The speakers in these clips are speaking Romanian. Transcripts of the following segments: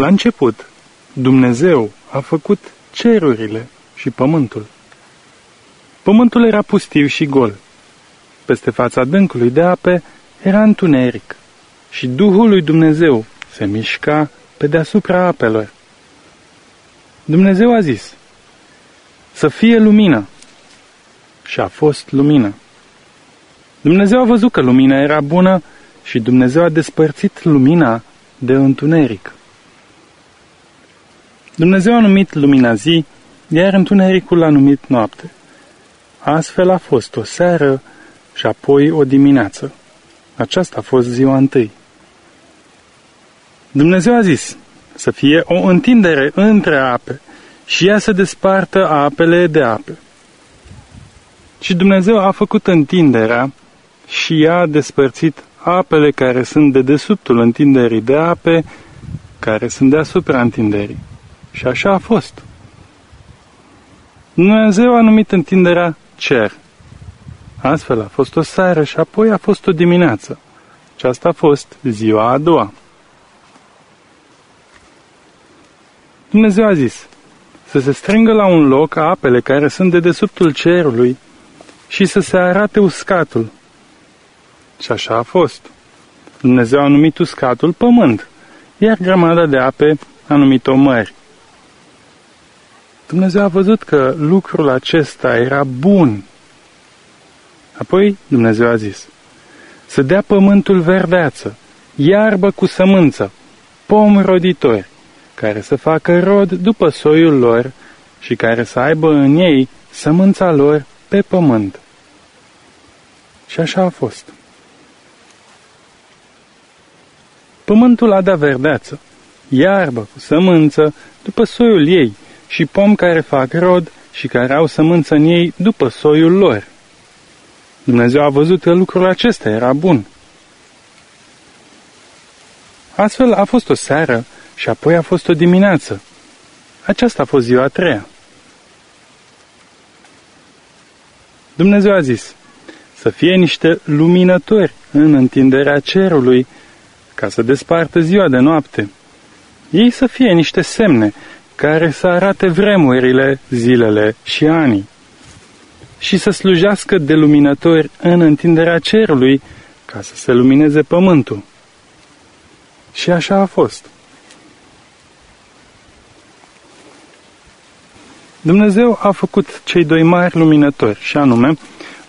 La început, Dumnezeu a făcut cerurile și pământul. Pământul era pustiu și gol. Peste fața dâncului de ape era întuneric și Duhul lui Dumnezeu se mișca pe deasupra apelor. Dumnezeu a zis, să fie lumină. Și a fost lumină. Dumnezeu a văzut că lumina era bună și Dumnezeu a despărțit lumina de întuneric. Dumnezeu a numit lumina zi, iar întunericul a numit noapte. Astfel a fost o seară și apoi o dimineață. Aceasta a fost ziua întâi. Dumnezeu a zis să fie o întindere între ape și ea să despartă apele de ape. Și Dumnezeu a făcut întinderea și ea a despărțit apele care sunt de desubtul întinderii de ape, care sunt deasupra întinderii. Și așa a fost. Dumnezeu a numit întinderea cer. Astfel a fost o seară și apoi a fost o dimineață. Și asta a fost ziua a doua. Dumnezeu a zis să se strângă la un loc apele care sunt de desubtul cerului și să se arate uscatul. Și așa a fost. Dumnezeu a numit uscatul pământ, iar grămada de ape a numit-o mări. Dumnezeu a văzut că lucrul acesta era bun. Apoi Dumnezeu a zis, să dea pământul verdeață, iarbă cu sămânță, pom roditori, care să facă rod după soiul lor și care să aibă în ei sămânța lor pe pământ. Și așa a fost. Pământul a dat verdeață, iarbă cu sămânță după soiul ei și pom care fac rod și care au sămânță în ei după soiul lor. Dumnezeu a văzut că lucrul acesta era bun. Astfel a fost o seară și apoi a fost o dimineață. Aceasta a fost ziua a treia. Dumnezeu a zis să fie niște luminători în întinderea cerului ca să despartă ziua de noapte. Ei să fie niște semne care să arate vremurile, zilele și anii și să slujească de luminători în întinderea cerului ca să se lumineze pământul. Și așa a fost. Dumnezeu a făcut cei doi mari luminători, și anume,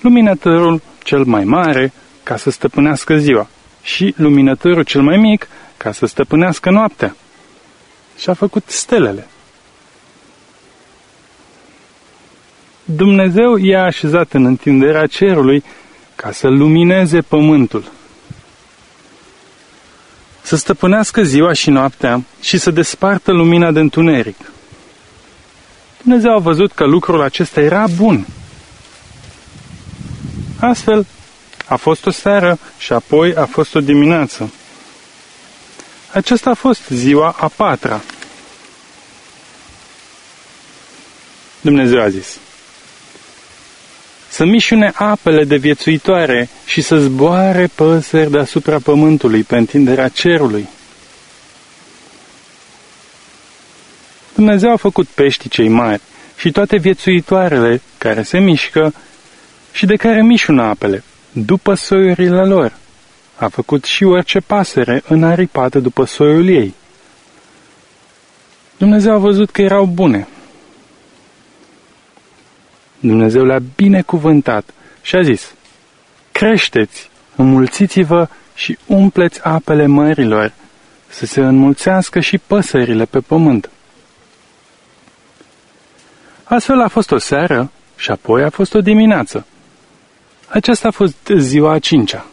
luminătorul cel mai mare ca să stăpânească ziua și luminătorul cel mai mic ca să stăpânească noaptea. Și a făcut stelele. Dumnezeu i-a așezat în întinderea cerului ca să lumineze pământul. Să stăpânească ziua și noaptea și să despartă lumina de întuneric. Dumnezeu a văzut că lucrul acesta era bun. Astfel, a fost o seară și apoi a fost o dimineață. Aceasta a fost ziua a patra. Dumnezeu a zis, să mișune apele de viețuitoare și să zboare păsări deasupra pământului pe întinderea cerului. Dumnezeu a făcut peștii cei mari și toate viețuitoarele care se mișcă și de care mișună apele, după soiurile lor. A făcut și orice pasăre înaripată după soiul ei. Dumnezeu a văzut că erau bune. Dumnezeu le-a binecuvântat și a zis, Creșteți, înmulțiți-vă și umpleți apele mărilor, să se înmulțească și păsările pe pământ. Astfel a fost o seară și apoi a fost o dimineață. Aceasta a fost ziua a cincea.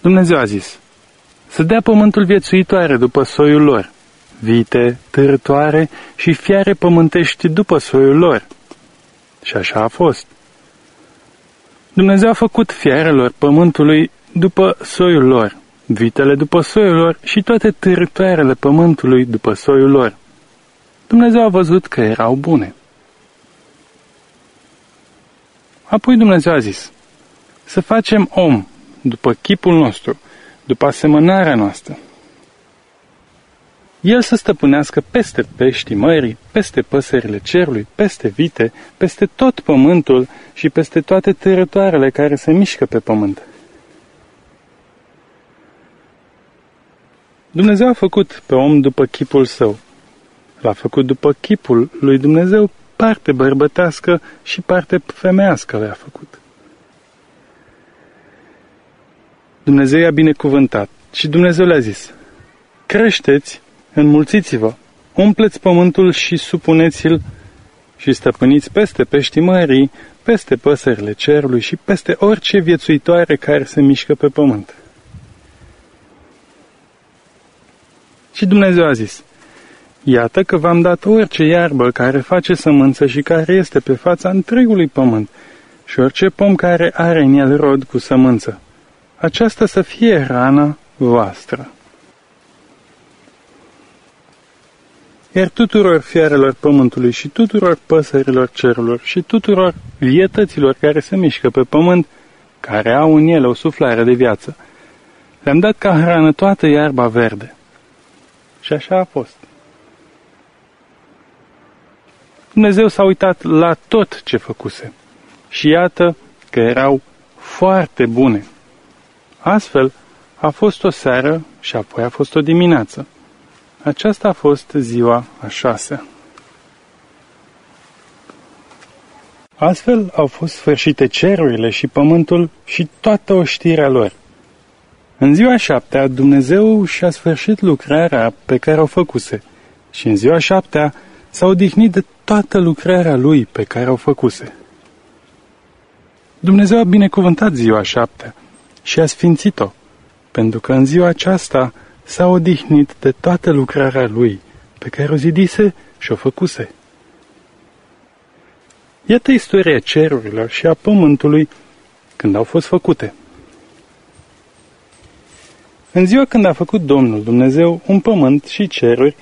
Dumnezeu a zis, să dea pământul viețuitoare după soiul lor, vite, târătoare și fiare pământești după soiul lor. Și așa a fost. Dumnezeu a făcut fiarelor pământului după soiul lor, vitele după soiul lor și toate târătoarele pământului după soiul lor. Dumnezeu a văzut că erau bune. Apoi Dumnezeu a zis, să facem om după chipul nostru, după asemănarea noastră. El să stăpânească peste peștii mării, peste păsările cerului, peste vite, peste tot pământul și peste toate tărătoarele care se mișcă pe pământ. Dumnezeu a făcut pe om după chipul său. L-a făcut după chipul lui Dumnezeu, parte bărbătească și parte femeiască le-a făcut. Dumnezeu i-a binecuvântat și Dumnezeu le-a zis, creșteți, înmulțiți-vă, umpleți pământul și supuneți-l și stăpâniți peste peștii mării, peste păsările cerului și peste orice viețuitoare care se mișcă pe pământ. Și Dumnezeu a zis, Iată că v-am dat orice iarbă care face sămânță și care este pe fața întregului pământ și orice pom care are în el rod cu sămânță. Aceasta să fie rana voastră. Iar tuturor fiarelor pământului și tuturor păsărilor cerurilor și tuturor vietăților care se mișcă pe pământ, care au în ele o suflare de viață, le-am dat ca hrană toată iarba verde. Și așa a fost. Dumnezeu s-a uitat la tot ce făcuse și iată că erau foarte bune. Astfel, a fost o seară și apoi a fost o dimineață. Aceasta a fost ziua a șasea. Astfel au fost sfârșite cerurile și pământul și toată oștirea lor. În ziua șaptea, Dumnezeu și-a sfârșit lucrarea pe care o făcuse și în ziua șaptea s-a odihnit de toată lucrarea lui pe care o făcuse. Dumnezeu a binecuvântat ziua șaptea și a sfințit-o, pentru că în ziua aceasta s-a odihnit de toată lucrarea lui pe care o zidise și o făcuse. Iată istoria cerurilor și a pământului când au fost făcute. În ziua când a făcut Domnul Dumnezeu un pământ și ceruri,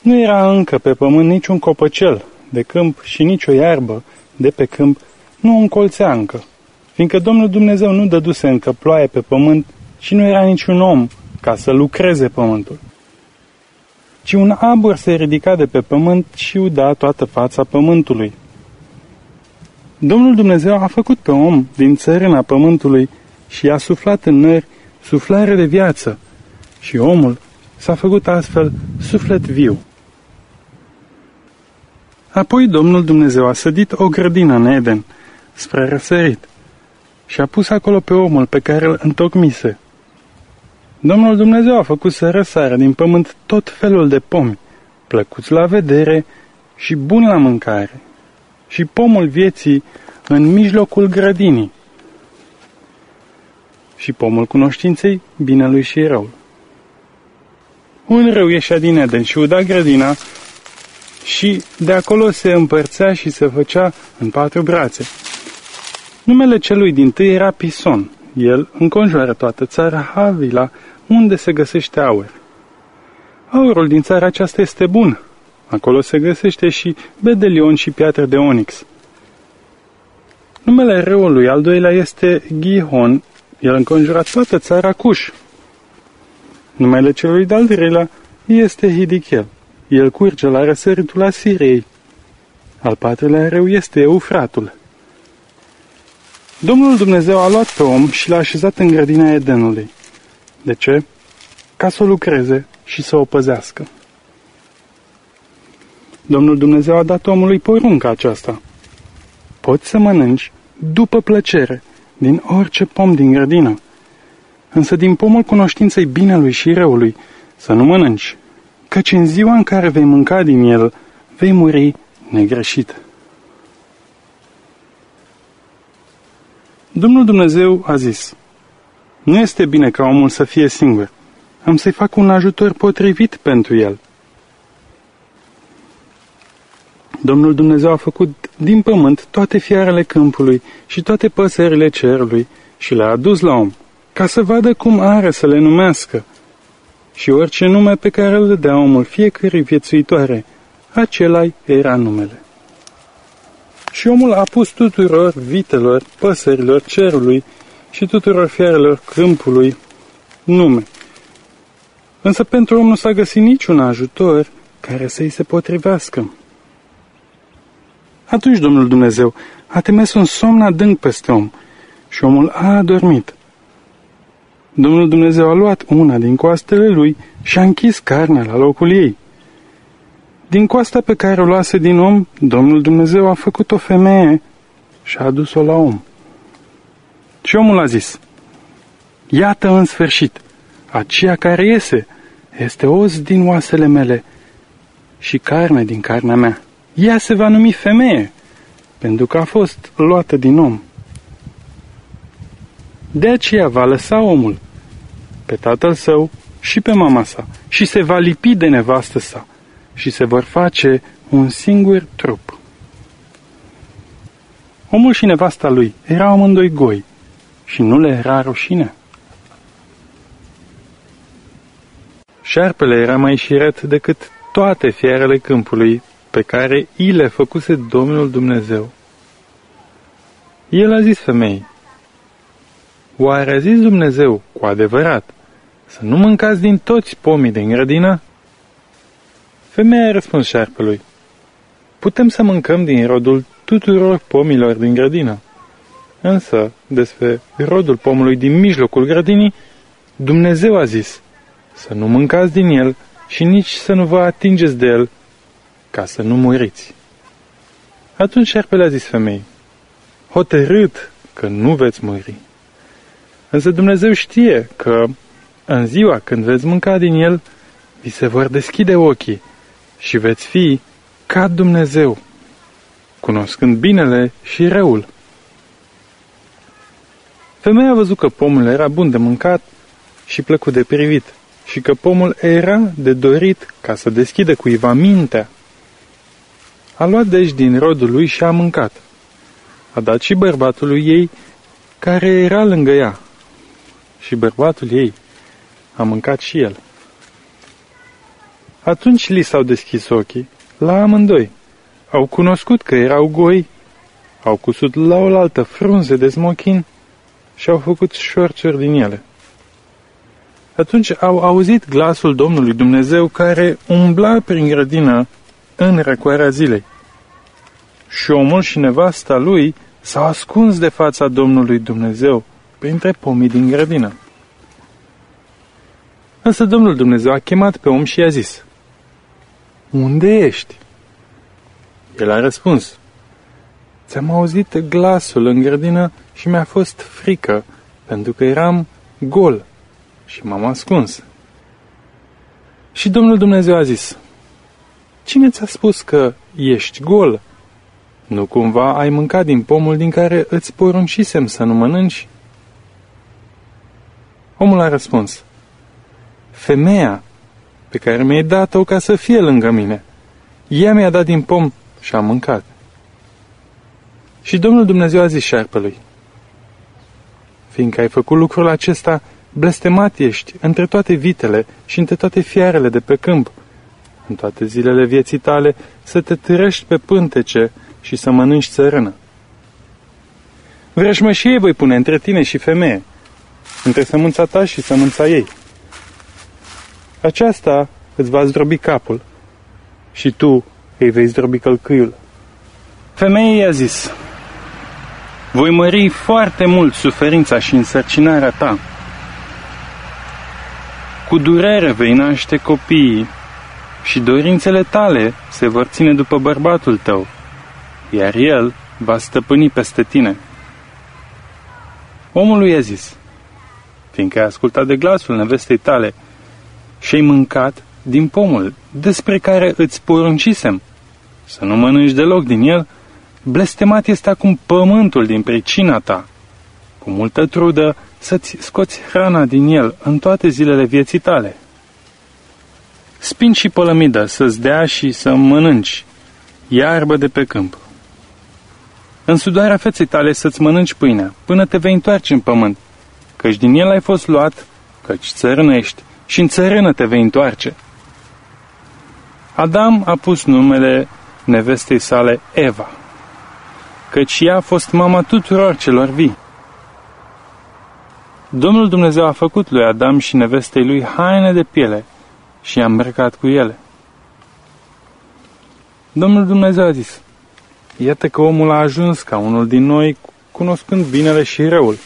nu era încă pe pământ niciun copăcel de câmp și nicio iarbă de pe câmp nu încolțea încă, fiindcă Domnul Dumnezeu nu dăduse încă ploaie pe pământ și nu era niciun om ca să lucreze pământul. Ci un abur se ridica de pe pământ și uda toată fața pământului. Domnul Dumnezeu a făcut pe om din țărâna pământului și i-a suflat în nări suflare de viață și omul s-a făcut astfel suflet viu. Apoi Domnul Dumnezeu a sădit o grădină în Eden, spre răsărit, și a pus acolo pe omul pe care îl întocmise. Domnul Dumnezeu a făcut să răsară din pământ tot felul de pomi, plăcuți la vedere și buni la mâncare, și pomul vieții în mijlocul grădinii, și pomul cunoștinței binelui și răul. Un râu ieșea din Eden și uda grădina și de acolo se împărțea și se făcea în patru brațe. Numele celui din tâi era Pison. El înconjoară toată țara Havila, unde se găsește aur. Aurul din țara aceasta este bun. Acolo se găsește și bedelion și piatră de onix. Numele râului al doilea este Gihon. El înconjura toată țara Cuș. Numele celui de-al treilea este Hidichel. El curge la răsăritul Asiriei. Al patrulea râu este Eufratul. Domnul Dumnezeu a luat pe om și l-a așezat în grădina Edenului. De ce? Ca să o lucreze și să o păzească. Domnul Dumnezeu a dat omului porunca aceasta. Poți să mănânci după plăcere din orice pom din grădină, însă din pomul cunoștinței binelui și răului să nu mănânci, căci în ziua în care vei mânca din el, vei muri negreșit. Domnul Dumnezeu a zis, nu este bine ca omul să fie singur, am să-i fac un ajutor potrivit pentru el. Domnul Dumnezeu a făcut din pământ toate fiarele câmpului și toate păsările cerului și le-a adus la om, ca să vadă cum are să le numească și orice nume pe care îl dea omul fiecărui viețuitoare, acela era numele. Și omul a pus tuturor vitelor, păsărilor cerului și tuturor fiarelor câmpului nume. Însă pentru om nu s-a găsit niciun ajutor care să-i se potrivească. Atunci Domnul Dumnezeu a temes un somn adânc peste om și omul a adormit. Domnul Dumnezeu a luat una din coastele lui și a închis carnea la locul ei. Din coasta pe care o luase din om, Domnul Dumnezeu a făcut o femeie și a adus-o la om. Și omul a zis, Iată în sfârșit, aceea care iese este os din oasele mele și carne din carnea mea. Ea se va numi femeie, pentru că a fost luată din om. De aceea va lăsa omul pe tatăl său și pe mama sa și se va lipi de nevastă sa și se vor face un singur trup. Omul și nevasta lui erau amândoi goi și nu le era rușine. Șarpele era mai șiret decât toate fiarele câmpului pe care i le făcuse Domnul Dumnezeu. El a zis femeii, Oare a zis Dumnezeu cu adevărat să nu mâncați din toți pomii din grădină? Femeia a răspuns șarpelui, Putem să mâncăm din rodul tuturor pomilor din grădină. Însă, despre rodul pomului din mijlocul grădinii, Dumnezeu a zis, să nu mâncați din el și nici să nu vă atingeți de el, ca să nu muriți. Atunci șerpele a zis femei, hotărât că nu veți muri. Însă Dumnezeu știe că în ziua când veți mânca din el, vi se vor deschide ochii și veți fi ca Dumnezeu, cunoscând binele și răul. Femeia a văzut că pomul era bun de mâncat și plăcut de privit și că pomul era de dorit ca să deschidă cuiva mintea. A luat deci din rodul lui și a mâncat. A dat și bărbatului ei, care era lângă ea. Și bărbatul ei a mâncat și el. Atunci li s-au deschis ochii la amândoi. Au cunoscut că erau goi, au cusut la oaltă frunze de smochin și au făcut șorțuri din ele. Atunci au auzit glasul Domnului Dumnezeu care umbla prin grădină în răcoarea zilei. Și omul și nevasta lui s-au ascuns de fața Domnului Dumnezeu printre pomii din grădină. Însă Domnul Dumnezeu a chemat pe om și i-a zis, Unde ești? El a răspuns, Ți-am auzit glasul în grădină și mi-a fost frică, pentru că eram gol și m-am ascuns. Și Domnul Dumnezeu a zis, Cine ți-a spus că ești gol? Nu cumva ai mâncat din pomul din care îți poruncisem să nu mănânci? Omul a răspuns, Femeia pe care mi-ai dat-o ca să fie lângă mine, ea mi-a dat din pom și am mâncat. Și Domnul Dumnezeu a zis șarpelui, Fiindcă ai făcut lucrul acesta, Blestemat ești între toate vitele și între toate fiarele de pe câmp. În toate zilele vieții tale să te târești pe pântece și să mănânci țărână. Vrăjmășie voi pune între tine și femeie, între sămânța ta și sămânța ei. Aceasta îți va zdrobi capul și tu îi vei zdrobi călcâiul. Femeia i-a zis, voi mări foarte mult suferința și însărcinarea ta, cu durere vei naște copiii și dorințele tale se vor ține după bărbatul tău, iar el va stăpâni peste tine. Omul i-a zis, fiindcă ai ascultat de glasul nevestei tale și ai mâncat din pomul despre care îți poruncisem să nu mănânci deloc din el, blestemat este acum pământul din pricina ta. Cu multă trudă să-ți scoți hrana din el în toate zilele vieții tale. Spin și pălămidă să-ți dea și să mănânci, iarbă de pe câmp. În sudoarea feței tale să-ți mănânci pâinea, până te vei întoarce în pământ, căci din el ai fost luat, căci țărânești și în țărână te vei întoarce. Adam a pus numele nevestei sale Eva, căci ea a fost mama tuturor celor vii. Domnul Dumnezeu a făcut lui Adam și nevestei lui haine de piele și i-a îmbrăcat cu ele. Domnul Dumnezeu a zis, Iată că omul a ajuns ca unul din noi, cunoscând binele și răul.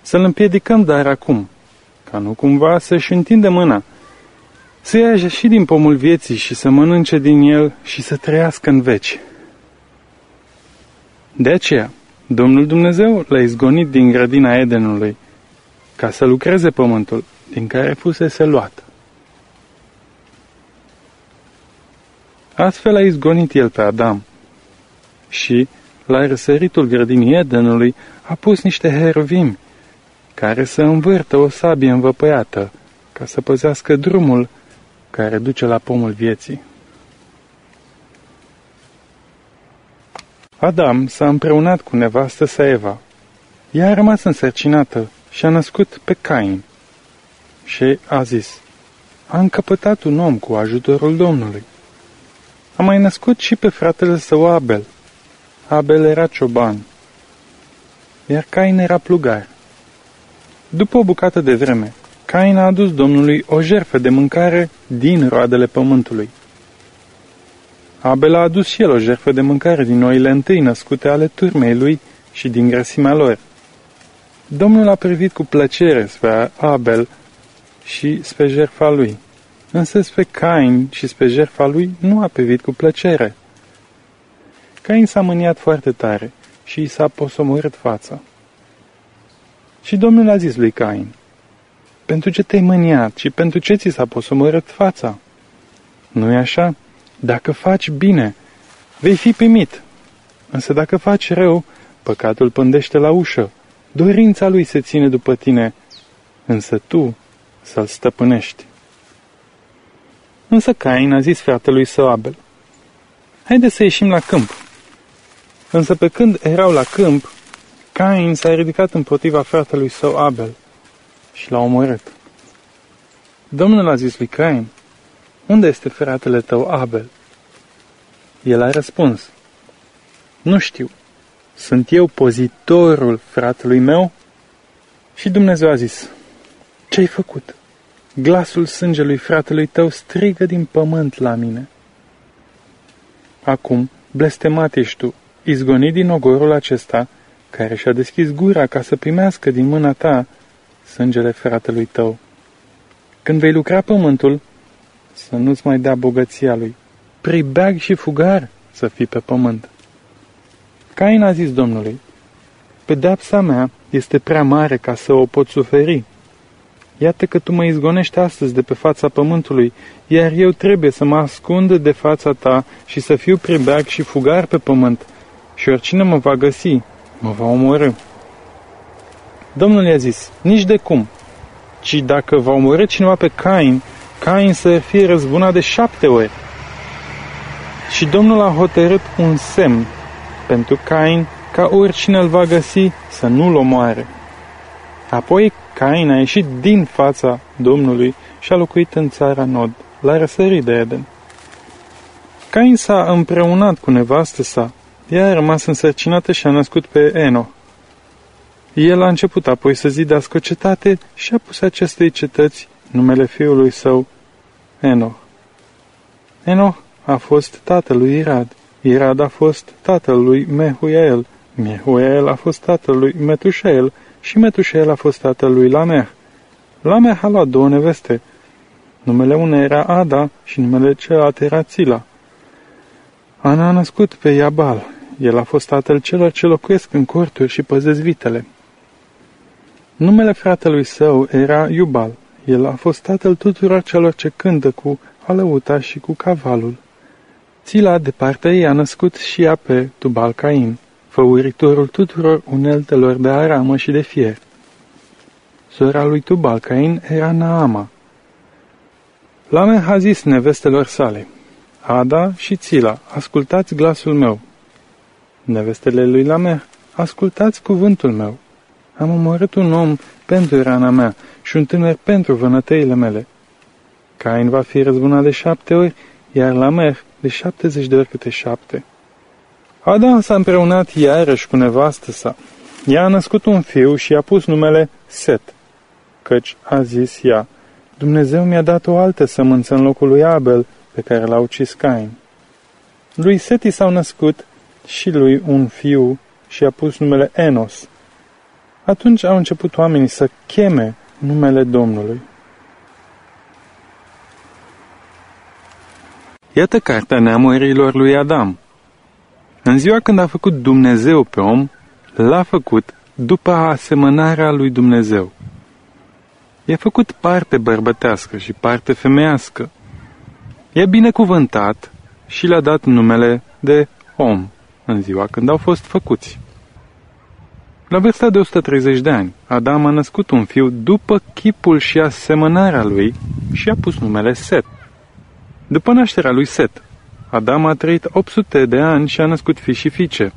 Să-l împiedicăm dar acum, ca nu cumva să-și întinde mâna, să ia și din pomul vieții și să mănânce din el și să trăiască în veci. De aceea, Domnul Dumnezeu l-a izgonit din grădina Edenului, ca să lucreze pământul din care fusese luat. Astfel a izgonit el pe Adam și, la răsăritul grădinii Edenului, a pus niște hervimi care să învârtă o sabie învăpăiată ca să păzească drumul care duce la pomul vieții. Adam s-a împreunat cu nevastă sa Eva. Ea a rămas însărcinată și a născut pe Cain. Și a zis, a încăpătat un om cu ajutorul Domnului. A mai născut și pe fratele său Abel. Abel era cioban, iar Cain era plugar. După o bucată de vreme, Cain a adus Domnului o jertfă de mâncare din roadele pământului. Abel a adus și el o jertfă de mâncare din noile întâi născute ale turmei lui și din grăsimea lor. Domnul a privit cu plăcere spre Abel și spre jertfa lui, însă spre Cain și spre jertfa lui nu a privit cu plăcere. Cain s-a mâniat foarte tare și i s-a posomorât fața. Și Domnul a zis lui Cain, Pentru ce te-ai mâniat și pentru ce ți s-a posomorât fața? Nu-i așa? Dacă faci bine, vei fi primit. Însă dacă faci rău, păcatul pândește la ușă. Dorința lui se ține după tine, însă tu să-l stăpânești. Însă Cain a zis fratelui său Abel, Haide să ieșim la câmp. Însă pe când erau la câmp, Cain s-a ridicat împotriva fratelui său Abel și l-a omorât. Domnul a zis lui Cain, unde este fratele tău Abel? El a răspuns, Nu știu, sunt eu pozitorul fratelui meu? Și Dumnezeu a zis, Ce-ai făcut? Glasul sângelui fratelui tău strigă din pământ la mine. Acum, blestemat ești tu, izgonit din ogorul acesta, care și-a deschis gura ca să primească din mâna ta sângele fratelui tău. Când vei lucra pământul, să nu-ți mai dea bogăția lui. Pribeag și fugar să fii pe pământ. Cain a zis Domnului, Pedeapsa mea este prea mare ca să o pot suferi. Iată că tu mă izgonești astăzi de pe fața pământului, iar eu trebuie să mă ascund de fața ta și să fiu pribeag și fugar pe pământ. Și oricine mă va găsi, mă va omorâ. Domnul i-a zis, nici de cum, ci dacă va omorâ cineva pe Cain, Cain să fie răzbunat de șapte ori. Și Domnul a hotărât un semn pentru Cain ca oricine îl va găsi să nu-l omoare. Apoi Cain a ieșit din fața Domnului și a locuit în țara Nod, la răsărit de Eden. Cain s-a împreunat cu nevastă sa, ea a rămas însărcinată și a născut pe Eno. El a început apoi să zidească o cetate și a pus acestei cetăți numele fiului său Enoch. Enoch a fost tatăl lui Irad, Irad a fost tatăl lui Mehuel, Mehuel a fost tatăl lui Metușel și Metușel a fost tatăl lui Lameh. Lameh a luat două neveste. Numele una era Ada și numele celălalt era Țila. Ana a născut pe Iabal. El a fost tatăl celor ce locuiesc în corturi și păzesc vitele. Numele fratelui său era Iubal. El a fost tatăl tuturor celor ce cântă cu alăuta și cu cavalul. Țila, de partea ei, a născut și ea pe Tubal Cain, făuritorul tuturor uneltelor de aramă și de fier. Sora lui Tubal Cain era Naama. Lameh a zis nevestelor sale, Ada și Țila, ascultați glasul meu. Nevestele lui Lameh, ascultați cuvântul meu. Am omorât un om pentru rana mea și un tânăr pentru vânătăile mele. Cain va fi răzbunat de șapte ori, iar la mer de șaptezeci de ori câte șapte. Adam s-a împreunat iarăși cu nevastă sa. Ea a născut un fiu și i-a pus numele Set. căci a zis ea, Dumnezeu mi-a dat o altă sămânță în locul lui Abel, pe care l-a ucis Cain. Lui Seti s-au născut și lui un fiu și a pus numele Enos. Atunci au început oamenii să cheme numele Domnului. Iată cartea neamurilor lui Adam. În ziua când a făcut Dumnezeu pe om, l-a făcut după asemănarea lui Dumnezeu. I-a făcut parte bărbătească și parte femeiască. I-a binecuvântat și le-a dat numele de om în ziua când au fost făcuți. La vârsta de 130 de ani, Adam a născut un fiu după chipul și asemănarea lui și a pus numele Set. După nașterea lui Set, Adam a trăit 800 de ani și a născut fi și fiice.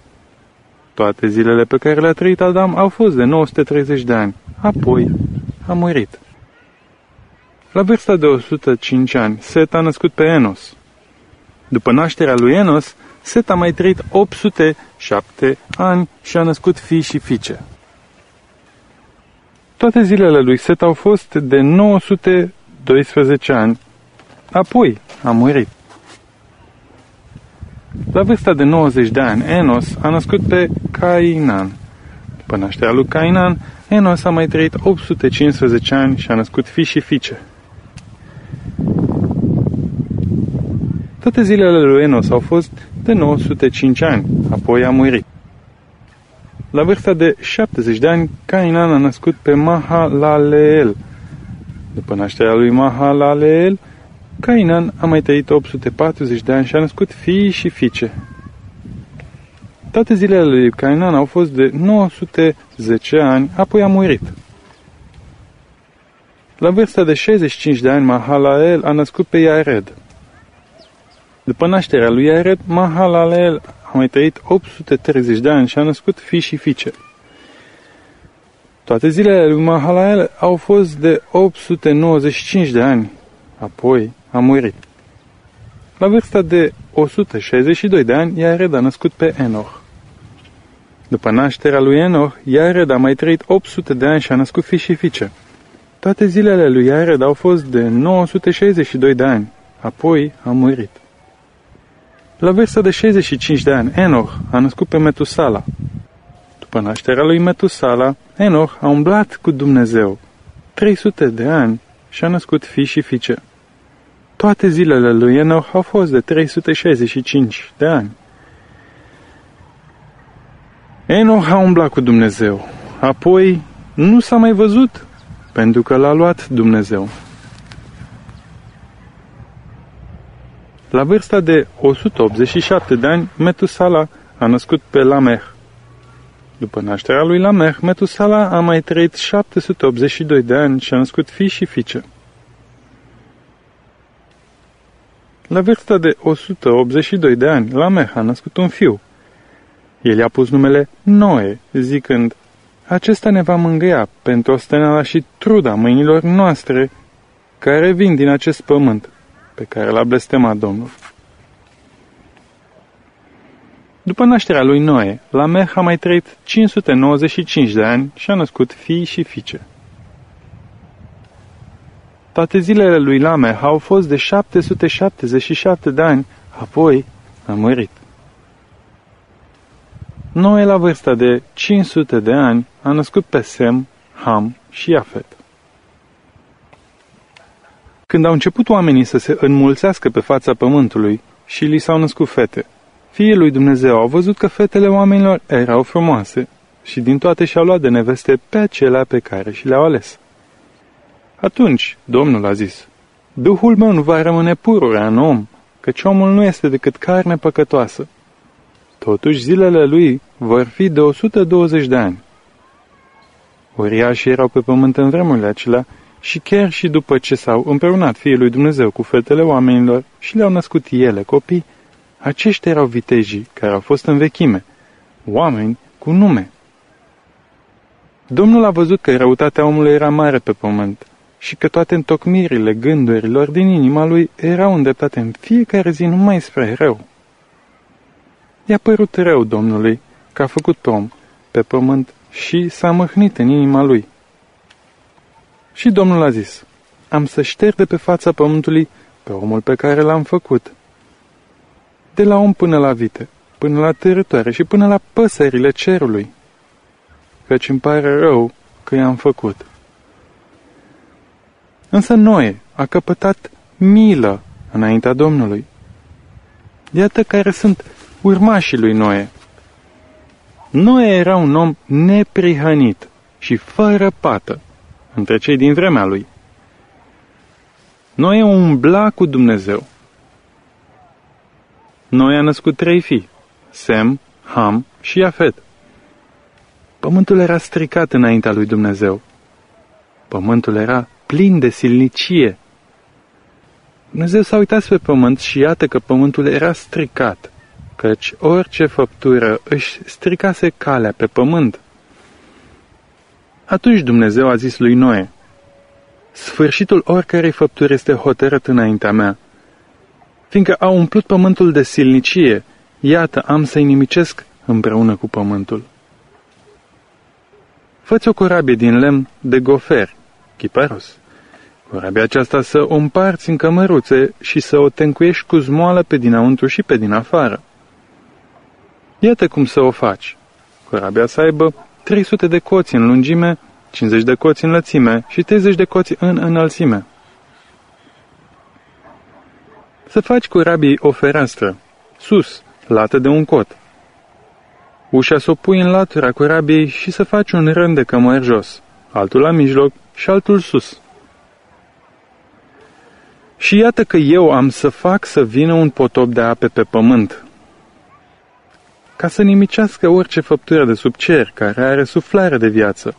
Toate zilele pe care le-a trăit Adam au fost de 930 de ani. Apoi a murit. La vârsta de 105 ani, Set a născut pe Enos. După nașterea lui Enos, Set a mai trăit 807 ani și a născut fii și fiice. Toate zilele lui Set au fost de 912 ani, apoi a murit. La vârsta de 90 de ani, Enos a născut pe Cainan. După nașterea lui Cainan, Enos a mai trăit 815 ani și a născut fii și fiice. Toate zilele lui Enos au fost de 905 ani, apoi a murit. La vârsta de 70 de ani, Cainan a născut pe Mahalaleel. După nașterea lui Mahalaleel, Cainan a mai trăit 840 de ani și a născut fii și fiice. Toate zilele lui Cainan au fost de 910 ani, apoi a murit. La vârsta de 65 de ani, Mahalael a născut pe Iared. După nașterea lui Iared, Mahalalel a mai trăit 830 de ani și a născut fii și fiice. Toate zilele lui Mahalael au fost de 895 de ani, apoi a murit. La vârsta de 162 de ani, Iared a născut pe Enoch. După nașterea lui Enoch, Iared a mai trăit 800 de ani și a născut fi și fiice. Toate zilele lui Iared au fost de 962 de ani, apoi a murit. La vârsta de 65 de ani, Enoch a născut pe Metusala. După nașterea lui Metusala, Enoch a umblat cu Dumnezeu 300 de ani și a născut fi și fiice. Toate zilele lui Enoch au fost de 365 de ani. Enoch a umblat cu Dumnezeu. Apoi nu s-a mai văzut, pentru că l-a luat Dumnezeu. La vârsta de 187 de ani, Metusala a născut pe Lamech. După nașterea lui Lamech, Metusala a mai trăit 782 de ani și a născut fii și fiice. La vârsta de 182 de ani, Lameh a născut un fiu. El i-a pus numele Noe, zicând, Acesta ne va mângâia pentru ostenala și truda mâinilor noastre, care vin din acest pământ, pe care l-a blestemat Domnul. După nașterea lui Noe, Lameh a mai trăit 595 de ani și a născut fii și fiice. Toate zilele lui Lameh au fost de 777 de ani, apoi a murit. Noe, la vârsta de 500 de ani, a născut pe Sem, Ham și Iafet. Când au început oamenii să se înmulțească pe fața pământului și li s-au născut fete, fiii lui Dumnezeu au văzut că fetele oamenilor erau frumoase și din toate și-au luat de neveste pe acelea pe care și le-au ales. Atunci, Domnul a zis, Duhul meu nu va rămâne pururea în om, căci omul nu este decât carne păcătoasă. Totuși, zilele lui vor fi de 120 de ani. Uriașii erau pe pământ în vremurile acelea și chiar și după ce s-au împreunat fiii lui Dumnezeu cu fetele oamenilor și le-au născut ele copii, aceștia erau vitejii care au fost în vechime, oameni cu nume. Domnul a văzut că răutatea omului era mare pe pământ și că toate întocmirile gândurilor din inima lui erau îndreptate în fiecare zi numai spre rău. I-a părut rău Domnului că a făcut om pe pământ și s-a măhnit în inima lui. Și Domnul a zis, am să șterg de pe fața pământului pe omul pe care l-am făcut. De la om până la vite, până la târătoare și până la păsările cerului. Căci îmi pare rău că i-am făcut. Însă Noe a căpătat milă înaintea Domnului. Iată care sunt urmașii lui Noe. Noe era un om neprihănit și fără pată între cei din vremea lui. Noe umbla cu Dumnezeu. Noe a născut trei fii, Sem, Ham și Afet. Pământul era stricat înaintea lui Dumnezeu. Pământul era plin de silnicie. Dumnezeu s-a uitat pe pământ și iată că pământul era stricat, căci orice făptură își stricase calea pe pământ. Atunci Dumnezeu a zis lui Noe, Sfârșitul oricărei făpturi este hotărât înaintea mea. Fiindcă a umplut pământul de silnicie, iată, am să-i nimicesc împreună cu pământul. Făți o corabie din lemn de gofer, chiparos. Corabia aceasta să o împarți în cămăruțe și să o tencuiești cu zmoală pe dinăuntru și pe din afară. Iată cum să o faci. Corabia să aibă 300 de coți în lungime, 50 de coți în lățime și 30 de coți în înălțime. Să faci corabiei o fereastră, sus, lată de un cot. Ușa să o pui în latura corabiei și să faci un rând de cămări jos, altul la mijloc și altul sus. Și iată că eu am să fac să vină un potop de ape pe pământ, ca să nimicească orice făptură de sub cer care are suflare de viață.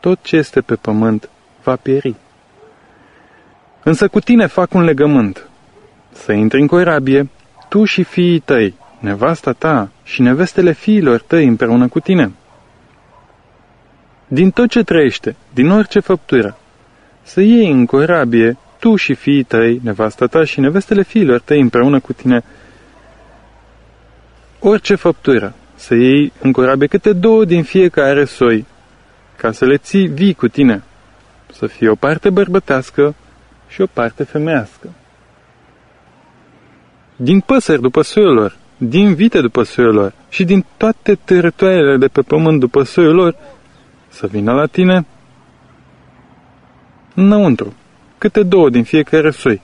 Tot ce este pe pământ va pieri. Însă cu tine fac un legământ, să intri în corabie, tu și fiii tăi, nevasta ta și nevestele fiilor tăi împreună cu tine. Din tot ce trăiește, din orice făptură, să iei în corabie tu și fiii tăi, nevasta ta și nevestele fiilor tăi împreună cu tine, orice făptură, să iei în corabie câte două din fiecare soi, ca să le ții vii cu tine, să fie o parte bărbătească și o parte femească. Din păsări după soiul lor, din vite după soiul lor și din toate teritoriile de pe pământ după soiul lor, să vină la tine înăuntru, câte două din fiecare soi,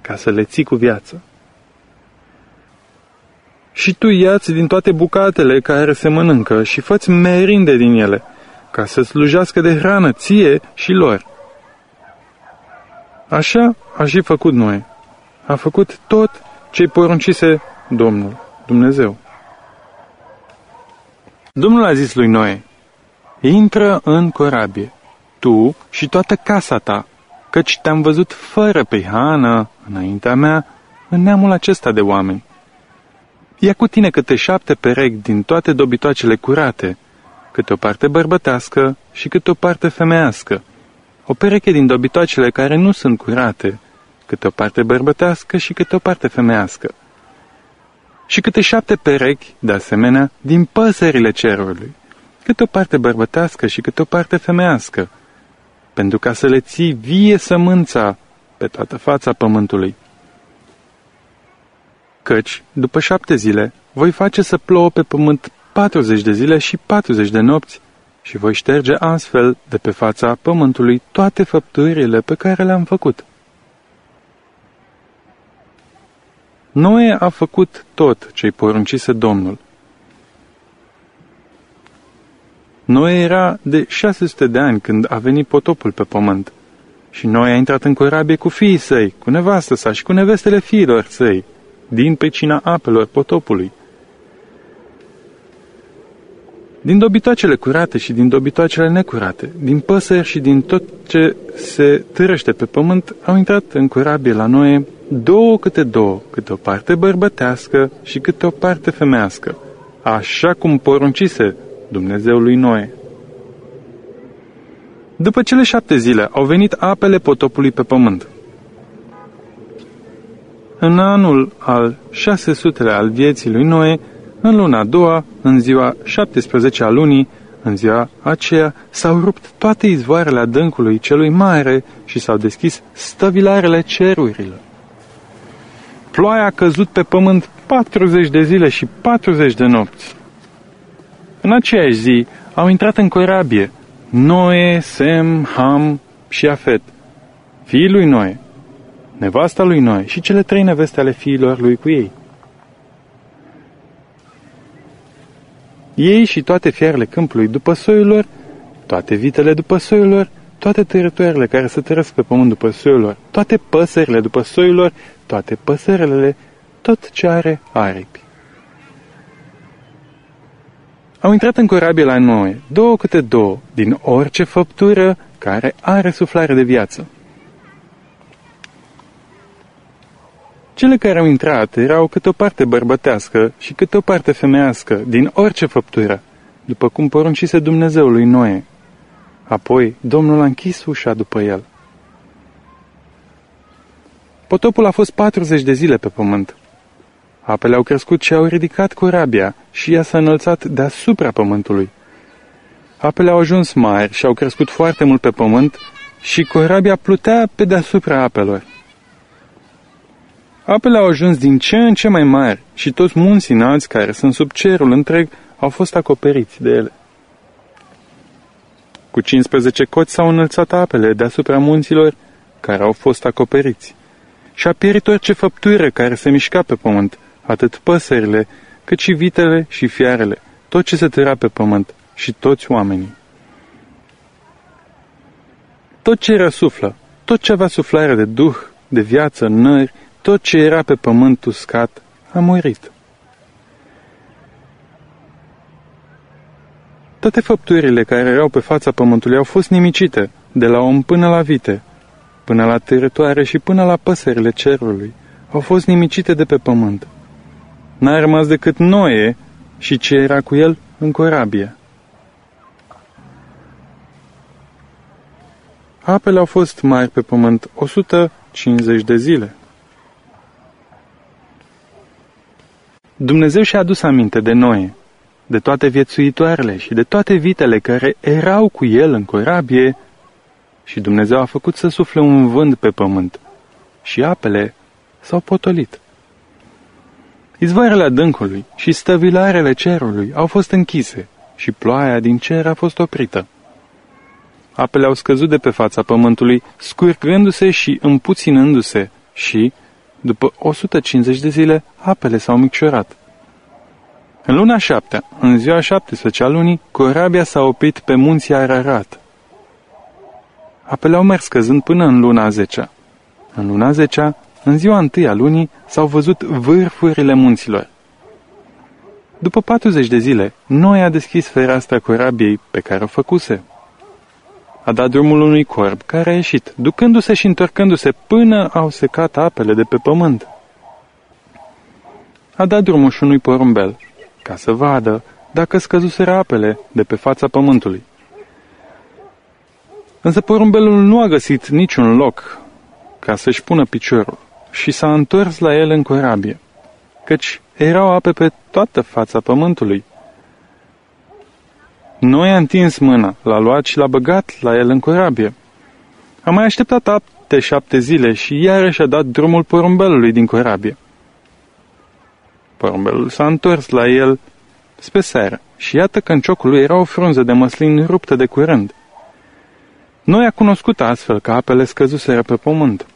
ca să le ții cu viață. Și tu iați din toate bucatele care se mănâncă și făți merinde din ele, ca să slujească de hrană ție și lor. Așa a și făcut noi. A făcut tot ce-i poruncise Domnul, Dumnezeu. Domnul a zis lui Noe, intră în corabie, tu și toată casa ta, căci te-am văzut fără prihană înaintea mea în neamul acesta de oameni. Ia cu tine câte șapte perechi din toate dobitoacele curate, câte o parte bărbătească și câte o parte femeiască, o pereche din dobitoacele care nu sunt curate, câte o parte bărbătească și câte o parte femeiască. Și câte șapte perechi, de asemenea, din păsările cerului, câte o parte bărbătească și câte o parte femeiască, pentru ca să le ții vie sămânța pe toată fața pământului. Căci, după șapte zile, voi face să plouă pe pământ 40 de zile și 40 de nopți și voi șterge astfel de pe fața pământului toate făpturile pe care le-am făcut. Noe a făcut tot ce-i poruncise Domnul. Noe era de 600 de ani când a venit potopul pe pământ și Noe a intrat în corabie cu fiii săi, cu nevastă sa și cu nevestele fiilor săi, din pricina apelor potopului. Din dobitoacele curate și din dobitoacele necurate, din păsări și din tot ce se târăște pe pământ, au intrat în corabie la Noe două câte două, câte o parte bărbătească și câte o parte femească, așa cum poruncise Dumnezeului Noe. După cele șapte zile au venit apele potopului pe pământ. În anul al 600 al vieții lui Noe, în luna a doua, în ziua 17 a lunii, În ziua aceea s-au rupt toate izvoarele adâncului celui mare și s-au deschis stăvilarele cerurilor. Ploaia a căzut pe pământ 40 de zile și 40 de nopți. În aceeași zi au intrat în corabie Noe, Sem, Ham și Afet, fiii lui Noe, nevasta lui Noe și cele trei neveste ale fiilor lui cu ei. Ei și toate fiarele câmpului după soiul lor, toate vitele după soiul lor, toate teritoriile care se tărăsc pe pământ după soiul lor, toate păsările după soiul lor, toate păsările, tot ce are aripi. Au intrat în corabie la noi, două câte două, din orice făptură care are suflare de viață. Cele care au intrat erau câte o parte bărbătească și câte o parte femeiască, din orice făptură, după cum poruncise Dumnezeului Noe. Apoi Domnul a închis ușa după el. Potopul a fost 40 de zile pe pământ. Apele au crescut și au ridicat corabia și ea s-a înălțat deasupra pământului. Apele au ajuns mari și au crescut foarte mult pe pământ și corabia plutea pe deasupra apelor. Apele au ajuns din ce în ce mai mari și toți munții înalți care sunt sub cerul întreg au fost acoperiți de ele. Cu 15 coți s-au înălțat apele deasupra munților care au fost acoperiți. Și a pierit orice făptură care se mișca pe pământ, atât păsările, cât și vitele și fiarele, tot ce se tăra pe pământ și toți oamenii. Tot ce era suflă, tot ce avea suflare de duh, de viață, nări, tot ce era pe pământ uscat, a murit. Toate făpturile care erau pe fața pământului au fost nimicite, de la om până la vite, până la teritoare și până la păsările cerului, au fost nimicite de pe pământ. N-a rămas decât Noe și ce era cu el în corabie. Apele au fost mari pe pământ 150 de zile. Dumnezeu și-a adus aminte de Noe, de toate viețuitoarele și de toate vitele care erau cu el în corabie și Dumnezeu a făcut să sufle un vânt pe pământ și apele s-au potolit. Izvoarele adâncului și stăvilarele cerului au fost închise și ploaia din cer a fost oprită. Apele au scăzut de pe fața pământului, scurgându-se și împuținându-se și, după 150 de zile, apele s-au micșorat. În luna șaptea, în ziua 17 a lunii, corabia s-a oprit pe munții Ararat. Apele au mers scăzând până în luna zecea. În luna zecea, în ziua întâi a lunii, s-au văzut vârfurile munților. După 40 de zile, Noi a deschis fereastra corabiei pe care o făcuse. A dat drumul unui corb care a ieșit, ducându-se și întorcându-se până au secat apele de pe pământ. A dat drumul și unui porumbel, ca să vadă dacă scăzuseră apele de pe fața pământului. Însă porumbelul nu a găsit niciun loc ca să-și pună piciorul și s-a întors la el în corabie, căci erau ape pe toată fața pământului. Noi a întins mâna, l-a luat și l-a băgat la el în corabie. A mai așteptat apte șapte zile și iarăși a dat drumul porumbelului din corabie. Porumbelul s-a întors la el spre seară și iată că în ciocul lui era o frunză de măslin ruptă de curând. Noi a cunoscut astfel că apele scăzuseră pe pământ.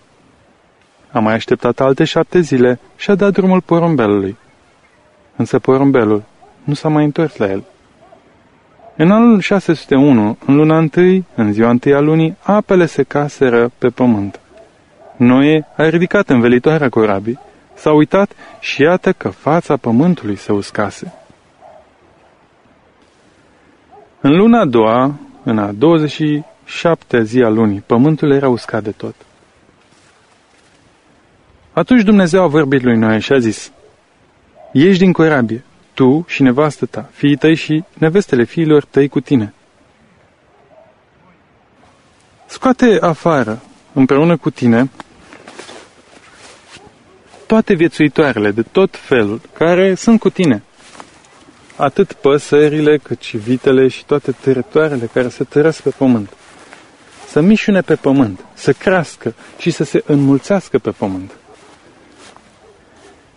A mai așteptat alte șapte zile și a dat drumul porumbelului. Însă porumbelul nu s-a mai întors la el. În anul 601, în luna întâi, în ziua întâi a lunii, apele se caseră pe pământ. Noe a ridicat învelitoarea corabii, s-a uitat și iată că fața pământului se uscase. În luna a doua, în a 27 zi a lunii, pământul era uscat de tot. Atunci Dumnezeu a vorbit lui Noe și a zis, Ieși din corabie, tu și nevastă ta, fiii tăi și nevestele fiilor tăi cu tine. Scoate afară, împreună cu tine, toate viețuitoarele de tot felul care sunt cu tine. atât păsările, cât și vitele și toate târătoarele care se tărăsc pe pământ. Să mișune pe pământ, să crească și să se înmulțească pe pământ.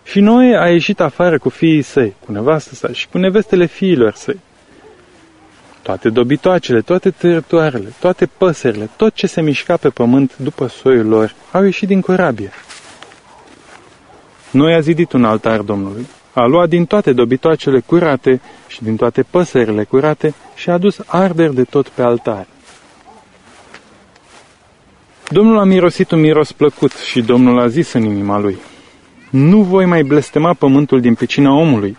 Și Noe a ieșit afară cu fiii săi, cu nevastă sa și cu nevestele fiilor săi. Toate dobitoacele, toate târătoarele, toate păsările, tot ce se mișca pe pământ după soiul lor, au ieșit din corabie. Noi a zidit un altar Domnului, a luat din toate dobitoacele curate și din toate păsările curate și a adus arder de tot pe altar. Domnul a mirosit un miros plăcut și Domnul a zis în inima lui, Nu voi mai blestema pământul din pecina omului,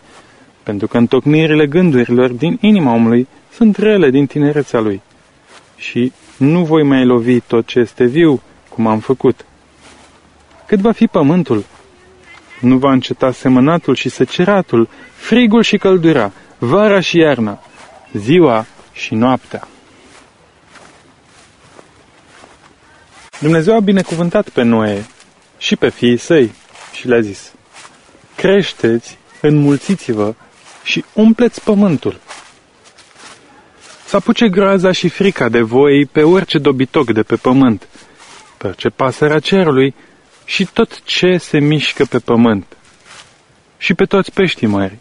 pentru că întocmirile gândurilor din inima omului sunt rele din tinerețea lui. Și nu voi mai lovi tot ce este viu, cum am făcut. Cât va fi pământul, nu va înceta semănatul și seceratul, frigul și căldura, vara și iarna, ziua și noaptea. Dumnezeu a binecuvântat pe Noe și pe fiii săi și le-a zis, Creșteți, înmulțiți-vă și umpleți pământul. Să apuce groaza și frica de voi pe orice dobitoc de pe pământ, pe orice pasărea cerului și tot ce se mișcă pe pământ, și pe toți peștii mări.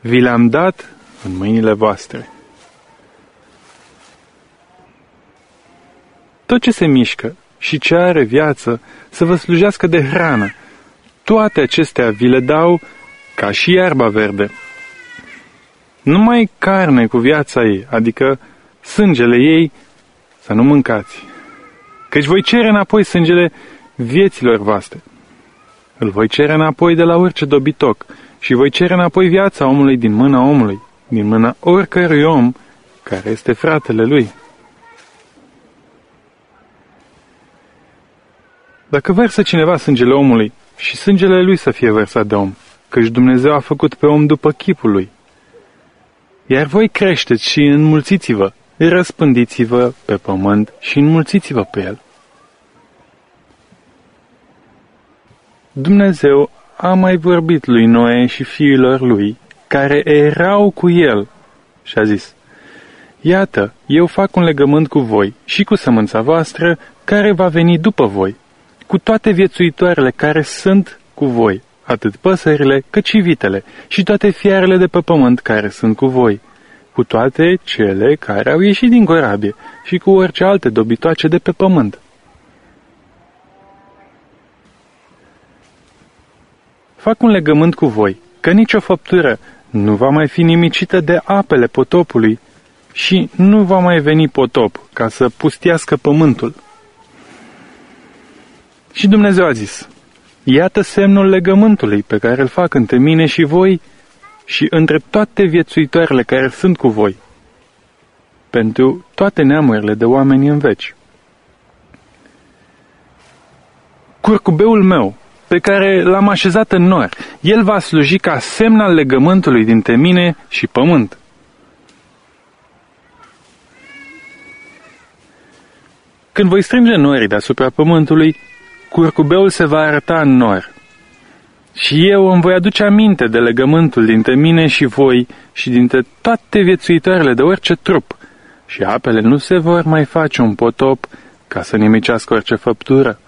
Vi le-am dat în mâinile voastre. Tot ce se mișcă și ce are viață să vă slujească de hrană. Toate acestea vi le dau ca și iarba verde. Numai carne cu viața ei, adică sângele ei, să nu mâncați. Căci voi cere înapoi sângele vieților voastre. Îl voi cere înapoi de la orice dobitoc și voi cere înapoi viața omului din mâna omului, din mâna oricărui om care este fratele lui. Dacă versă cineva sângele omului și sângele lui să fie vărsat de om, căci Dumnezeu a făcut pe om după chipul lui. Iar voi creșteți și înmulțiți-vă, răspândiți-vă pe pământ și înmulțiți-vă pe el. Dumnezeu a mai vorbit lui Noe și fiilor lui, care erau cu el, și a zis, Iată, eu fac un legământ cu voi și cu sămânța voastră, care va veni după voi, cu toate viețuitoarele care sunt cu voi, atât păsările cât și vitele, și toate fiarele de pe pământ care sunt cu voi, cu toate cele care au ieșit din corabie și cu orice alte dobitoace de pe pământ. Fac un legământ cu voi, că nicio făptură nu va mai fi nimicită de apele potopului și nu va mai veni potop ca să pustiască pământul. Și Dumnezeu a zis, Iată semnul legământului pe care îl fac între mine și voi și între toate viețuitoarele care sunt cu voi, pentru toate neamurile de oameni în veci. Curcubeul meu, pe care l-am așezat în nor. El va sluji ca semn al legământului dintre mine și pământ. Când voi strânge norii deasupra pământului, curcubeul se va arăta în nor. Și eu îmi voi aduce aminte de legământul dintre mine și voi și dintre toate viețuitoarele de orice trup, și apele nu se vor mai face un potop ca să nimicească orice făptură.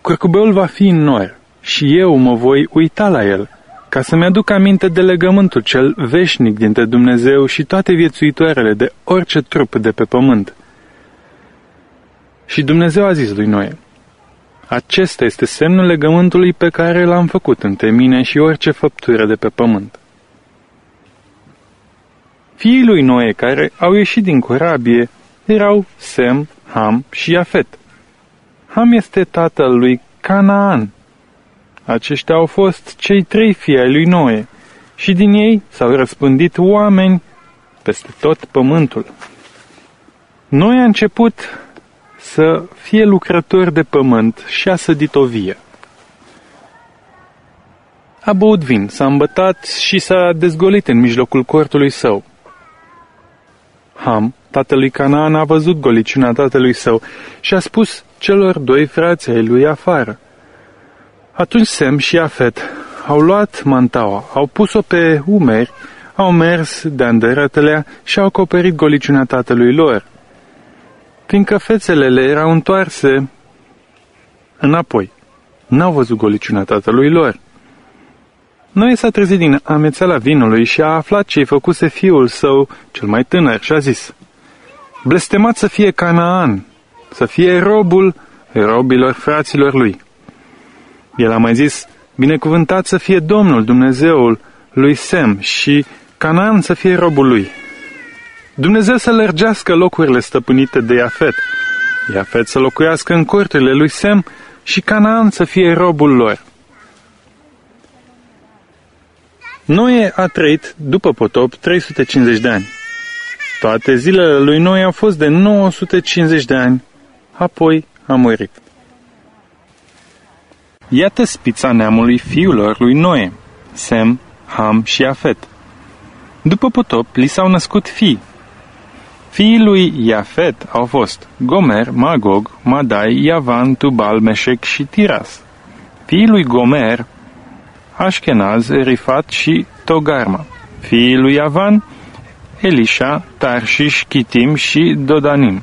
Curcubeul va fi în nor și eu mă voi uita la el, ca să-mi aduc aminte de legământul cel veșnic dintre Dumnezeu și toate viețuitoarele de orice trup de pe pământ. Și Dumnezeu a zis lui Noe, acesta este semnul legământului pe care l-am făcut între mine și orice făptură de pe pământ. Fiii lui Noe care au ieșit din corabie erau Sem, Ham și Iafet. Ham este tatăl lui Canaan. Aceștia au fost cei trei fii ai lui Noe și din ei s-au răspândit oameni peste tot pământul. Noi a început să fie lucrător de pământ și a sădit o vie. A băut vin, s-a îmbătat și s-a dezgolit în mijlocul cortului său. Ham, tatălui Canaan, a văzut goliciunea tatălui său și a spus celor doi frați ai lui afară. Atunci Sem și Afet au luat mantaua, au pus-o pe umeri, au mers de-a și au acoperit goliciunea tatălui lor, fiindcă fețele le erau întoarse înapoi. N-au văzut goliciunea tatălui lor. Noi s-a trezit din amețeala vinului și a aflat ce-i făcuse fiul său, cel mai tânăr, și a zis, Blestemat să fie Canaan, să fie robul robilor fraților lui. El a mai zis, binecuvântat să fie Domnul Dumnezeul lui Sem și Canaan să fie robul lui. Dumnezeu să lărgească locurile stăpânite de Iafet, Iafet să locuiască în corturile lui Sem și Canaan să fie robul lor. Noe a trăit, după potop, 350 de ani. Toate zilele lui Noe au fost de 950 de ani, apoi a murit. Iată spița neamului fiulor lui Noe, Sem, Ham și Afet. După potop, li s-au născut fii. Fiii lui Iafet au fost Gomer, Magog, Madai, Iavan, Tubal, Meșec și Tiras. Fiii lui Gomer, Ashkenaz, Rifat și Togarma. Fiii lui Iavan, Elisha, Tarșiș, Chitim și Dodanim.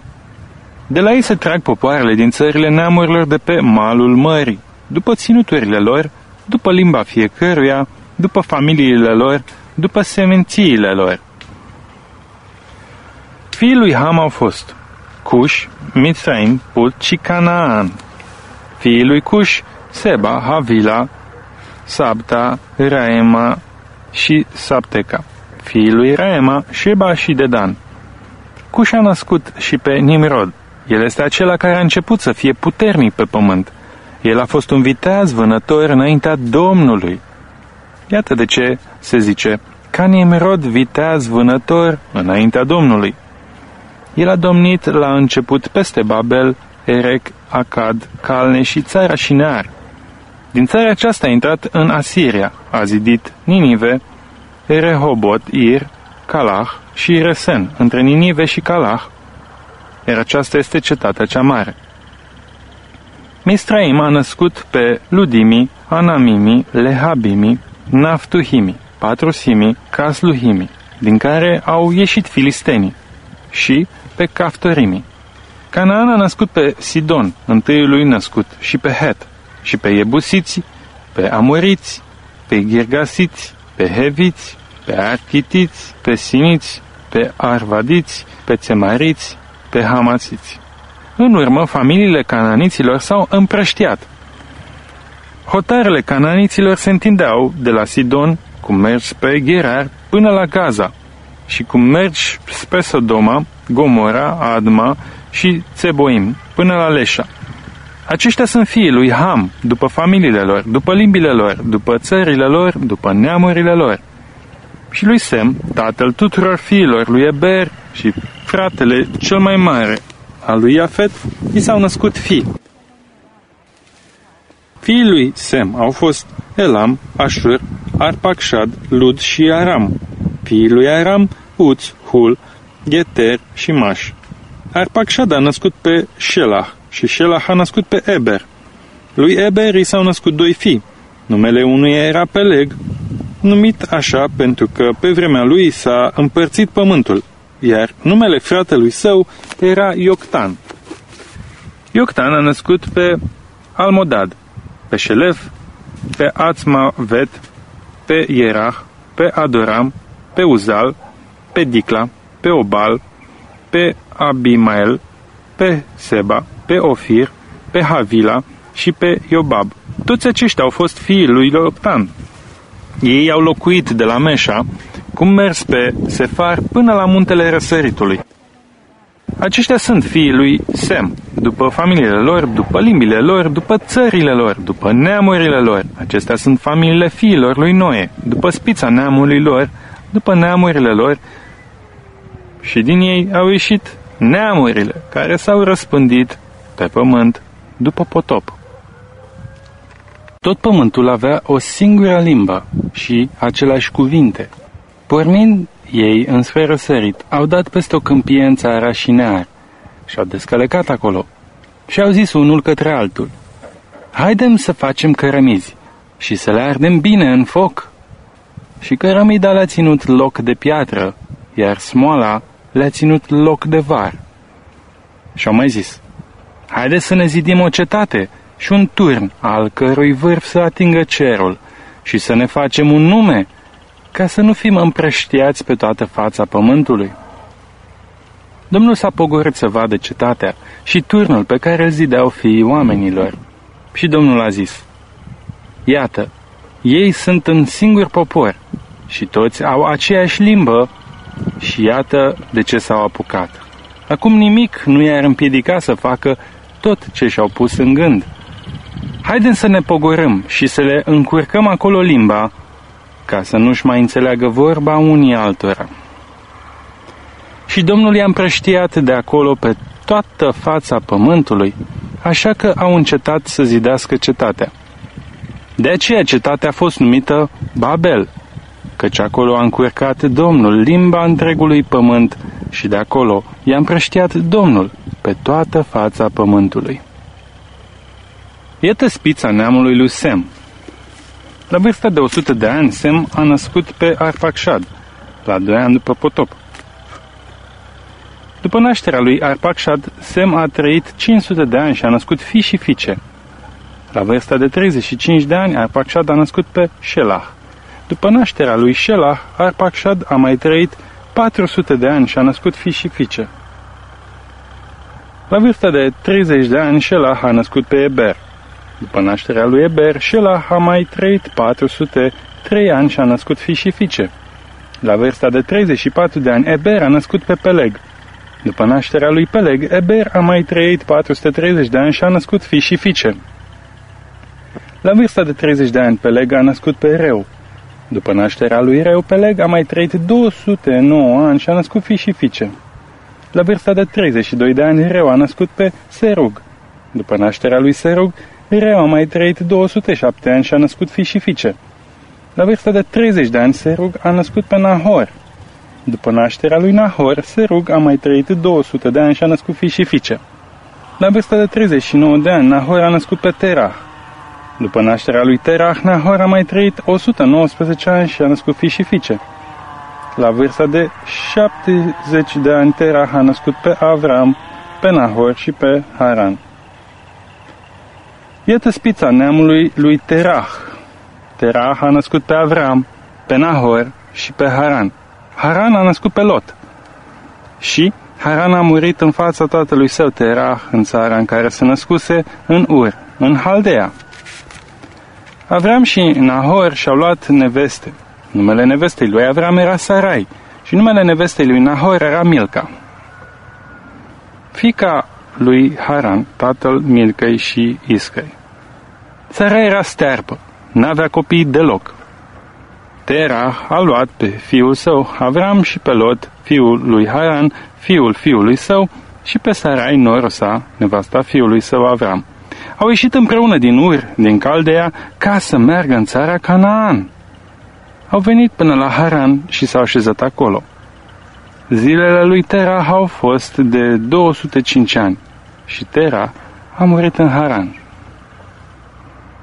De la ei se trag popoarele din țările neamurilor de pe malul mării, după ținuturile lor, după limba fiecăruia, după familiile lor, după semențiile lor. Fiii lui Ham au fost Cush, Mitzraim, Put și Canaan. Fiii lui Cush, Seba, Havila, Sabta, Raema și Sapteca. Fiii lui Raema, Sheba și Dedan. Cush a născut și pe Nimrod. El este acela care a început să fie puternic pe pământ. El a fost un viteaz vânător înaintea Domnului. Iată de ce se zice, ca Nimrod viteaz vânător înaintea Domnului. El a domnit la început peste Babel, Erec, Acad, Calne și țara Șinear. Din țara aceasta a intrat în Asiria, a zidit Ninive, Rehobot, Ir, Calah și Resen, între Ninive și Calah, iar aceasta este cetatea cea mare. Mistraim a născut pe Ludimi, Anamimi, Lehabimi, Naftuhimi, Patrusimi, Casluhimi, din care au ieșit filistenii, și pe Caftorimi. Canaan a născut pe Sidon, întâiul lui născut, și pe Het, și pe Iebusiți, pe Amoriți, pe Girgasiți, pe Heviți, pe Architiți, pe Siniți, pe Arvadiți, pe Țemariți, pe Hamațiți. În urmă, familiile cananiților s-au împrăștiat. Hotarele cananiților se întindeau de la Sidon, cum mergi pe Gerar, până la Gaza, și cum mergi spre Sodoma, Gomora, Adma și Țeboim, până la Leșa. Aceștia sunt fiii lui Ham, după familiile lor, după limbile lor, după țările lor, după neamurile lor. Și lui Sem, tatăl tuturor fiilor lui Eber și fratele cel mai mare al lui Iafet, i s-au născut fii. Fiii lui Sem au fost Elam, Ashur, Arpacshad, Lud și Aram. Fiii lui Aram, Uț, Hul, Geter și Maș. Arpacshad a născut pe Shelah și Shelah a născut pe Eber. Lui Eber i s-au născut doi fii. Numele unuia era Peleg, numit așa pentru că pe vremea lui s-a împărțit pământul, iar numele fratelui său era Ioctan. Ioctan a născut pe Almodad, pe Șelef, pe Atzmavet, pe Ierah, pe Adoram, pe Uzal, pe Dicla, pe Obal, pe Abimael, pe Seba, pe Ofir, pe Havila și pe Iobab. Toți aceștia au fost fiii lui Loptan. Ei au locuit de la Meșa, cum mers pe Sefar până la muntele răsăritului. Aceștia sunt fiii lui Sem, după familiile lor, după limbile lor, după țările lor, după neamurile lor. Acestea sunt familiile fiilor lui Noe, după spița neamului lor, după neamurile lor, și din ei au ieșit neamurile care s-au răspândit pe pământ după potop. Tot pământul avea o singură limbă și aceleași cuvinte. Pornind ei înspre răsărit, au dat peste o câmpie în țara Șinear și au descălecat acolo și au zis unul către altul, Haidem să facem cărămizi și să le ardem bine în foc. Și cărămida le-a ținut loc de piatră, iar smoala le-a ținut loc de var. Și au mai zis, haideți să ne zidim o cetate și un turn al cărui vârf să atingă cerul și să ne facem un nume, ca să nu fim împrăștiați pe toată fața pământului. Domnul s-a pogorât să vadă cetatea și turnul pe care îl zideau fiii oamenilor. Și Domnul a zis, Iată, ei sunt un singur popor și toți au aceeași limbă și iată de ce s-au apucat. Acum nimic nu i-ar împiedica să facă tot ce și-au pus în gând. Haideți să ne pogorâm și să le încurcăm acolo limba, ca să nu-și mai înțeleagă vorba unii altora. Și Domnul i-a împrăștiat de acolo pe toată fața pământului, așa că au încetat să zidească cetatea. De aceea cetatea a fost numită Babel, căci acolo a încurcat Domnul limba întregului pământ și de acolo i-a împrăștiat Domnul pe toată fața pământului. Iată spița neamului lui Sem. La vârsta de 100 de ani, Sem a născut pe Arpacșad, la 2 ani după potop. După nașterea lui Arpacșad, Sem a trăit 500 de ani și a născut fi și fiice. La vârsta de 35 de ani, Arpacșad a născut pe Shelah. După nașterea lui Shelah, Arpacșad a mai trăit 400 de ani și a născut fi și fiice. La vârsta de 30 de ani, Shelah a născut pe Eber. După nașterea lui Eber, Shelah a mai trăit 403 ani și a născut fi și fiice. La vârsta de 34 de ani, Eber a născut pe Peleg. După nașterea lui Peleg, Eber a mai trăit 430 de ani și a născut fi și fiice. La vârsta de 30 de ani, Peleg a născut pe Reu. După nașterea lui Reu, Peleg a mai trăit 209 ani și a născut fi și fiice. La vârsta de 32 de ani, Reu a născut pe Serug. După nașterea lui Serug, Reu a mai trăit 207 ani și a născut fi și fiice. La vârsta de 30 de ani, Serug a născut pe Nahor. După nașterea lui Nahor, Serug a mai trăit 200 de ani și a născut fi și fiice. La vârsta de 39 de ani, Nahor a născut pe Terah. După nașterea lui Terah, Nahor a mai trăit 119 ani și a născut fi și fiice. La vârsta de 70 de ani, Terah a născut pe Avram, pe Nahor și pe Haran. Iată spița neamului lui Terah. Terah a născut pe Avram, pe Nahor și pe Haran. Haran a născut pe Lot. Și Haran a murit în fața tatălui său Terah, în țara în care se născuse, în Ur, în Haldea. Avram și Nahor și-au luat neveste. Numele nevestei lui Avram era Sarai și numele nevestei lui Nahor era Milca. Fica lui Haran, tatăl Milcăi și Iscăi. Sarai era stearpă, n-avea copii deloc. Tera a luat pe fiul său Avram și pe Lot, fiul lui Haran, fiul fiului său, și pe Sarai Norosa, nevasta fiului său Avram au ieșit împreună din Ur, din Caldea, ca să meargă în țara Canaan. Au venit până la Haran și s-au așezat acolo. Zilele lui Tera au fost de 205 ani și Tera a murit în Haran.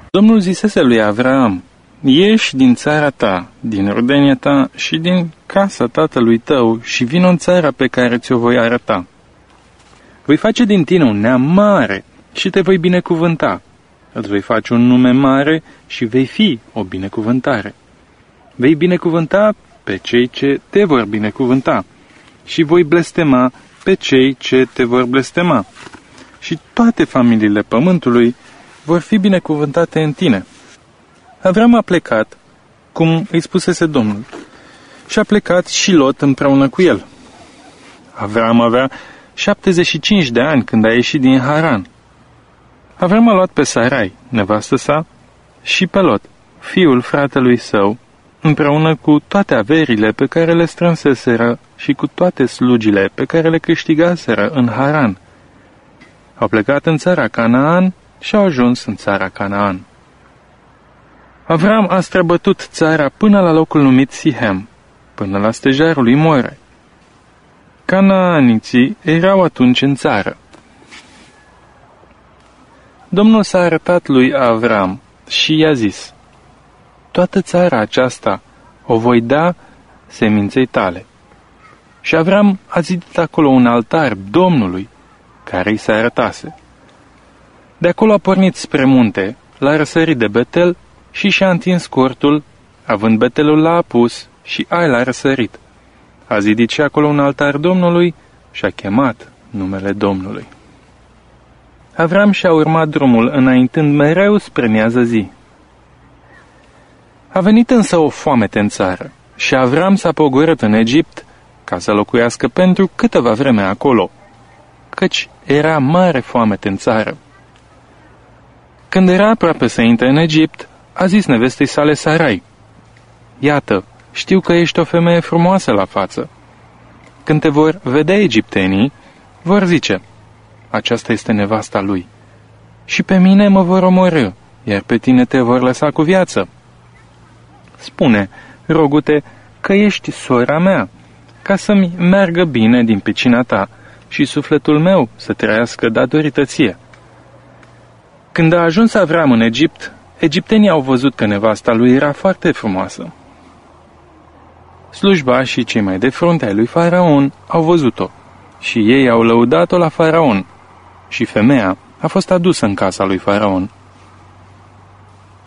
Domnul zisese lui Avram, ieși din țara ta, din rodenia ta și din casa tatălui tău și vin în țara pe care ți-o voi arăta. Voi face din tine un neam mare și te voi binecuvânta. Îți voi face un nume mare și vei fi o binecuvântare. Vei binecuvânta pe cei ce te vor binecuvânta și voi blestema pe cei ce te vor blestema. Și toate familiile pământului vor fi binecuvântate în tine. Avram a plecat, cum îi spusese Domnul, și a plecat și Lot împreună cu el. Avram avea 75 de ani când a ieșit din Haran. Avram a luat pe Sarai, nevastă sa, și pe Lot, fiul fratelui său, împreună cu toate averile pe care le strânseseră și cu toate slugile pe care le câștigaseră în Haran. Au plecat în țara Canaan și au ajuns în țara Canaan. Avram a străbătut țara până la locul numit Sihem, până la stejarul lui More. Canaaniții erau atunci în țară. Domnul s-a arătat lui Avram și i-a zis, toată țara aceasta o voi da seminței tale. Și Avram a zidit acolo un altar Domnului, care îi se arătase. De acolo a pornit spre munte, la răsărit de Betel și și-a întins cortul, având Betelul la apus și ai la răsărit. A zidit și acolo un altar Domnului și a chemat numele Domnului. Avram și-a urmat drumul înaintând mereu spre miază zi. A venit însă o foamete în țară și Avram s-a pogorât în Egipt ca să locuiască pentru câteva vreme acolo, căci era mare foamete în țară. Când era aproape să intre în Egipt, a zis nevestei sale Sarai, Iată, știu că ești o femeie frumoasă la față. Când te vor vedea egiptenii, vor zice, aceasta este nevasta lui. Și pe mine mă vor omorâ, iar pe tine te vor lăsa cu viață. Spune, rogute, că ești sora mea, ca să-mi meargă bine din pecina ta și sufletul meu să trăiască datorită ție. Când a ajuns Avram în Egipt, egiptenii au văzut că nevasta lui era foarte frumoasă. Slujba și cei mai de frunte ai lui Faraon au văzut-o și ei au lăudat-o la Faraon și femeia a fost adusă în casa lui Faraon.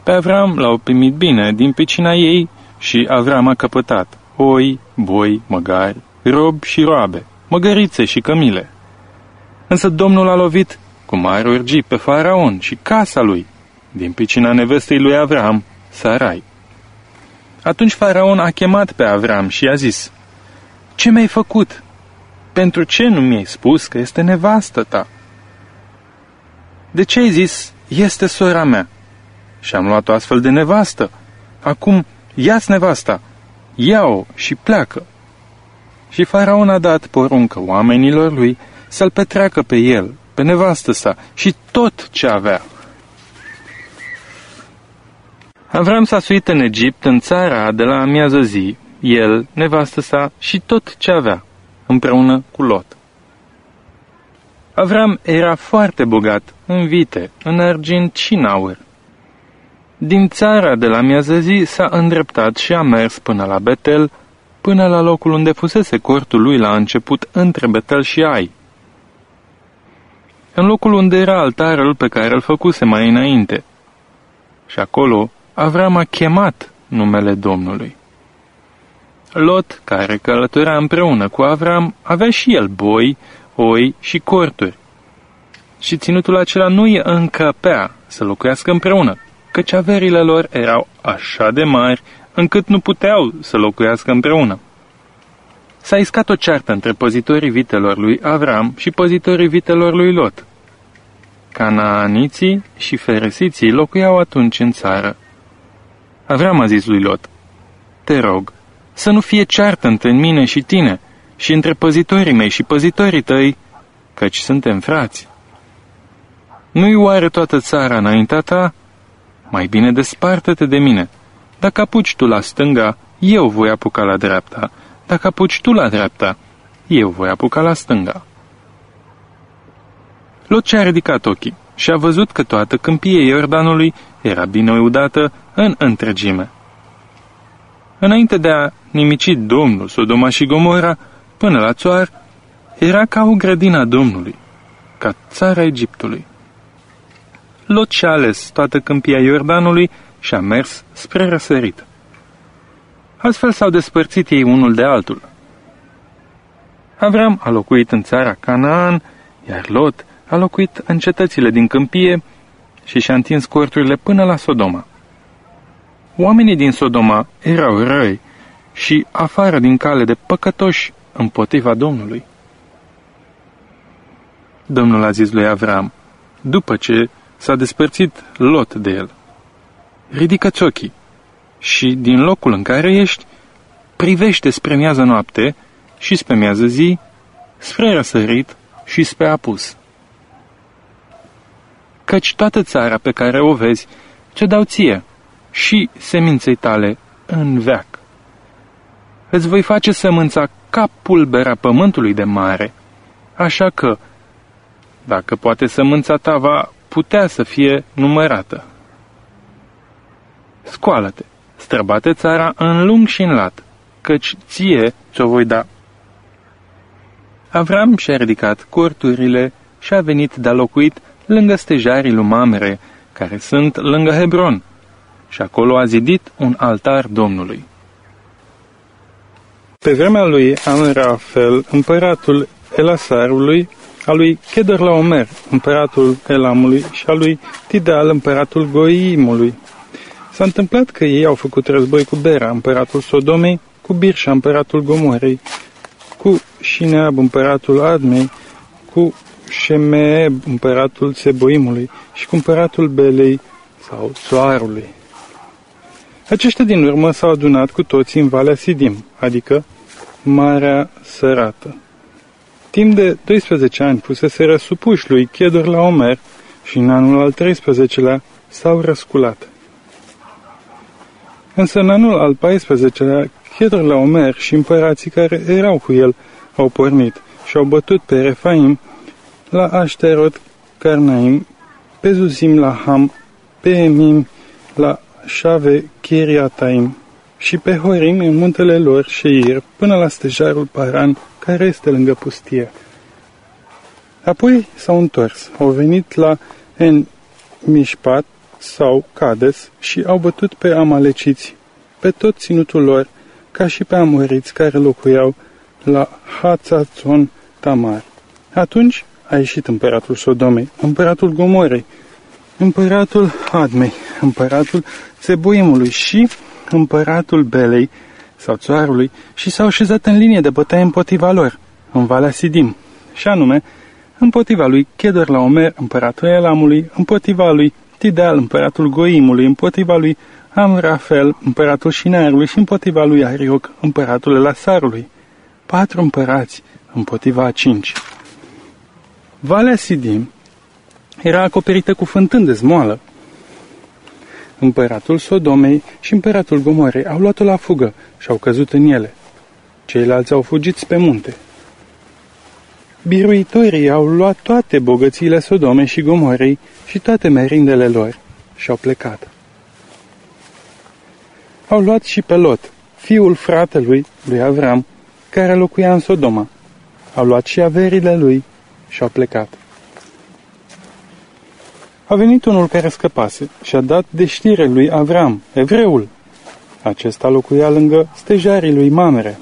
Pe Avram l-au primit bine din picina ei și Avram a căpătat oi, boi, măgari, rob și roabe, măgărițe și cămile. Însă Domnul a lovit cu mare urgii pe Faraon și casa lui, din picina nevestei lui Avram, Sarai. Atunci Faraon a chemat pe Avram și i-a zis, Ce mi-ai făcut? Pentru ce nu mi-ai spus că este nevastă ta? De ce ai zis, este sora mea? Și am luat o astfel de nevastă. Acum, ia-ți nevasta, ia-o și pleacă. Și faraon a dat poruncă oamenilor lui să-l petreacă pe el, pe nevastă sa și tot ce avea. Avram s-a suit în Egipt, în țara de la amiază zi, el, nevastă sa și tot ce avea, împreună cu Lot. Avram era foarte bogat în vite, în argint și în aur. Din țara de la miază zi s-a îndreptat și a mers până la Betel, până la locul unde fusese cortul lui la început între Betel și Ai. În locul unde era altarul pe care îl făcuse mai înainte. Și acolo Avram a chemat numele Domnului. Lot, care călătorea împreună cu Avram, avea și el boi, oi și corturi. Și ținutul acela nu îi încăpea să locuiască împreună, căci averile lor erau așa de mari încât nu puteau să locuiască împreună. S-a iscat o ceartă între păzitorii vitelor lui Avram și păzitorii vitelor lui Lot. Canaaniții și feresiții locuiau atunci în țară. Avram a zis lui Lot, Te rog, să nu fie ceartă între mine și tine și între păzitorii mei și păzitorii tăi, căci suntem frați. Nu-i oare toată țara înaintea ta? Mai bine desparte-te de mine. Dacă apuci tu la stânga, eu voi apuca la dreapta. Dacă apuci tu la dreapta, eu voi apuca la stânga. Lot și-a ridicat ochii și a văzut că toată câmpie Iordanului era bine udată în întregime. Înainte de a nimici Domnul Sodoma și Gomora până la țoar, era ca o grădina Domnului, ca țara Egiptului. Lot și-a ales toată câmpia Iordanului și a mers spre răsărit. Astfel s-au despărțit ei unul de altul. Avram a locuit în țara Canaan, iar Lot a locuit în cetățile din câmpie și și-a întins corturile până la Sodoma. Oamenii din Sodoma erau răi și afară din cale de păcătoși împotriva Domnului. Domnul a zis lui Avram, după ce s-a despărțit Lot de el, ridică-ți ochii și din locul în care ești, privește spre miază noapte și spre miază zi, spre răsărit și spre apus. Căci toată țara pe care o vezi, ce dau ție și seminței tale în veac. Îți voi face sămânța ca pulbera pământului de mare, așa că, dacă poate sămânța ta va putea să fie numărată. Scoală-te, străbate țara în lung și în lat, căci ție ți-o voi da. Avram și-a ridicat corturile și a venit de locuit lângă stejarii lui Mamre, care sunt lângă Hebron, și acolo a zidit un altar Domnului. Pe vremea lui Amrafel, împăratul Elasarului, a lui Omer, împăratul Elamului, și a lui Tidal, împăratul Goimului. S-a întâmplat că ei au făcut război cu Bera, împăratul Sodomei, cu Birșa, împăratul Gomorei, cu Șineab, împăratul Admei, cu Shemeeb, împăratul Seboimului, și cu împăratul Belei sau Soarului. Aceștia din urmă s-au adunat cu toții în Valea Sidim, adică Marea Sărată. Timp de 12 ani fusese răsupuși lui Chedor la Omer și în anul al 13-lea s-au răsculat. Însă în anul al 14-lea, Chedor la Omer și împărații care erau cu el au pornit și au bătut pe Refaim la Ashterot Carnaim, pe Zuzim la Ham, pe Emim la Shave Kiriataim și pe Horim în muntele lor Sheir până la stejarul Paran care este lângă pustie. Apoi s-au întors, au venit la En Mishpat sau Cades și au bătut pe amaleciți, pe tot ținutul lor, ca și pe amoriți care locuiau la Hatzatzon Tamar. Atunci a ieșit împăratul Sodomei, împăratul Gomorei, împăratul Admei, împăratul Zeboimului și împăratul Belei sau țoarului și s-au șezat în linie de bătaie împotriva lor, în Valea Sidim, și anume împotriva lui Chedor la Omer, împăratul Elamului, împotriva lui Tidal, împăratul Goimului, împotriva lui Amrafel, împăratul Șinarului și împotriva lui Arioc, împăratul Elasarului. Patru împărați împotriva a cinci. Valea Sidim era acoperită cu fântâni de zmoală. Împăratul Sodomei și împăratul Gomorei au luat-o la fugă și au căzut în ele. Ceilalți au fugit pe munte. Biruitorii au luat toate bogățiile Sodomei și Gomorei și toate merindele lor și au plecat. Au luat și pe Lot, fiul fratelui lui Avram, care locuia în Sodoma. Au luat și averile lui și au plecat. A venit unul care scăpase și a dat de știre lui Avram, evreul. Acesta locuia lângă stejarii lui Mamere.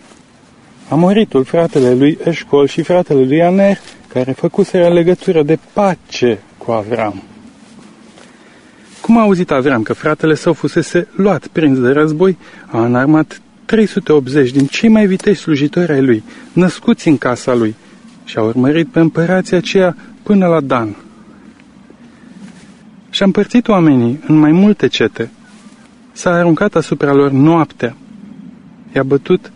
Amoritul, fratele lui Eșcol și fratele lui Aner, care făcuseră legătură de pace cu Avram. Cum a auzit Avram că fratele său fusese luat prins de război, a înarmat 380 din cei mai vitei slujitori ai lui, născuți în casa lui, și a urmărit pe împărația aceea până la Dan. Și-a împărțit oamenii în mai multe cete. S-a aruncat asupra lor noaptea. I-a bătut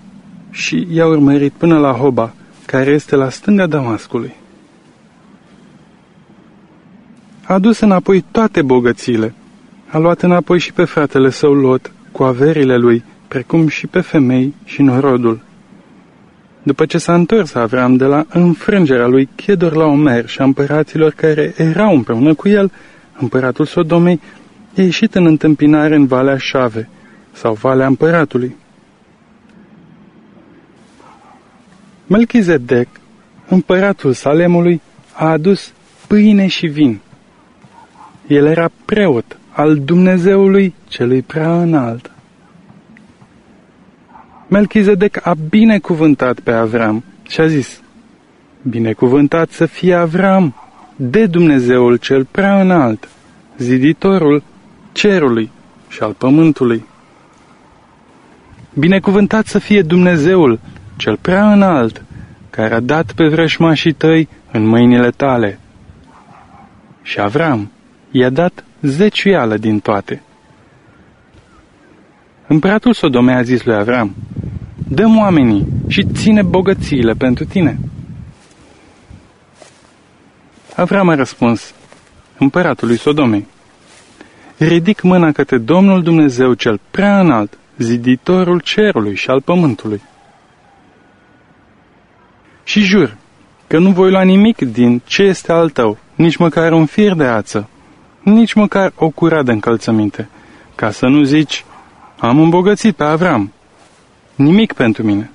și i-a urmărit până la Hoba, care este la stânga Damascului. A adus înapoi toate bogățiile. A luat înapoi și pe fratele său Lot, cu averile lui, precum și pe femei și norodul. După ce s-a întors Avram de la înfrângerea lui Chedor la Omer și a împăraților care erau împreună cu el, împăratul Sodomei a ieșit în întâmpinare în Valea Șave, sau Valea Împăratului. Melchizedec, împăratul Salemului, a adus pâine și vin. El era preot al Dumnezeului celui prea înalt. Melchizedec a binecuvântat pe Avram și a zis, Binecuvântat să fie Avram de Dumnezeul cel prea înalt, ziditorul cerului și al pământului. Binecuvântat să fie Dumnezeul cel prea înalt, care a dat pe vrășmașii tăi în mâinile tale. Și Avram i-a dat zeciuială din toate. Împăratul Sodome a zis lui Avram, dăm oamenii și ține bogățiile pentru tine. Avram a răspuns împăratului Sodomei, ridic mâna către Domnul Dumnezeu cel prea înalt, ziditorul cerului și al pământului. Și jur că nu voi lua nimic din ce este al tău, nici măcar un fir de ață, nici măcar o cură de încălțăminte, ca să nu zici, Am îmbogățit pe Avram. Nimic pentru mine.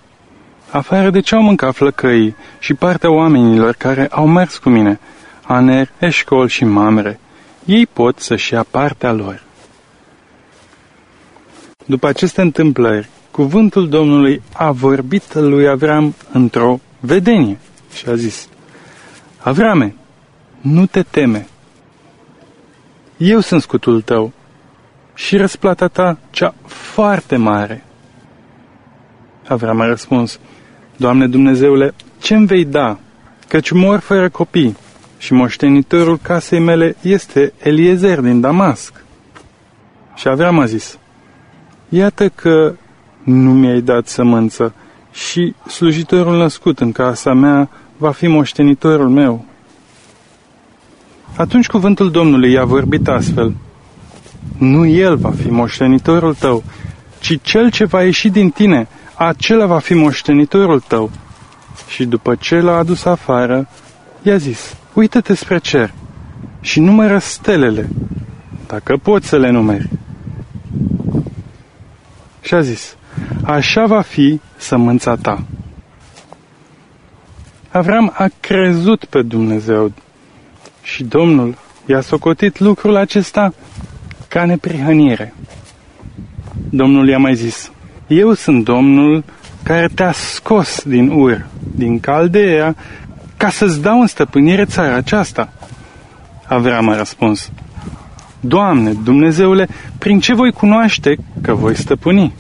Afară de ce au mâncat flăcăii și partea oamenilor care au mers cu mine, Aner, Eșcol și Mamre, ei pot să-și ia partea lor. După aceste întâmplări, cuvântul Domnului a vorbit lui Avram într-o vedenie și a zis, Avrame, nu te teme. Eu sunt scutul tău și răsplata ta cea foarte mare. Avram a răspuns, Doamne Dumnezeule, ce-mi vei da, căci mor fără copii și moștenitorul casei mele este Eliezer din Damasc. Și Avram a zis, Iată că nu mi-ai dat sămânță și slujitorul născut în casa mea va fi moștenitorul meu. Atunci cuvântul Domnului i-a vorbit astfel. Nu el va fi moștenitorul tău, ci cel ce va ieși din tine, acela va fi moștenitorul tău. Și după ce l-a adus afară, i-a zis, uită-te spre cer și numără stelele, dacă poți să le numeri. Și a zis, așa va fi sămânța ta. Avram a crezut pe Dumnezeu și Domnul i-a socotit lucrul acesta ca neprihănire. Domnul i-a mai zis, Eu sunt Domnul care te-a scos din Ur, din Caldeea, ca să-ți dau în stăpânire țara aceasta. Avram a răspuns, Doamne, Dumnezeule, prin ce voi cunoaște că voi stăpâni?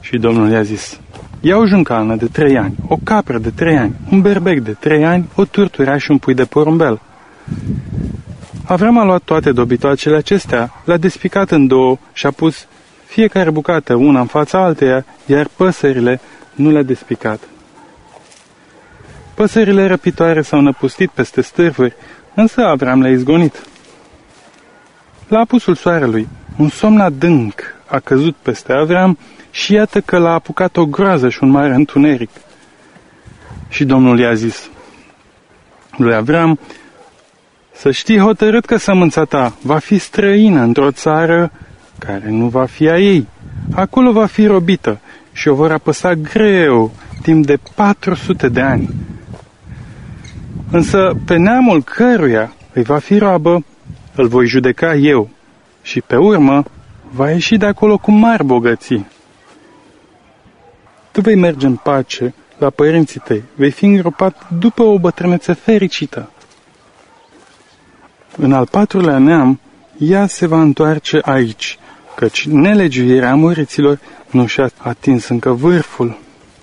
Și Domnul i-a zis, ia o juncană de trei ani, o capră de trei ani, un berbec de trei ani, o turturea și un pui de porumbel. Avram a luat toate dobitoacele acestea, le-a despicat în două și a pus fiecare bucată una în fața alteia, iar păsările nu le-a despicat. Păsările răpitoare s-au năpustit peste stârvuri, însă Avram le-a izgonit. La apusul soarelui, un somn adânc a căzut peste Avram și iată că l-a apucat o groază și un mare întuneric. Și Domnul i-a zis lui Avram, să știi hotărât că sămânța ta va fi străină într-o țară care nu va fi a ei. Acolo va fi robită și o vor apăsa greu timp de 400 de ani. Însă pe neamul căruia îi va fi roabă, îl voi judeca eu și pe urmă va ieși de acolo cu mari bogății. Tu vei merge în pace la părinții tăi, vei fi îngropat după o bătrânețe fericită. În al patrulea neam, ea se va întoarce aici, căci nelegiuirea muriților nu și-a atins încă vârful.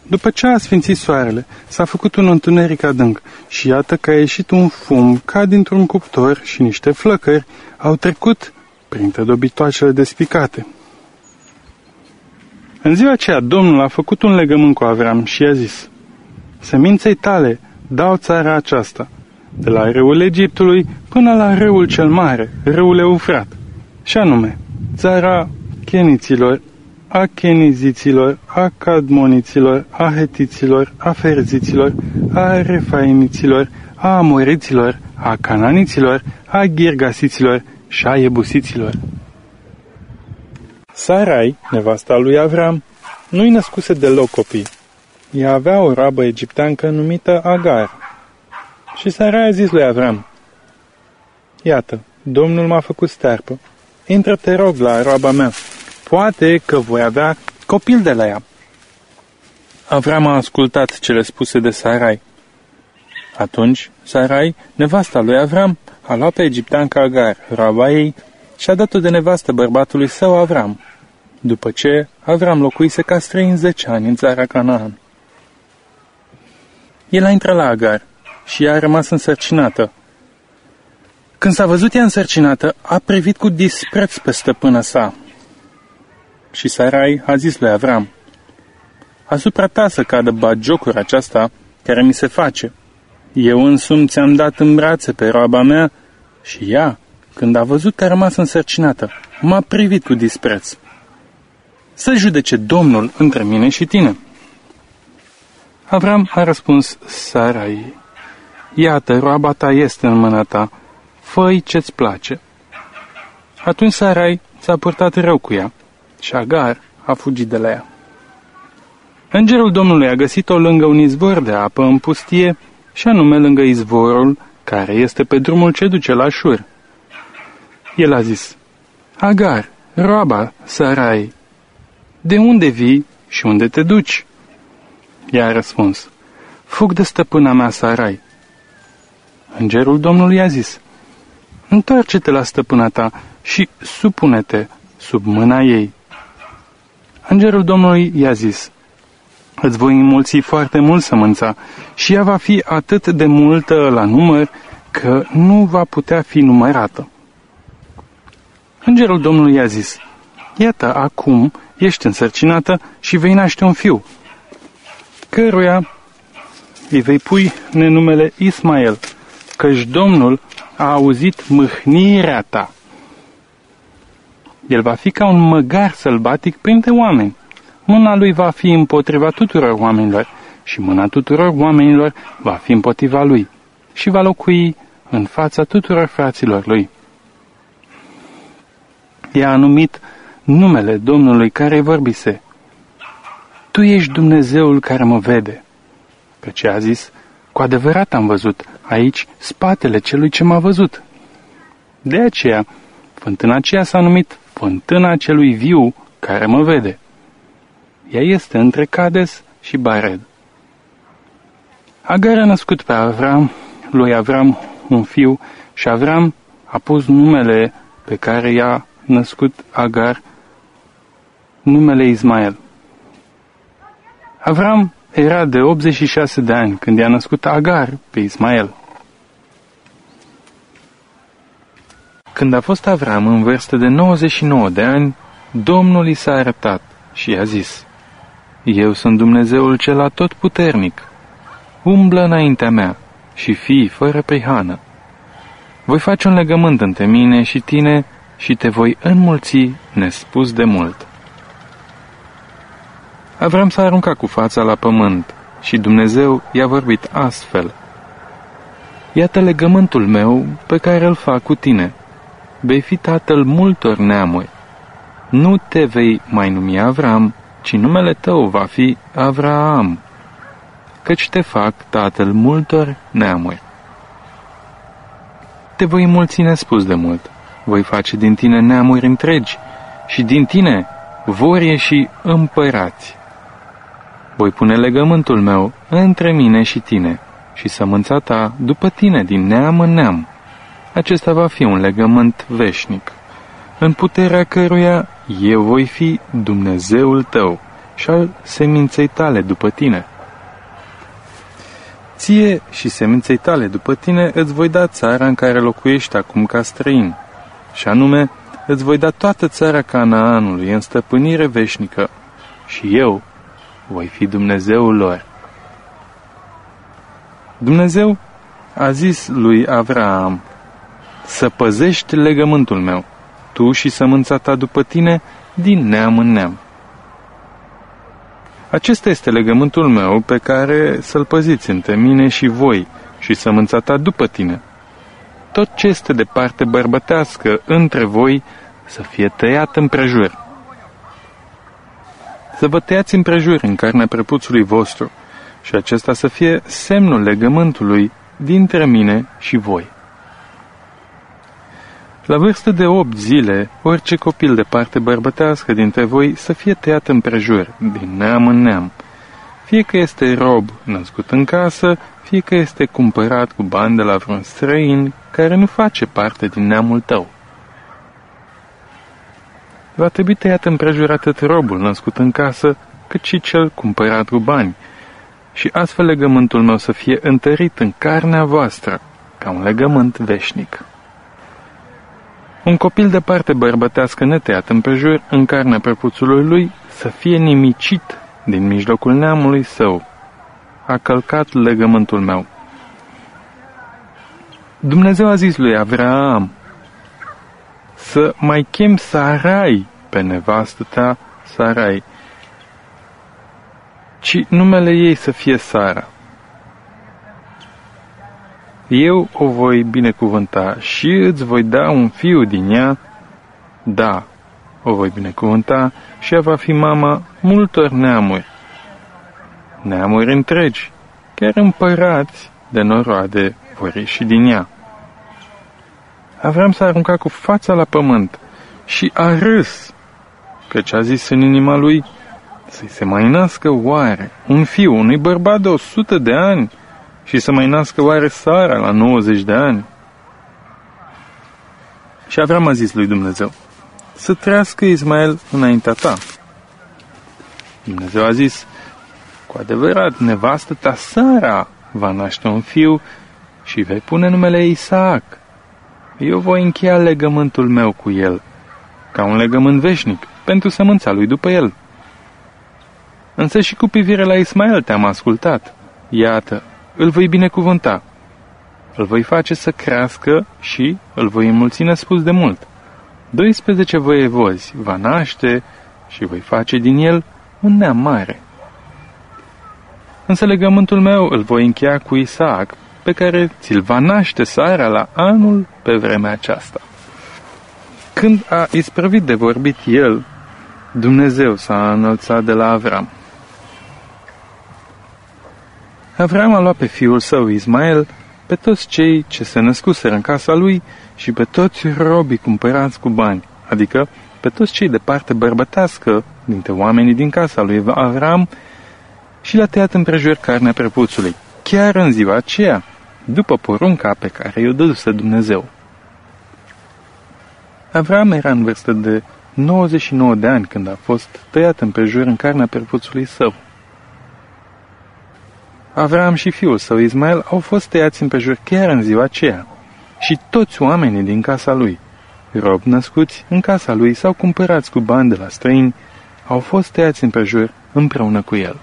După ce a sfințit soarele, s-a făcut un întuneric adânc și iată că a ieșit un fum ca dintr-un cuptor și niște flăcări au trecut printre dobitoacele despicate. În ziua aceea, Domnul a făcut un legământ cu Avram și i-a zis, Seminței tale dau țara aceasta, de la râul Egiptului până la râul cel mare, râul Eufrat, și anume, țara cheniților, a cheniziților, a cadmoniților, a hetiților, a ferziților, a refaimiților, a amoriților, a cananiților, a ghirgasiților și a ebusiților. Sarai, nevasta lui Avram, nu-i născuse deloc copii. Ea avea o rabă egipteancă numită Agar. Și Sarai a zis lui Avram, Iată, Domnul m-a făcut stearpă. Intră, te rog, la roaba mea. Poate că voi avea copil de la ea. Avram a ascultat cele spuse de Sarai. Atunci, Sarai, nevasta lui Avram, a luat pe egipteanca Agar, roaba ei, și a dat-o de nevastă bărbatului său Avram după ce Avram locuise ca străin zece ani în țara Canaan. El a intrat la Agar și ea a rămas însărcinată. Când s-a văzut ea însărcinată, a privit cu dispreț pe stăpână sa. Și Sarai a zis lui Avram, Asupra ta să cadă bagiocura aceasta care mi se face. Eu însumi ți-am dat în brațe pe roaba mea și ea, când a văzut că a rămas însărcinată, m-a privit cu dispreț să judece Domnul între mine și tine. Avram a răspuns Sarai, Iată, roaba ta este în mâna ta, fă ce-ți place. Atunci Sarai s-a purtat rău cu ea și Agar a fugit de la ea. Îngerul Domnului a găsit-o lângă un izvor de apă în pustie, și anume lângă izvorul care este pe drumul ce duce la Șur. El a zis, Agar, roaba Sarai, de unde vii și unde te duci? Ea a răspuns, fug de stăpâna mea Sarai. Îngerul Domnului a zis, întoarce-te la stăpâna ta și supune-te sub mâna ei. Îngerul Domnului i-a zis, îți voi înmulți foarte mult sămânța și ea va fi atât de multă la număr că nu va putea fi numărată. Îngerul Domnului i-a zis, Iată, acum ești însărcinată și vei naște un fiu, căruia îi vei pui nenumele Ismael, căci Domnul a auzit mâhnirea ta. El va fi ca un măgar sălbatic printre oameni. Mâna lui va fi împotriva tuturor oamenilor și mâna tuturor oamenilor va fi împotriva lui și va locui în fața tuturor fraților lui. I-a numit numele Domnului care vorbise. Tu ești Dumnezeul care mă vede. Căci a zis, cu adevărat am văzut aici spatele celui ce m-a văzut. De aceea, fântâna aceea s-a numit fântâna celui viu care mă vede. Ea este între Cades și Bared. Agar a născut pe Avram, lui Avram un fiu și Avram a pus numele pe care i-a născut Agar, numele Ismael. Avram era de 86 de ani când i-a născut Agar pe Ismael. Când a fost Avram în vârstă de 99 de ani, Domnul i s-a arătat și i-a zis, Eu sunt Dumnezeul cel atotputernic. Umblă înaintea mea și fii fără prihană. Voi face un legământ între mine și tine și te voi înmulți nespus de mult. Avram s-a aruncat cu fața la pământ și Dumnezeu i-a vorbit astfel. Iată legământul meu pe care îl fac cu tine. Vei fi tatăl multor neamuri. Nu te vei mai numi Avram, ci numele tău va fi Avraam, căci te fac tatăl multor neamuri. Te voi mulți nespus de mult. Voi face din tine neamuri întregi și din tine vor ieși împărați. Voi pune legământul meu între mine și tine și sămânța ta după tine din neam în neam. Acesta va fi un legământ veșnic, în puterea căruia eu voi fi Dumnezeul tău și al seminței tale după tine. Ție și seminței tale după tine îți voi da țara în care locuiești acum ca străin, și anume îți voi da toată țara Canaanului în stăpânire veșnică și eu voi fi Dumnezeul lor. Dumnezeu a zis lui Avraam, să păzești legământul meu, tu și sămânța ta după tine, din neam în neam. Acesta este legământul meu pe care să-l păziți între mine și voi și sămânța ta după tine. Tot ce este de parte bărbătească între voi să fie tăiat împrejur. Să vă tăiați împrejur în carnea prepuțului vostru și acesta să fie semnul legământului dintre mine și voi. La vârstă de opt zile, orice copil de parte bărbătească dintre voi să fie tăiat împrejur, din neam în neam. Fie că este rob născut în casă, fie că este cumpărat cu bani de la vreun străin care nu face parte din neamul tău. Va trebui tăiat împrejur atât robul născut în casă, cât și cel cumpărat cu bani, și astfel legământul meu să fie întărit în carnea voastră, ca un legământ veșnic. Un copil de parte bărbătească netăiat împrejur în carnea prepuțului lui să fie nimicit din mijlocul neamului său. A călcat legământul meu. Dumnezeu a zis lui Avraam să mai chem Sarai pe nevastă ta Sarai, ci numele ei să fie Sara. Eu o voi binecuvânta și îți voi da un fiu din ea, da, o voi binecuvânta și ea va fi mama multor neamuri. Neamuri întregi, chiar împărați de noroade vor ieși din ea. Avram s-a aruncat cu fața la pământ și a râs, căci a zis în inima lui, să-i se mai nască oare un fiu unui bărbat de o sută de ani și să mai nască oare Sara la 90 de ani? Și Avram a zis lui Dumnezeu, să trăiască Ismael înaintea ta. Dumnezeu a zis, cu adevărat, nevastă ta Sara va naște un fiu și vei pune numele Isaac. Eu voi încheia legământul meu cu el, ca un legământ veșnic, pentru sămânța lui după el. Însă și cu privire la Ismael te-am ascultat. Iată, îl voi binecuvânta. Îl voi face să crească și îl voi înmulți nespus de mult. 12 voievozi va naște și voi face din el un neam mare. Însă legământul meu îl voi încheia cu Isaac, pe care ți-l va naște Sara la anul pe vremea aceasta. Când a isprăvit de vorbit el, Dumnezeu s-a înălțat de la Avram. Avram a luat pe fiul său Ismael, pe toți cei ce se născuseră în casa lui și pe toți robii cumpărați cu bani, adică pe toți cei de parte bărbătească dintre oamenii din casa lui Avram și l-a tăiat împrejur carnea prepuțului, chiar în ziua aceea, după porunca pe care i-o dăduse Dumnezeu. Avram era în vârstă de 99 de ani când a fost tăiat împrejur în carnea prepuțului său. Avram și fiul său Ismael au fost tăiați împrejur chiar în ziua aceea și toți oamenii din casa lui, rob născuți în casa lui sau cumpărați cu bani de la străini, au fost tăiați împrejur împreună cu el.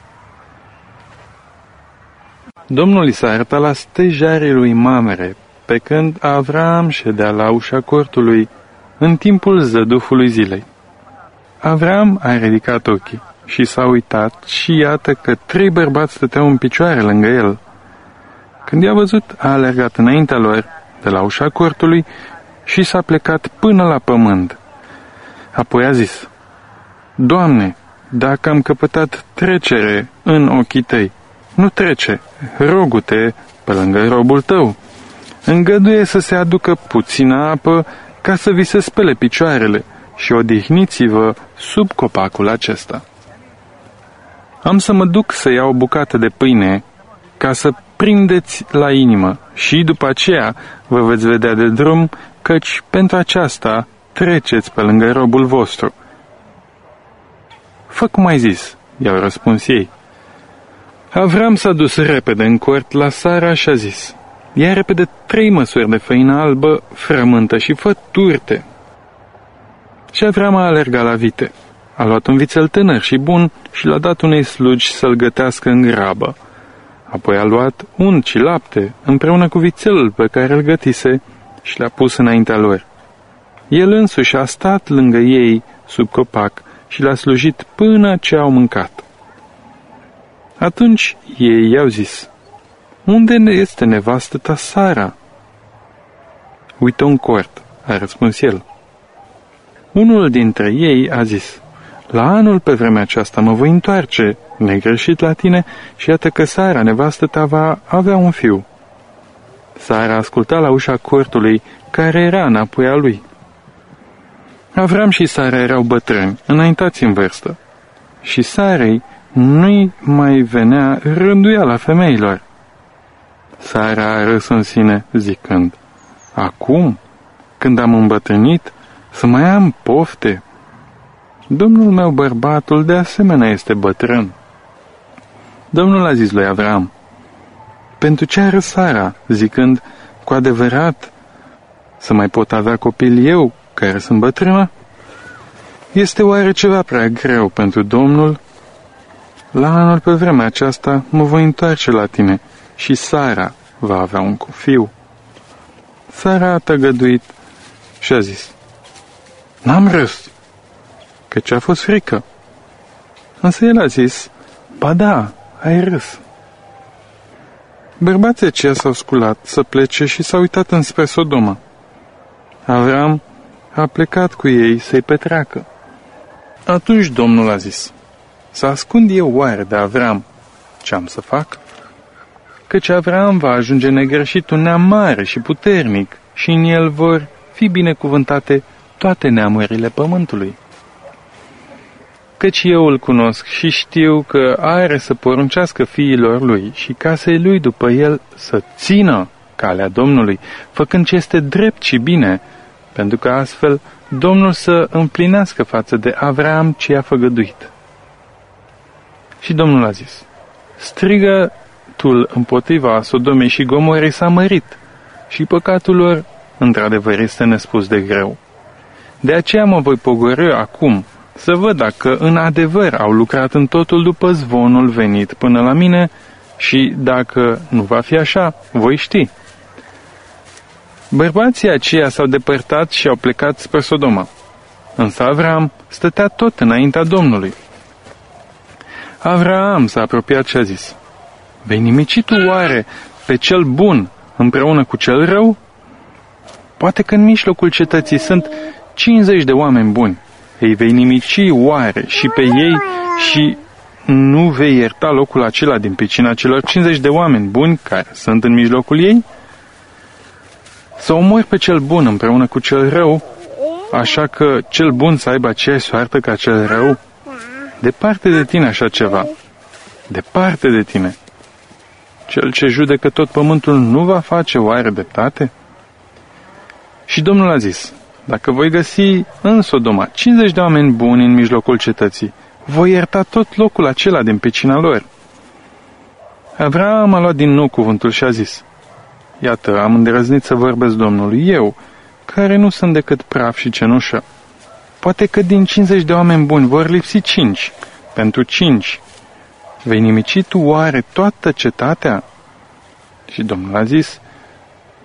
Domnul i s-a arătat la stejarii lui Mamere, pe când Avram ședea la ușa cortului, în timpul zădufului zilei. Avram a ridicat ochii și s-a uitat și iată că trei bărbați stăteau în picioare lângă el. Când i-a văzut, a alergat înaintea lor, de la ușa cortului, și s-a plecat până la pământ. Apoi a zis, Doamne, dacă am căpătat trecere în ochii tăi, nu trece, rogu-te pe lângă robul tău. Îngăduie să se aducă puțină apă ca să vi se spele picioarele și odihniți-vă sub copacul acesta. Am să mă duc să iau o bucată de pâine ca să prindeți la inimă și după aceea vă veți vedea de drum, căci pentru aceasta treceți pe lângă robul vostru. Fă cum ai zis, i-au răspuns ei. Avram s-a dus repede în cort la Sara și a zis, ia repede trei măsuri de făină albă, frământă și fă turte. Și Avram a alergat la vite. A luat un vițel tânăr și bun și l-a dat unei slugi să-l gătească în grabă. Apoi a luat unt și lapte împreună cu vițelul pe care îl gătise și le-a pus înaintea lor. El însuși a stat lângă ei sub copac și l-a slujit până ce au mâncat. Atunci ei i-au zis, Unde este nevastă ta Sara? Uită un cort, a răspuns el. Unul dintre ei a zis, La anul pe vremea aceasta mă voi întoarce, negreșit la tine, și iată că Sara, nevastă ta, va avea un fiu. Sara asculta la ușa cortului, care era înapoi a lui. Avram și Sara erau bătrâni, înaintați în vârstă. Și Sarei nu-i mai venea rânduiala femeilor. Sara a râs în sine, zicând, Acum, când am îmbătrânit, să mai am pofte. Domnul meu bărbatul de asemenea este bătrân. Domnul a zis lui Avram, Pentru ce a râs Sara, zicând, cu adevărat, să mai pot avea copil eu, care sunt bătrână? Este oare ceva prea greu pentru Domnul la anul pe vremea aceasta mă voi întoarce la tine și Sara va avea un fiu. Sara a tăgăduit și a zis, N-am râs, căci a fost frică. Însă el a zis, Ba da, ai râs. Bărbații aceia s-au sculat să plece și s-au uitat înspre Sodoma. Avram a plecat cu ei să-i petreacă. Atunci Domnul a zis, să ascund eu oare de Avram ce am să fac? Căci Avram va ajunge negreșit un neam mare și puternic și în el vor fi binecuvântate toate neamurile pământului. Căci eu îl cunosc și știu că are să poruncească fiilor lui și casei lui după el să țină calea Domnului, făcând ce este drept și bine, pentru că astfel Domnul să împlinească față de Avram ce a făgăduit. Și Domnul a zis, strigătul împotriva Sodomei și Gomorei s-a mărit și păcatul lor, într-adevăr, este nespus de greu. De aceea mă voi pogorâ acum să văd dacă în adevăr au lucrat în totul după zvonul venit până la mine și dacă nu va fi așa, voi ști. Bărbații aceia s-au depărtat și au plecat spre Sodoma. Însă Avram stătea tot înaintea Domnului. Avram s-a apropiat și a zis, Vei nimici tu oare pe cel bun împreună cu cel rău? Poate că în mijlocul cetății sunt 50 de oameni buni. Îi vei nimici oare și pe ei și nu vei ierta locul acela din pecina celor 50 de oameni buni care sunt în mijlocul ei? Să omori pe cel bun împreună cu cel rău, așa că cel bun să aibă aceeași soartă ca cel rău? Departe de tine așa ceva. Departe de tine. Cel ce judecă tot pământul nu va face oare dreptate? Și Domnul a zis, dacă voi găsi în Sodoma 50 de oameni buni în mijlocul cetății, voi ierta tot locul acela din pecina lor. Avram a luat din nou cuvântul și a zis, Iată, am îndrăznit să vorbesc Domnului eu, care nu sunt decât praf și cenușă. Poate că din 50 de oameni buni vor lipsi cinci. Pentru cinci. Vei nimici tu oare toată cetatea? Și Domnul a zis,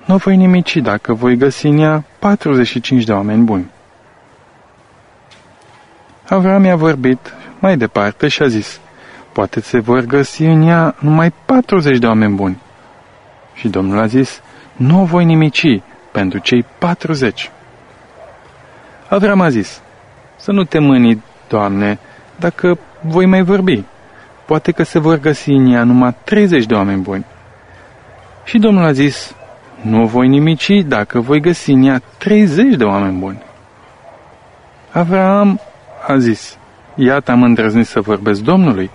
nu voi nimici dacă voi găsi în ea 45 de oameni buni. Avram i-a vorbit mai departe și a zis, poate se vor găsi în ea numai 40 de oameni buni. Și Domnul a zis, nu o voi nimici pentru cei 40. Avram a zis, să nu te mâni, Doamne, dacă voi mai vorbi. Poate că se vor găsi în ea numai 30 de oameni buni. Și Domnul a zis, nu voi nimici dacă voi găsi în ea 30 de oameni buni. Avram a zis, iată am îndrăznit să vorbesc Domnului,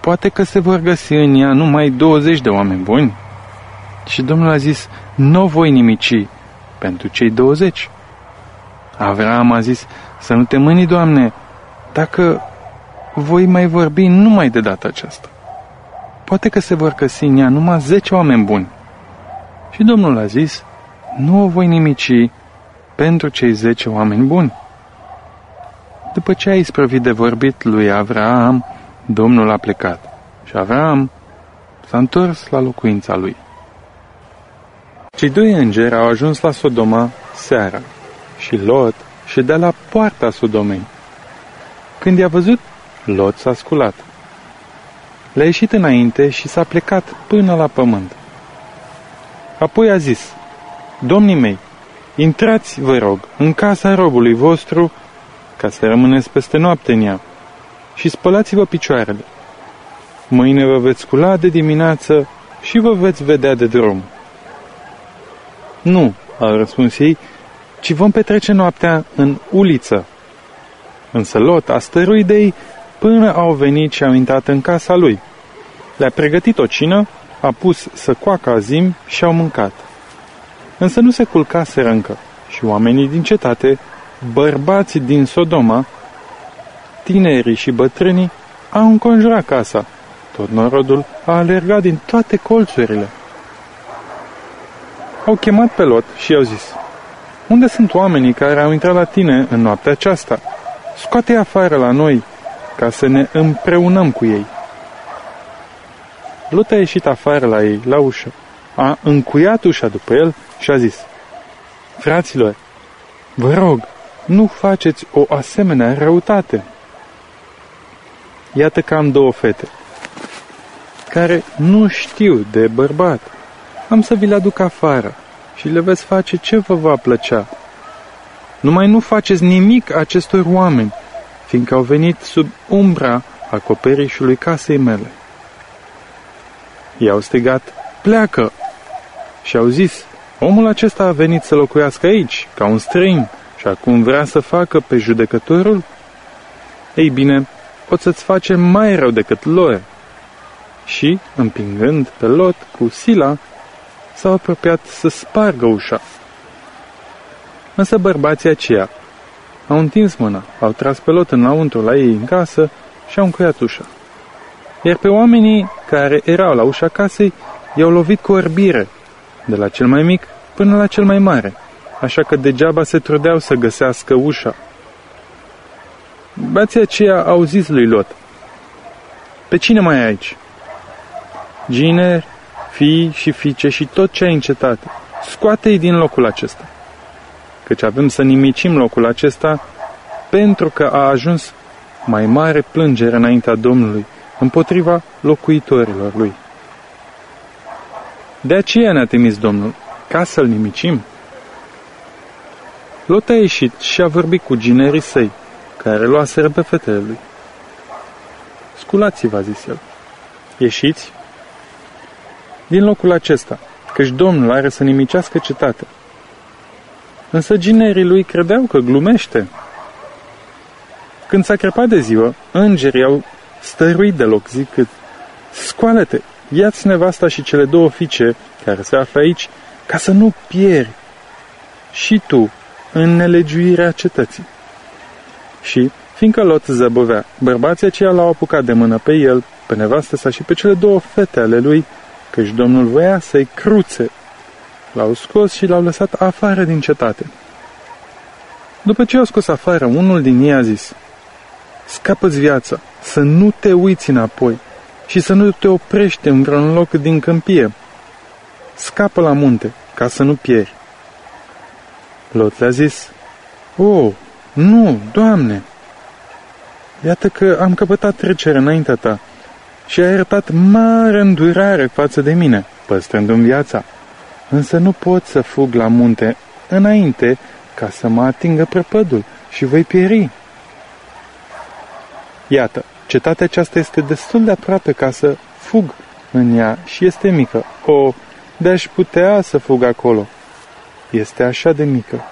poate că se vor găsi în ea numai 20 de oameni buni. Și Domnul a zis, nu voi nimici pentru cei 20. Avram a zis, să nu te mâni, Doamne, dacă voi mai vorbi numai de data aceasta. Poate că se vor găsi în ea numai 10 oameni buni. Și Domnul a zis, nu o voi nimici pentru cei zece oameni buni. După ce a isprăvit de vorbit lui Avraam, Domnul a plecat și Avraam s-a întors la locuința lui. Cei doi îngeri au ajuns la Sodoma seara și Lot și de la poarta Sodomei. Când i-a văzut, Lot s-a sculat. Le-a ieșit înainte și s-a plecat până la pământ. Apoi a zis, Domnii mei, intrați, vă rog, în casa robului vostru, ca să rămâneți peste noapte în ea, și spălați-vă picioarele. Mâine vă veți scula de dimineață și vă veți vedea de drum. Nu, au răspuns ei, ci vom petrece noaptea în uliță. Însă Lot a stăruit de ei până au venit și au intrat în casa lui. Le-a pregătit o cină a pus să coacă azim și au mâncat. Însă nu se culcaseră încă și oamenii din cetate, bărbații din Sodoma, tinerii și bătrânii, au înconjurat casa. Tot norodul a alergat din toate colțurile. Au chemat pe Lot și i-au zis, Unde sunt oamenii care au intrat la tine în noaptea aceasta? Scoate-i afară la noi, ca să ne împreunăm cu ei. Lot a ieșit afară la ei, la ușă, a încuiat ușa după el și a zis, Fraților, vă rog, nu faceți o asemenea răutate. Iată că am două fete, care nu știu de bărbat. Am să vi le aduc afară și le veți face ce vă va plăcea. Numai nu faceți nimic acestor oameni, fiindcă au venit sub umbra acoperișului casei mele. I-au strigat, pleacă! Și au zis, omul acesta a venit să locuiască aici, ca un străin, și acum vrea să facă pe judecătorul? Ei bine, o să-ți facem mai rău decât lor. Și, împingând pe Lot cu Sila, s-au apropiat să spargă ușa. Însă bărbații aceia au întins mâna, au tras pe Lot înăuntru la ei în casă și au încuiat ușa. Iar pe oamenii care erau la ușa casei i-au lovit cu orbire, de la cel mai mic până la cel mai mare, așa că degeaba se trudeau să găsească ușa. Bații aceia au zis lui Lot, Pe cine mai ai aici? Giner, fii și fiice și tot ce ai în cetate, scoate-i din locul acesta. Căci avem să nimicim locul acesta pentru că a ajuns mai mare plângere înaintea Domnului împotriva locuitorilor lui. De aceea ne-a trimis Domnul, ca să-l nimicim. Lot a ieșit și a vorbit cu ginerii săi, care luaseră pe fetele lui. Sculați-vă, a zis el. Ieșiți din locul acesta, căci Domnul are să nimicească cetatea. Însă ginerii lui credeau că glumește. Când s-a crăpat de ziua, îngerii au stăruit deloc, zicând, Scoală-te, ia-ți nevasta și cele două fiice care se află aici, ca să nu pieri și tu în nelegiuirea cetății. Și, fiindcă Lot zăbovea, bărbații aceia l-au apucat de mână pe el, pe nevastă sa și pe cele două fete ale lui, căci Domnul voia să-i cruțe. L-au scos și l-au lăsat afară din cetate. După ce au scos afară, unul din ei a zis, Scapă-ți viața, să nu te uiți înapoi și să nu te oprești în vreun loc din câmpie. Scapă la munte, ca să nu pieri. Lot le-a zis, O, nu, Doamne! Iată că am căpătat trecere înaintea ta și ai arătat mare îndurare față de mine, păstrându-mi viața. Însă nu pot să fug la munte înainte ca să mă atingă prăpădul și voi pieri. Iată, cetatea aceasta este destul de aproape ca să fug în ea și este mică. O, de-aș putea să fug acolo. Este așa de mică.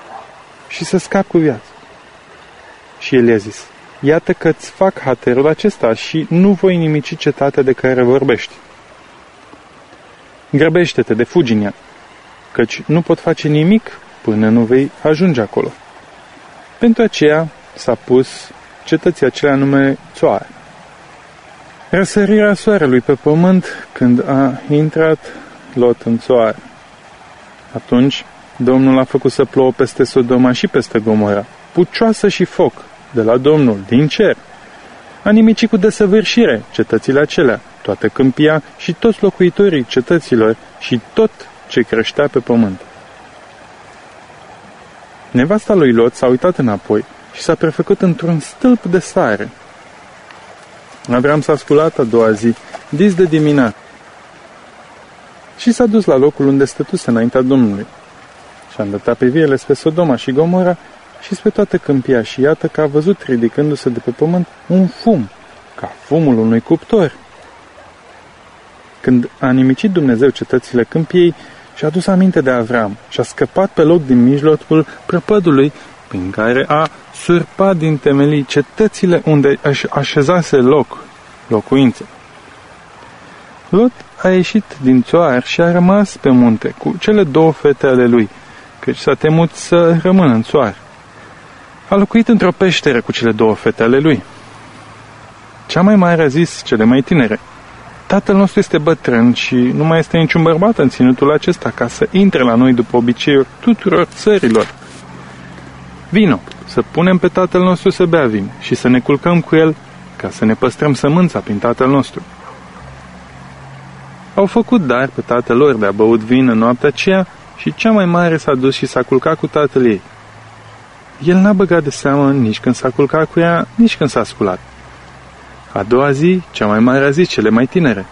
Și să scap cu viață. Și el i-a zis, iată că îți fac haterul acesta și nu voi nimici cetatea de care vorbești. Grăbește-te de fugi în ea, căci nu pot face nimic până nu vei ajunge acolo. Pentru aceea s-a pus cetății acelea nume Țoare. Răsărirea soarelui pe pământ când a intrat Lot în țoare. Atunci Domnul a făcut să plouă peste Sodoma și peste Gomora, pucioasă și foc, de la Domnul, din cer. A nimicit cu desăvârșire cetățile acelea, toată câmpia și toți locuitorii cetăților și tot ce creștea pe pământ. Nevasta lui Lot s-a uitat înapoi și s-a prefăcut într-un stâlp de sare. Avram s-a sculat a doua zi, dis de dimineață, și s-a dus la locul unde stătuse înaintea Domnului. Și a îndreptat privirile spre Sodoma și Gomora și spre toată câmpia și iată că a văzut ridicându-se de pe pământ un fum, ca fumul unui cuptor. Când a nimicit Dumnezeu cetățile câmpiei, și-a dus aminte de Avram și a scăpat pe loc din mijlocul prăpădului prin care a surpat din temelii cetățile unde își așezase loc, locuințe. Lot a ieșit din țoar și a rămas pe munte cu cele două fete ale lui, căci s-a temut să rămână în țoar. A locuit într-o peșteră cu cele două fete ale lui. Cea mai mare a zis cele mai tinere, Tatăl nostru este bătrân și nu mai este niciun bărbat în ținutul acesta ca să intre la noi după obiceiul tuturor țărilor. Vino, să punem pe tatăl nostru să bea vin și să ne culcăm cu el ca să ne păstrăm sămânța prin tatăl nostru. Au făcut dar pe tatăl lor de a băut vin în noaptea aceea și cea mai mare s-a dus și s-a culcat cu tatăl ei. El n-a băgat de seamă nici când s-a culcat cu ea, nici când s-a sculat. A doua zi, cea mai mare a zis cele mai tinere.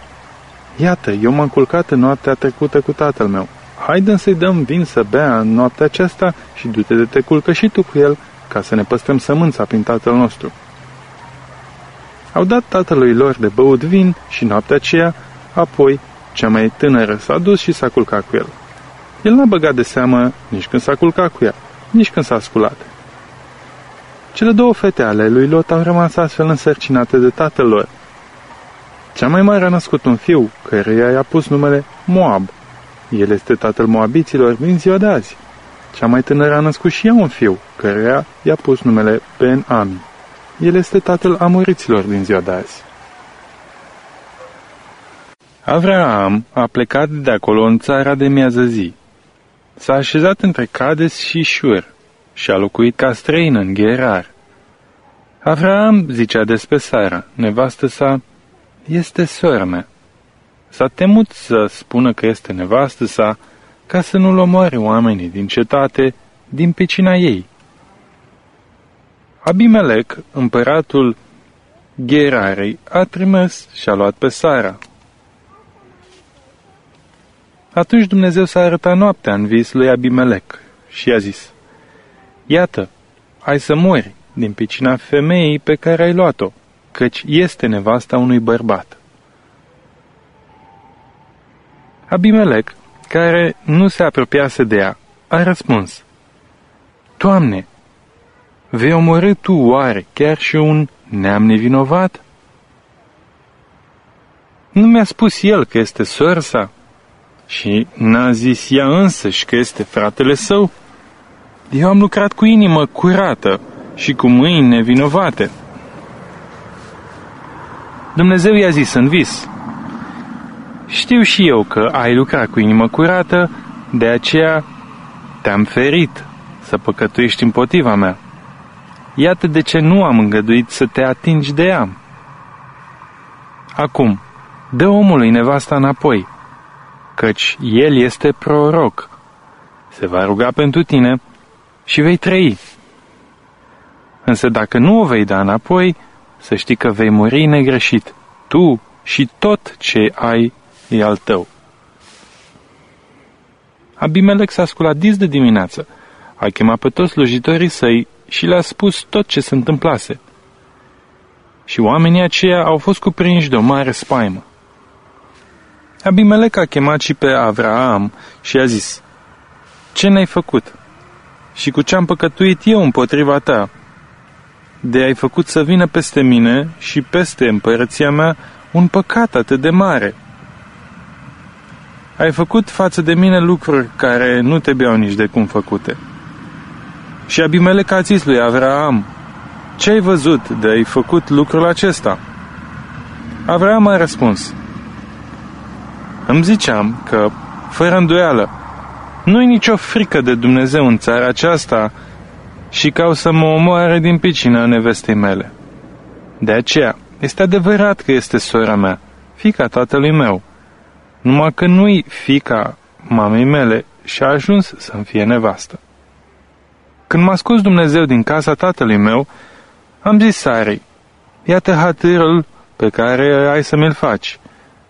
Iată, eu m-am culcat în noaptea trecută cu tatăl meu. Haidem să-i dăm vin să bea în noaptea aceasta și du-te de te culcă și tu cu el, ca să ne păstrăm sămânța prin tatăl nostru. Au dat tatălui lor de băut vin și noaptea aceea, apoi, cea mai tânără s-a dus și s-a culcat cu el. El n-a băgat de seamă nici când s-a culcat cu ea, nici când s-a sculat. Cele două fete ale lui Lot au rămas astfel însărcinate de tatăl lor. Cea mai mare a născut un fiu, căruia i-a pus numele Moab. El este tatăl moabiților din ziua de azi. Cea mai tânără a născut și ea un fiu, căruia i-a pus numele Ben-Ami. El este tatăl amoriților din ziua de azi. Avraam a plecat de acolo în țara de miază zi. S-a așezat între Cades și Șur și a locuit ca străin în Gerar. Avraam zicea despre Sara, nevastă sa, este sora mea. S-a temut să spună că este nevastă sa, ca să nu-l omoare oamenii din cetate din pecina ei. Abimelec, împăratul Gerarei, a trimis și a luat pe Sara. Atunci Dumnezeu s-a arătat noaptea în vis lui Abimelec și i-a zis, Iată, ai să mori din picina femeii pe care ai luat-o, căci este nevasta unui bărbat. Abimelec, care nu se apropiase de ea, a răspuns, Doamne, vei omorâ Tu oare chiar și un neam nevinovat? Nu mi-a spus el că este sorsa și n-a zis ea însăși că este fratele său? Eu am lucrat cu inimă curată și cu mâini nevinovate. Dumnezeu i-a zis în vis, Știu și eu că ai lucrat cu inimă curată, de aceea te-am ferit să păcătuiești împotriva mea. Iată de ce nu am îngăduit să te atingi de ea. Acum, dă omului nevasta înapoi, căci el este proroc. Se va ruga pentru tine și vei trăi. Însă dacă nu o vei da înapoi, să știi că vei muri negreșit, tu și tot ce ai e al tău. Abimelec s-a sculat dis de dimineață, a chemat pe toți slujitorii săi și le-a spus tot ce se întâmplase. Și oamenii aceia au fost cuprinși de o mare spaimă. Abimelec a chemat și pe Avraam și a zis, Ce ne-ai făcut? Și cu ce am păcătuit eu împotriva ta? De ai făcut să vină peste mine și peste împărăția mea un păcat atât de mare. Ai făcut față de mine lucruri care nu te beau nici de cum făcute. Și Abimelec a zis lui Avraam, Ce ai văzut de ai făcut lucrul acesta? Avraam a răspuns, Îmi ziceam că, fără îndoială, nu-i nicio frică de Dumnezeu în țara aceasta și ca o să mă omoare din picina nevestei mele. De aceea, este adevărat că este sora mea, fica tatălui meu, numai că nu-i fica mamei mele și a ajuns să-mi fie nevastă. Când m-a scos Dumnezeu din casa tatălui meu, am zis Sarei, iată hatârul pe care ai să mi-l faci.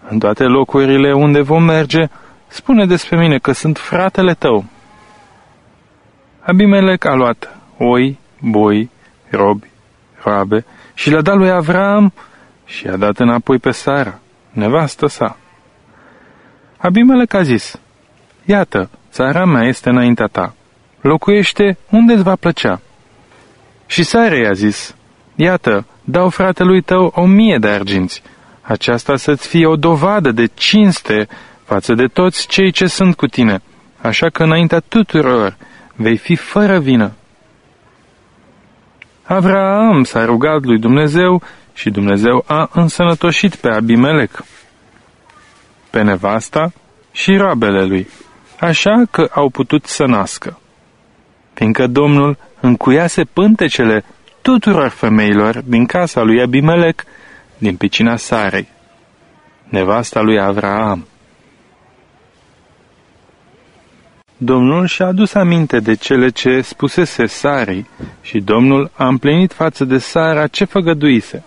În toate locurile unde vom merge, spune despre mine că sunt fratele tău. Abimelec a luat oi, boi, robi, roabe și le-a dat lui Avram și a dat înapoi pe Sara, nevastă sa. Abimelec a zis, Iată, țara mea este înaintea ta locuiește unde îți va plăcea. Și Sara i-a zis, Iată, dau fratelui tău o mie de arginți, aceasta să-ți fie o dovadă de cinste față de toți cei ce sunt cu tine, așa că înaintea tuturor vei fi fără vină. Avraam s-a rugat lui Dumnezeu și Dumnezeu a însănătoșit pe Abimelec, pe nevasta și rabele lui, așa că au putut să nască fiindcă Domnul încuiase pântecele tuturor femeilor din casa lui Abimelec, din picina Sarei, nevasta lui Avraam. Domnul și-a adus aminte de cele ce spusese Sarei și Domnul a împlinit față de Sara ce făgăduise.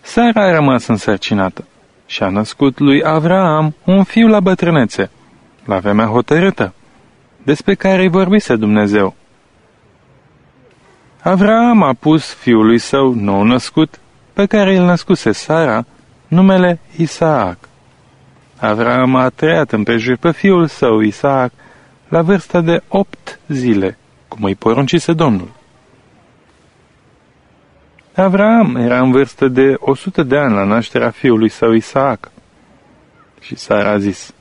Sara a rămas însărcinată și a născut lui Avraam un fiu la bătrânețe, la vremea hotărâtă despre care îi vorbise Dumnezeu. Avraam a pus fiului său nou născut pe care îl născuse Sara, numele Isaac. Avram a trăiat împrejur pe fiul său Isaac la vârsta de opt zile, cum îi poruncise Domnul. Avram era în vârstă de o sută de ani la nașterea fiului său Isaac. Și Sara a zis,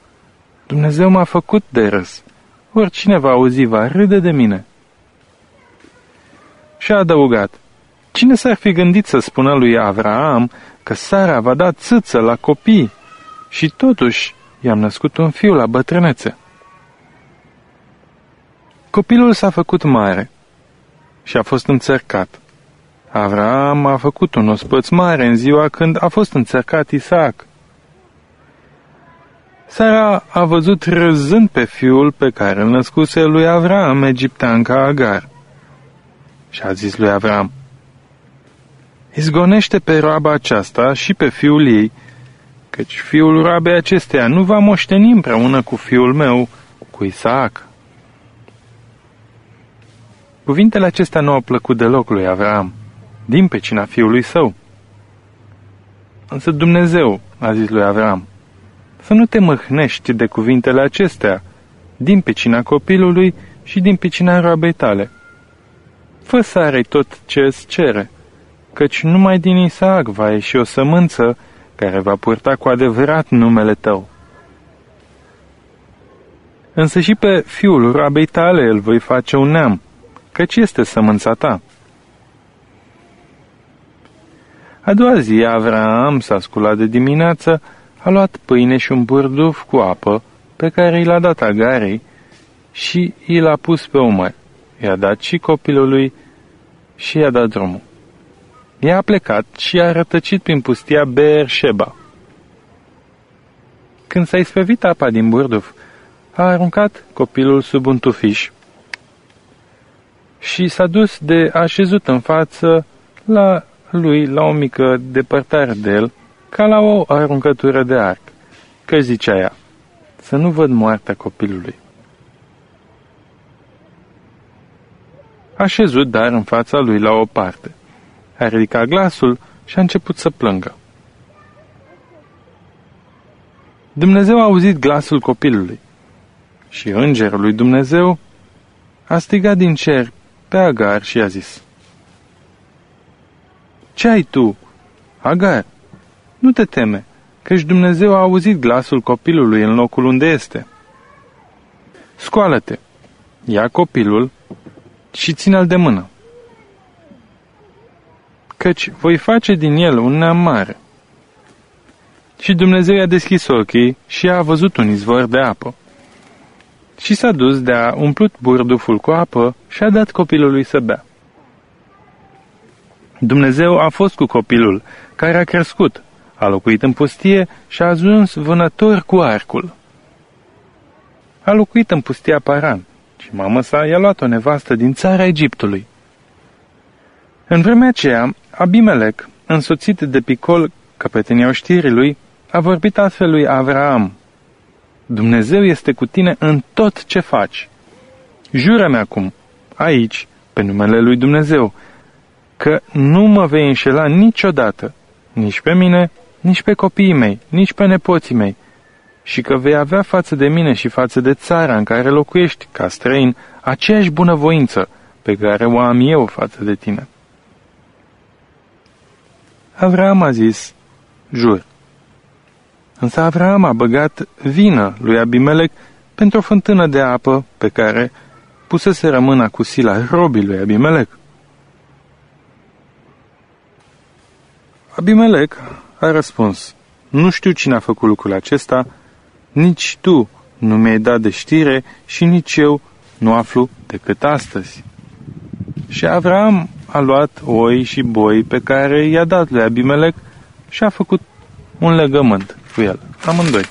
Dumnezeu m-a făcut de râs. Oricine va auzi va râde de mine. Și a adăugat, Cine s-ar fi gândit să spună lui Avraam că Sara va da țâță la copii și totuși i-am născut un fiu la bătrânețe? Copilul s-a făcut mare și a fost înțărcat. Avraam a făcut un ospăț mare în ziua când a fost înțărcat Isaac. Sara a văzut râzând pe fiul pe care îl născuse lui Avram, egipteanca Agar. Și a zis lui Avram, Izgonește pe roaba aceasta și pe fiul ei, căci fiul roabei acesteia nu va moșteni împreună cu fiul meu, cu Isaac. Cuvintele acestea nu au plăcut deloc lui Avram, din pecina fiului său. Însă Dumnezeu a zis lui Avram, să nu te mâhnești de cuvintele acestea, din pecina copilului și din pecina roabei tale. Fă să tot ce îți cere, căci numai din Isaac va ieși o sămânță care va purta cu adevărat numele tău. Însă și pe fiul roabei tale îl voi face un neam, căci este sămânța ta. A doua zi, Avram s-a sculat de dimineață, a luat pâine și un burduf cu apă, pe care i l-a dat agarei, și i l-a pus pe umăr. I-a dat și copilului și i-a dat drumul. Ea a plecat și a rătăcit prin pustia Beersheba. Când s-a isprăvit apa din burduf, a aruncat copilul sub un tufiș și s-a dus de așezut în față la lui la o mică depărtare de el, ca la o aruncătură de arc, că zicea ea, să nu văd moartea copilului. A șezut dar în fața lui la o parte. A ridicat glasul și a început să plângă. Dumnezeu a auzit glasul copilului și îngerul lui Dumnezeu a strigat din cer pe Agar și a zis, Ce ai tu, Agar? Nu te teme, căci Dumnezeu a auzit glasul copilului în locul unde este. Scoală-te, ia copilul și ține-l de mână, căci voi face din el un neam mare. Și Dumnezeu i-a deschis ochii și a văzut un izvor de apă. Și s-a dus de a umplut burduful cu apă și a dat copilului să bea. Dumnezeu a fost cu copilul, care a crescut, a locuit în pustie și a ajuns vânător cu arcul. A locuit în pustia Paran și mama sa i-a luat o nevastă din țara Egiptului. În vremea aceea, Abimelec, însoțit de Picol, căpetenia lui, a vorbit astfel lui Avraam, Dumnezeu este cu tine în tot ce faci. Jură-mi acum, aici, pe numele lui Dumnezeu, că nu mă vei înșela niciodată, nici pe mine, nici pe copiii mei, nici pe nepoții mei, și că vei avea față de mine și față de țara în care locuiești, ca străin, aceeași bunăvoință pe care o am eu față de tine. Avram a zis, jur. Însă Avram a băgat vină lui Abimelec pentru o fântână de apă pe care pusese rămâna cu sila robii lui Abimelec. Abimelec a răspuns, nu știu cine a făcut lucrul acesta, nici tu nu mi-ai dat de știre și nici eu nu aflu decât astăzi. Și Avram a luat oi și boi pe care i-a dat lui Abimelec și a făcut un legământ cu el, amândoi.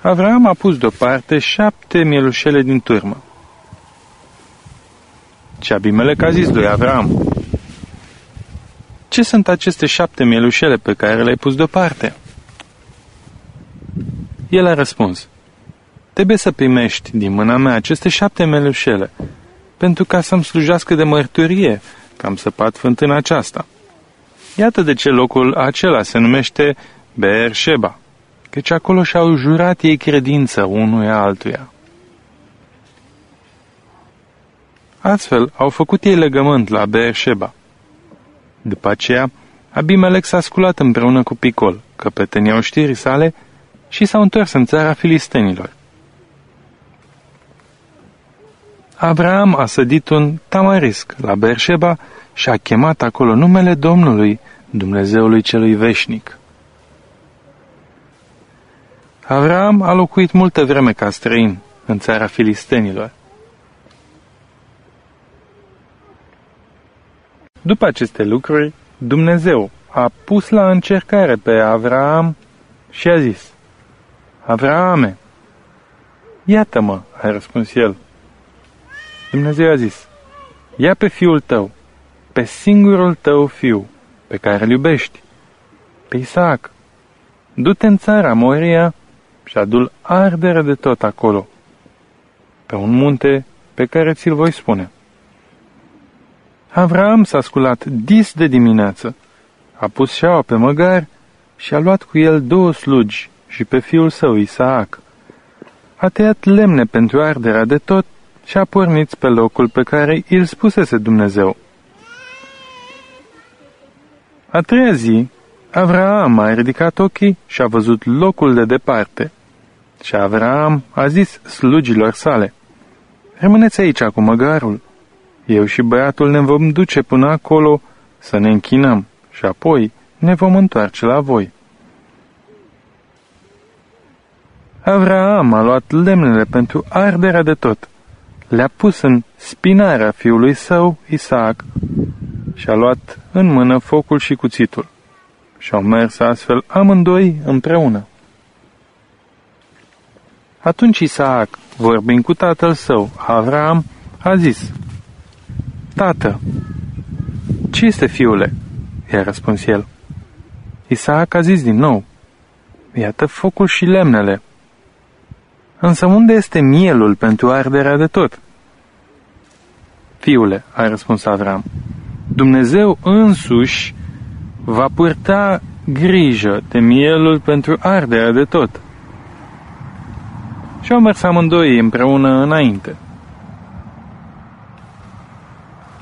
Avram a pus deoparte șapte mielușele din turmă. Și Abimelec a zis lui Avram, Ce sunt aceste șapte mielușele pe care le-ai pus deoparte? El a răspuns, Trebuie să primești din mâna mea aceste șapte mielușele, pentru ca să-mi slujească de mărturie că am săpat fântâna aceasta. Iată de ce locul acela se numește Beersheba, căci acolo și-au jurat ei credință unuia altuia. Astfel au făcut ei legământ la Beersheba. După aceea, Abimelec s-a sculat împreună cu Picol, căpetenia știrii sale, și s-au întors în țara filistenilor. Abraham a sădit un tamarisc la Berșeba și a chemat acolo numele Domnului, Dumnezeului celui veșnic. Abraham a locuit multă vreme ca străin în țara filistenilor. După aceste lucruri, Dumnezeu a pus la încercare pe Avram și a zis, Avrame, iată-mă, a răspuns el. Dumnezeu a zis, ia pe fiul tău, pe singurul tău fiu, pe care îl iubești, pe Isaac, du-te în țara Moria și adu-l ardere de tot acolo, pe un munte pe care ți-l voi spune. Avram s-a sculat dis de dimineață, a pus șaua pe măgar și a luat cu el două slugi și pe fiul său Isaac. A tăiat lemne pentru arderea de tot și a pornit pe locul pe care îl spusese Dumnezeu. A treia zi, Avraam a ridicat ochii și a văzut locul de departe. Și Avraam a zis slugilor sale, Rămâneți aici cu măgarul. Eu și băiatul ne vom duce până acolo să ne închinăm și apoi ne vom întoarce la voi. Avraam a luat lemnele pentru arderea de tot, le-a pus în spinarea fiului său, Isaac, și a luat în mână focul și cuțitul. Și au mers astfel amândoi împreună. Atunci Isaac, vorbind cu tatăl său, Avram, a zis, Tată, ce este fiule? I-a răspuns el. Isaac a zis din nou, Iată focul și lemnele. Însă unde este mielul pentru arderea de tot? Fiule, a răspuns Avram, Dumnezeu însuși va purta grijă de mielul pentru arderea de tot. Și au mers amândoi împreună înainte.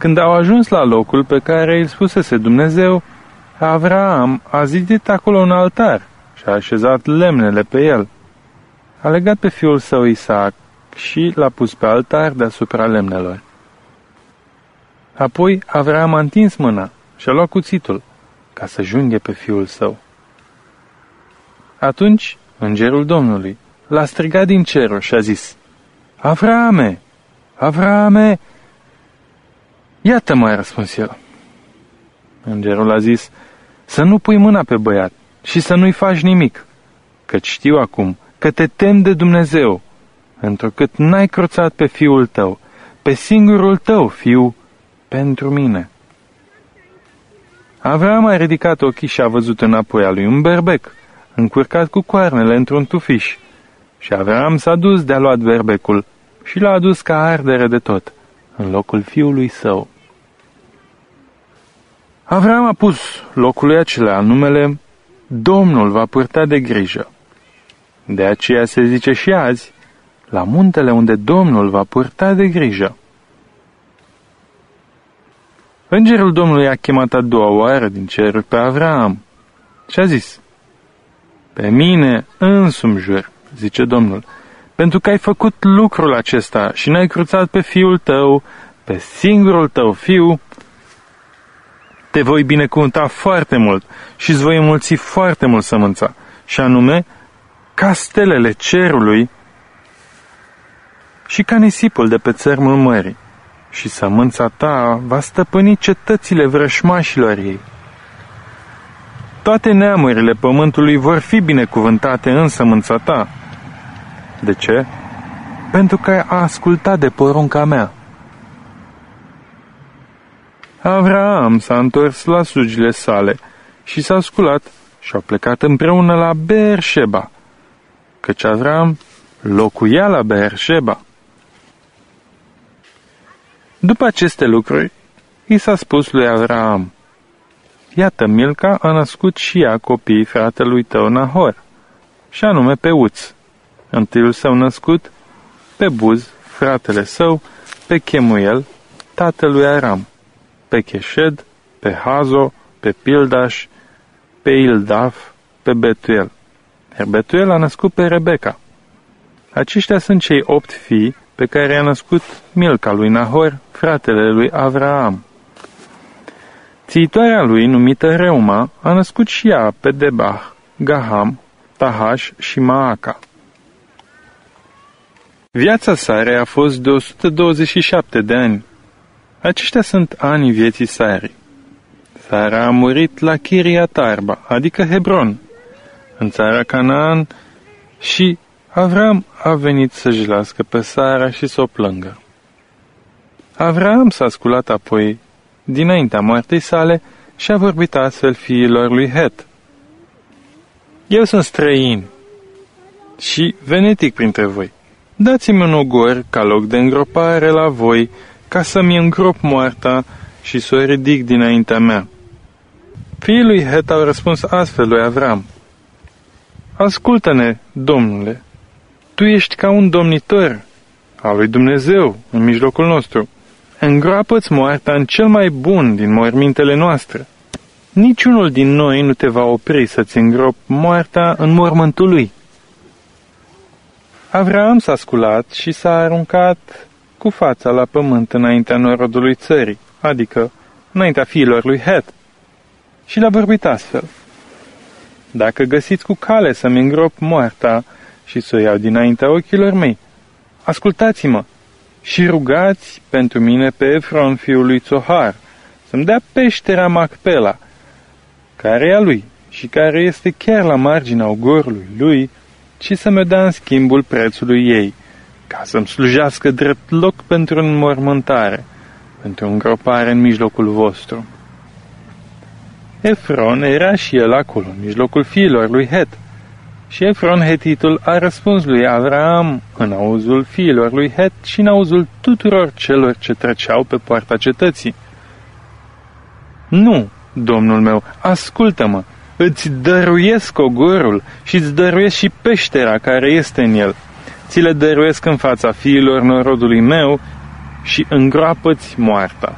Când au ajuns la locul pe care îl spusese Dumnezeu, Avram a zidit acolo un altar și a așezat lemnele pe el. A legat pe fiul său Isaac și l-a pus pe altar deasupra lemnelor. Apoi Avram a întins mâna și a luat cuțitul ca să junghe pe fiul său. Atunci, îngerul Domnului l-a strigat din cerul și a zis, Avrame, Avrame, iată-mă, a răspuns el. Îngerul a zis, să nu pui mâna pe băiat și să nu-i faci nimic, căci știu acum că te tem de Dumnezeu, întrucât n-ai croțat pe fiul tău, pe singurul tău fiu, pentru mine. Avram a ridicat ochii și a văzut înapoi a lui un berbec, încurcat cu coarnele într-un tufiș, și Avram s-a dus de-a luat berbecul și l-a adus ca ardere de tot, în locul fiului său. Avram a pus locului acela numele Domnul va purta de grijă. De aceea se zice și azi, la muntele unde Domnul va purta de grijă. Îngerul Domnului a chemat a doua oară din ceruri pe Avram și a zis, Pe mine însumi jur, zice Domnul, pentru că ai făcut lucrul acesta și n-ai cruțat pe fiul tău, pe singurul tău fiu, te voi binecuvânta foarte mult și îți voi înmulți foarte mult sămânța, și anume ca stelele cerului și ca nisipul de pe țărmul mării și sămânța ta va stăpâni cetățile vrășmașilor ei. Toate neamurile pământului vor fi binecuvântate în sămânța ta. De ce? Pentru că ai ascultat de porunca mea. Avraam s-a întors la slugile sale și s-a sculat și au plecat împreună la Beersheba, căci Avram locuia la Beersheba. După aceste lucruri, i s-a spus lui Avraam, Iată, Milca a născut și ea copiii fratelui tău Nahor, și anume pe Uț, întâiul său născut, pe Buz, fratele său, pe Chemuel, tatălui Aram, pe Cheshed, pe Hazo, pe Pildaș, pe Ildaf, pe Betuel. Iar Betuel a născut pe Rebecca. Aceștia sunt cei opt fii pe care i-a născut Milca lui Nahor, fratele lui Avraam. Țiitoarea lui, numită Reuma, a născut și ea pe Debah, Gaham, Tahash și Maaca. Viața sare a fost de 127 de ani. Aceștia sunt anii vieții sare. Sara a murit la Chiriat Arba, adică Hebron, în țara Canaan, și Avram a venit să-și lască pe Sara și să o plângă. Avram s-a sculat apoi dinaintea moartei sale și a vorbit astfel fiilor lui Het. Eu sunt străin și venetic printre voi. Dați-mi un ogor ca loc de îngropare la voi, ca să-mi îngrop moarta și să o ridic dinaintea mea. Fiii lui Het au răspuns astfel lui Avram. Ascultă-ne, domnule, tu ești ca un domnitor al lui Dumnezeu în mijlocul nostru. Îngroapă-ți moartea în cel mai bun din mormintele noastre. Niciunul din noi nu te va opri să-ți îngrop moartea în mormântul lui. Avram s-a sculat și s-a aruncat cu fața la pământ înaintea norodului țării, adică înaintea fiilor lui Het, și l-a vorbit astfel. Dacă găsiți cu cale să-mi îngrop moarta și să o iau dinaintea ochilor mei, ascultați-mă și rugați pentru mine pe Efron fiul lui Țohar să-mi dea peștera Macpela, care e a lui și care este chiar la marginea ogorului lui, și să-mi dea în schimbul prețului ei, ca să-mi slujească drept loc pentru înmormântare, pentru îngropare în mijlocul vostru. Efron era și el acolo, în mijlocul fiilor lui Het. Și Efron Hetitul a răspuns lui Avram în auzul fiilor lui Het și în auzul tuturor celor ce treceau pe poarta cetății. Nu, domnul meu, ascultă-mă, îți dăruiesc ogorul și îți dăruiesc și peștera care este în el. Ți le dăruiesc în fața fiilor norodului meu și îngroapă-ți moarta.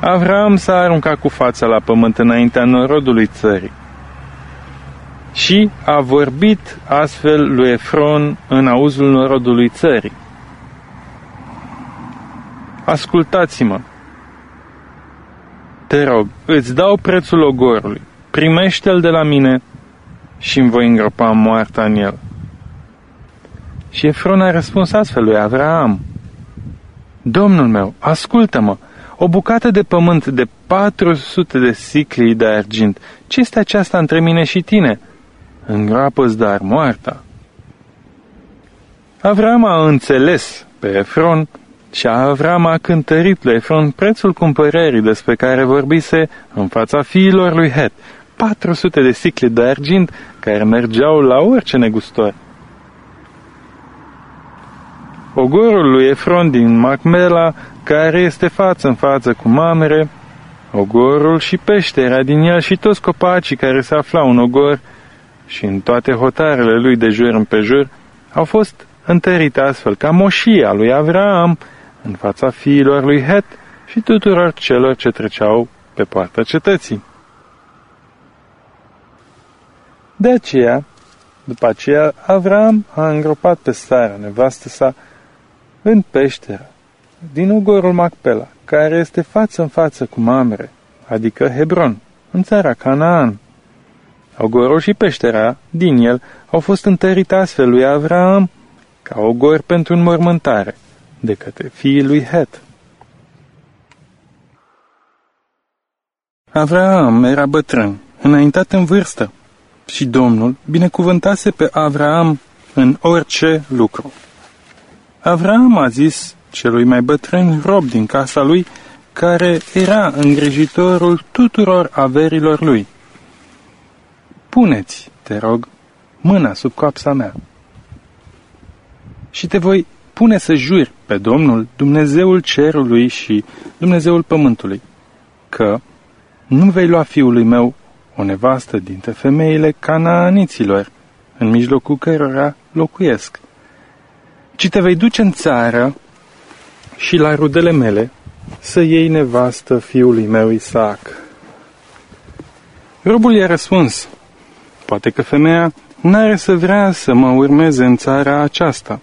Avram s-a aruncat cu fața la pământ înaintea norodului țării. Și a vorbit astfel lui Efron în auzul norodului țării. Ascultați-mă, te rog, îți dau prețul ogorului, primește-l de la mine și îmi voi îngropa moarta în el. Și Efron a răspuns astfel lui Avram, Domnul meu, ascultă-mă, o bucată de pământ de 400 de sicli de argint. Ce este aceasta între mine și tine? Îngroapă-ți dar moarta. Avram a înțeles pe Efron și Avram a cântărit lui Efron prețul cumpărării despre care vorbise în fața fiilor lui Het, 400 de sicli de argint care mergeau la orice negustor. Ogorul lui Efron din Macmela care este față în față cu mamere, ogorul și peștera din el și toți copacii care se aflau în ogor și în toate hotarele lui de jur împrejur, au fost întărite astfel ca moșia lui Avraam în fața fiilor lui Het și tuturor celor ce treceau pe poarta cetății. De aceea, după aceea, Avram a îngropat pe Sara, nevastă sa, în peșteră, din Ugorul Macpela, care este față în față cu Mamre, adică Hebron, în țara Canaan. Ogorul și peștera din el au fost întărite astfel lui Avram ca ogor pentru înmormântare de către fiii lui Het. Avram era bătrân, înaintat în vârstă, și Domnul binecuvântase pe Avram în orice lucru. Avram a zis celui mai bătrân rob din casa lui, care era îngrijitorul tuturor averilor lui. Puneți, te rog, mâna sub coapsa mea și te voi pune să juri pe Domnul, Dumnezeul cerului și Dumnezeul pământului, că nu vei lua fiului meu o nevastă dintre femeile canaaniților, în mijlocul cărora locuiesc, ci te vei duce în țară și la rudele mele să iei nevastă fiului meu Isaac. Robul i-a răspuns, poate că femeia n-are să vrea să mă urmeze în țara aceasta.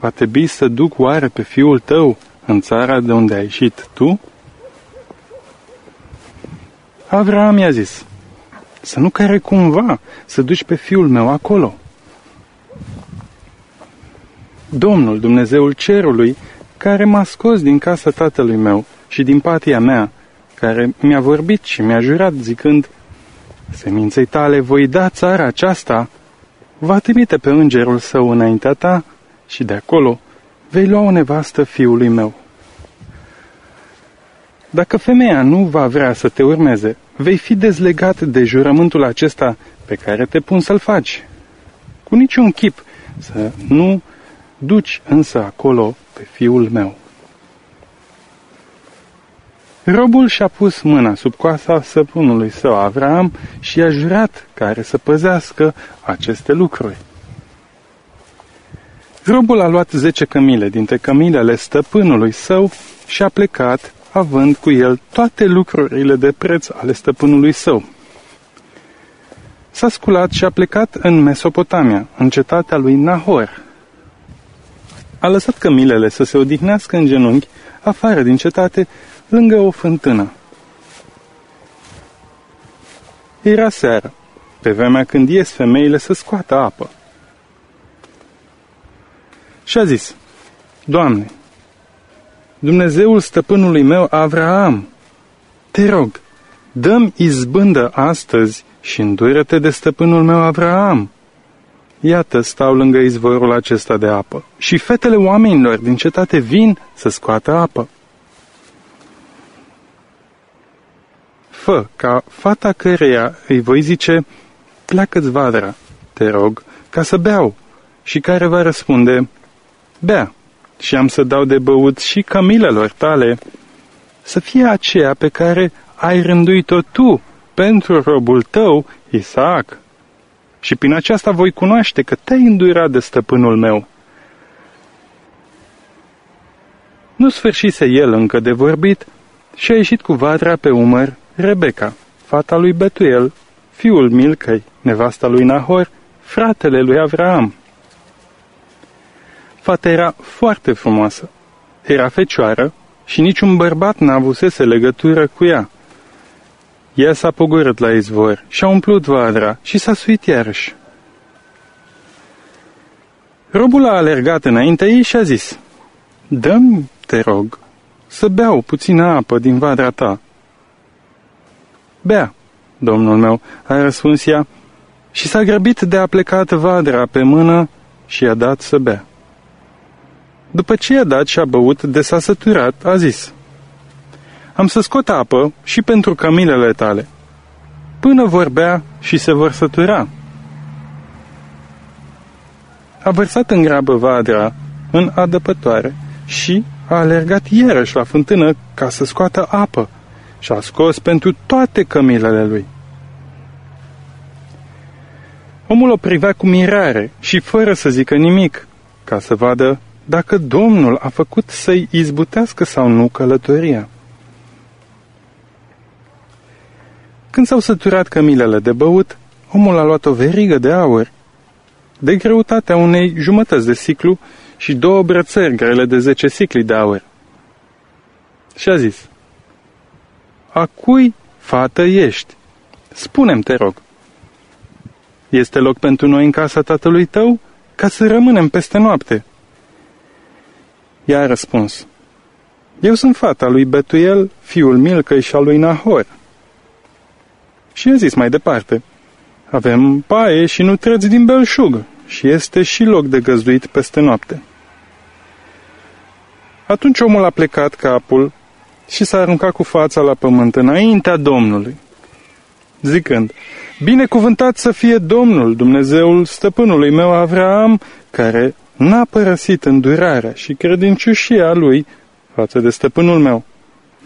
Va trebui să duc oare pe fiul tău în țara de unde ai ieșit tu? Avram i-a zis, să nu care cumva să duci pe fiul meu acolo. Domnul, Dumnezeul cerului, care m-a scos din casa tatălui meu și din patia mea, care mi-a vorbit și mi-a jurat zicând, Seminței tale voi da țara aceasta, va trimite pe îngerul său înaintea ta și de acolo vei lua o nevastă fiului meu. Dacă femeia nu va vrea să te urmeze, vei fi dezlegat de jurământul acesta pe care te pun să-l faci. Cu niciun chip să nu duci însă acolo pe fiul meu. Robul și-a pus mâna sub coasa săpunului său Avram și i-a jurat care să păzească aceste lucruri. Robul a luat zece cămile dintre cămilele stăpânului său și a plecat, având cu el toate lucrurile de preț ale stăpânului său. S-a sculat și a plecat în Mesopotamia, în cetatea lui Nahor. A lăsat cămilele să se odihnească în genunchi, afară din cetate, lângă o fântână. Era seară, pe vremea când ies femeile să scoată apă. Și a zis, Doamne, Dumnezeul stăpânului meu Avraam, te rog, dăm izbândă astăzi și îndură-te de stăpânul meu Avraam. Iată, stau lângă izvorul acesta de apă și fetele oamenilor din cetate vin să scoată apă. Fă ca fata căreia îi voi zice, pleacă-ți vadra, te rog, ca să beau, și care va răspunde, bea, și am să dau de băut și camilelor tale, să fie aceea pe care ai rânduit-o tu pentru robul tău, Isaac. Și prin aceasta voi cunoaște că te-ai îndurat de stăpânul meu. Nu sfârșise el încă de vorbit și a ieșit cu vadra pe umăr Rebecca, fata lui Betuel, fiul Milcăi, nevasta lui Nahor, fratele lui Avraam. Fata era foarte frumoasă. Era fecioară și niciun bărbat n-avusese legătură cu ea. Ea s-a pogorât la izvor și a umplut vadra și s-a suit iarăși. Robul a alergat înainte ei și a zis, Dă-mi, te rog, să beau puțină apă din vadra ta. Bea, domnul meu, a răspuns ea, și s-a grăbit de a plecat vadra pe mână și i-a dat să bea. După ce i-a dat și a băut de s-a săturat, a zis, Am să scot apă și pentru cămilele tale, până vorbea și se vor sătura. A vărsat în grabă vadra în adăpătoare și a alergat iarăși la fântână ca să scoată apă și a scos pentru toate cămilele lui. Omul o privea cu mirare și fără să zică nimic, ca să vadă dacă Domnul a făcut să-i izbutească sau nu călătoria. Când s-au săturat cămilele de băut, omul a luat o verigă de aur, de greutatea unei jumătăți de siclu și două brățări grele de zece sicli de aur. Și a zis, A cui fată ești? Spunem, te rog. Este loc pentru noi în casa tatălui tău, ca să rămânem peste noapte. Ea a răspuns, Eu sunt fata lui Betuel, fiul Milcăi și al lui Nahor. Și a zis mai departe, Avem paie și nu trăți din belșug și este și loc de găzduit peste noapte. Atunci omul a plecat capul și s-a aruncat cu fața la pământ înaintea Domnului, zicând, Binecuvântat să fie Domnul, Dumnezeul stăpânului meu Avraam, care n-a părăsit îndurarea și credincioșia lui față de stăpânul meu.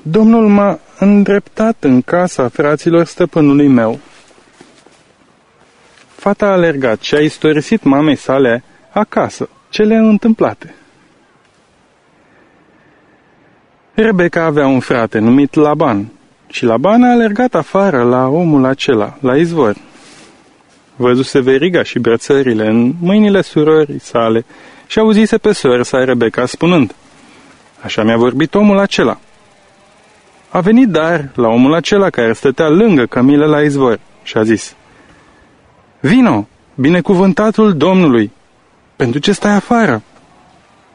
Domnul m-a îndreptat în casa fraților stăpânului meu. Fata a alergat și a istorisit mamei sale acasă cele întâmplate. Rebecca avea un frate numit Laban și Laban a alergat afară la omul acela, la izvor. Văzuse veriga și brățările în mâinile surorii sale și auzise pe soră sa Rebecca spunând, Așa mi-a vorbit omul acela. A venit dar la omul acela care stătea lângă cămile la izvor și a zis, Vino, binecuvântatul Domnului, pentru ce stai afară?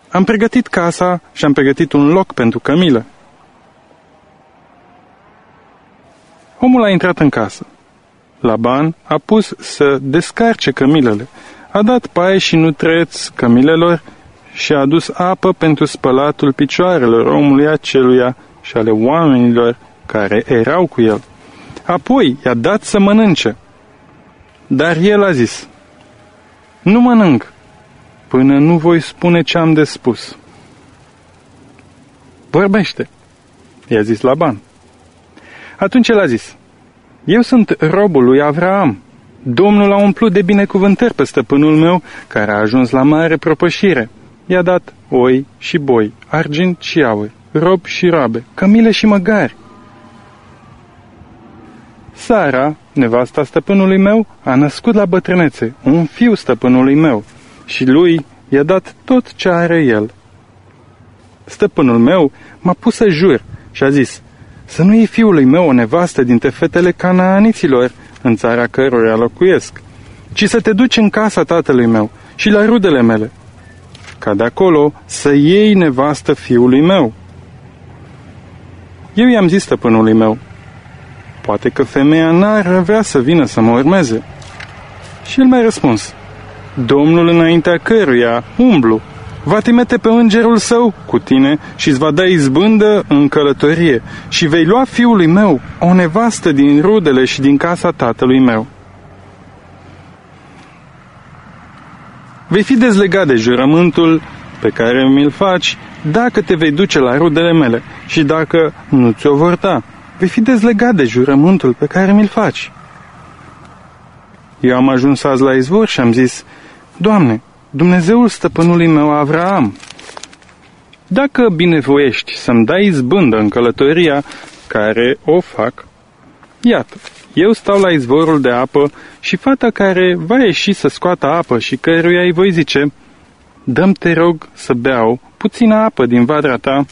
Am pregătit casa și am pregătit un loc pentru cămilă. Omul a intrat în casă. Laban a pus să descarce cămilele, a dat paie și nutreț cămilelor și a adus apă pentru spălatul picioarelor omului aceluia și ale oamenilor care erau cu el. Apoi i-a dat să mănânce. Dar el a zis, Nu mănânc, până nu voi spune ce am de spus. Vorbește, i-a zis Laban. Atunci el a zis, Eu sunt robul lui Avraam. Domnul a umplut de binecuvântări pe stăpânul meu, care a ajuns la mare propășire. I-a dat oi și boi, argint și aur, rob și robe, cămile și măgari. Sara, nevasta stăpânului meu, a născut la bătrânețe un fiu stăpânului meu și lui i-a dat tot ce are el. Stăpânul meu m-a pus să jur și a zis, să nu iei fiului meu o nevastă dintre fetele canaaniților în țara căruia locuiesc, ci să te duci în casa tatălui meu și la rudele mele, ca de acolo să iei nevastă fiului meu. Eu i-am zis stăpânului meu, poate că femeia n-ar avea să vină să mă urmeze. Și el mi-a răspuns, Domnul înaintea căruia umblu va trimite pe îngerul său cu tine și îți va da izbândă în călătorie și vei lua fiului meu o nevastă din rudele și din casa tatălui meu. Vei fi dezlegat de jurământul pe care mi-l faci dacă te vei duce la rudele mele și dacă nu ți-o vor da. Vei fi dezlegat de jurământul pe care mi-l faci. Eu am ajuns azi la izvor și am zis, Doamne, Dumnezeul stăpânului meu Avraam, dacă binevoiești să-mi dai izbândă în călătoria care o fac, iată, eu stau la izvorul de apă și fata care va ieși să scoată apă și căruia îi voi zice, dăm te rog să beau puțină apă din vadra ta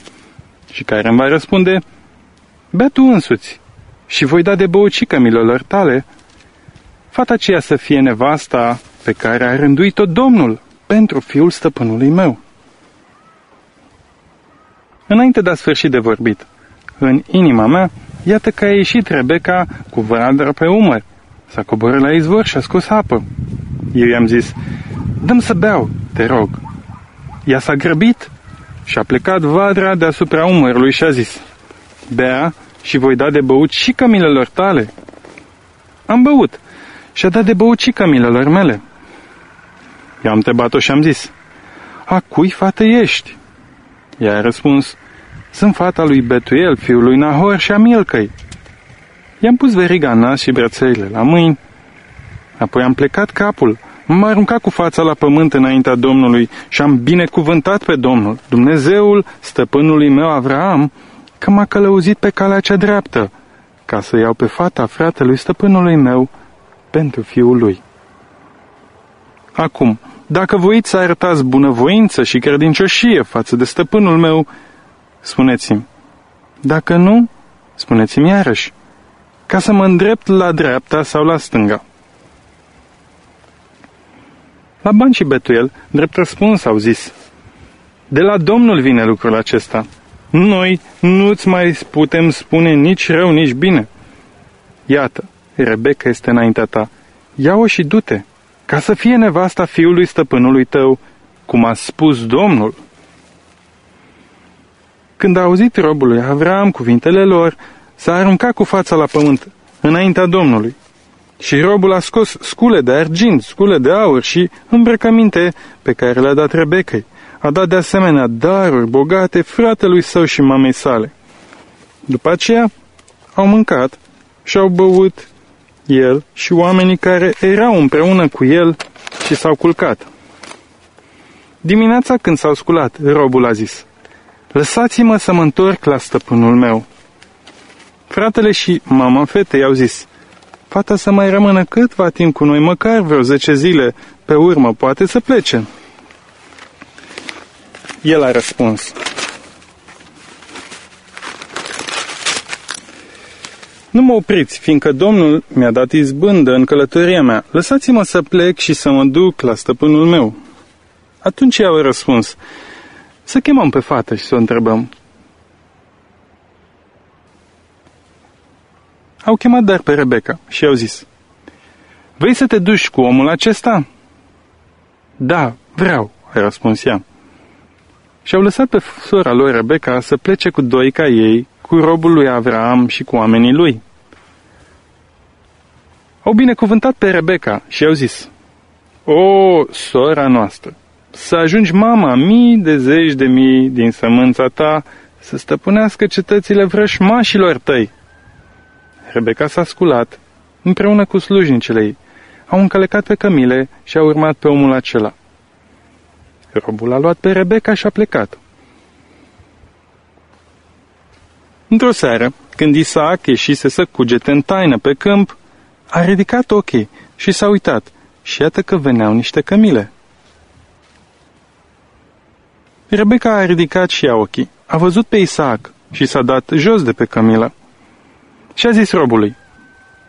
și care îmi va răspunde, bea tu însuți și voi da de băucică milolor tale, fata aceea să fie nevasta pe care a rânduit-o Domnul pentru fiul stăpânului meu. Înainte de a sfârși de vorbit, în inima mea, iată că a ieșit Rebecca cu văradă pe umăr. S-a coborât la izvor și a scos apă. Eu i-am zis, dăm să beau, te rog. Ea s-a grăbit și a plecat vadra deasupra umărului și a zis, bea și voi da de băut și cămilelor tale. Am băut și a dat de băut și cămilelor mele. I-am întrebat-o și am zis, A cui fată ești? Ea a răspuns, Sunt fata lui Betuel, fiul lui Nahor și a Milcăi. I-am pus veriga în nas și brățările la mâini, apoi am plecat capul, m-am aruncat cu fața la pământ înaintea Domnului și am binecuvântat pe Domnul, Dumnezeul stăpânului meu Avraam, că m-a călăuzit pe calea cea dreaptă, ca să iau pe fata fratelui stăpânului meu pentru fiul lui. Acum, dacă voiți să arătați bunăvoință și credincioșie față de stăpânul meu, spuneți-mi. Dacă nu, spuneți-mi iarăși, ca să mă îndrept la dreapta sau la stânga. La bani și Betuel, drept răspuns, au zis, De la Domnul vine lucrul acesta. Noi nu-ți mai putem spune nici rău, nici bine. Iată, Rebecca este înaintea ta. Ia-o și du-te ca să fie nevasta fiului stăpânului tău, cum a spus Domnul. Când a auzit robul lui Avram cuvintele lor, s-a aruncat cu fața la pământ, înaintea Domnului. Și robul a scos scule de argint, scule de aur și îmbrăcăminte pe care le-a dat Rebecăi. A dat de asemenea daruri bogate fratelui său și mamei sale. După aceea au mâncat și au băut el și oamenii care erau împreună cu el și s-au culcat. Dimineața când s-au sculat, robul a zis, Lăsați-mă să mă întorc la stăpânul meu. Fratele și mama fetei au zis, Fata să mai rămână câtva timp cu noi, măcar vreo zece zile, pe urmă poate să plece. El a răspuns, Nu mă opriți, fiindcă Domnul mi-a dat izbândă în călătoria mea. Lăsați-mă să plec și să mă duc la stăpânul meu. Atunci i-au răspuns, să chemăm pe fată și să o întrebăm. Au chemat dar pe Rebecca și au zis, Vrei să te duci cu omul acesta? Da, vreau, a răspuns ea. Și au lăsat pe sora lui Rebecca să plece cu doi ca ei, cu robul lui Avram și cu oamenii lui. Au binecuvântat pe Rebecca și au zis, O, sora noastră, să ajungi mama mii de zeci de mii din sămânța ta, să stăpânească cetățile vrășmașilor tăi. Rebecca s-a sculat, împreună cu slujnicele ei, au încălecat pe cămile și au urmat pe omul acela. Robul a luat pe Rebecca și a plecat. Într-o seară, când Isaac ieșise să cugete în taină pe câmp, a ridicat ochii și s-a uitat și iată că veneau niște cămile. Rebecca a ridicat și ea ochii, a văzut pe Isaac și s-a dat jos de pe cămilă. Și a zis robului,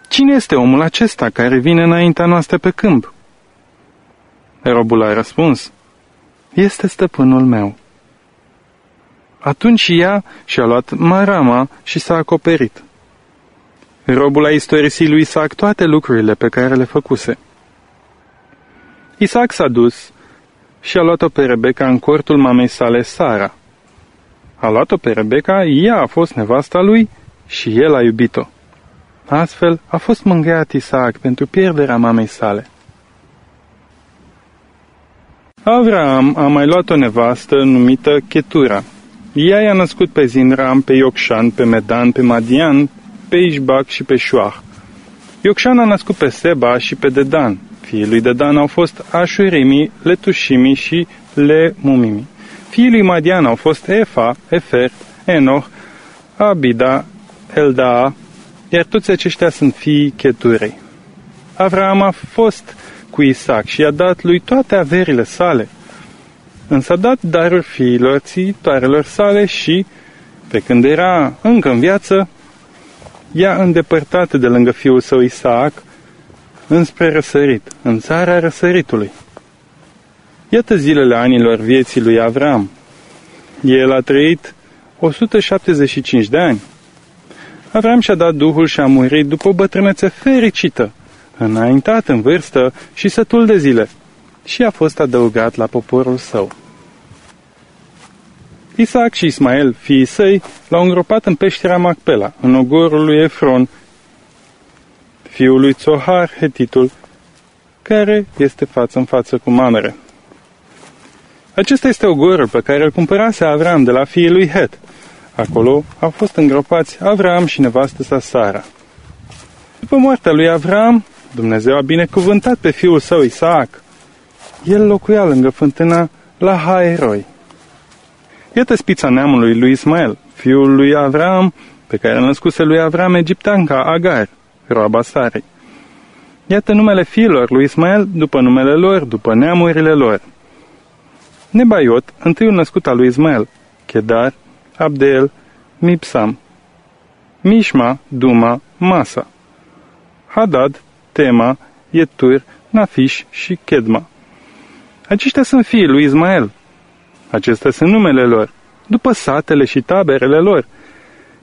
Cine este omul acesta care vine înaintea noastră pe câmp? Robul a răspuns, Este stăpânul meu. Atunci ea și-a luat marama și s-a acoperit. Robul a istorisit lui Isaac toate lucrurile pe care le făcuse. Isaac s-a dus și a luat-o pe Rebecca în cortul mamei sale, Sara. A luat-o pe Rebecca, ea a fost nevasta lui și el a iubit-o. Astfel a fost mângâiat Isaac pentru pierderea mamei sale. Avram a mai luat o nevastă numită Chetura. Ea i-a născut pe Zinram, pe Iocșan, pe Medan, pe Madian, pe Ișbac și pe Șoah. Iocșan a născut pe Seba și pe Dedan. Fiii lui Dedan au fost Așurimi, Letușimi și Lemumimi. Fiii lui Madian au fost Efa, Efer, Enoch, Abida, Eldaa, iar toți aceștia sunt fiii Cheturei. Avram a fost cu Isaac și i-a dat lui toate averile sale, însă a dat daruri fiilor țitoarelor sale și, pe când era încă în viață, i-a îndepărtat de lângă fiul său Isaac înspre răsărit, în țara răsăritului. Iată zilele anilor vieții lui Avram. El a trăit 175 de ani. Avram și-a dat Duhul și a murit după o bătrânețe fericită, înaintat în vârstă și sătul de zile, și a fost adăugat la poporul său. Isaac și Ismael, fiii săi, l-au îngropat în peștera Macpela, în ogorul lui Efron, fiul lui Tsohar, hetitul, care este față în față cu Mamere. Acesta este ogorul pe care îl cumpărase Avram de la fiii lui Het. Acolo au fost îngropați Avram și nevastă sa Sara. După moartea lui Avram, Dumnezeu a binecuvântat pe fiul său Isaac. El locuia lângă fântâna la Haeroi. Iată spița neamului lui Ismael, fiul lui Avram, pe care îl născuse lui Avram egipteanca Agar, roaba Sarei. Iată numele fiilor lui Ismael după numele lor, după neamurile lor. Nebaiot, întâiul născut al lui Ismael, Chedar, Abdel, Mipsam, Mishma, Duma, Masa, Hadad, Tema, Yetur, Nafish și Kedma. Aceștia sunt fiii lui Ismael. Acestea sunt numele lor, după satele și taberele lor.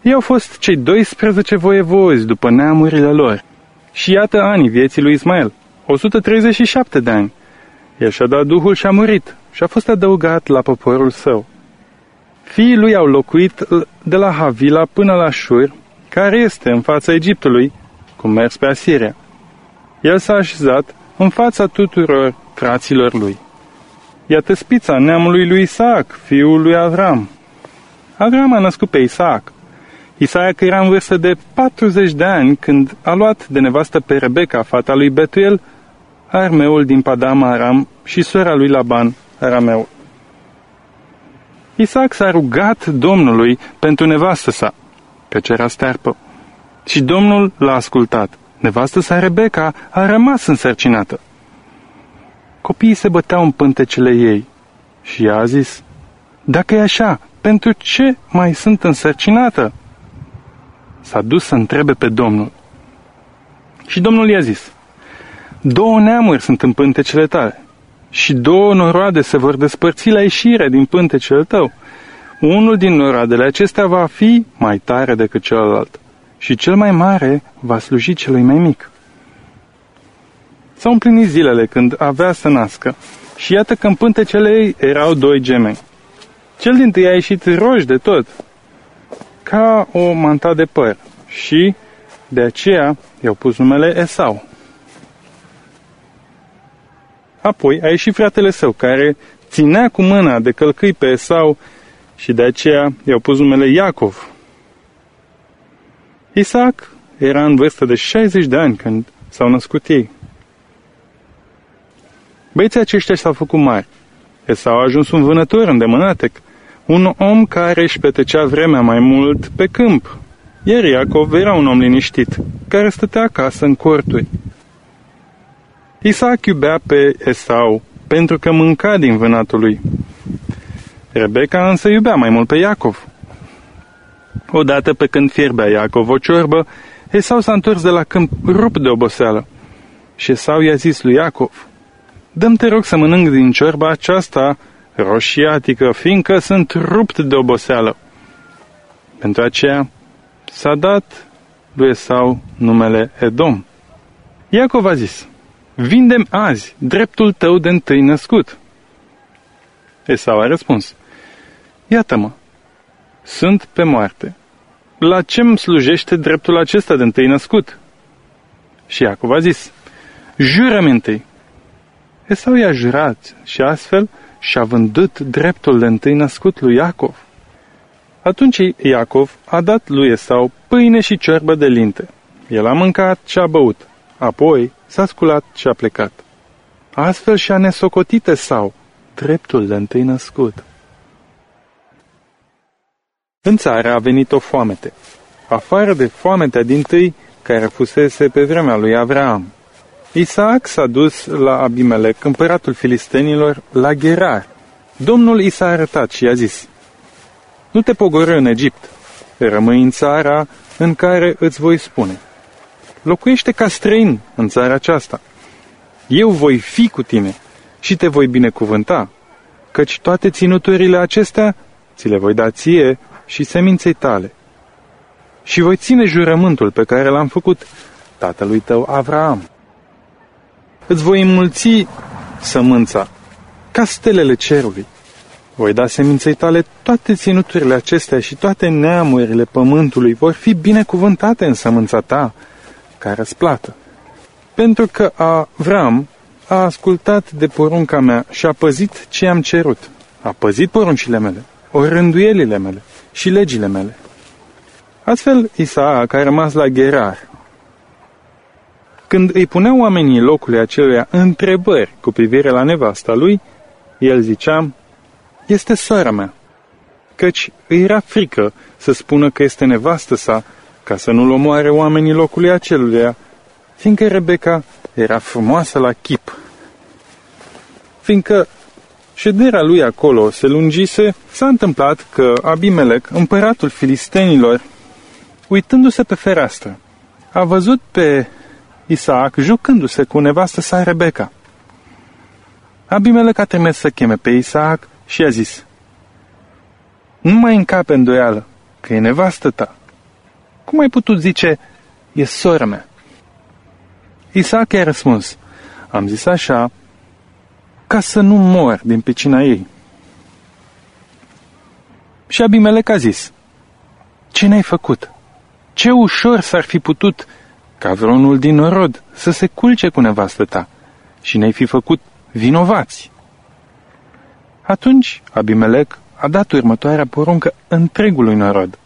Ei au fost cei 12 voievozi după neamurile lor. Și iată anii vieții lui Ismael, 137 de ani. El și-a dat Duhul și a murit și a fost adăugat la poporul său. Fiii lui au locuit de la Havila până la Shur, care este în fața Egiptului, cum mers pe Asiria. El s-a așezat în fața tuturor fraților lui. Iată spița neamului lui Isaac, fiul lui Avram. Avram a născut pe Isaac. Isaac era în vârstă de 40 de ani când a luat de nevastă pe Rebecca, fata lui Betuel, Armeul din Padam Aram și sora lui Laban, Arameul. Isaac s-a rugat Domnului pentru nevastă sa, căci era stearpă. Și Domnul l-a ascultat. Nevastă sa Rebecca a rămas însărcinată. Copiii se băteau în pântecele ei și ea a zis, Dacă e așa, pentru ce mai sunt însărcinată? S-a dus să întrebe pe Domnul. Și Domnul i-a zis, Două neamuri sunt în pântecele tale și două noroade se vor despărți la ieșire din pântecele tău. Unul din noroadele acestea va fi mai tare decât celălalt și cel mai mare va sluji celui mai mic. S-au împlinit zilele când avea să nască și iată că în pântecele ei erau doi gemeni. Cel din tâi a ieșit roș de tot, ca o manta de păr și de aceea i-au pus numele Esau. Apoi a ieșit fratele său, care ținea cu mâna de călcâi pe Esau și de aceea i-au pus numele Iacov. Isaac era în vârstă de 60 de ani când s-au născut ei. Băieții aceștia s-au făcut mari. Esau a ajuns un vânător îndemânatec, un om care își petecea vremea mai mult pe câmp, iar Iacov era un om liniștit, care stătea acasă în corturi. Isaac iubea pe Esau pentru că mânca din vânatul lui. Rebecca însă iubea mai mult pe Iacov. Odată pe când fierbea Iacov o ciorbă, Esau s-a întors de la câmp rup de oboseală. Și Esau i-a zis lui Iacov, Dăm te rog să mănânc din ciorba aceasta roșiatică, fiindcă sunt rupt de oboseală. Pentru aceea s-a dat lui Esau numele Edom. Iacov a zis, Vindem azi dreptul tău de întâi născut. Esau a răspuns, Iată-mă, sunt pe moarte. La ce îmi slujește dreptul acesta de întâi născut? Și Iacov a zis, Jură-mi întâi. Esau i-a jurat și astfel și-a vândut dreptul de întâi născut lui Iacov. Atunci Iacov a dat lui Esau pâine și ciorbă de linte. El a mâncat și a băut. Apoi s-a sculat și a plecat. Astfel și-a nesocotit Esau dreptul de întâi născut. În țară a venit o foamete, afară de foametea din tâi care fusese pe vremea lui Avraam. Isaac s-a dus la Abimelec, împăratul filistenilor, la Gerar. Domnul i s-a arătat și i-a zis, Nu te pogoră în Egipt, rămâi în țara în care îți voi spune. Locuiește ca străin în țara aceasta. Eu voi fi cu tine și te voi binecuvânta, căci toate ținuturile acestea ți le voi da ție și seminței tale. Și voi ține jurământul pe care l-am făcut tatălui tău Avraam. Îți voi înmulți sămânța ca stelele cerului. Voi da seminței tale toate ținuturile acestea și toate neamurile pământului vor fi binecuvântate în sămânța ta, ca răsplată. Pentru că Avram a ascultat de porunca mea și a păzit ce am cerut. A păzit poruncile mele, o rânduielile mele și legile mele. Astfel, Isaac a rămas la Gerar. Când îi puneau oamenii locului aceluia întrebări cu privire la nevasta lui, el zicea, este sora mea, căci îi era frică să spună că este nevastă sa, ca să nu-l omoare oamenii locului aceluia, fiindcă Rebecca era frumoasă la chip. Fiindcă șederea lui acolo se lungise, s-a întâmplat că Abimelec, împăratul filistenilor, uitându-se pe fereastră, a văzut pe Isaac jucându-se cu nevastă sa Rebecca. Abimelec a trimis să cheme pe Isaac și a zis, Nu mai încape îndoială că e nevastă ta. Cum ai putut zice, e sora mea? Isaac i-a răspuns, am zis așa, ca să nu mor din picina ei. Și Abimelec a zis, ce ne-ai făcut? Ce ușor s-ar fi putut ca vreunul din rod să se culce cu nevastă ta și ne-ai fi făcut vinovați. Atunci Abimelec a dat următoarea poruncă întregului norod.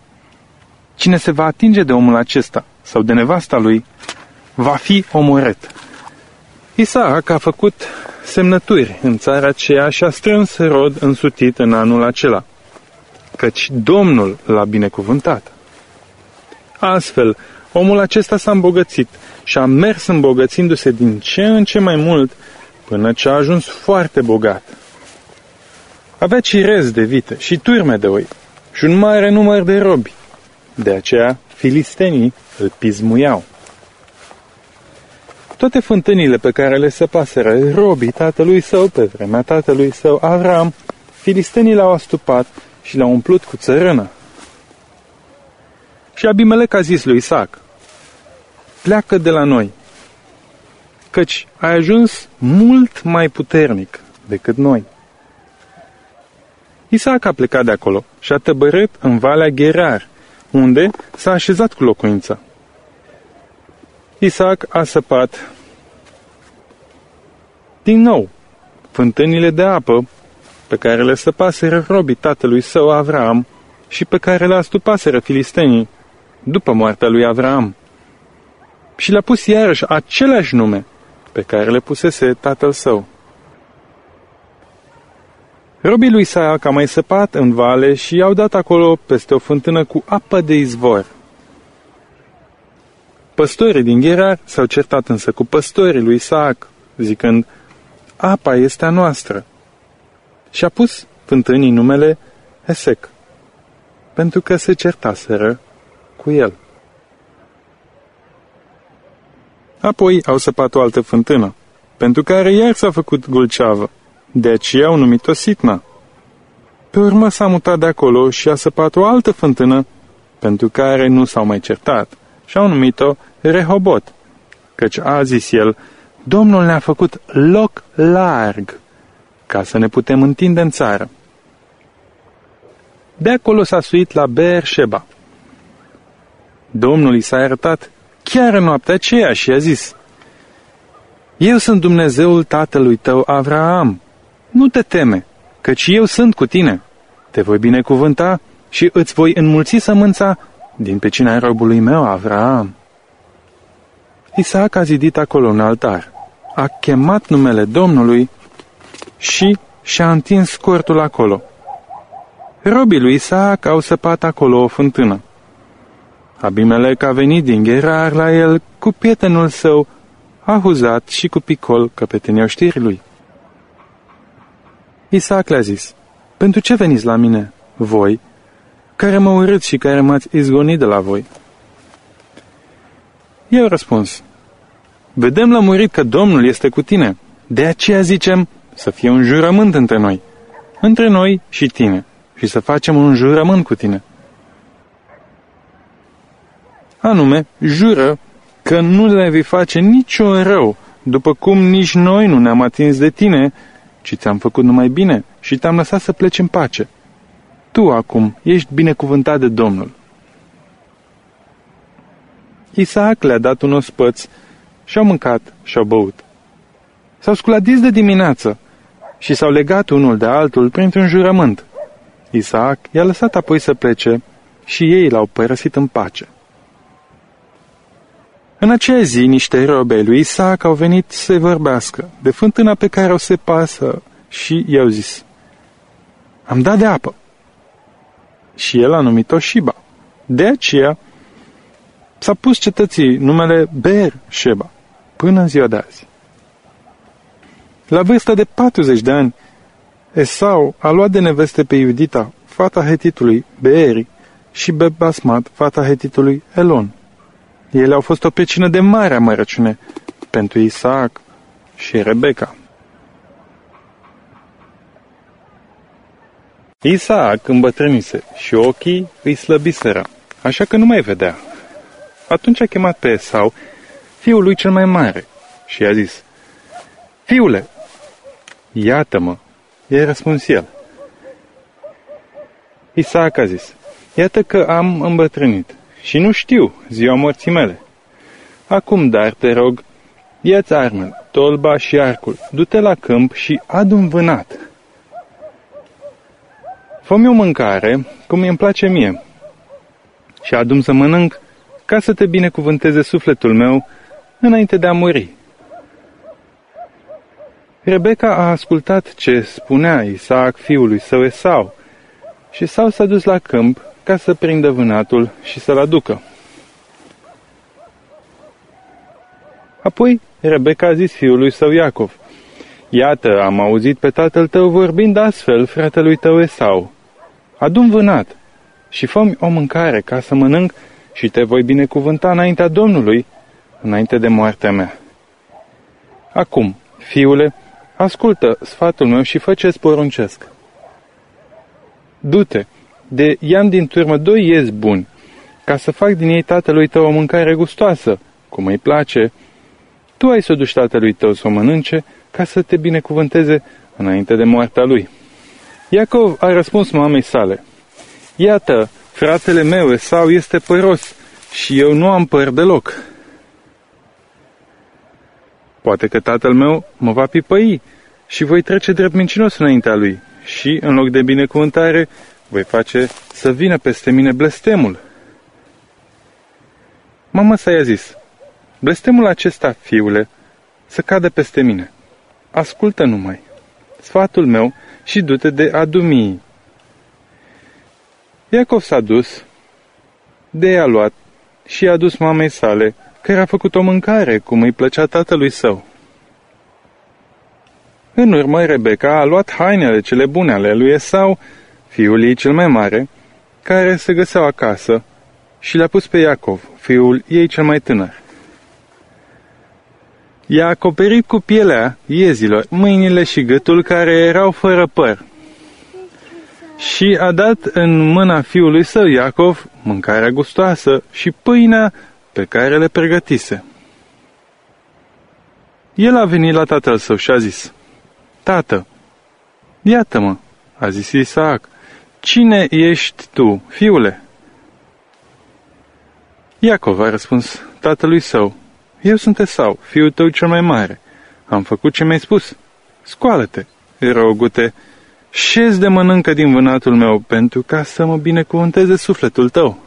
Cine se va atinge de omul acesta sau de nevasta lui, va fi omorât. Isaac a făcut semnături în țara aceea și a strâns rod însutit în anul acela, căci Domnul l-a binecuvântat. Astfel, omul acesta s-a îmbogățit și a mers îmbogățindu-se din ce în ce mai mult până ce a ajuns foarte bogat. Avea cirez de vită și turme de oi și un mare număr de robi. De aceea, filistenii îl pismuiau. Toate fântânile pe care le săpaseră robii tatălui său pe vremea tatălui său Avram, filistenii le-au astupat și le-au umplut cu țărână. Și Abimelec a zis lui Isaac, pleacă de la noi, căci ai ajuns mult mai puternic decât noi. Isaac a plecat de acolo și a tăbărât în Valea Gerar, unde s-a așezat cu locuința. Isaac a săpat din nou fântânile de apă pe care le săpaseră robii tatălui său Avram și pe care le astupaseră filistenii după moartea lui Avram. Și le-a pus iarăși același nume pe care le pusese tatăl său. Robii lui Isaac a mai săpat în vale și i-au dat acolo peste o fântână cu apă de izvor. Păstorii din Gerar s-au certat însă cu păstorii lui Isaac, zicând, apa este a noastră. Și a pus fântânii numele Esec, pentru că se certaseră cu el. Apoi au săpat o altă fântână, pentru care iar s-a făcut gulceavă. De aceea au numit-o Sitna. Pe urmă s-a mutat de acolo și a săpat o altă fântână, pentru care nu s-au mai certat, și au numit-o Rehobot, căci a zis el, Domnul ne-a făcut loc larg ca să ne putem întinde în țară. De acolo s-a suit la Beersheba. Domnul i s-a arătat chiar în noaptea aceea și a zis, Eu sunt Dumnezeul tatălui tău Avraam, nu te teme, căci eu sunt cu tine. Te voi binecuvânta și îți voi înmulți sămânța din pecina robului meu, Avraam. Isaac a zidit acolo un altar, a chemat numele Domnului și și-a întins cortul acolo. Robii lui Isaac au săpat acolo o fântână. Abimelec a venit din Gerar la el cu prietenul său, Ahuzat și cu Picol, căpetenia știrii Isaac le-a zis, Pentru ce veniți la mine, voi, care mă urâți și care m-ați izgonit de la voi? Ei au răspuns, Vedem la murit că Domnul este cu tine, de aceea zicem să fie un jurământ între noi, între noi și tine, și să facem un jurământ cu tine. Anume, jură că nu le vei face niciun rău, după cum nici noi nu ne-am atins de tine ci ți-am făcut numai bine și te-am lăsat să pleci în pace. Tu acum ești binecuvântat de Domnul. Isaac le-a dat un ospăț și au mâncat și au băut. S-au sculat de dimineață și s-au legat unul de altul printr-un jurământ. Isaac i-a lăsat apoi să plece și ei l-au părăsit în pace. În aceea zi, niște robe lui Isaac au venit să vorbească de fântâna pe care o se pasă și i-au zis, Am dat de apă. Și el a numit-o Shiba. De aceea s-a pus cetății numele Ber Sheba până în ziua de azi. La vârsta de 40 de ani, Esau a luat de neveste pe Iudita, fata hetitului Beeri, și Bebasmat, fata hetitului Elon. Ele au fost o pecină de mare amărăciune pentru Isaac și Rebecca. Isaac îmbătrânise și ochii îi slăbiseră, așa că nu mai vedea. Atunci a chemat pe Esau, fiul lui cel mai mare, și i-a zis, Fiule, iată-mă, i-a răspuns el. Isaac a zis, iată că am îmbătrânit și nu știu ziua morții mele. Acum, dar, te rog, ia-ți armele, tolba și arcul, du-te la câmp și adu un vânat. Fă-mi o mâncare, cum îmi place mie, și adum să mănânc ca să te binecuvânteze sufletul meu înainte de a muri. Rebecca a ascultat ce spunea Isaac fiului său Esau și Esau s-a dus la câmp ca să prindă vânatul și să-l aducă. Apoi Rebecca a zis fiului său Iacov, Iată, am auzit pe tatăl tău vorbind astfel fratelui tău Esau. Adun vânat și fă o mâncare ca să mănânc și te voi binecuvânta înaintea Domnului, înainte de moartea mea. Acum, fiule, ascultă sfatul meu și fă ce-ți poruncesc. Du-te, de iam din turmă doi iezi buni, ca să fac din ei tatălui tău o mâncare gustoasă, cum îi place. Tu ai să o duci tatălui tău să o mănânce, ca să te binecuvânteze înainte de moartea lui. Iacov a răspuns mamei sale, Iată, fratele meu Esau este păros și eu nu am păr deloc. Poate că tatăl meu mă va pipăi și voi trece drept mincinos înaintea lui și, în loc de binecuvântare, voi face să vină peste mine blestemul. Mama sa i-a zis, blestemul acesta, fiule, să cadă peste mine. Ascultă numai sfatul meu și du-te de adumii. Iacov s-a dus, de ea a luat și a dus mamei sale, care a făcut o mâncare cum îi plăcea tatălui său. În urmă, Rebecca a luat hainele cele bune ale lui Esau, fiul ei cel mai mare, care se găseau acasă, și le-a pus pe Iacov, fiul ei cel mai tânăr. I-a acoperit cu pielea iezilor mâinile și gâtul care erau fără păr. Și a dat în mâna fiului său Iacov mâncarea gustoasă și pâinea pe care le pregătise. El a venit la tatăl său și a zis, Tată, iată-mă, a zis Isaac, cine ești tu, fiule? Iacov a răspuns tatălui său, eu sunt Esau, fiul tău cel mai mare. Am făcut ce mi-ai spus. Scoală-te, rogute, șezi de mănâncă din vânatul meu, pentru ca să mă binecuvânteze sufletul tău.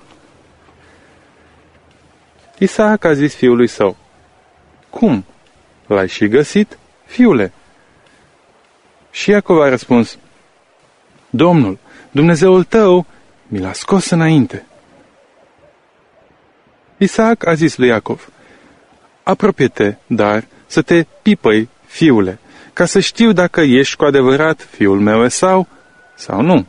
Isaac a zis fiului său, Cum? L-ai și găsit, fiule? Și Iacov a răspuns, Domnul, Dumnezeul tău, mi l-a scos înainte. Isaac a zis lui Iacov, Apropie-te, dar, să te pipăi, fiule, ca să știu dacă ești cu adevărat fiul meu Esau sau nu.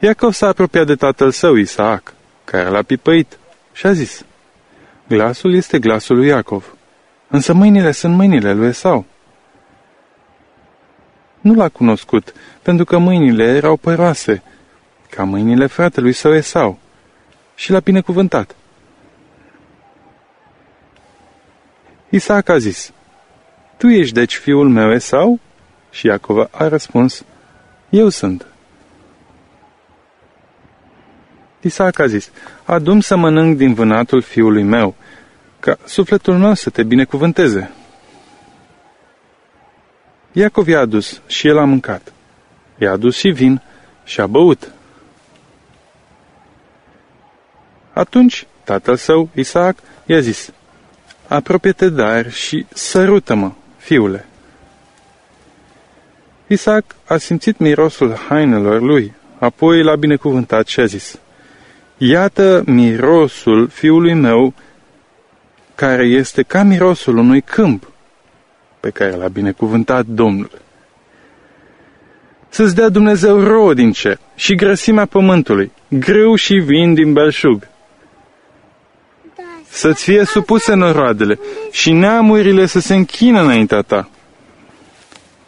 Iacov s-a apropiat de tatăl său, Isaac, care l-a pipăit și a zis, Glasul este glasul lui Iacov, însă mâinile sunt mâinile lui Esau. Nu l-a cunoscut, pentru că mâinile erau păroase, ca mâinile fratelui său Esau, și l-a binecuvântat. Isaac a zis, Tu ești deci fiul meu Esau? Și Iacov a răspuns, Eu sunt. Isaac a zis, Adum să mănânc din vânatul fiului meu, ca sufletul meu să te binecuvânteze. Iacov i-a adus și el a mâncat. I-a adus și vin și a băut. Atunci tatăl său, Isaac, i-a zis, apropie-te dar și sărută-mă, fiule. Isaac a simțit mirosul hainelor lui, apoi l-a binecuvântat și a zis, Iată mirosul fiului meu, care este ca mirosul unui câmp, pe care l-a binecuvântat Domnul. Să-ți dea Dumnezeu rouă din cer și grăsimea pământului, grâu și vin din belșug, să-ți fie supuse noroadele și neamurile să se închină înaintea ta.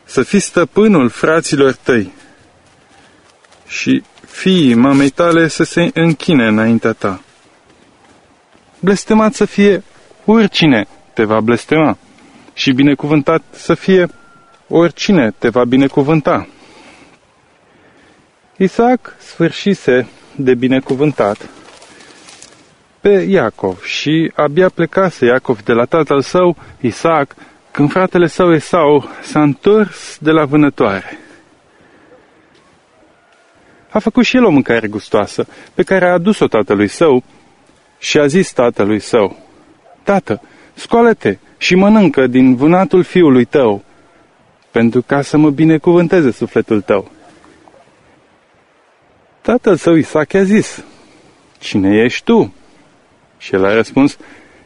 Să fii stăpânul fraților tăi și fiii mamei tale să se închine înaintea ta. Blestemat să fie oricine te va blestema și binecuvântat să fie oricine te va binecuvânta. Isaac sfârșise de binecuvântat pe Iacov și abia plecase Iacov de la tatăl său, Isaac, când fratele său Esau s-a întors de la vânătoare. A făcut și el o mâncare gustoasă, pe care a adus-o tatălui său și a zis tatălui său, Tată, scoală-te și mănâncă din vânatul fiului tău, pentru ca să mă binecuvânteze sufletul tău. Tatăl său Isaac i-a zis, Cine ești tu? Și el a răspuns,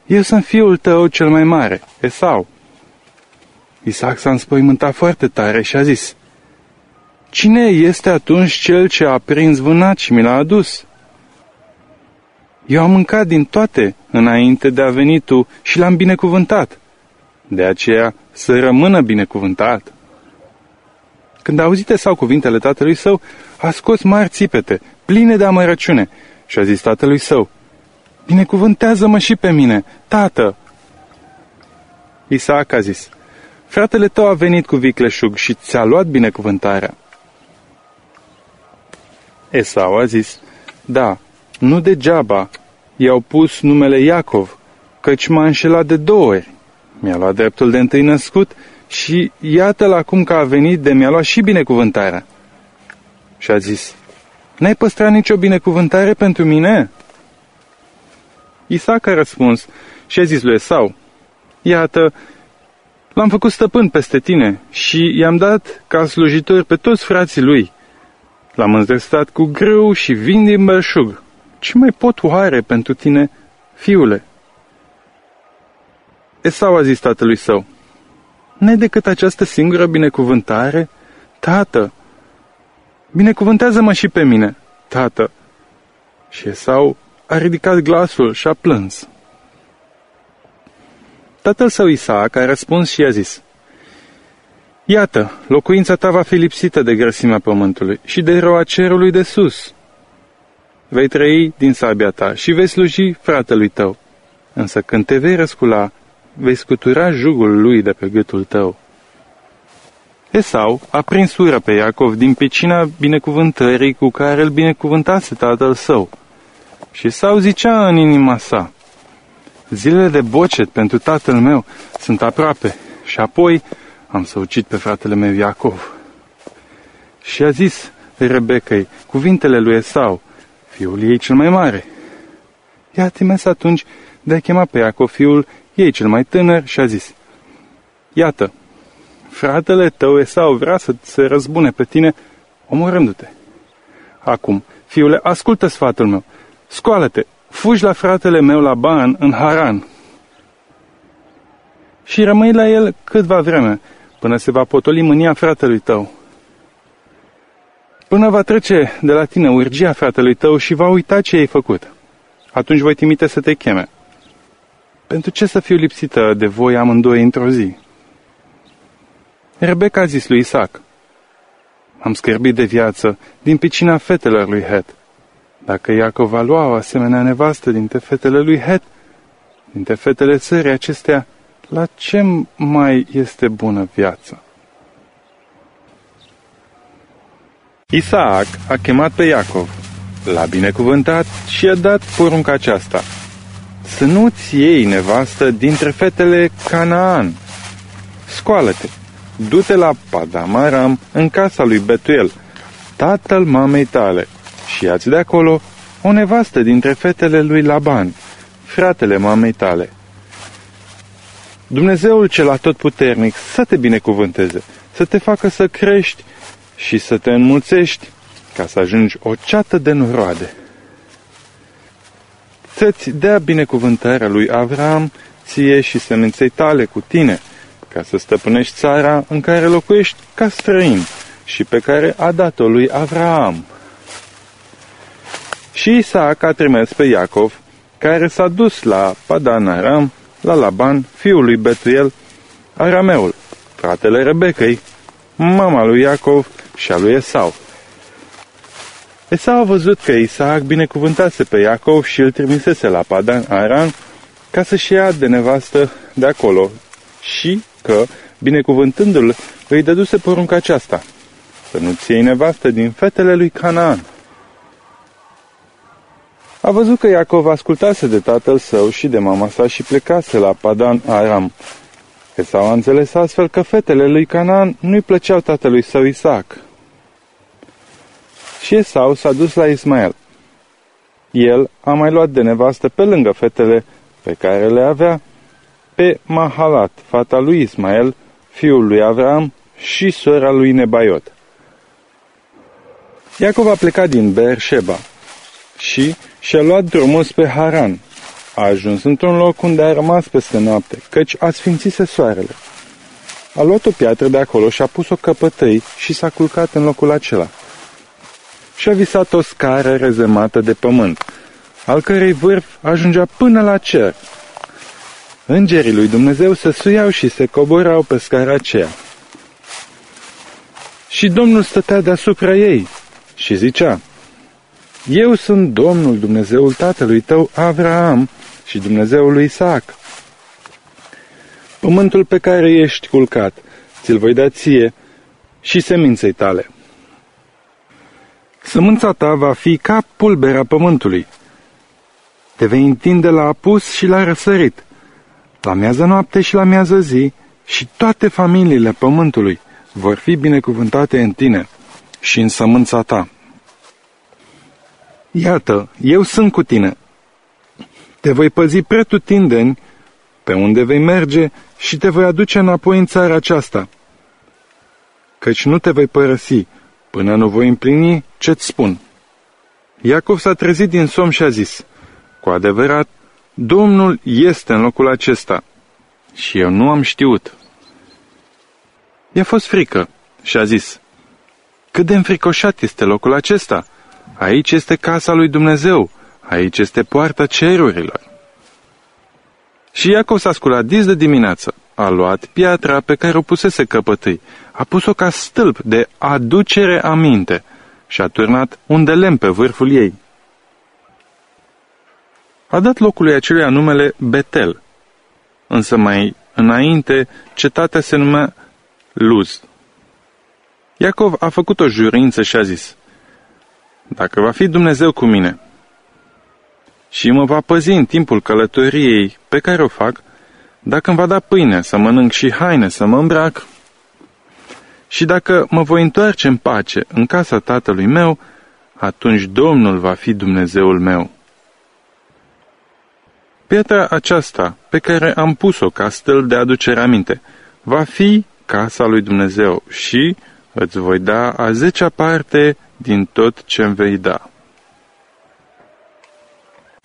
Eu sunt fiul tău cel mai mare, Esau. Isaac s-a înspăimântat foarte tare și a zis, Cine este atunci cel ce a prins vânat și mi l-a adus? Eu am mâncat din toate înainte de a veni tu și l-am binecuvântat. De aceea să rămână binecuvântat. Când a auzit sau cuvintele tatălui său, a scos mari țipete, pline de amărăciune, și a zis tatălui său, Binecuvântează-mă și pe mine, tată! Isaac a zis, Fratele tău a venit cu vicleșug și ți-a luat binecuvântarea. Esau a zis, Da, nu degeaba i-au pus numele Iacov, căci m-a înșelat de două ori. Mi-a luat dreptul de întâi născut și iată-l acum că a venit de mi-a luat și binecuvântarea. Și a zis, N-ai păstrat nicio binecuvântare pentru mine? Isaac a răspuns și a zis lui Esau, Iată, l-am făcut stăpân peste tine și i-am dat ca slujitor pe toți frații lui. L-am înzestat cu grâu și vin din belșug. Ce mai pot oare pentru tine, fiule? Esau a zis tatălui său, N-ai decât această singură binecuvântare? Tată, binecuvântează-mă și pe mine, tată. Și Esau a ridicat glasul și a plâns. Tatăl său Isaac a răspuns și i-a zis, Iată, locuința ta va fi lipsită de grăsimea pământului și de roa cerului de sus. Vei trăi din sabia ta și vei sluji fratelui tău. Însă când te vei răscula, vei scutura jugul lui de pe gâtul tău. Esau a prins ură pe Iacov din picina binecuvântării cu care îl binecuvântase tatăl său. Și Esau zicea în inima sa, Zilele de bocet pentru tatăl meu sunt aproape și apoi am să ucid pe fratele meu Iacov. Și a zis Rebecăi cuvintele lui Esau, fiul ei cel mai mare. Ea a trimis atunci de a chema pe Iacov fiul ei cel mai tânăr și a zis, Iată, fratele tău Esau vrea să se răzbune pe tine omorându-te. Acum, fiule, ascultă sfatul meu, scoală-te, fugi la fratele meu la Ban în Haran și rămâi la el câtva vreme, până se va potoli mânia fratelui tău. Până va trece de la tine urgia fratelui tău și va uita ce ai făcut. Atunci voi trimite să te cheme. Pentru ce să fiu lipsită de voi amândoi într-o zi? Rebecca a zis lui Isaac, Am scârbit de viață din picina fetelor lui Het. Dacă Iacov va lua o asemenea nevastă dintre fetele lui Het, dintre fetele țării acestea, la ce mai este bună viața? Isaac a chemat pe Iacov, l-a binecuvântat și a dat porunca aceasta. Să nu-ți iei nevastă dintre fetele Canaan. Scoală-te, du-te la Padamaram în casa lui Betuel, tatăl mamei tale, și ia de acolo o nevastă dintre fetele lui Laban, fratele mamei tale. Dumnezeul cel atotputernic să te binecuvânteze, să te facă să crești și să te înmulțești, ca să ajungi o ceată de noroade. Să-ți dea binecuvântarea lui Avram, ție și seminței tale cu tine, ca să stăpânești țara în care locuiești ca străin și pe care a dat-o lui Avram. Și Isaac a trimis pe Iacov, care s-a dus la Padan Aram, la Laban, fiul lui Betuel, Arameul, fratele Rebecăi, mama lui Iacov și a lui Esau. Esau a văzut că Isaac binecuvântase pe Iacov și îl trimisese la Padan Aran ca să-și ia de nevastă de acolo și că, binecuvântându-l, îi dăduse porunca aceasta, să nu-ți iei nevastă din fetele lui Canaan. A văzut că Iacov ascultase de tatăl său și de mama sa și plecase la Padan Aram. Esau a înțeles astfel că fetele lui Canaan nu-i plăceau tatălui său Isaac. Și Esau s-a dus la Ismael. El a mai luat de nevastă pe lângă fetele pe care le avea pe Mahalat, fata lui Ismael, fiul lui Avram și sora lui Nebaiot. Iacov a plecat din Beersheba și și-a luat drumul spre Haran. A ajuns într-un loc unde a rămas peste noapte, căci a sfințise soarele. A luat o piatră de acolo și a pus-o căpătăi și s-a culcat în locul acela. Și a visat o scară rezemată de pământ, al cărei vârf ajungea până la cer. Îngerii lui Dumnezeu se suiau și se coborau pe scara aceea. Și Domnul stătea deasupra ei și zicea, Eu sunt Domnul Dumnezeul tatălui tău, Avraam, și Dumnezeul lui Isaac. Pământul pe care ești culcat, ți-l voi da ție și seminței tale. Sămânța ta va fi ca pulberea pământului. Te vei întinde la apus și la răsărit, la miază noapte și la miază zi, și toate familiile pământului vor fi binecuvântate în tine și în sămânța ta. Iată, eu sunt cu tine. Te voi păzi pretutindeni pe unde vei merge și te voi aduce înapoi în țara aceasta, căci nu te voi părăsi până nu voi împlini ce-ți spun. Iacov s-a trezit din somn și a zis, cu adevărat, Domnul este în locul acesta și eu nu am știut. I-a fost frică și a zis, cât de înfricoșat este locul acesta! Aici este casa lui Dumnezeu, aici este poarta cerurilor. Și Iacov s-a sculat dis de dimineață, a luat piatra pe care o pusese căpătâi, a pus-o ca stâlp de aducere aminte și a turnat un de lemn pe vârful ei. A dat locului acelui numele Betel, însă mai înainte cetatea se numea Luz. Iacov a făcut o jurință și a zis, Dacă va fi Dumnezeu cu mine și mă va păzi în timpul călătoriei pe care o fac, dacă îmi va da pâine să mănânc și haine să mă îmbrac, și dacă mă voi întoarce în pace în casa tatălui meu, atunci Domnul va fi Dumnezeul meu. Pietra aceasta, pe care am pus-o ca stâlp de aducere aminte, va fi casa lui Dumnezeu și îți voi da a zecea parte din tot ce îmi vei da.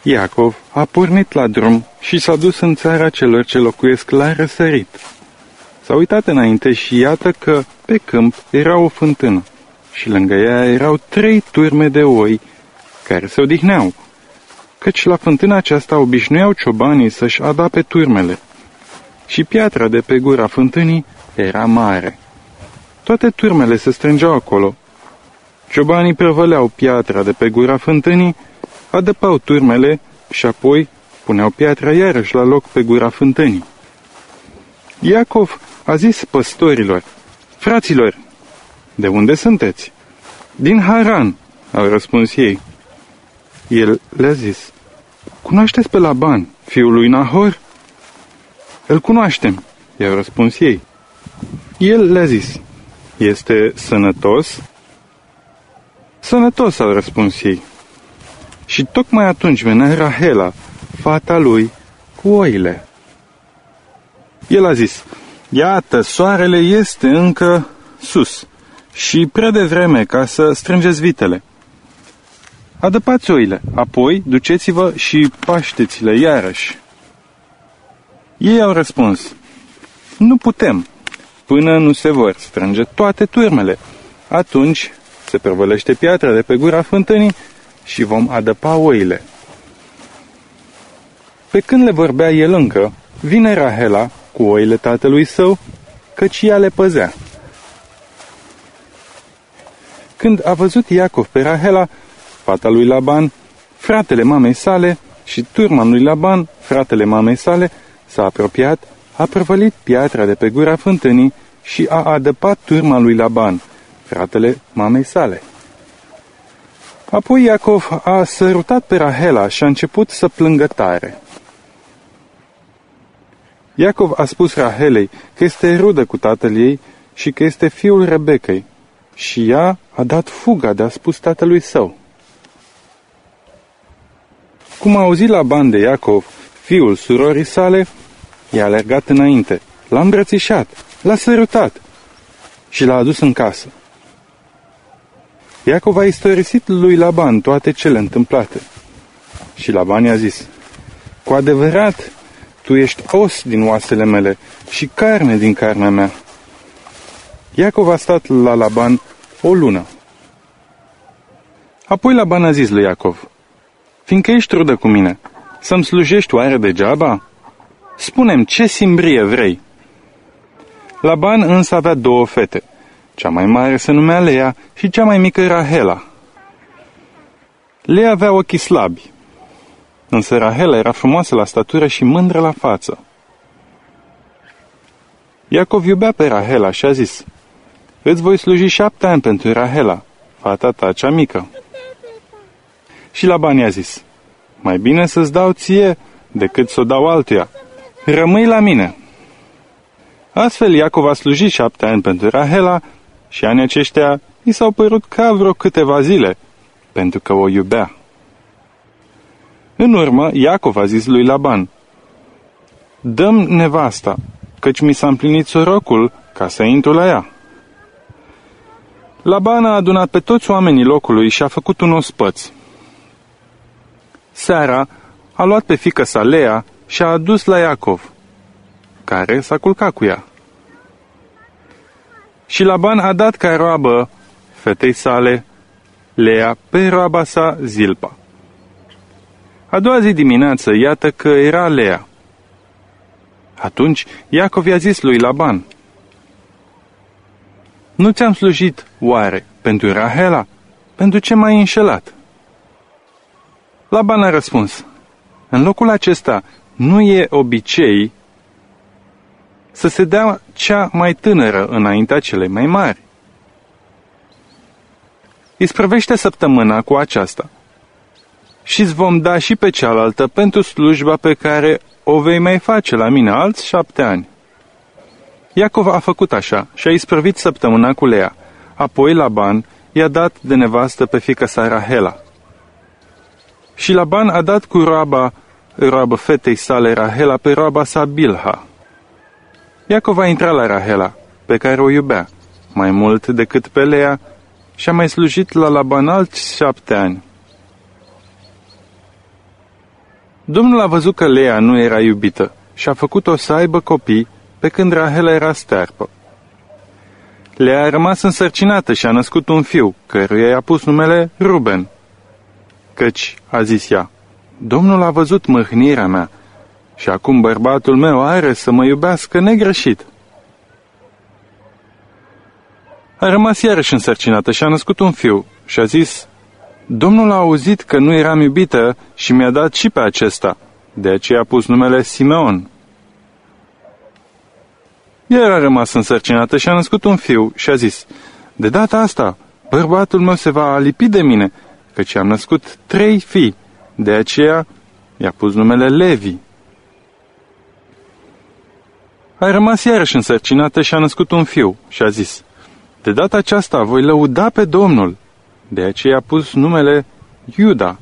Iacov a pornit la drum și s-a dus în țara celor ce locuiesc la răsărit. S-a uitat înainte și iată că pe câmp era o fântână și lângă ea erau trei turme de oi care se odihneau, căci la fântâna aceasta obișnuiau ciobanii să-și adape turmele. Și piatra de pe gura fântânii era mare. Toate turmele se strângeau acolo. Ciobanii prăvăleau piatra de pe gura fântânii, adăpau turmele și apoi puneau piatra iarăși la loc pe gura fântânii. Iacov a zis păstorilor, Fraților, de unde sunteți? Din Haran, au răspuns ei. El le-a zis, Cunoașteți pe Laban, fiul lui Nahor? Îl cunoaștem, i-au răspuns ei. El le-a zis, este sănătos? Sănătos, au răspuns ei. Și tocmai atunci venea Rahela, fata lui, cu oile. El a zis, iată, soarele este încă sus și prea devreme ca să strângeți vitele. Adăpați oile, apoi duceți-vă și pașteți-le iarăși. Ei au răspuns, nu putem, până nu se vor strânge toate turmele. Atunci se prăvălește piatra de pe gura fântânii și vom adăpa oile. Pe când le vorbea el încă, vine Rahela cu oile tatălui său, căci ea le păzea. Când a văzut Iacov pe Rahela, fata lui Laban, fratele mamei sale și turma lui Laban, fratele mamei sale, s-a apropiat, a prăvălit piatra de pe gura fântânii și a adăpat turma lui Laban, fratele mamei sale. Apoi Iacov a sărutat pe Rahela și a început să plângă tare. Iacov a spus Rahelei că este rudă cu tatăl ei și că este fiul Rebecăi și ea a dat fuga de a spus tatălui său. Cum a auzit la bani de Iacov, fiul surorii sale, i-a alergat înainte, l-a îmbrățișat, l-a sărutat și l-a adus în casă. Iacov a istorisit lui Laban toate cele întâmplate. Și Laban i-a zis, Cu adevărat, tu ești os din oasele mele și carne din carnea mea. Iacov a stat la Laban o lună. Apoi Laban a zis lui Iacov, Fiindcă ești rudă cu mine, să-mi slujești oare degeaba? Spunem ce simbrie vrei. Laban însă avea două fete. Cea mai mare se numea Lea și cea mai mică Rahela. Lea avea ochii slabi, însă Rahela era frumoasă la statură și mândră la față. Iacov iubea pe Rahela și a zis, Îți voi sluji șapte ani pentru Rahela, fata ta cea mică. Și Laban i-a zis, Mai bine să-ți dau ție decât să o dau altuia. Rămâi la mine. Astfel Iacov a slujit șapte ani pentru Rahela și anii aceștia i s-au părut ca vreo câteva zile, pentru că o iubea. În urmă, Iacov a zis lui Laban, Dăm nevasta, căci mi s-a împlinit sorocul ca să intru la ea. Laban a adunat pe toți oamenii locului și a făcut un ospăț. Seara a luat pe fică sa Lea și a adus la Iacov, care s-a culcat cu ea. Și Laban a dat ca roabă fetei sale, Lea, pe roaba sa Zilpa. A doua zi dimineață, iată că era Lea. Atunci Iacov i-a zis lui Laban, Nu ți-am slujit, oare, pentru Rahela? Pentru ce m-ai înșelat? Laban a răspuns, În locul acesta nu e obicei să se dea cea mai tânără înaintea celei mai mari. Isprăvește săptămâna cu aceasta și îți vom da și pe cealaltă pentru slujba pe care o vei mai face la mine alți șapte ani. Iacov a făcut așa și a isprăvit săptămâna cu Lea. Apoi Laban i-a dat de nevastă pe fica sa Rahela. Și Laban a dat cu roaba, roabă fetei sale Rahela pe roaba sa Bilha. Iacov a intrat la Rahela, pe care o iubea, mai mult decât pe Lea, și a mai slujit la Laban alți șapte ani. Domnul a văzut că Lea nu era iubită și a făcut-o să aibă copii pe când Rahela era stearpă. Lea a rămas însărcinată și a născut un fiu, căruia i-a pus numele Ruben. Căci, a zis ea, Domnul a văzut mâhnirea mea și acum bărbatul meu are să mă iubească negreșit. A rămas iarăși însărcinată și a născut un fiu și a zis, Domnul a auzit că nu eram iubită și mi-a dat și pe acesta, de aceea a pus numele Simeon. Iar a rămas însărcinată și a născut un fiu și a zis, De data asta, bărbatul meu se va alipi de mine, căci am născut trei fii, de aceea i-a pus numele Levi. A rămas iarăși însărcinată și a născut un fiu și a zis, De data aceasta voi lăuda pe Domnul. De aceea a pus numele Iuda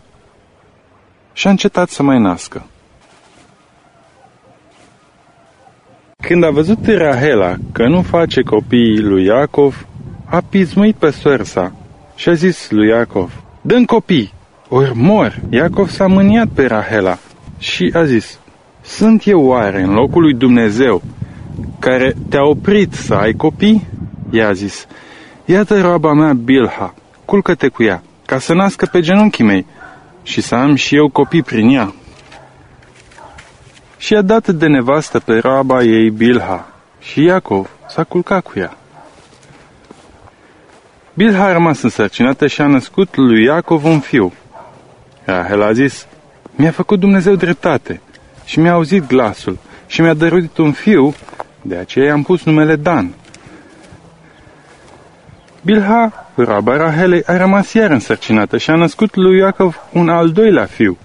și a încetat să mai nască. Când a văzut Rahela că nu face copiii lui Iacov, a pismuit pe sorsa și a zis lui Iacov, dă copii, ori mor. Iacov s-a mâniat pe Rahela și a zis, sunt eu oare în locul lui Dumnezeu care te-a oprit să ai copii? I-a zis, iată roaba mea Bilha, culcă-te cu ea, ca să nască pe genunchii mei și să am și eu copii prin ea. Și a dat de nevastă pe roaba ei Bilha și Iacov s-a culcat cu ea. Bilha a rămas însărcinată și a născut lui Iacov un fiu. Rahel a zis, mi-a făcut Dumnezeu dreptate și mi-a auzit glasul și mi-a dăruit un fiu, de aceea i-am pus numele Dan. Bilha roaba Rahelei a rămas iar însărcinată și a născut lui Iacov un al doilea fiu.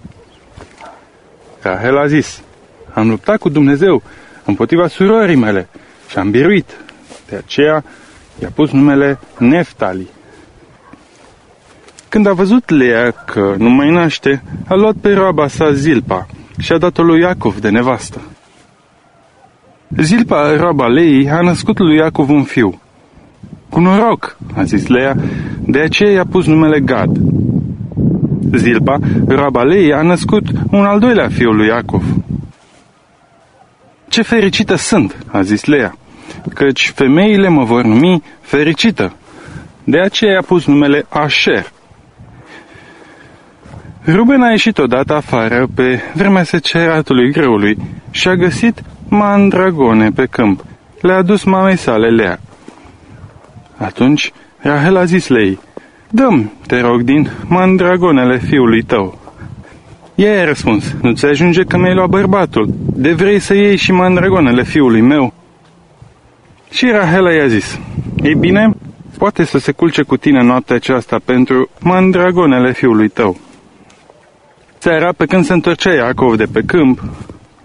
Rahel a zis, am luptat cu Dumnezeu împotriva surorii mele și am biruit. De aceea i-a pus numele Neftali. Când a văzut Lea că nu mai naște, a luat pe roaba sa Zilpa și a dat-o lui Iacov de nevastă. Zilpa, roaba Lei, a născut lui Iacov un fiu. Cu noroc, a zis Lea, de aceea i-a pus numele Gad. Zilpa, roaba Lei, a născut un al doilea fiu lui Iacov. Ce fericită sunt, a zis Lea, căci femeile mă vor numi fericită. De aceea i-a pus numele Asher. Ruben a ieșit odată afară pe vremea seceratului greului și a găsit mandragone pe câmp. Le-a adus mamei sale Lea. Atunci Rahel a zis Lei, Dăm, te rog, din mandragonele fiului tău. Ea a răspuns, nu ți ajunge că mi-ai luat bărbatul, de vrei să iei și mandragonele fiului meu? Și Rahela i-a zis, Ei bine, poate să se culce cu tine noaptea aceasta pentru mandragonele fiului tău. Seara, pe când se întorcea Iacov de pe câmp,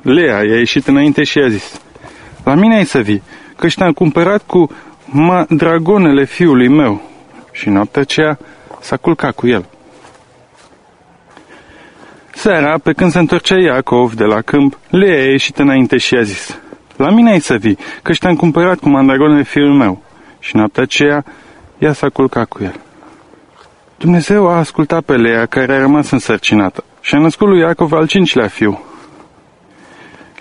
Lea i-a ieșit înainte și i-a zis, La mine ai să vii, că te-am cumpărat cu dragonele fiului meu. Și noaptea aceea s-a culcat cu el. Seara, pe când se întorcea Iacov de la câmp, Lea a ieșit înainte și a zis, La mine ai să vii, că te-am cumpărat cu mandragonele fiul meu. Și noaptea aceea, ea s-a culcat cu el. Dumnezeu a ascultat pe Lea, care a rămas însărcinată, și a născut lui Iacov al cincilea fiu.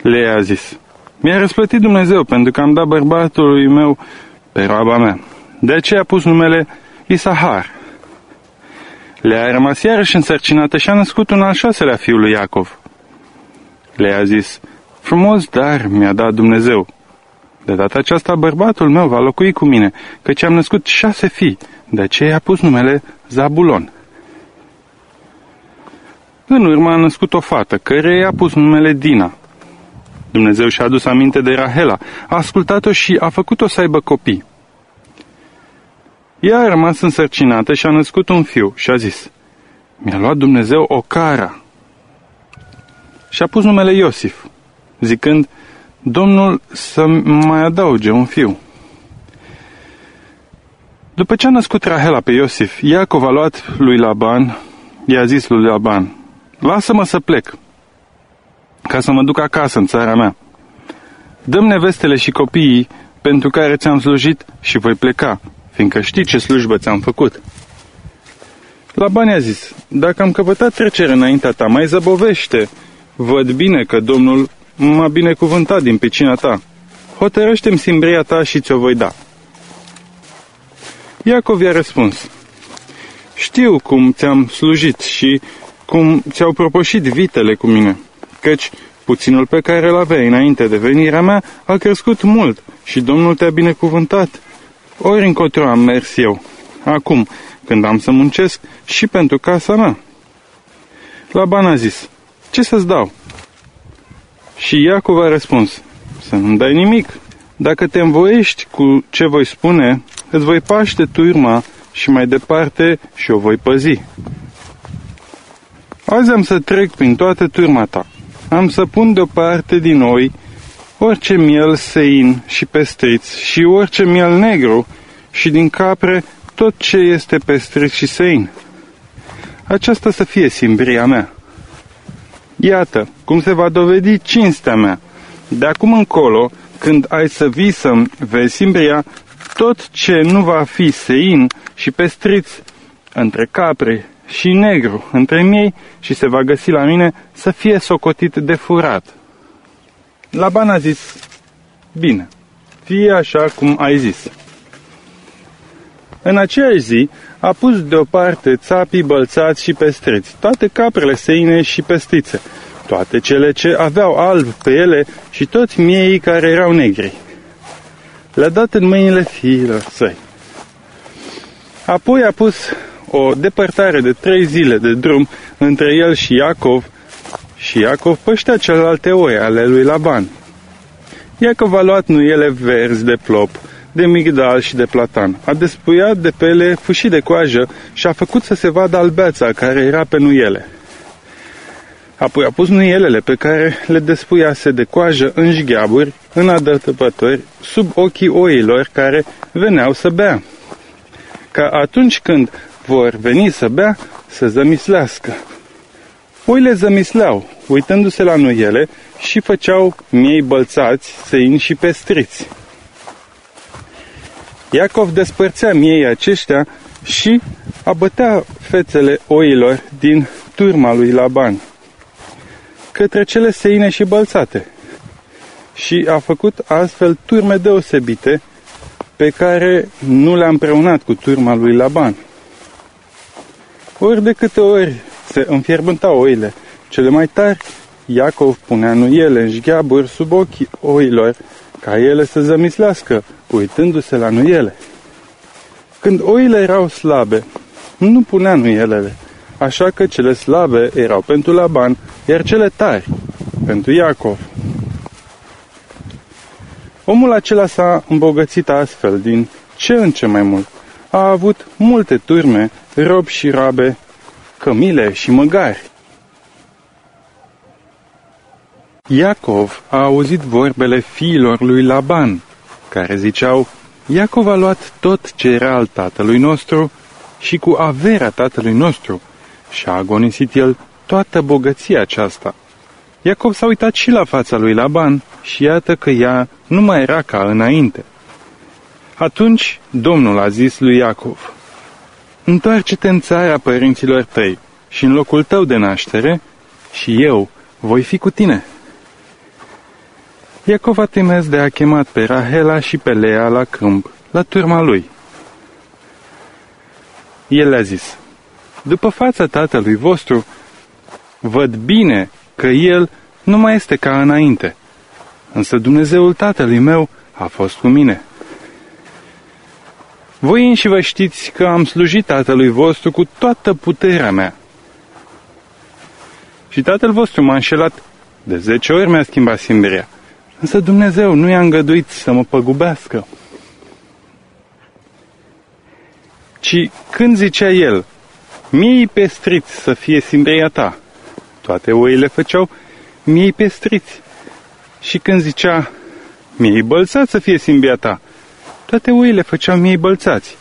Lea a zis, Mi-a răsplătit Dumnezeu pentru că am dat bărbatului meu pe roaba mea. De aceea a pus numele Isahar. Le-a rămas iarăși însărcinată și a născut un al șaselea fiul lui Iacov. Le-a zis, frumos dar mi-a dat Dumnezeu. De data aceasta bărbatul meu va locui cu mine, căci am născut șase fii, de aceea a pus numele Zabulon. În urmă a născut o fată, care i-a pus numele Dina. Dumnezeu și-a adus aminte de Rahela, a ascultat-o și a făcut-o să aibă copii. Ea a rămas însărcinată și a născut un fiu și a zis, Mi-a luat Dumnezeu o cara. Și a pus numele Iosif, zicând, Domnul să mai adauge un fiu. După ce a născut Rahela pe Iosif, Iacov a luat lui Laban, i-a zis lui Laban, Lasă-mă să plec, ca să mă duc acasă în țara mea. Dăm nevestele și copiii pentru care ți-am slujit și voi pleca, fiindcă știi ce slujbă ți-am făcut. Laban a zis, dacă am căpătat trecere înaintea ta, mai zăbovește. Văd bine că Domnul m-a binecuvântat din picina ta. Hotărăște-mi simbria ta și ți-o voi da. Iacov i-a răspuns, Știu cum ți-am slujit și cum ți-au propășit vitele cu mine, căci puținul pe care îl aveai înainte de venirea mea a crescut mult și Domnul te-a binecuvântat. Ori încotro am mers eu, acum, când am să muncesc și pentru casa mea. Laban a zis, ce să-ți dau? Și Iacov a răspuns, să nu-mi dai nimic. Dacă te învoiești cu ce voi spune, îți voi paște turma și mai departe și o voi păzi. Azi am să trec prin toată turma ta. Am să pun deoparte din noi orice miel sein și pestriț și orice miel negru și din capre tot ce este pestriț și sein. Aceasta să fie simbria mea. Iată cum se va dovedi cinstea mea. De acum încolo, când ai să vii să-mi vezi simbria, tot ce nu va fi sein și pestriț între capre și negru între miei și se va găsi la mine să fie socotit de furat. Laban a zis, bine, fie așa cum ai zis. În aceeași zi a pus deoparte țapii bălțați și pestreți, toate caprele seine și pestițe, toate cele ce aveau alb pe ele și toți miei care erau negri. Le-a dat în mâinile fiilor săi. Apoi a pus o depărtare de trei zile de drum între el și Iacov și Iacov păștea celelalte oi ale lui Laban. Iacov a luat nuiele verzi de plop, de migdal și de platan. A despuiat de pe ele fâșii de coajă și a făcut să se vadă albeața care era pe nuiele. Apoi a pus nuielele pe care le despuiase de coajă în jgheaburi, în adătăpători, sub ochii oilor care veneau să bea. Ca atunci când vor veni să bea, să zămislească. Oile zămisleau, uitându-se la nuiele și făceau miei bălțați, săini și pestriți. Iacov despărțea miei aceștia și abătea fețele oilor din turma lui Laban către cele seine și bălțate și a făcut astfel turme deosebite pe care nu le-a împreunat cu turma lui Laban. Ori de câte ori se înfierbântau oile cele mai tari, Iacov punea nuiele în jgheaburi sub ochii oilor, ca ele să zămislească, uitându-se la nuiele. Când oile erau slabe, nu punea nuielele, așa că cele slabe erau pentru Laban, iar cele tari pentru Iacov. Omul acela s-a îmbogățit astfel din ce în ce mai mult. A avut multe turme, robi și rabe, cămile și măgari. Iacov a auzit vorbele fiilor lui Laban, care ziceau, Iacov a luat tot ce era al tatălui nostru și cu averea tatălui nostru și a agonisit el toată bogăția aceasta. Iacov s-a uitat și la fața lui Laban și iată că ea nu mai era ca înainte. Atunci Domnul a zis lui Iacov, Întoarce-te în țara părinților tăi și în locul tău de naștere și eu voi fi cu tine. Iacov a trimis de a chemat pe Rahela și pe Lea la câmp, la turma lui. El le-a zis, După fața tatălui vostru, văd bine că el nu mai este ca înainte, însă Dumnezeul tatălui meu a fost cu mine. Voi înși vă știți că am slujit tatălui vostru cu toată puterea mea. Și tatăl vostru m-a înșelat, de zece ori mi-a schimbat simbirea. Însă Dumnezeu nu i-a îngăduit să mă păgubească. Ci când zicea el, miei pestriți să fie simbria ta, toate oile făceau miei pestriți. Și când zicea, miei bălțați să fie simbia ta, toate oile făceau miei bălțați.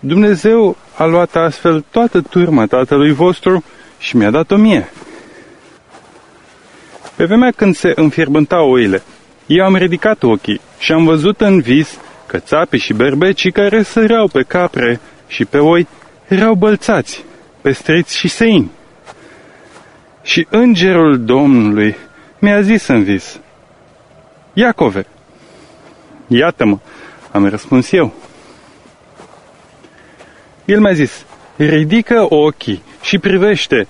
Dumnezeu a luat astfel toată turma tatălui vostru și mi-a dat-o mie. Pe vremea când se înfierbântau oile, eu am ridicat ochii și am văzut în vis că țapii și berbecii care săreau pe capre și pe oi erau bălțați, pestriți și seini. Și îngerul Domnului mi-a zis în vis, Iacove, iată-mă, am răspuns eu. El mi-a zis, ridică ochii și privește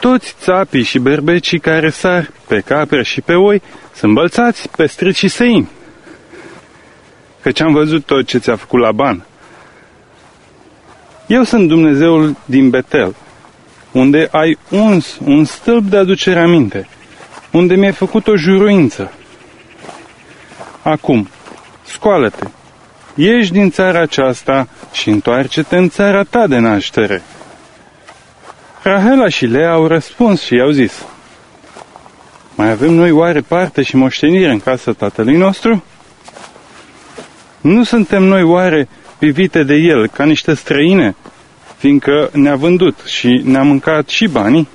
toți țapii și berbecii care sar pe capre și pe oi sunt bălțați pe strici și săini. Căci am văzut tot ce ți-a făcut Laban. Eu sunt Dumnezeul din Betel, unde ai uns un stâlp de aducere aminte, unde mi-ai făcut o juruință. Acum, scoală-te, ieși din țara aceasta și întoarce-te în țara ta de naștere. Rahela și Lea au răspuns și i-au zis, Mai avem noi oare parte și moștenire în casa tatălui nostru? Nu suntem noi oare privite de el ca niște străine, fiindcă ne-a vândut și ne-a mâncat și banii?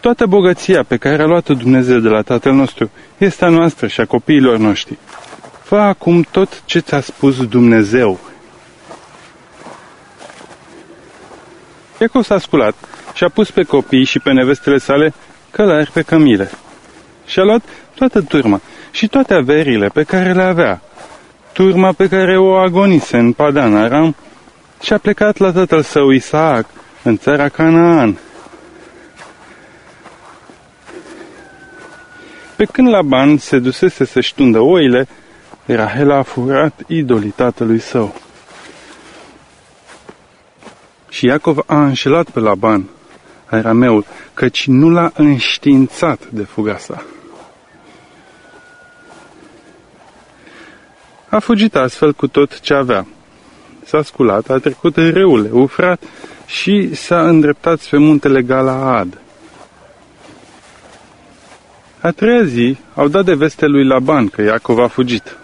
Toată bogăția pe care a luat-o Dumnezeu de la Tatăl nostru este a noastră și a copiilor noștri. Fă acum tot ce ți-a spus Dumnezeu Iacov s-a sculat și a pus pe copii și pe nevestele sale călari pe cămile. Și a luat toată turma și toate averile pe care le avea, turma pe care o agonise în Padan Aram, și a plecat la tatăl său Isaac în țara Canaan. Pe când Laban se dusese să ștundă oile, Rahela a furat idolii tatălui său. Și Iacov a înșelat pe Laban, arameul, căci nu l-a înștiințat de fuga sa. A fugit astfel cu tot ce avea. S-a sculat, a trecut în râul Eufrat și s-a îndreptat spre muntele Galaad. A treia zi au dat de veste lui Laban că Iacov a fugit.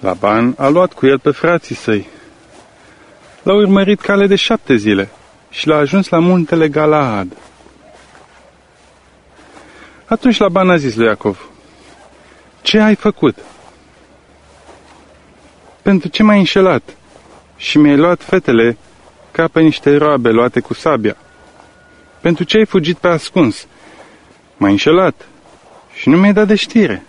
Laban a luat cu el pe frații săi. L-au urmărit cale de șapte zile și l-a ajuns la muntele Galaad. Atunci Laban a zis lui Iacov, Ce ai făcut? Pentru ce m-ai înșelat și mi-ai luat fetele ca pe niște roabe luate cu sabia? Pentru ce ai fugit pe ascuns? M-ai înșelat și nu mi-ai dat de știre.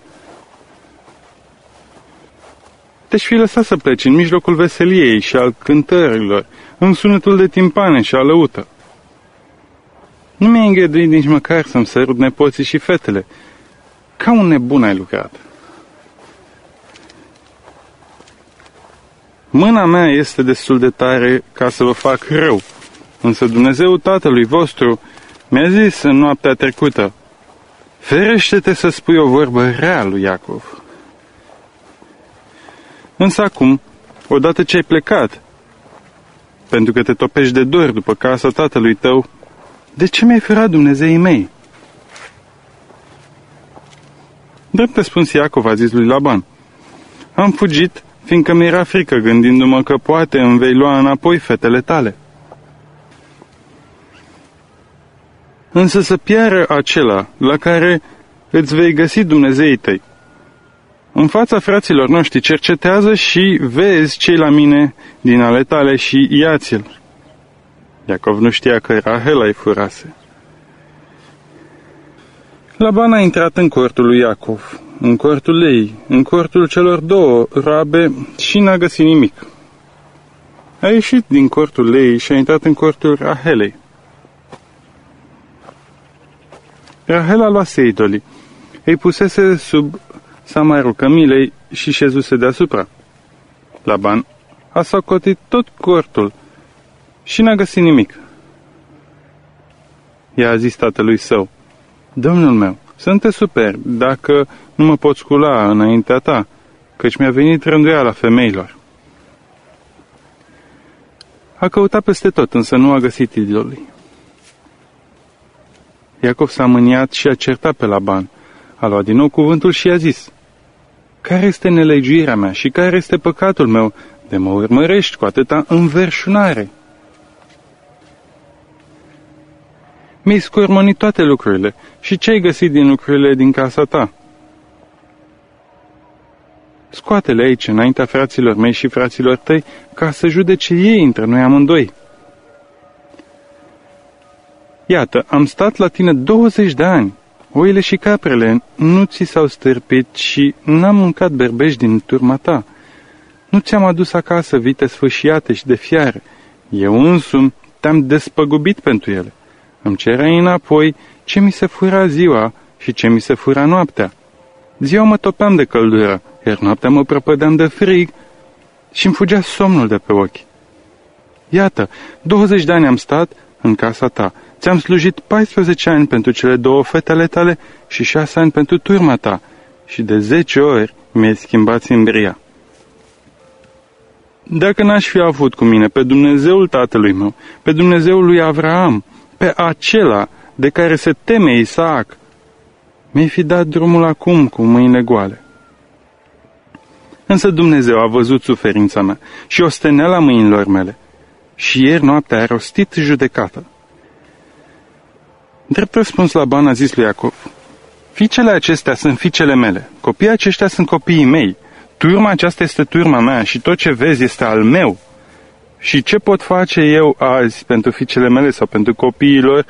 Te-aș fi lăsat să pleci în mijlocul veseliei și al cântărilor, în sunetul de timpane și a lăută. Nu mi-ai îngăduit nici măcar să-mi sărut nepoții și fetele. Ca un nebun ai lucrat. Mâna mea este destul de tare ca să vă fac rău, însă Dumnezeu Tatălui vostru mi-a zis în noaptea trecută, Ferește-te să spui o vorbă rea lui Iacov. Însă acum, odată ce ai plecat, pentru că te topești de dor după casa tatălui tău, de ce mi-ai furat Dumnezeii mei? Drept răspuns Iacov a zis lui Laban, Am fugit, fiindcă mi-era frică, gândindu-mă că poate îmi vei lua înapoi fetele tale. Însă să piară acela la care îți vei găsi Dumnezeii tăi. În fața fraților noștri cercetează și vezi ce la mine din ale tale și iați-l. Iacov nu știa că Rahel îi furase. Laban a intrat în cortul lui Iacov, în cortul ei, în cortul celor două rabe și n-a găsit nimic. A ieșit din cortul ei și a intrat în cortul Rahelei. Rahel a luat seidolii, îi pusese sub samarul cămilei și șezuse deasupra. Laban a socotit tot cortul și n-a găsit nimic. I-a zis tatălui său, Domnul meu, sunt te super dacă nu mă pot scula înaintea ta, căci mi-a venit rânduiala femeilor. A căutat peste tot, însă nu a găsit idolii. Iacov s-a mâniat și a certat pe Laban. A luat din nou cuvântul și a zis, Care este nelegiuirea mea și care este păcatul meu de mă urmărești cu atâta înverșunare?" Mi-ai scurmonit toate lucrurile. Și ce ai găsit din lucrurile din casa ta? Scoate-le aici, înaintea fraților mei și fraților tăi, ca să judece ei între noi amândoi. Iată, am stat la tine 20 de ani. Oile și caprele nu ți s-au stârpit și n-am mâncat berbești din turma ta. Nu ți-am adus acasă vite sfâșiate și de fiare. Eu însumi te-am despăgubit pentru ele. Îmi cereai înapoi ce mi se fura ziua și ce mi se fura noaptea. Ziua mă topeam de căldură, iar noaptea mă prăpădeam de frig și îmi fugea somnul de pe ochi. Iată, 20 de ani am stat în casa ta. Ți-am slujit 14 ani pentru cele două fetele tale și 6 ani pentru turma ta și de 10 ori mi-ai schimbat simbria. Dacă n-aș fi avut cu mine pe Dumnezeul tatălui meu, pe Dumnezeul lui Avraam, pe acela de care se teme Isaac, mi-ai fi dat drumul acum cu mâinile goale. Însă Dumnezeu a văzut suferința mea și o la mâinilor mele și ieri noaptea a rostit judecată. Drept răspuns la ban a zis lui Iacov, Fiicele acestea sunt fiicele mele, copiii aceștia sunt copiii mei, turma aceasta este turma mea și tot ce vezi este al meu. Și ce pot face eu azi pentru fiicele mele sau pentru copiilor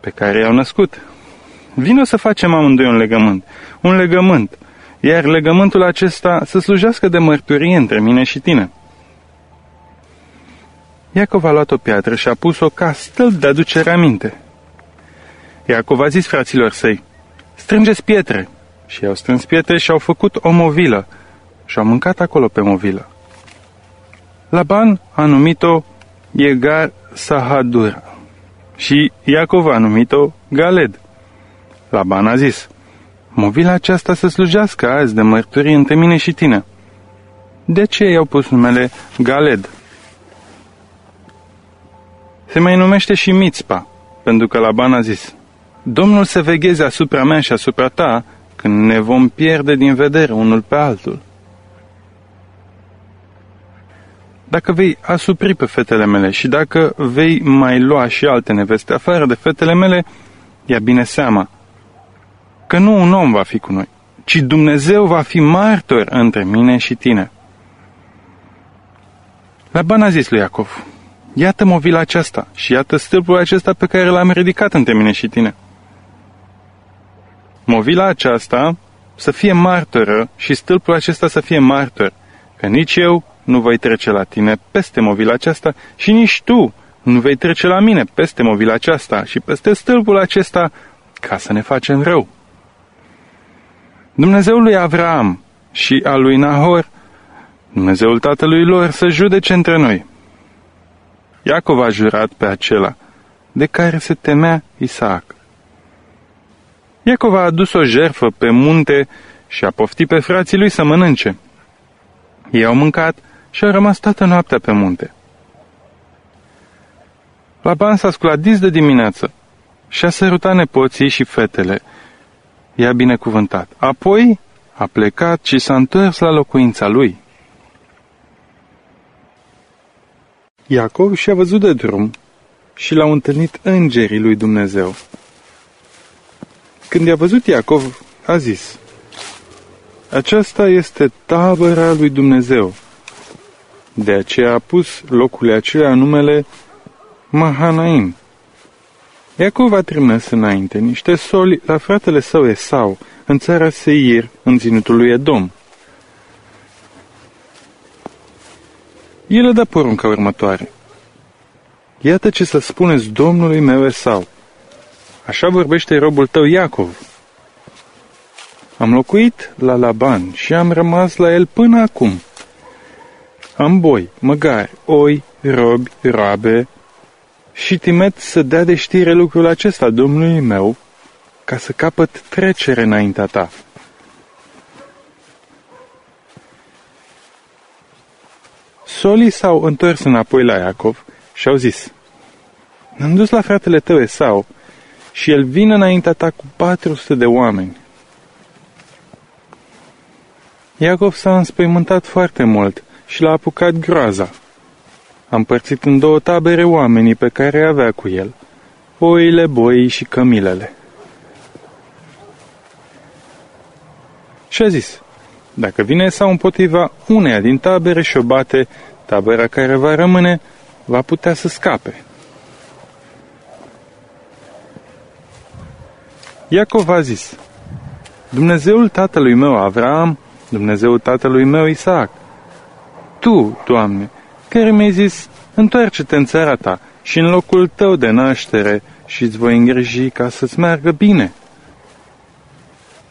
pe care i-au născut? Vino să facem amândoi un legământ, un legământ, iar legământul acesta să slujească de mărturie între mine și tine. Iacov a luat o piatră și a pus-o ca stâlp de aducere aminte. Iacov a zis fraților săi, strângeți pietre. Și au strâns pietre și au făcut o movilă și au mâncat acolo pe movilă. Laban a numit-o Egar Sahadura și Iacov a numit-o Galed. Laban a zis, movila aceasta să slujească azi de mărturie între mine și tine. De ce i-au pus numele Galed? Se mai numește și Mitzpa, pentru că Laban a zis, Domnul să vegheze asupra mea și asupra ta când ne vom pierde din vedere unul pe altul. Dacă vei asupri pe fetele mele și dacă vei mai lua și alte neveste afară de fetele mele, ia bine seama că nu un om va fi cu noi, ci Dumnezeu va fi martor între mine și tine. Laban a zis lui Iacov, iată movila aceasta și iată stâlpul acesta pe care l-am ridicat între mine și tine. Movila aceasta să fie martoră și stâlpul acesta să fie martor, că nici eu nu voi trece la tine peste movila aceasta și nici tu nu vei trece la mine peste movila aceasta și peste stâlpul acesta ca să ne facem rău. Dumnezeul lui Avram și al lui Nahor, Dumnezeul tatălui lor, să judece între noi. Iacov a jurat pe acela de care se temea Isaac. Iacov a adus o jerfă pe munte și a poftit pe frații lui să mănânce. Ei au mâncat și au rămas toată noaptea pe munte. Laban s-a sculat dis de dimineață și a sărutat nepoții și fetele. I-a binecuvântat. Apoi a plecat și s-a întors la locuința lui. Iacov și-a văzut de drum și l-au întâlnit îngerii lui Dumnezeu. Când i-a văzut Iacov, a zis, Aceasta este tabăra lui Dumnezeu. De aceea a pus locul acelea numele Mahanaim. Iacov a trimis înainte niște soli la fratele său Esau, în țara Seir, în ținutul lui Edom. El dă porunca următoare. Iată ce să spuneți Domnului meu Esau. Așa vorbește robul tău Iacov. Am locuit la Laban și am rămas la el până acum. Am boi, măgari, oi, robi, roabe și timet să dea de știre lucrul acesta domnului meu ca să capăt trecere înaintea ta. Solii s-au întors înapoi la Iacov și au zis, Am dus la fratele tău Esau și el vine înaintea ta cu 400 de oameni. Iacov s-a înspăimântat foarte mult și l-a apucat groaza. Am părțit în două tabere oamenii pe care avea cu el, oile, boii și cămilele. Și a zis, dacă vine sau împotriva uneia din tabere și o bate, tabera care va rămâne va putea să scape. Iacov a zis, Dumnezeul tatălui meu Avram, Dumnezeul tatălui meu Isaac. Tu, Doamne, care mi-ai zis, întoarce-te în țara ta și în locul tău de naștere și îți voi îngriji ca să-ți meargă bine.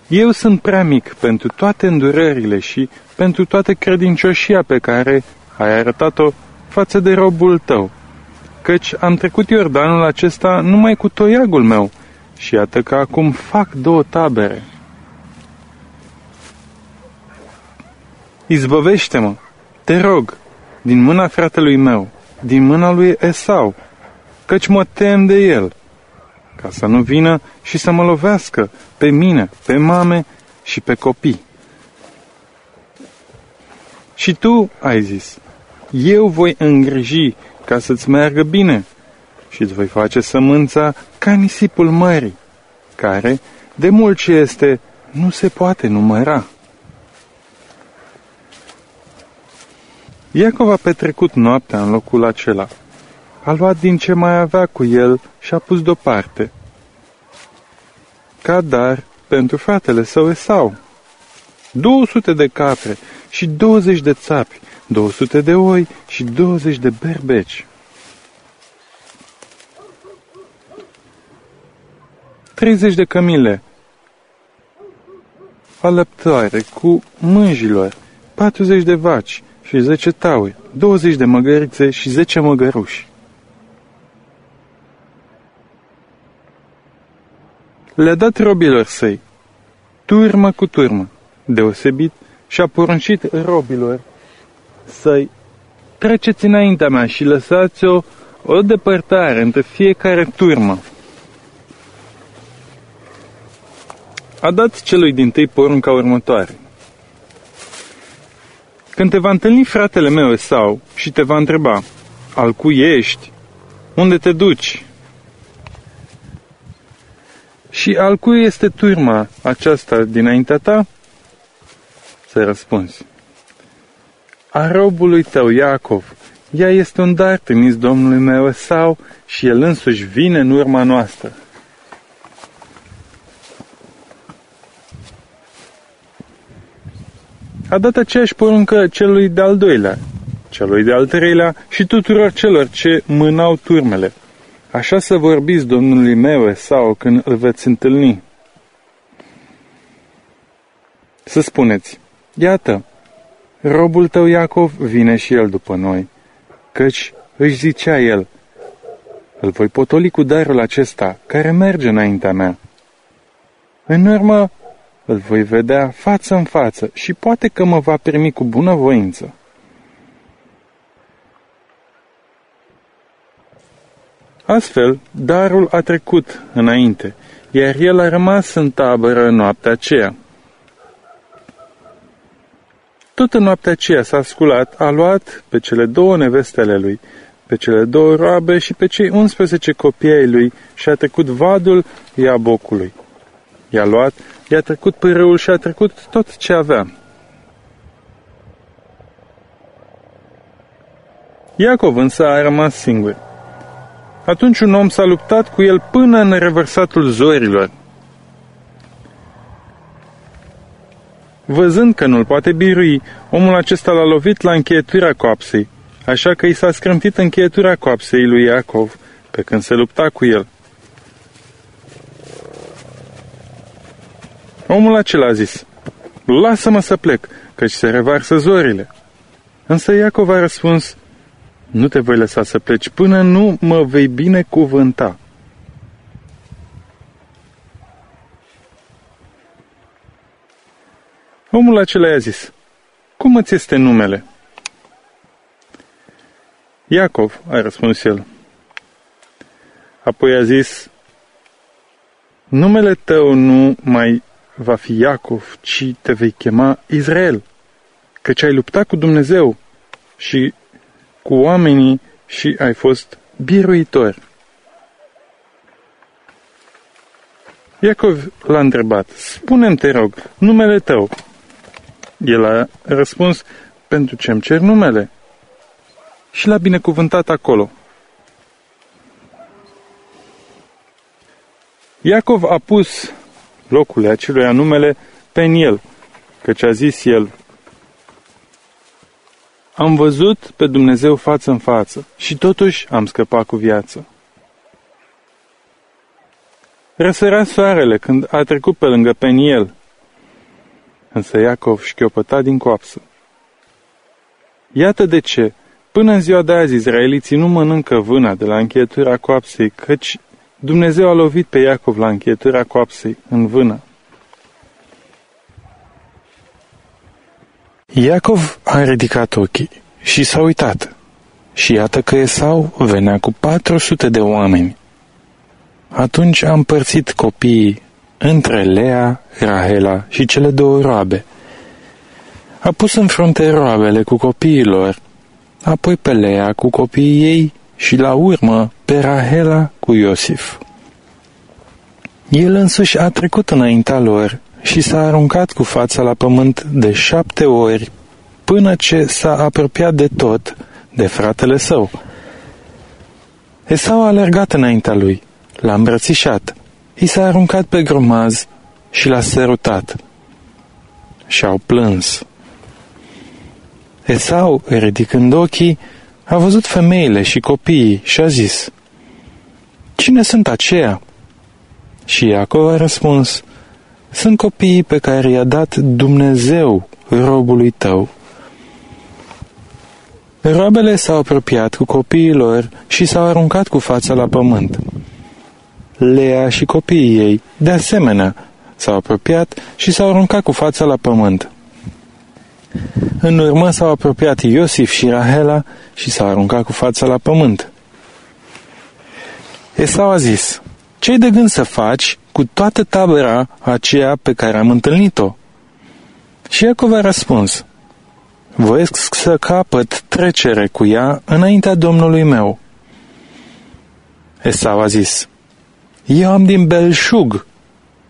Eu sunt prea mic pentru toate îndurările și pentru toată credincioșia pe care ai arătat-o față de robul tău, căci am trecut Iordanul acesta numai cu toiagul meu și iată că acum fac două tabere. Izbăvește-mă, te rog, din mâna fratelui meu, din mâna lui Esau, căci mă tem de el, ca să nu vină și să mă lovească pe mine, pe mame și pe copii. Și tu ai zis, eu voi îngriji ca să-ți meargă bine și îți voi face sămânța ca nisipul mării, care, de mult ce este, nu se poate număra. Iacov a petrecut noaptea în locul acela. A luat din ce mai avea cu el și a pus deoparte. Ca dar pentru fratele său Esau. 200 de capre și 20 de țapi, 200 de oi și 20 de berbeci. 30 de cămile alăptoare cu mânjilor, 40 de vaci și 10 tauri, 20 de măgărițe și 10 măgăruși. Le-a dat robilor săi turmă cu turmă, deosebit, și a poruncit robilor să-i treceți înaintea mea și lăsați o, o depărtare între fiecare turmă. A dat celui din tâi porunca următoare. Când te va întâlni fratele meu sau și te va întreba, al cui ești, unde te duci, și al cui este turma aceasta dinaintea ta? Să răspunzi. A robului tău, Iacov, ea este un dar trimis Domnului meu sau și el însuși vine în urma noastră. A dat aceeași poruncă celui de-al doilea, celui de-al treilea și tuturor celor ce mânau turmele. Așa să vorbiți Domnului meu sau când îl veți întâlni. Să spuneți, iată, robul tău Iacov vine și el după noi, căci își zicea el, îl voi potoli cu darul acesta, care merge înaintea mea. În urmă, îl voi vedea față în față și poate că mă va primi cu bună voință. Astfel, darul a trecut înainte, iar el a rămas în tabără în noaptea aceea. Tot în noaptea aceea s-a sculat, a luat pe cele două nevestele lui, pe cele două roabe și pe cei 11 copii ai lui și a trecut vadul Iabocului. I-a luat, i-a trecut pârâul și a trecut tot ce avea. Iacov însă a rămas singur. Atunci un om s-a luptat cu el până în revărsatul zorilor. Văzând că nu-l poate birui, omul acesta l-a lovit la încheietura coapsei, așa că i s-a scrântit încheietura coapsei lui Iacov, pe când se lupta cu el. Omul acela a zis, Lasă-mă să plec, căci se revarsă zorile. Însă Iacov a răspuns, nu te voi lăsa să pleci până nu mă vei binecuvânta. Omul acela i-a zis, Cum îți este numele? Iacov, a răspuns el. Apoi a zis, Numele tău nu mai va fi Iacov, ci te vei chema Israel, căci ai luptat cu Dumnezeu și cu oamenii și ai fost biruitor. Iacov l-a întrebat, spune-mi, te rog, numele tău. El a răspuns, pentru ce-mi cer numele? Și l-a binecuvântat acolo. Iacov a pus locul acelui numele pe el, căci a zis el, am văzut pe Dumnezeu față în față și totuși am scăpat cu viață. Răsărea soarele când a trecut pe lângă Peniel, însă Iacov șchiopăta din coapsă. Iată de ce, până în ziua de azi, izraeliții nu mănâncă vâna de la încheietura coapsei, căci Dumnezeu a lovit pe Iacov la încheietura coapsei, în vână. Iacov a ridicat ochii și s-a uitat. Și iată că Esau venea cu 400 de oameni. Atunci a împărțit copiii între Lea, Rahela și cele două roabe. A pus în frunte roabele cu copiilor, apoi pe Lea cu copiii ei și la urmă pe Rahela cu Iosif. El însuși a trecut înaintea lor și s-a aruncat cu fața la pământ de șapte ori până ce s-a apropiat de tot de fratele său. Esau a alergat înaintea lui, l-a îmbrățișat, i s-a aruncat pe gromaz și l-a sărutat. Și-au plâns. Esau, ridicând ochii, a văzut femeile și copiii și a zis, Cine sunt aceia? Și Iacov a răspuns, sunt copiii pe care i-a dat Dumnezeu robului tău. Roabele s-au apropiat cu copiii lor și s-au aruncat cu fața la pământ. Lea și copiii ei, de asemenea, S-au apropiat și s-au aruncat cu fața la pământ. În urmă s-au apropiat Iosif și Rahela și s-au aruncat cu fața la pământ. Esau a zis, ce-ai de gând să faci cu toată tabăra aceea pe care am întâlnit-o? Și Iacov a răspuns, voiesc să capăt trecere cu ea înaintea Domnului meu. Esau a zis, eu am din belșug,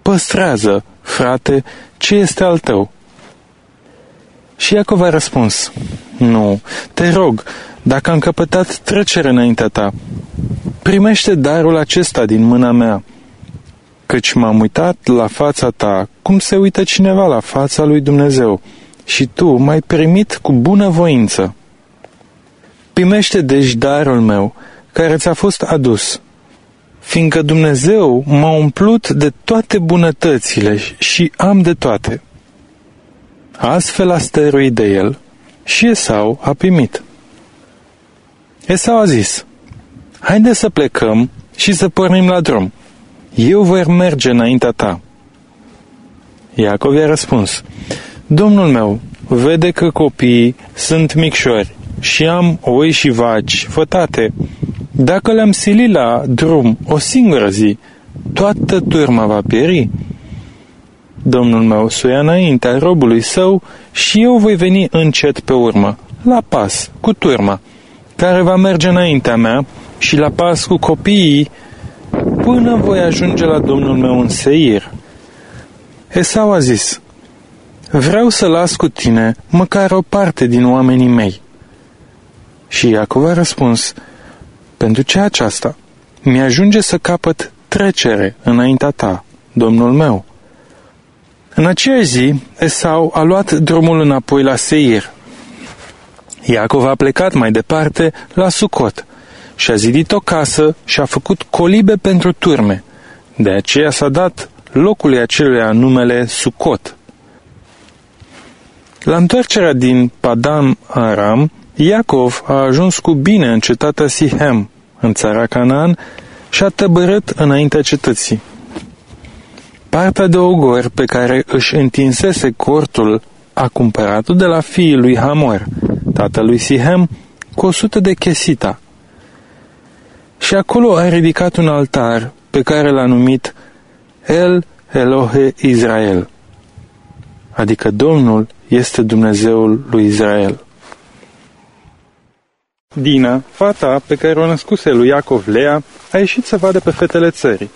păstrează, frate, ce este al tău. Și Iacov a răspuns, nu, te rog, dacă am căpătat trecere înaintea ta, primește darul acesta din mâna mea, căci m-am uitat la fața ta, cum se uită cineva la fața lui Dumnezeu, și tu m-ai primit cu bună voință. Primește deci darul meu, care ți-a fost adus, fiindcă Dumnezeu m-a umplut de toate bunătățile și am de toate. Astfel a stăruit de el și Esau a primit. Esau a zis, Haide să plecăm și să pornim la drum. Eu voi merge înaintea ta. Iacov i-a răspuns, Domnul meu, vede că copiii sunt micșori și am oi și vaci fătate. Dacă le-am silit la drum o singură zi, toată turma va pieri. Domnul meu suia înaintea robului său și eu voi veni încet pe urmă, la pas, cu turma, care va merge înaintea mea și la pas cu copiii, până voi ajunge la Domnul meu în Seir. Esau a zis, vreau să las cu tine măcar o parte din oamenii mei. Și Iacov a răspuns, pentru ce aceasta? Mi-ajunge să capăt trecere înaintea ta, Domnul meu. În aceea zi, Esau a luat drumul înapoi la Seir. Iacov a plecat mai departe la Sucot și a zidit o casă și a făcut colibe pentru turme. De aceea s-a dat locului acelui numele Sucot. La întoarcerea din Padam Aram, Iacov a ajuns cu bine în cetatea Sihem, în țara Canaan, și a tăbărât înaintea cetății. Partea de ogor pe care își întinsese cortul a cumpărat-o de la fiii lui Hamor, tatălui Sihem, cu o sută de chesita. Și acolo a ridicat un altar pe care l-a numit El Elohe Israel, adică Domnul este Dumnezeul lui Israel. Dina, fata pe care o născuse lui Iacov Lea, a ieșit să vadă pe fetele țării.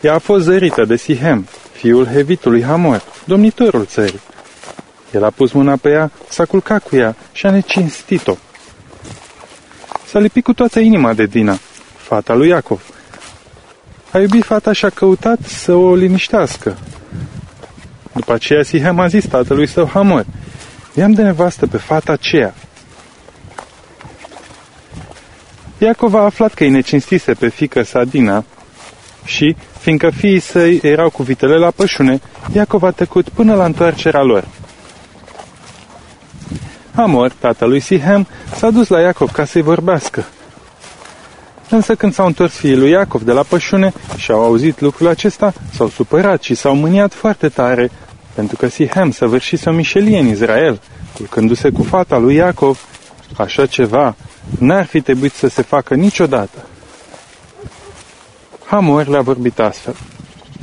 Ea a fost zărită de Sihem, fiul Hevitului Hamor, domnitorul țării. El a pus mâna pe ea, s-a culcat cu ea și a necinstit-o. S-a lipit cu toată inima de Dina, fata lui Iacov. A iubit fata și a căutat să o liniștească. După aceea Sihem a zis tatălui său Hamor, i-am de nevastă pe fata aceea. Iacov a aflat că îi necinstise pe fică sa Dina și, fiindcă fiii săi erau cu vitele la pășune, Iacov a tăcut până la întoarcerea lor. Amor, tatălui Sihem, s-a dus la Iacov ca să-i vorbească. Însă când s-au întors fiii lui Iacov de la pășune și au auzit lucrul acesta, s-au supărat și s-au mâniat foarte tare, pentru că Sihem săvârșise o mișelie în Israel, culcându-se cu fata lui Iacov. Așa ceva n-ar fi trebuit să se facă niciodată. Hamor le-a vorbit astfel.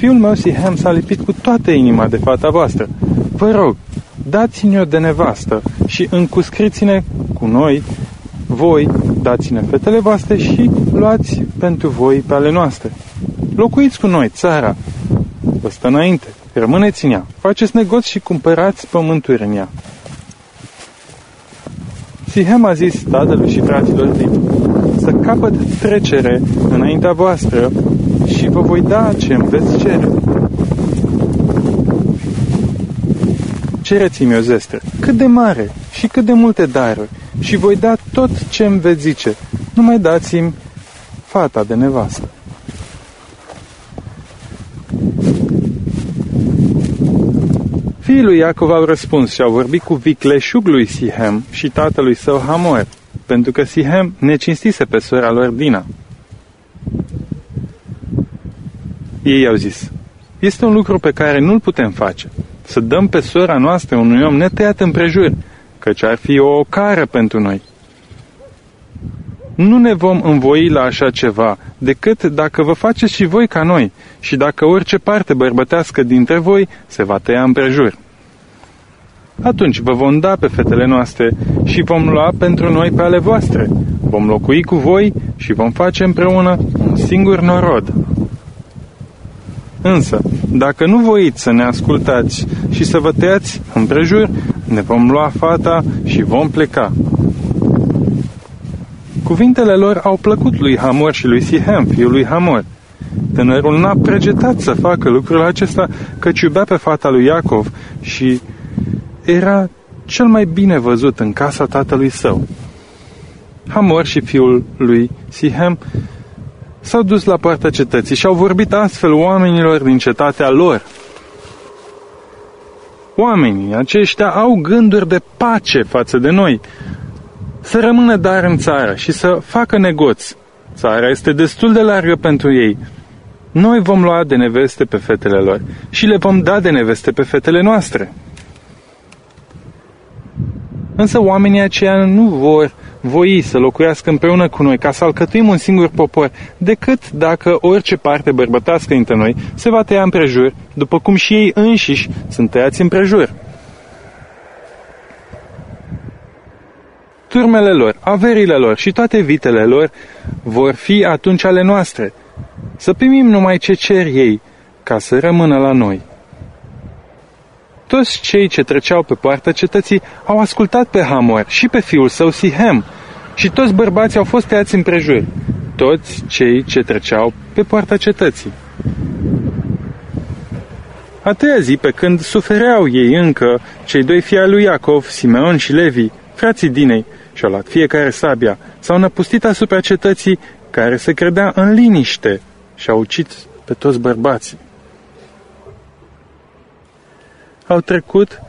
Fiul meu Sihem s-a lipit cu toată inima de fata voastră. Vă rog, dați-ne-o de nevastă și încuscriți-ne cu noi, voi dați-ne fetele voastre și luați pentru voi pe ale noastre. Locuiți cu noi, țara. Vă stă înainte, rămâneți în ea, faceți negoți și cumpărați pământuri în ea. Sihem a zis tatălui și fraților din, să capăt trecere înaintea voastră și vă voi da ce îmi veți cere. Cereți-mi o zestre, cât de mare și cât de multe daruri, și voi da tot ce îmi veți zice. Nu mai dați-mi fata de nevastă. Fiii lui Iacov au răspuns și au vorbit cu vicleșug lui Sihem și tatălui său Hamor, pentru că Sihem necinstise pe sora lor Dina. Ei au zis, este un lucru pe care nu-l putem face. Să dăm pe sora noastră unui om netăiat împrejur, căci ar fi o cară pentru noi. Nu ne vom învoi la așa ceva, decât dacă vă faceți și voi ca noi, și dacă orice parte bărbătească dintre voi se va tăia împrejur. Atunci vă vom da pe fetele noastre și vom lua pentru noi pe ale voastre. Vom locui cu voi și vom face împreună un singur norod. Însă, dacă nu voiți să ne ascultați și să vă tăiați împrejur, ne vom lua fata și vom pleca. Cuvintele lor au plăcut lui Hamor și lui Sihem, fiul lui Hamor. Tânărul n-a pregetat să facă lucrul acesta, căci iubea pe fata lui Iacov și era cel mai bine văzut în casa tatălui său. Hamor și fiul lui Sihem s-au dus la poarta cetății și au vorbit astfel oamenilor din cetatea lor. Oamenii aceștia au gânduri de pace față de noi, să rămână dar în țară și să facă negoți. Țara este destul de largă pentru ei. Noi vom lua de neveste pe fetele lor și le vom da de neveste pe fetele noastre. Însă oamenii aceia nu vor voi să locuiască împreună cu noi ca să alcătuim un singur popor, decât dacă orice parte bărbătească dintre noi se va tăia împrejur, după cum și ei înșiși sunt tăiați împrejur. Turmele lor, averile lor și toate vitele lor vor fi atunci ale noastre. Să primim numai ce cer ei, ca să rămână la noi. Toți cei ce treceau pe poarta cetății au ascultat pe Hamor și pe fiul său Sihem. Și toți bărbații au fost tăiați împrejur, toți cei ce treceau pe poarta cetății. A treia zi, pe când sufereau ei încă, cei doi fii lui Iacov, Simeon și Levi, frații Dinei, și-au luat fiecare sabia, s-au năpustit asupra cetății care se credea în liniște și au ucit pe toți bărbații au trecut,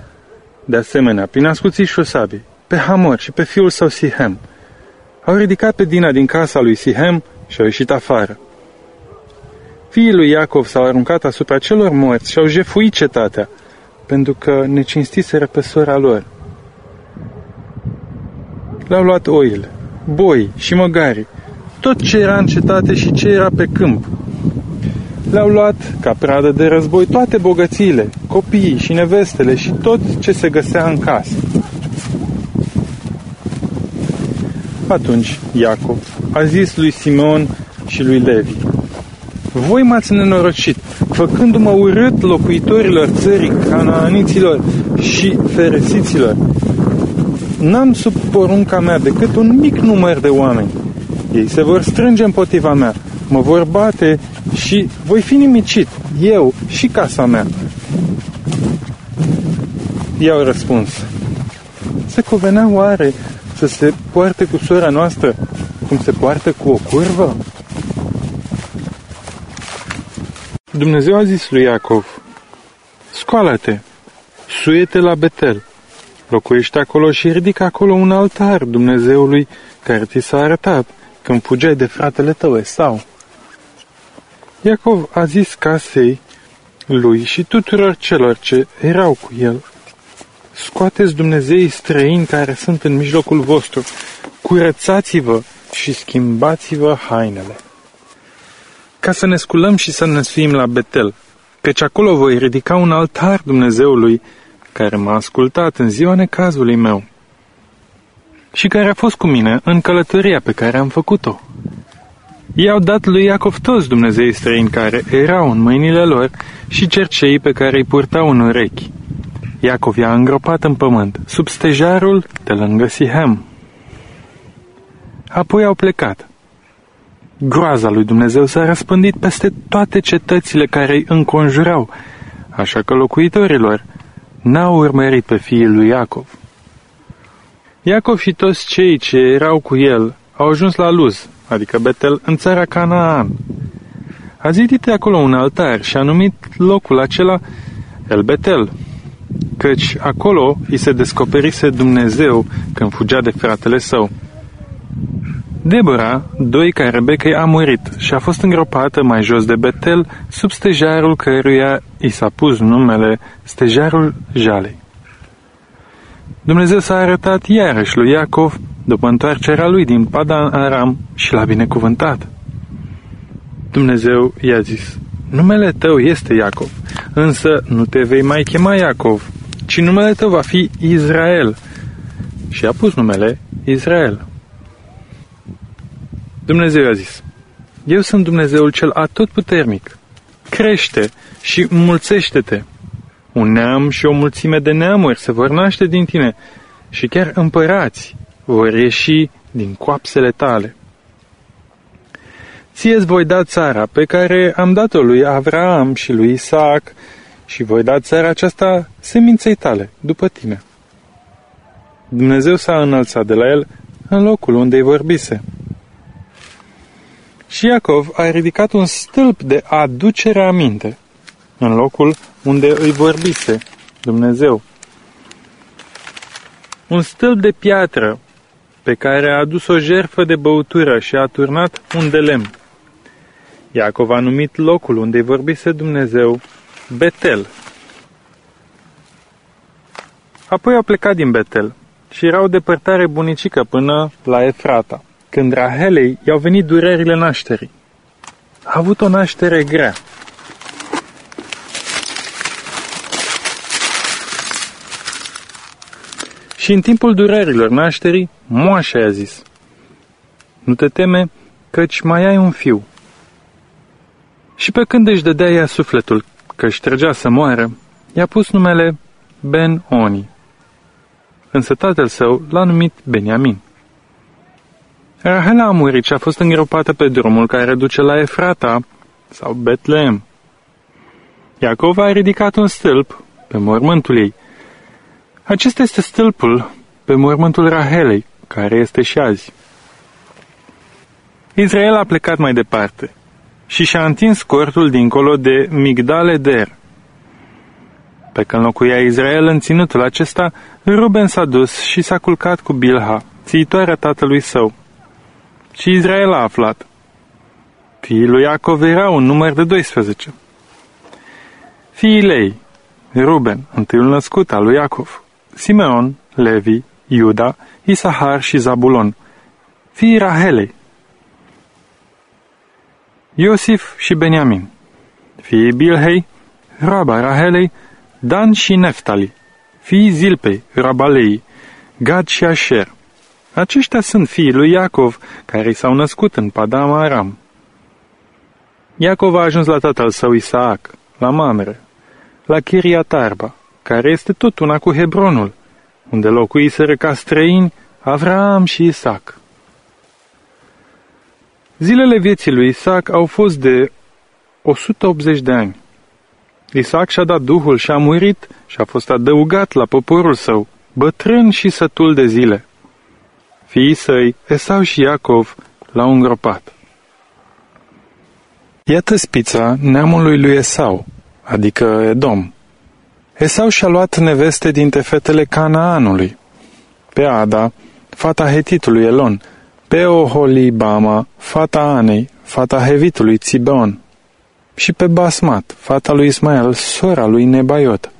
de asemenea, prin ascuțișul sabii, pe Hamor și pe fiul său Sihem. Au ridicat pe Dina din casa lui Sihem și au ieșit afară. Fiii lui Iacov s-au aruncat asupra celor morți și au jefuit cetatea, pentru că ne cinstiseră pe sora lor. Le-au luat oile, boi și măgari, tot ce era în cetate și ce era pe câmp, le-au luat ca pradă de război toate bogățiile, copiii și nevestele și tot ce se găsea în casă. Atunci Iacov a zis lui Simon și lui Levi, Voi m-ați nenorocit, făcându-mă urât locuitorilor țării, canaaniților și feresiților. N-am sub porunca mea decât un mic număr de oameni. Ei se vor strânge împotriva mea, mă vor bate și voi fi nimicit, eu și casa mea. I-au răspuns, se cuvenea oare să se poarte cu sora noastră cum se poartă cu o curvă? Dumnezeu a zis lui Iacov, scoală-te, suie-te la Betel, locuiește acolo și ridică acolo un altar Dumnezeului care ți s-a arătat când fugeai de fratele tău Esau. Iacov a zis casei lui și tuturor celor ce erau cu el, Scoateți Dumnezeii străini care sunt în mijlocul vostru, curățați-vă și schimbați-vă hainele. Ca să ne sculăm și să ne sfim la Betel, căci acolo voi ridica un altar Dumnezeului care m-a ascultat în ziua necazului meu și care a fost cu mine în călătoria pe care am făcut-o. I-au dat lui Iacov toți Dumnezei străini care erau în mâinile lor și cercei pe care îi purtau în urechi. Iacov i-a îngropat în pământ, sub stejarul de lângă Sihem. Apoi au plecat. Groaza lui Dumnezeu s-a răspândit peste toate cetățile care îi înconjurau, așa că locuitorilor n-au urmărit pe fiii lui Iacov. Iacov și toți cei ce erau cu el au ajuns la Luz, adică Betel, în țara Canaan. A zidit acolo un altar și a numit locul acela El Betel, căci acolo îi se descoperise Dumnezeu când fugea de fratele său. Debora, doi ca Rebecca a murit și a fost îngropată mai jos de Betel, sub stejarul căruia i s-a pus numele stejarul Jalei. Dumnezeu s-a arătat iarăși lui Iacov după întoarcerea lui din Padan Aram și l-a binecuvântat. Dumnezeu i-a zis, numele tău este Iacov, însă nu te vei mai chema Iacov, ci numele tău va fi Israel. Și a pus numele Israel. Dumnezeu a zis, Eu sunt Dumnezeul cel atotputernic. Crește și mulțește-te. Un neam și o mulțime de neamuri se vor naște din tine și chiar împărați vor ieși din coapsele tale. Ție îți voi da țara pe care am dat-o lui Avraam și lui Isaac și voi da țara aceasta seminței tale, după tine. Dumnezeu s-a înălțat de la el în locul unde îi vorbise. Și Iacov a ridicat un stâlp de aducere aminte în locul unde îi vorbise Dumnezeu. Un stâlp de piatră pe care a adus o jerfă de băutură și a turnat un de lemn. Iacov a numit locul unde îi vorbise Dumnezeu Betel. Apoi au plecat din Betel și era o depărtare bunicică până la Efrata, când Rahelei i-au venit durerile nașterii. A avut o naștere grea. Și în timpul durerilor nașterii, moașa i-a zis, Nu te teme, căci mai ai un fiu. Și pe când își dădea ea sufletul că își trăgea să moară, i-a pus numele Ben-Oni. Însă tatăl său l-a numit Beniamin. Rahela a murit și a fost îngropată pe drumul care duce la Efrata sau Betlehem. Iacov a ridicat un stâlp pe mormântul ei. Acesta este stâlpul pe mormântul Rahelei, care este și azi. Israel a plecat mai departe și și-a întins cortul dincolo de Migdale Der. Pe când locuia Israel în ținutul acesta, Ruben s-a dus și s-a culcat cu Bilha, țiitoarea tatălui său. Și Israel a aflat. Fiii lui Iacov erau un număr de 12. Fiii lei, Ruben, întâiul născut al lui Iacov, Simeon, Levi, Iuda, Isahar și Zabulon, fiii Rahelei, Iosif și Beniamin, fiii Bilhei, Raba Rahelei, Dan și Neftali, fiii Zilpei, Rabalei, Gad și Asher. Aceștia sunt fiii lui Iacov, care s-au născut în Padam Aram. Iacov a ajuns la tatăl său Isaac, la Mamre, la Chiriatarba, care este tot una cu Hebronul, unde locuiseră ca străini Avraam și Isaac. Zilele vieții lui Isaac au fost de 180 de ani. Isaac și-a dat Duhul și a murit și a fost adăugat la poporul său, bătrân și sătul de zile. Fiii săi, Esau și Iacov, l-au îngropat. Iată spița neamului lui Esau, adică Edom. Esau și-a luat neveste dintre fetele Canaanului, pe Ada, fata Hetitului Elon, pe Oholibama, fata Anei, fata Hevitului Țibeon, și pe Basmat, fata lui Ismael, sora lui Nebaiot.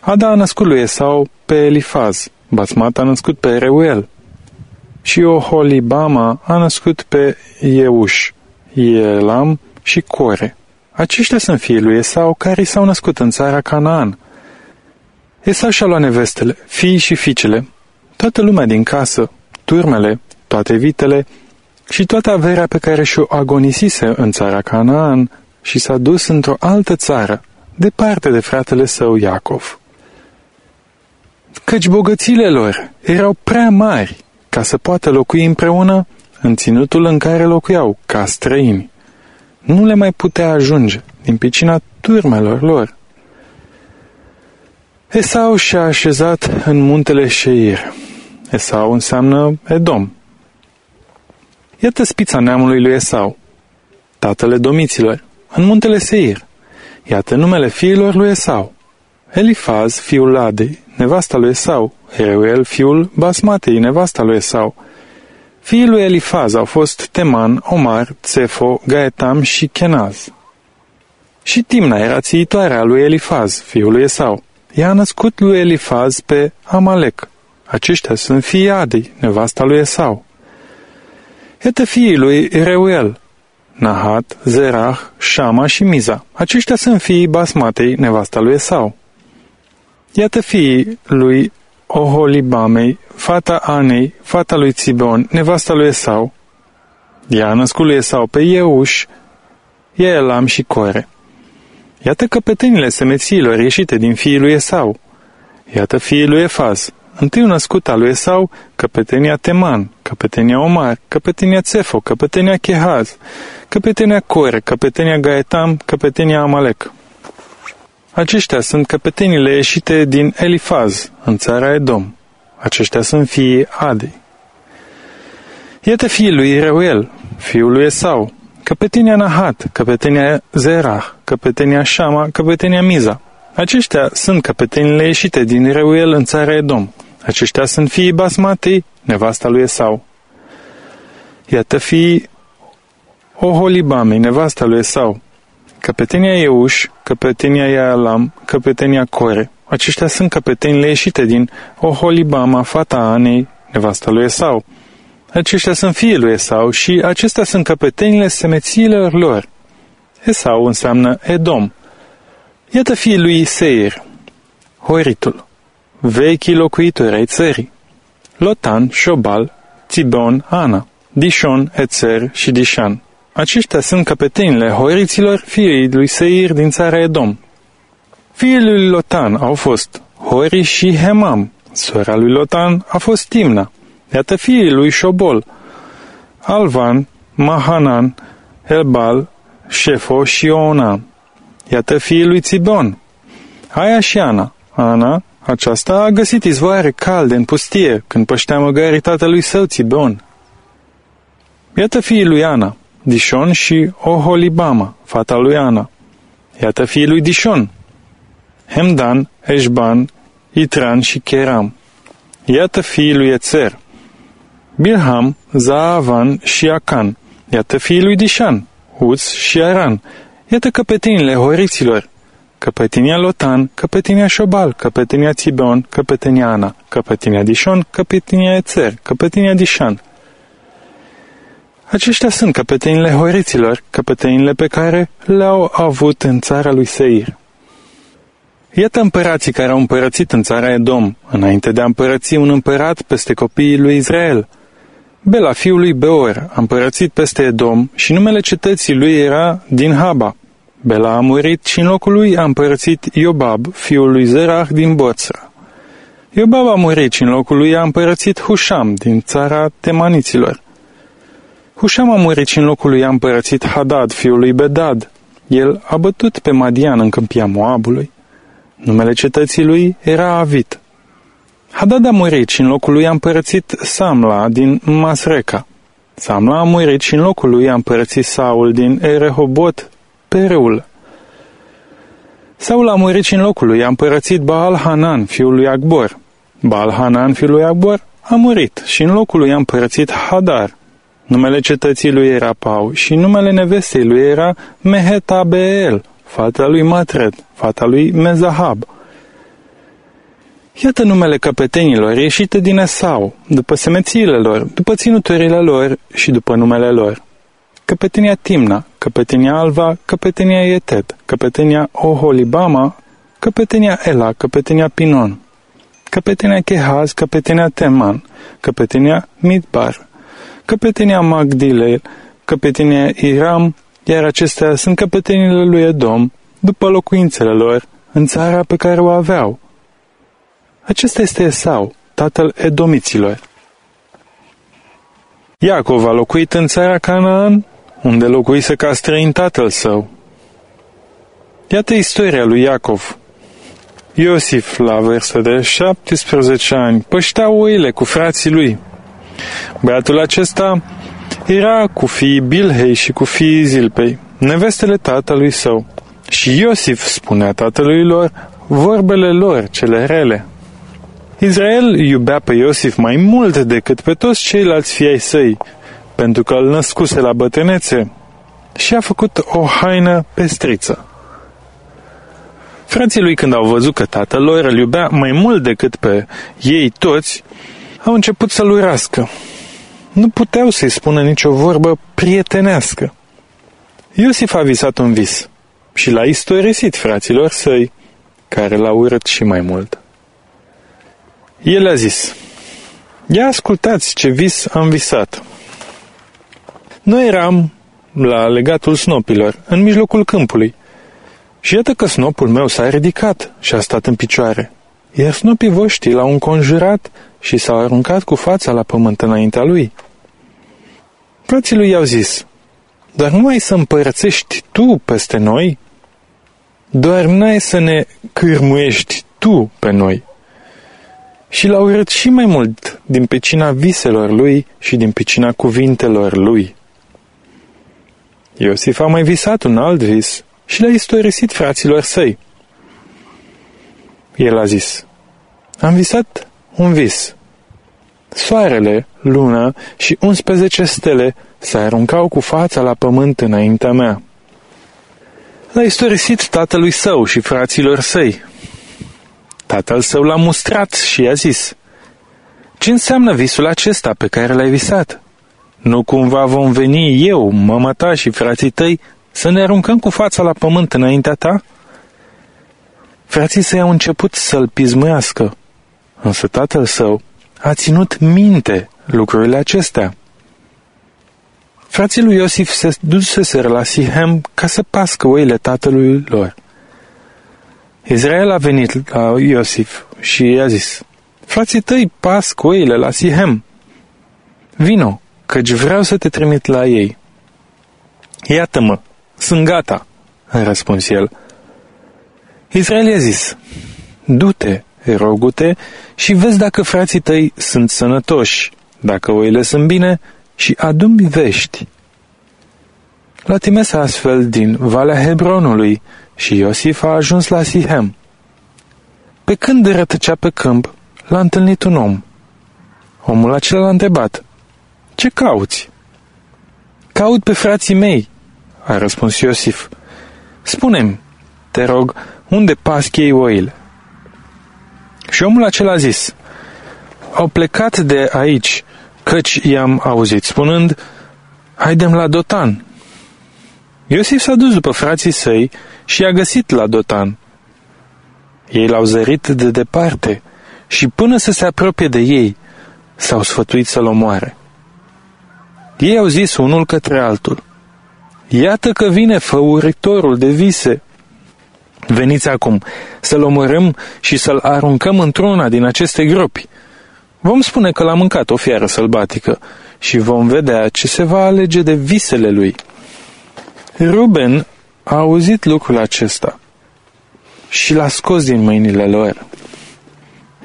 Ada a născut lui Esau pe Elifaz, Basmat a născut pe Reuel, și Oholibama a născut pe Euș, Ielam și Core. Aceștia sunt fiii lui Esau care s-au născut în țara Canaan. Esau și-a luat nevestele, fiii și fiicele, toată lumea din casă, turmele, toate vitele și toată averea pe care și-o agonisise în țara Canaan și s-a dus într-o altă țară, departe de fratele său Iacov. Căci bogățile lor erau prea mari ca să poată locui împreună în ținutul în care locuiau, ca străini. Nu le mai putea ajunge din picina turmelor lor. Esau și-a așezat în muntele Șeir. Esau înseamnă Edom. Iată spița neamului lui Esau, tatăle domiților, în muntele Seir. Iată numele fiilor lui Esau. Elifaz, fiul Ladei, nevasta lui Esau, Reuel, fiul Basmatei, nevasta lui Esau, Fiii lui Elifaz au fost Teman, Omar, Tsefo, Gaetam și Kenaz. Și Timna era țiitoarea lui Elifaz, fiul lui Esau. Ea a născut lui Elifaz pe Amalek. Aceștia sunt fiii Adei, nevasta lui Esau. Iată fiii lui Reuel, Nahat, Zerah, Shama și Miza. Aceștia sunt fiii Basmatei, nevasta lui Esau. Iată fiii lui Oholibamei, fata Anei, fata lui Tzibon, nevasta lui Esau. Ea a născut lui Esau pe Euș, Elam și Core. Iată căpetenile semețiilor ieșite din fiii lui Esau. Iată fiii lui Efaz, întâi născut al lui Esau, căpetenia Teman, căpetenia Omar, căpetenia Cefo, căpetenia Chehaz, căpetenia Core, căpetenia Gaetam, căpetenia Amalek. Aceștia sunt căpetenile ieșite din Elifaz, în țara Edom. Aceștia sunt fiii Adei. Iată fiii lui Reuel, fiul lui Esau, căpetenia Nahat, căpetenia Zerah, căpetenia Shama, căpetenia Miza. Aceștia sunt căpetenile ieșite din Reuel în țara Edom. Aceștia sunt fiii Basmatei, nevasta lui Esau. Iată fiii Oholibamei, nevasta lui Esau, căpetenia Euș, căpetenia Ialam, căpetenia Core. Aceștia sunt căpetenile ieșite din Oholibama, fata Anei, nevasta lui Esau. Aceștia sunt fiii lui Esau și acestea sunt căpetenile semețiilor lor. Esau înseamnă Edom. Iată fiii lui Seir, Horitul, vechii locuitori ai țării, Lotan, Șobal, Tibon, Ana, Dishon, Ețer și Dishan. Aceștia sunt căpetenile horiților fiii lui Seir din țara Edom. Fiii lui Lotan au fost Hori și Hemam. Sora lui Lotan a fost Timna. Iată fiii lui Șobol, Alvan, Mahanan, Elbal, Șefo și Ona. Iată fiii lui Țibon, Aia și Ana. Ana, aceasta a găsit izvoare calde în pustie când păștea măgării tatălui său Țibon. Iată fiii lui Ana, Dishon și Oholibama, fata lui Ana. Iată fiii lui Dishon, Hemdan, Eșban, Itran și Keram. Iată fiii lui Ețer, Bilham, Zaavan și Acan. Iată fiii lui Dishan, Uț și Aran. Iată căpetenile horiților, căpetenia Lotan, căpetenia Șobal, căpetenia Țibon, căpetenia Ana, căpetenia Dishon, căpetenia Ețer, căpetenia Dishan. Aceștia sunt căpetenile horiților, căpetenile pe care le-au avut în țara lui Seir. Iată împărații care au împărățit în țara Edom, înainte de a împărăți un împărat peste copiii lui Israel. Bela, fiul lui Beor, a împărățit peste Edom și numele cetății lui era din Haba. Bela a murit și în locul lui a împărățit Iobab, fiul lui Zerah din Boțra. Iobab a murit și în locul lui a împărățit Husham din țara Temaniților. Husham a murit și în locul lui a împărățit Hadad, fiul lui Bedad. El a bătut pe Madian în câmpia Moabului. Numele cetății lui era Avit. Hadad a murit și în locul lui a împărățit Samla din Masreca. Samla a murit și în locul lui a împărățit Saul din Erehobot pe Reul. Saul a murit și în locul lui a împărățit Baal Hanan, fiul lui Agbor. Baal Hanan, fiul lui Agbor, a murit și în locul lui a împărățit Hadar. Numele cetății lui era Pau și numele nevestei lui era Mehetabeel, fata lui Matred, fata lui Mezahab. Iată numele căpetenilor ieșite din Esau, după semețiile lor, după ținuturile lor și după numele lor. Căpetenia Timna, căpetenia Alva, căpetenia Etet, căpetenia Oholibama, căpetenia Ela, căpetenia Pinon, căpetenia Chehaz, căpetenia Teman, căpetenia Midbar, căpetenia Magdilei, căpetenia Iram, iar acestea sunt căpetenile lui Edom, după locuințele lor, în țara pe care o aveau. Acesta este Esau, tatăl Edomiților. Iacov a locuit în țara Canaan, unde locuise ca străin tatăl său. Iată istoria lui Iacov. Iosif, la vârstă de 17 ani, păștea oile cu frații lui. Băiatul acesta era cu fiii Bilhei și cu fiii Zilpei, nevestele tatălui său. Și Iosif spunea tatălui lor vorbele lor cele rele. Israel iubea pe Iosif mai mult decât pe toți ceilalți fii ai săi, pentru că îl născuse la bătrânețe și a făcut o haină pestriță. Frații lui, când au văzut că tatăl lor îl iubea mai mult decât pe ei toți, au început să-l urască. Nu puteau să-i spună nicio vorbă prietenească. Iosif a visat un vis și l-a istorisit fraților săi, care l-au urât și mai mult. El a zis, Ia ascultați ce vis am visat. Noi eram la legatul snopilor, în mijlocul câmpului, și iată că snopul meu s-a ridicat și a stat în picioare, iar snopii voștri l-au înconjurat și s-au aruncat cu fața la pământ înaintea lui. Frații lui i-au zis, dar nu ai să împărățești tu peste noi? Doar n-ai să ne cârmuiești tu pe noi. Și l-au urât și mai mult din pecina viselor lui și din pecina cuvintelor lui. Iosif a mai visat un alt vis și l-a istorisit fraților săi. El a zis, am visat un vis. Soarele, luna și 11 stele se aruncau cu fața la pământ înaintea mea. L-a istorisit tatălui său și fraților săi. Tatăl său l-a mustrat și i-a zis, Ce înseamnă visul acesta pe care l-ai visat? Nu cumva vom veni eu, mama ta și frații tăi să ne aruncăm cu fața la pământ înaintea ta? Frații săi au început să-l pismăiască, însă tatăl său a ținut minte lucrurile acestea. Frații lui Iosif se duseseră la Sihem ca să pască oile tatălui lor. Israel a venit la Iosif și i-a zis, Frații tăi pasc oile la Sihem. Vino, căci vreau să te trimit la ei. Iată-mă, sunt gata, a răspuns el. Israel i-a zis, du-te, rogu-te, și vezi dacă frații tăi sunt sănătoși, dacă oile sunt bine, și adu-mi vești. L-a trimis astfel din Valea Hebronului și Iosif a ajuns la Sihem. Pe când rătăcea pe câmp, l-a întâlnit un om. Omul acela l-a întrebat, Ce cauți?" Caut pe frații mei," a răspuns Iosif. Spune-mi, te rog, unde pasc ei oile? Și omul acela a zis, Au plecat de aici, căci i-am auzit spunând, Haidem la Dotan. Iosif s-a dus după frații săi și i-a găsit la Dotan. Ei l-au zărit de departe și până să se apropie de ei, s-au sfătuit să-l omoare. Ei au zis unul către altul, Iată că vine făuritorul de vise. Veniți acum să-l omorâm și să-l aruncăm într-una din aceste gropi. Vom spune că l-a mâncat o fiară sălbatică și vom vedea ce se va alege de visele lui. Ruben a auzit lucrul acesta și l-a scos din mâinile lor.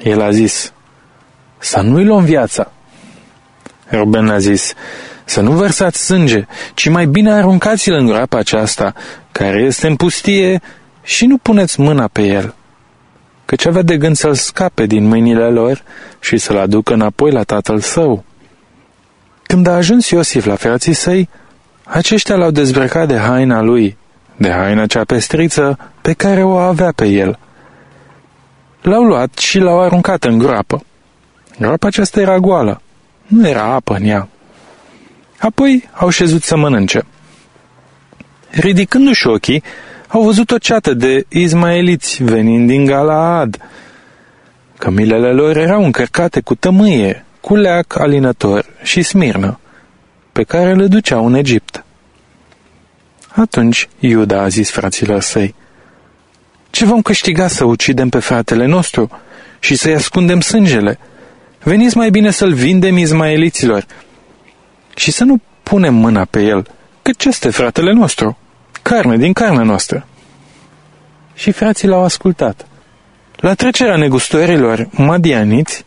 El a zis, să nu-i luăm viața. Ruben a zis, să nu vărsați sânge, ci mai bine aruncați-l în groapa aceasta, care este în pustie, și nu puneți mâna pe el. Căci avea de gând să-l scape din mâinile lor și să-l aducă înapoi la tatăl său. Când a ajuns Iosif la frații săi, aceștia l-au dezbrăcat de haina lui, de haina cea pestriță pe care o avea pe el. L-au luat și l-au aruncat în groapă. Groapa aceasta era goală, nu era apă în ea. Apoi au șezut să mănânce. Ridicându-și ochii, au văzut o ceată de izmaeliți venind din Galaad. Cămilele lor erau încărcate cu tămâie, cu leac alinător și smirnă, pe care le duceau în Egipt. Atunci Iuda a zis fraților săi, Ce vom câștiga să ucidem pe fratele nostru și să-i ascundem sângele? Veniți mai bine să-l vindem izmaeliților și să nu punem mâna pe el, cât ce este fratele nostru, carne din carnea noastră. Și frații l-au ascultat. La trecerea negustorilor madianiți,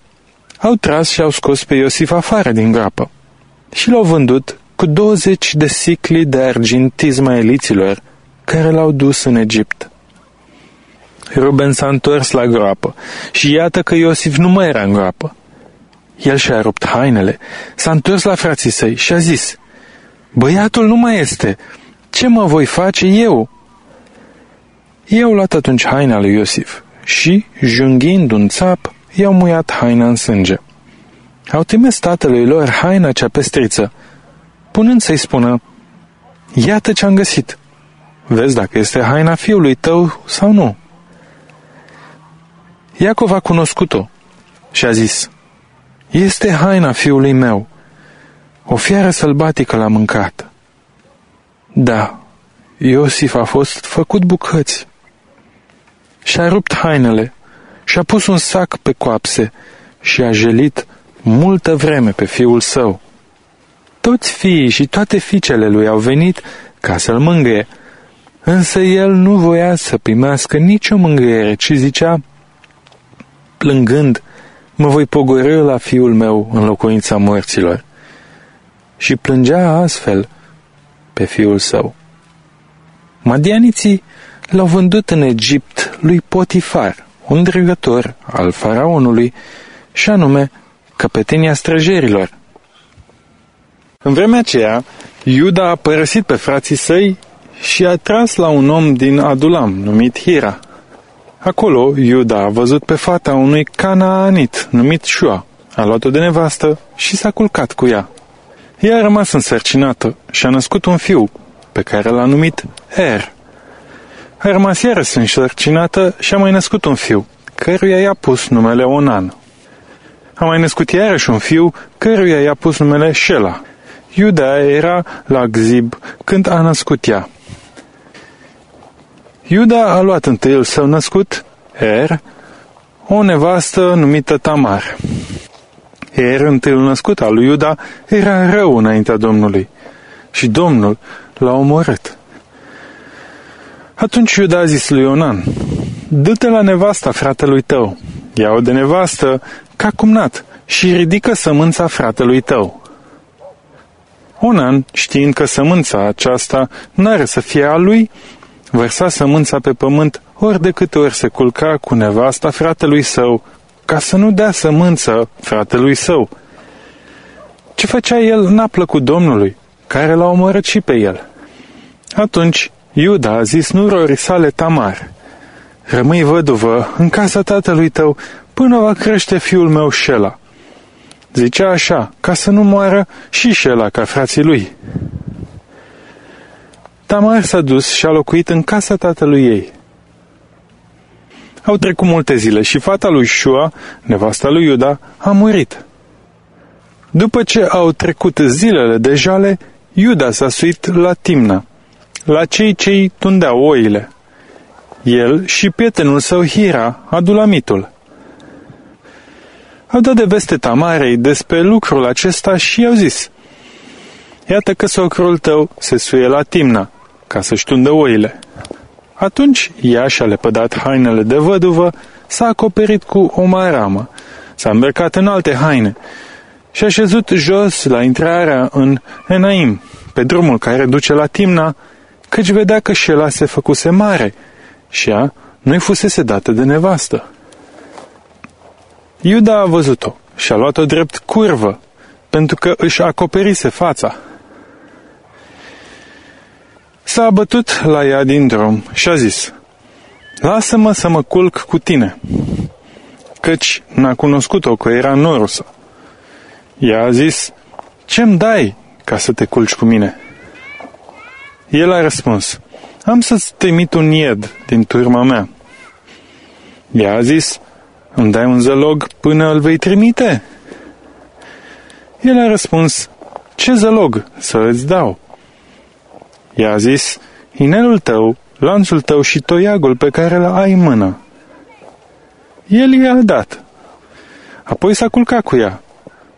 au tras și au scos pe Iosif afară din groapă și l-au vândut cu 20 de sicli de argint izmaeliților care l-au dus în Egipt. Ruben s-a întors la groapă și iată că Iosif nu mai era în groapă. El și-a rupt hainele, s-a întors la frații săi și a zis, Băiatul nu mai este, ce mă voi face eu? Ei au luat atunci haina lui Iosif și, junghind un țap, i-au muiat haina în sânge. Au trimis tatălui lor haina cea pestriță, punând să-i spună, Iată ce-am găsit. Vezi dacă este haina fiului tău sau nu. Iacov a cunoscut-o și a zis, Este haina fiului meu. O fiară sălbatică l-a mâncat. Da, Iosif a fost făcut bucăți. Și-a rupt hainele și-a pus un sac pe coapse și a jelit multă vreme pe fiul său. Toți fiii și toate fiicele lui au venit ca să-l mângâie, însă el nu voia să primească nicio mângâiere, ci zicea, plângând, mă voi pogorâ la fiul meu în locuința morților. Și plângea astfel pe fiul său. Madianiții l-au vândut în Egipt lui Potifar, un dregător al faraonului, și anume căpetenia străjerilor. În vremea aceea, Iuda a părăsit pe frații săi și a tras la un om din Adulam, numit Hira. Acolo, Iuda a văzut pe fata unui canaanit, numit Shua. A luat-o de nevastă și s-a culcat cu ea. Ea a rămas însărcinată și a născut un fiu, pe care l-a numit Er. A rămas iarăși însărcinată și a mai născut un fiu, căruia i-a pus numele Onan. A mai născut iarăși un fiu, căruia i-a pus numele Shela. Iuda era la Gzib când a născut ea. Iuda a luat întâiul său născut, Er, o nevastă numită Tamar. Er, întâiul născut al lui Iuda, era rău înaintea Domnului și Domnul l-a omorât. Atunci Iuda a zis lui Onan, Du-te la nevasta fratelui tău, ia-o de nevastă ca cumnat și ridică sămânța fratelui tău. Onan, știind că sămânța aceasta n-are să fie a lui, vărsa sămânța pe pământ ori de câte ori se culca cu nevasta fratelui său, ca să nu dea sămânță fratelui său. Ce făcea el n-a plăcut Domnului, care l-a omorât și pe el. Atunci Iuda a zis nurorii sale Tamar, Rămâi văduvă în casa tatălui tău până va crește fiul meu Șela. Zicea așa, ca să nu moară și Șela ca frații lui. Tamar s-a dus și a locuit în casa tatălui ei. Au trecut multe zile și fata lui Shua, nevasta lui Iuda, a murit. După ce au trecut zilele de jale, Iuda s-a suit la Timna, la cei ce tundeau oile. El și prietenul său Hira, adulamitul. Au dat de veste Tamarei despre lucrul acesta și i-au zis, Iată că socrul tău se suie la Timna, ca să-și tundă oile. Atunci ea și-a lepădat hainele de văduvă, s-a acoperit cu o maramă, s-a îmbrăcat în alte haine și a șezut jos la intrarea în Enaim, pe drumul care duce la Timna, căci vedea că șela se făcuse mare și ea nu-i fusese dată de nevastă. Iuda a văzut-o și a luat-o drept curvă, pentru că își acoperise fața. S-a abătut la ea din drum și a zis, Lasă-mă să mă culc cu tine, căci n-a cunoscut-o că era norusă. Ea a zis, Ce-mi dai ca să te culci cu mine? El a răspuns, Am să-ți trimit un ied din turma mea. Ea a zis, Îmi dai un zălog până îl vei trimite? El a răspuns, Ce zălog să îți dau? I-a zis, inelul tău, lanțul tău și toiagul pe care îl ai în mână. El i-a dat. Apoi s-a culcat cu ea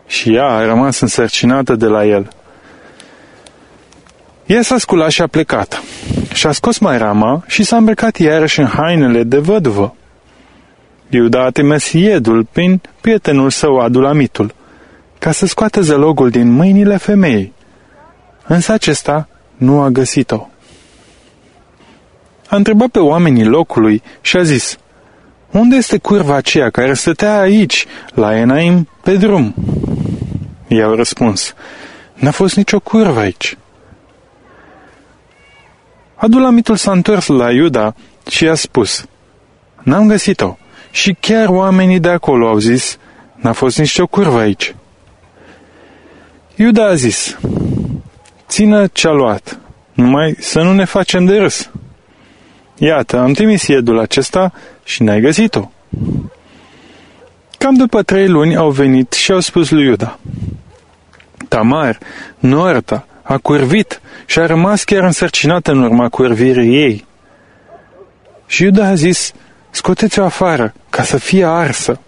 și ea a rămas însărcinată de la el. Ea s-a sculat și a plecat. Și-a scos mai rama și s-a îmbrăcat iarăși în hainele de văduvă. Iuda a trimis iedul prin prietenul său adulamitul, ca să scoată zălogul din mâinile femeii. Însă acesta nu a găsit-o. a întrebat pe oamenii locului și a zis, Unde este curva aceea care stătea aici, la Enaim, pe drum? I-au răspuns, N-a fost nicio curvă aici. Adulamitul s-a întors la Iuda și a spus, N-am găsit-o. Și chiar oamenii de acolo au zis, N-a fost nicio curvă aici. Iuda a zis, Țină ce-a luat, numai să nu ne facem de râs. Iată, am trimis iedul acesta și n-ai găsit-o. Cam după trei luni au venit și au spus lui Iuda. Tamar, Norta, a curvit și a rămas chiar însărcinată în urma curvirii ei. Și Iuda a zis, scoteți-o afară, ca să fie arsă.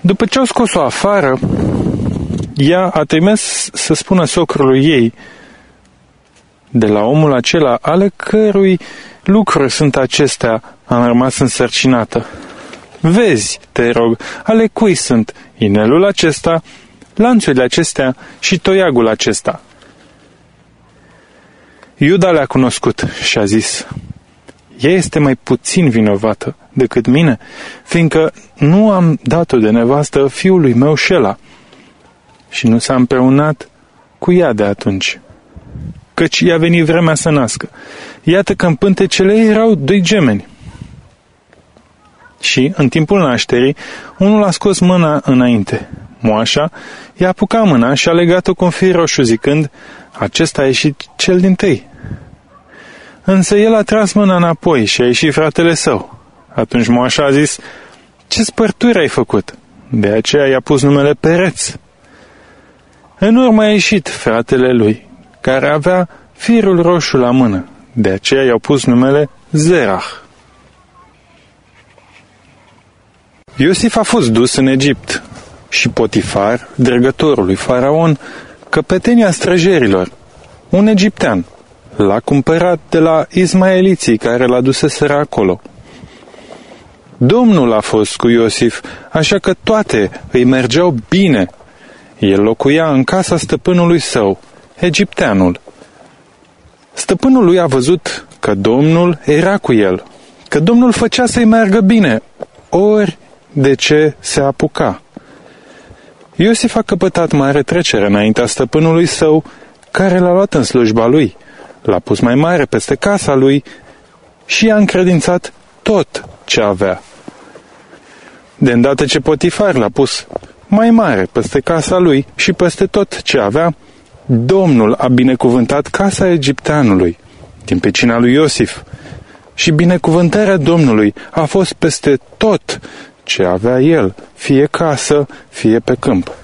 După ce au scos-o afară, ea a trimis să spună socrului ei, de la omul acela, ale cărui lucruri sunt acestea, am rămas însărcinată. Vezi, te rog, ale cui sunt inelul acesta, lanțurile acestea și toiagul acesta. Iuda le-a cunoscut și a zis, ea este mai puțin vinovată decât mine, fiindcă nu am dat-o de nevastă fiului meu Șela și nu s-a împreunat cu ea de atunci căci i-a venit vremea să nască. Iată că în pântecele ei erau doi gemeni. Și, în timpul nașterii, unul a scos mâna înainte. Moașa i-a apucat mâna și a legat-o cu un fir roșu, zicând, acesta a ieșit cel din tăi. Însă el a tras mâna înapoi și a ieșit fratele său. Atunci Moașa a zis, ce spărturi ai făcut? De aceea i-a pus numele Pereț. În urmă a ieșit fratele lui, care avea firul roșu la mână. De aceea i-au pus numele Zerah. Iosif a fost dus în Egipt și Potifar, dregătorul lui Faraon, căpetenia străjerilor, un egiptean, l-a cumpărat de la ismaeliții care l-a duseseră acolo. Domnul a fost cu Iosif, așa că toate îi mergeau bine. El locuia în casa stăpânului său, egipteanul. Stăpânul lui a văzut că Domnul era cu el, că Domnul făcea să-i meargă bine, ori de ce se apuca. Iosif a căpătat mare trecere înaintea stăpânului său, care l-a luat în slujba lui, l-a pus mai mare peste casa lui și i-a încredințat tot ce avea. De îndată ce Potifar l-a pus mai mare peste casa lui și peste tot ce avea, Domnul a binecuvântat casa egipteanului din pecina lui Iosif și binecuvântarea Domnului a fost peste tot ce avea el, fie casă, fie pe câmp.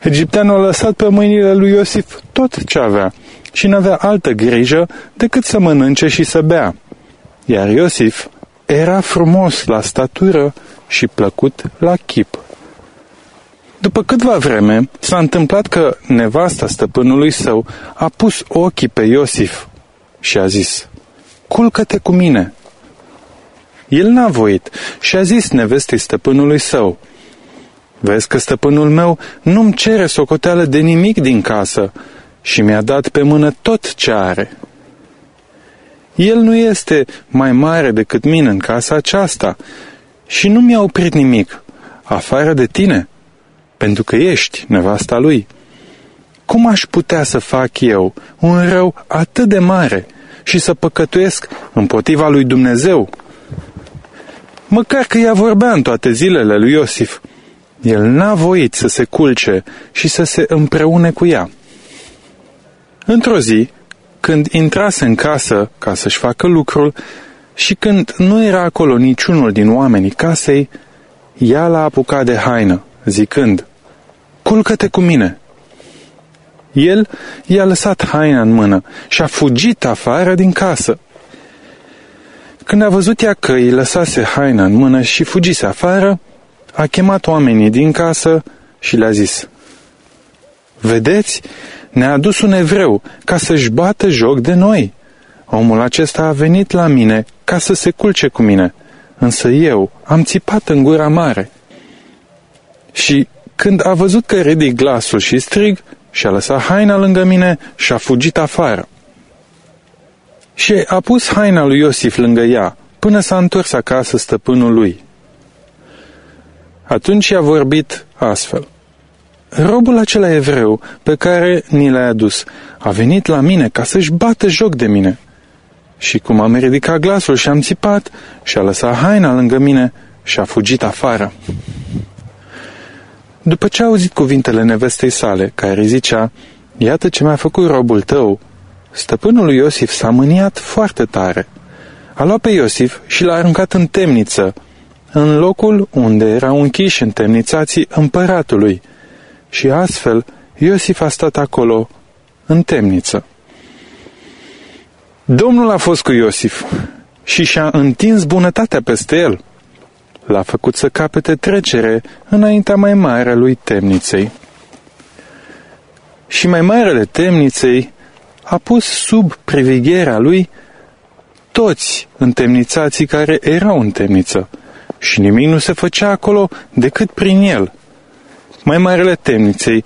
Egipteanul a lăsat pe mâinile lui Iosif tot ce avea și n-avea altă grijă decât să mănânce și să bea. Iar Iosif era frumos la statură și plăcut la chip. După câtva vreme, s-a întâmplat că nevasta stăpânului său a pus ochii pe Iosif și a zis, Culcă-te cu mine. El n-a voit și a zis nevestei stăpânului său, Vezi că stăpânul meu nu-mi cere socoteală de nimic din casă și mi-a dat pe mână tot ce are. El nu este mai mare decât mine în casa aceasta și nu mi-a oprit nimic, afară de tine pentru că ești nevasta lui. Cum aș putea să fac eu un rău atât de mare și să păcătuiesc împotriva lui Dumnezeu? Măcar că ea vorbea în toate zilele lui Iosif, el n-a voit să se culce și să se împreune cu ea. Într-o zi, când intrase în casă ca să-și facă lucrul și când nu era acolo niciunul din oamenii casei, ea l-a apucat de haină, zicând, culcă-te cu mine. El i-a lăsat haina în mână și a fugit afară din casă. Când a văzut ea că îi lăsase haina în mână și fugise afară, a chemat oamenii din casă și le-a zis, Vedeți, ne-a adus un evreu ca să-și bată joc de noi. Omul acesta a venit la mine ca să se culce cu mine, însă eu am țipat în gura mare. Și când a văzut că ridic glasul și strig, și-a lăsat haina lângă mine și a fugit afară. Și a pus haina lui Iosif lângă ea, până s-a întors acasă stăpânul lui. Atunci i-a vorbit astfel. Robul acela evreu pe care ni l-ai adus a venit la mine ca să-și bată joc de mine. Și cum am ridicat glasul și am țipat și a lăsat haina lângă mine și a fugit afară. După ce a auzit cuvintele nevestei sale, care zicea, Iată ce mi-a făcut robul tău, stăpânul lui Iosif s-a mâniat foarte tare. A luat pe Iosif și l-a aruncat în temniță, în locul unde erau închiși temnițații împăratului, și astfel Iosif a stat acolo, în temniță. Domnul a fost cu Iosif și și-a întins bunătatea peste el. L-a făcut să capete trecere înaintea mai mare lui temniței. Și mai marele temniței a pus sub privegherea lui toți întemnițații care erau în temniță și nimic nu se făcea acolo decât prin el. Mai marele temniței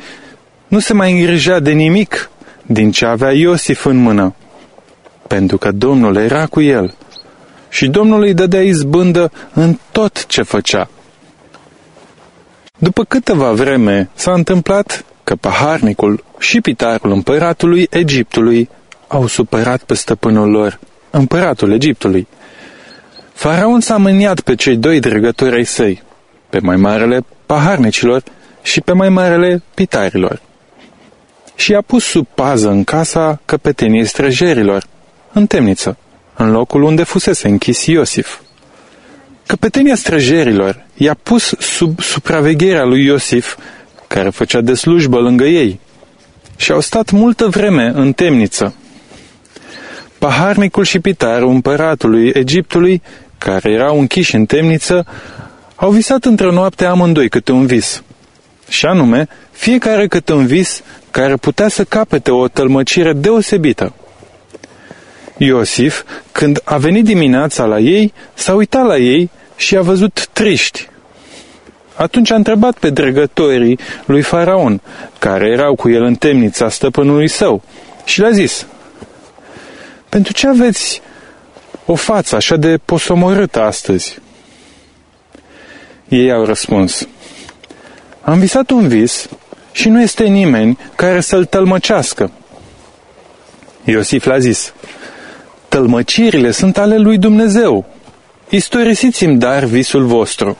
nu se mai îngrijea de nimic din ce avea Iosif în mână, pentru că Domnul era cu el și Domnul îi dădea izbândă în tot ce făcea. După câteva vreme s-a întâmplat că paharnicul și pitarul împăratului Egiptului au supărat pe stăpânul lor, împăratul Egiptului. Faraon s-a mâniat pe cei doi dregători ai săi, pe mai marele paharnicilor și pe mai marele pitarilor. Și a pus sub pază în casa căpeteniei străjerilor, în temniță, în locul unde fusese închis Iosif. Căpetenia străjerilor i-a pus sub supravegherea lui Iosif, care făcea de slujbă lângă ei, și au stat multă vreme în temniță. Paharnicul și pitarul împăratului Egiptului, care erau închiși în temniță, au visat într-o noapte amândoi câte un vis. Și anume, fiecare câte un vis care putea să capete o tălmăcire deosebită. Iosif, când a venit dimineața la ei, s-a uitat la ei și a văzut triști. Atunci a întrebat pe dregătorii lui Faraon, care erau cu el în temnița stăpânului său, și le-a zis, Pentru ce aveți o față așa de posomorâtă astăzi? Ei au răspuns, Am visat un vis și nu este nimeni care să-l tălmăcească. Iosif l-a zis, Tălmăcirile sunt ale lui Dumnezeu. Istorisiți-mi dar visul vostru.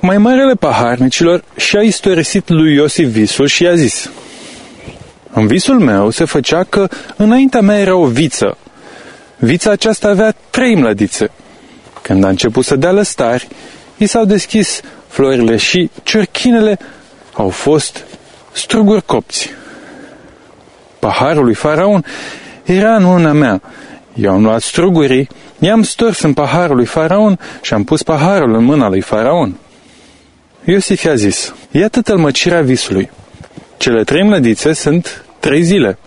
Mai marele paharnicilor și-a istorisit lui Iosif visul și i-a zis, În visul meu se făcea că înaintea mea era o viță. Vița aceasta avea trei mlădițe. Când a început să dea lăstari, i s-au deschis florile și ciorchinele au fost struguri copți. Paharul lui Faraon era în mâna mea eu am luat strugurii, i-am stors în paharul lui Faraon și am pus paharul în mâna lui Faraon. Iosif i-a zis, iată tălmăcirea visului. Cele trei mlădițe sunt trei zile.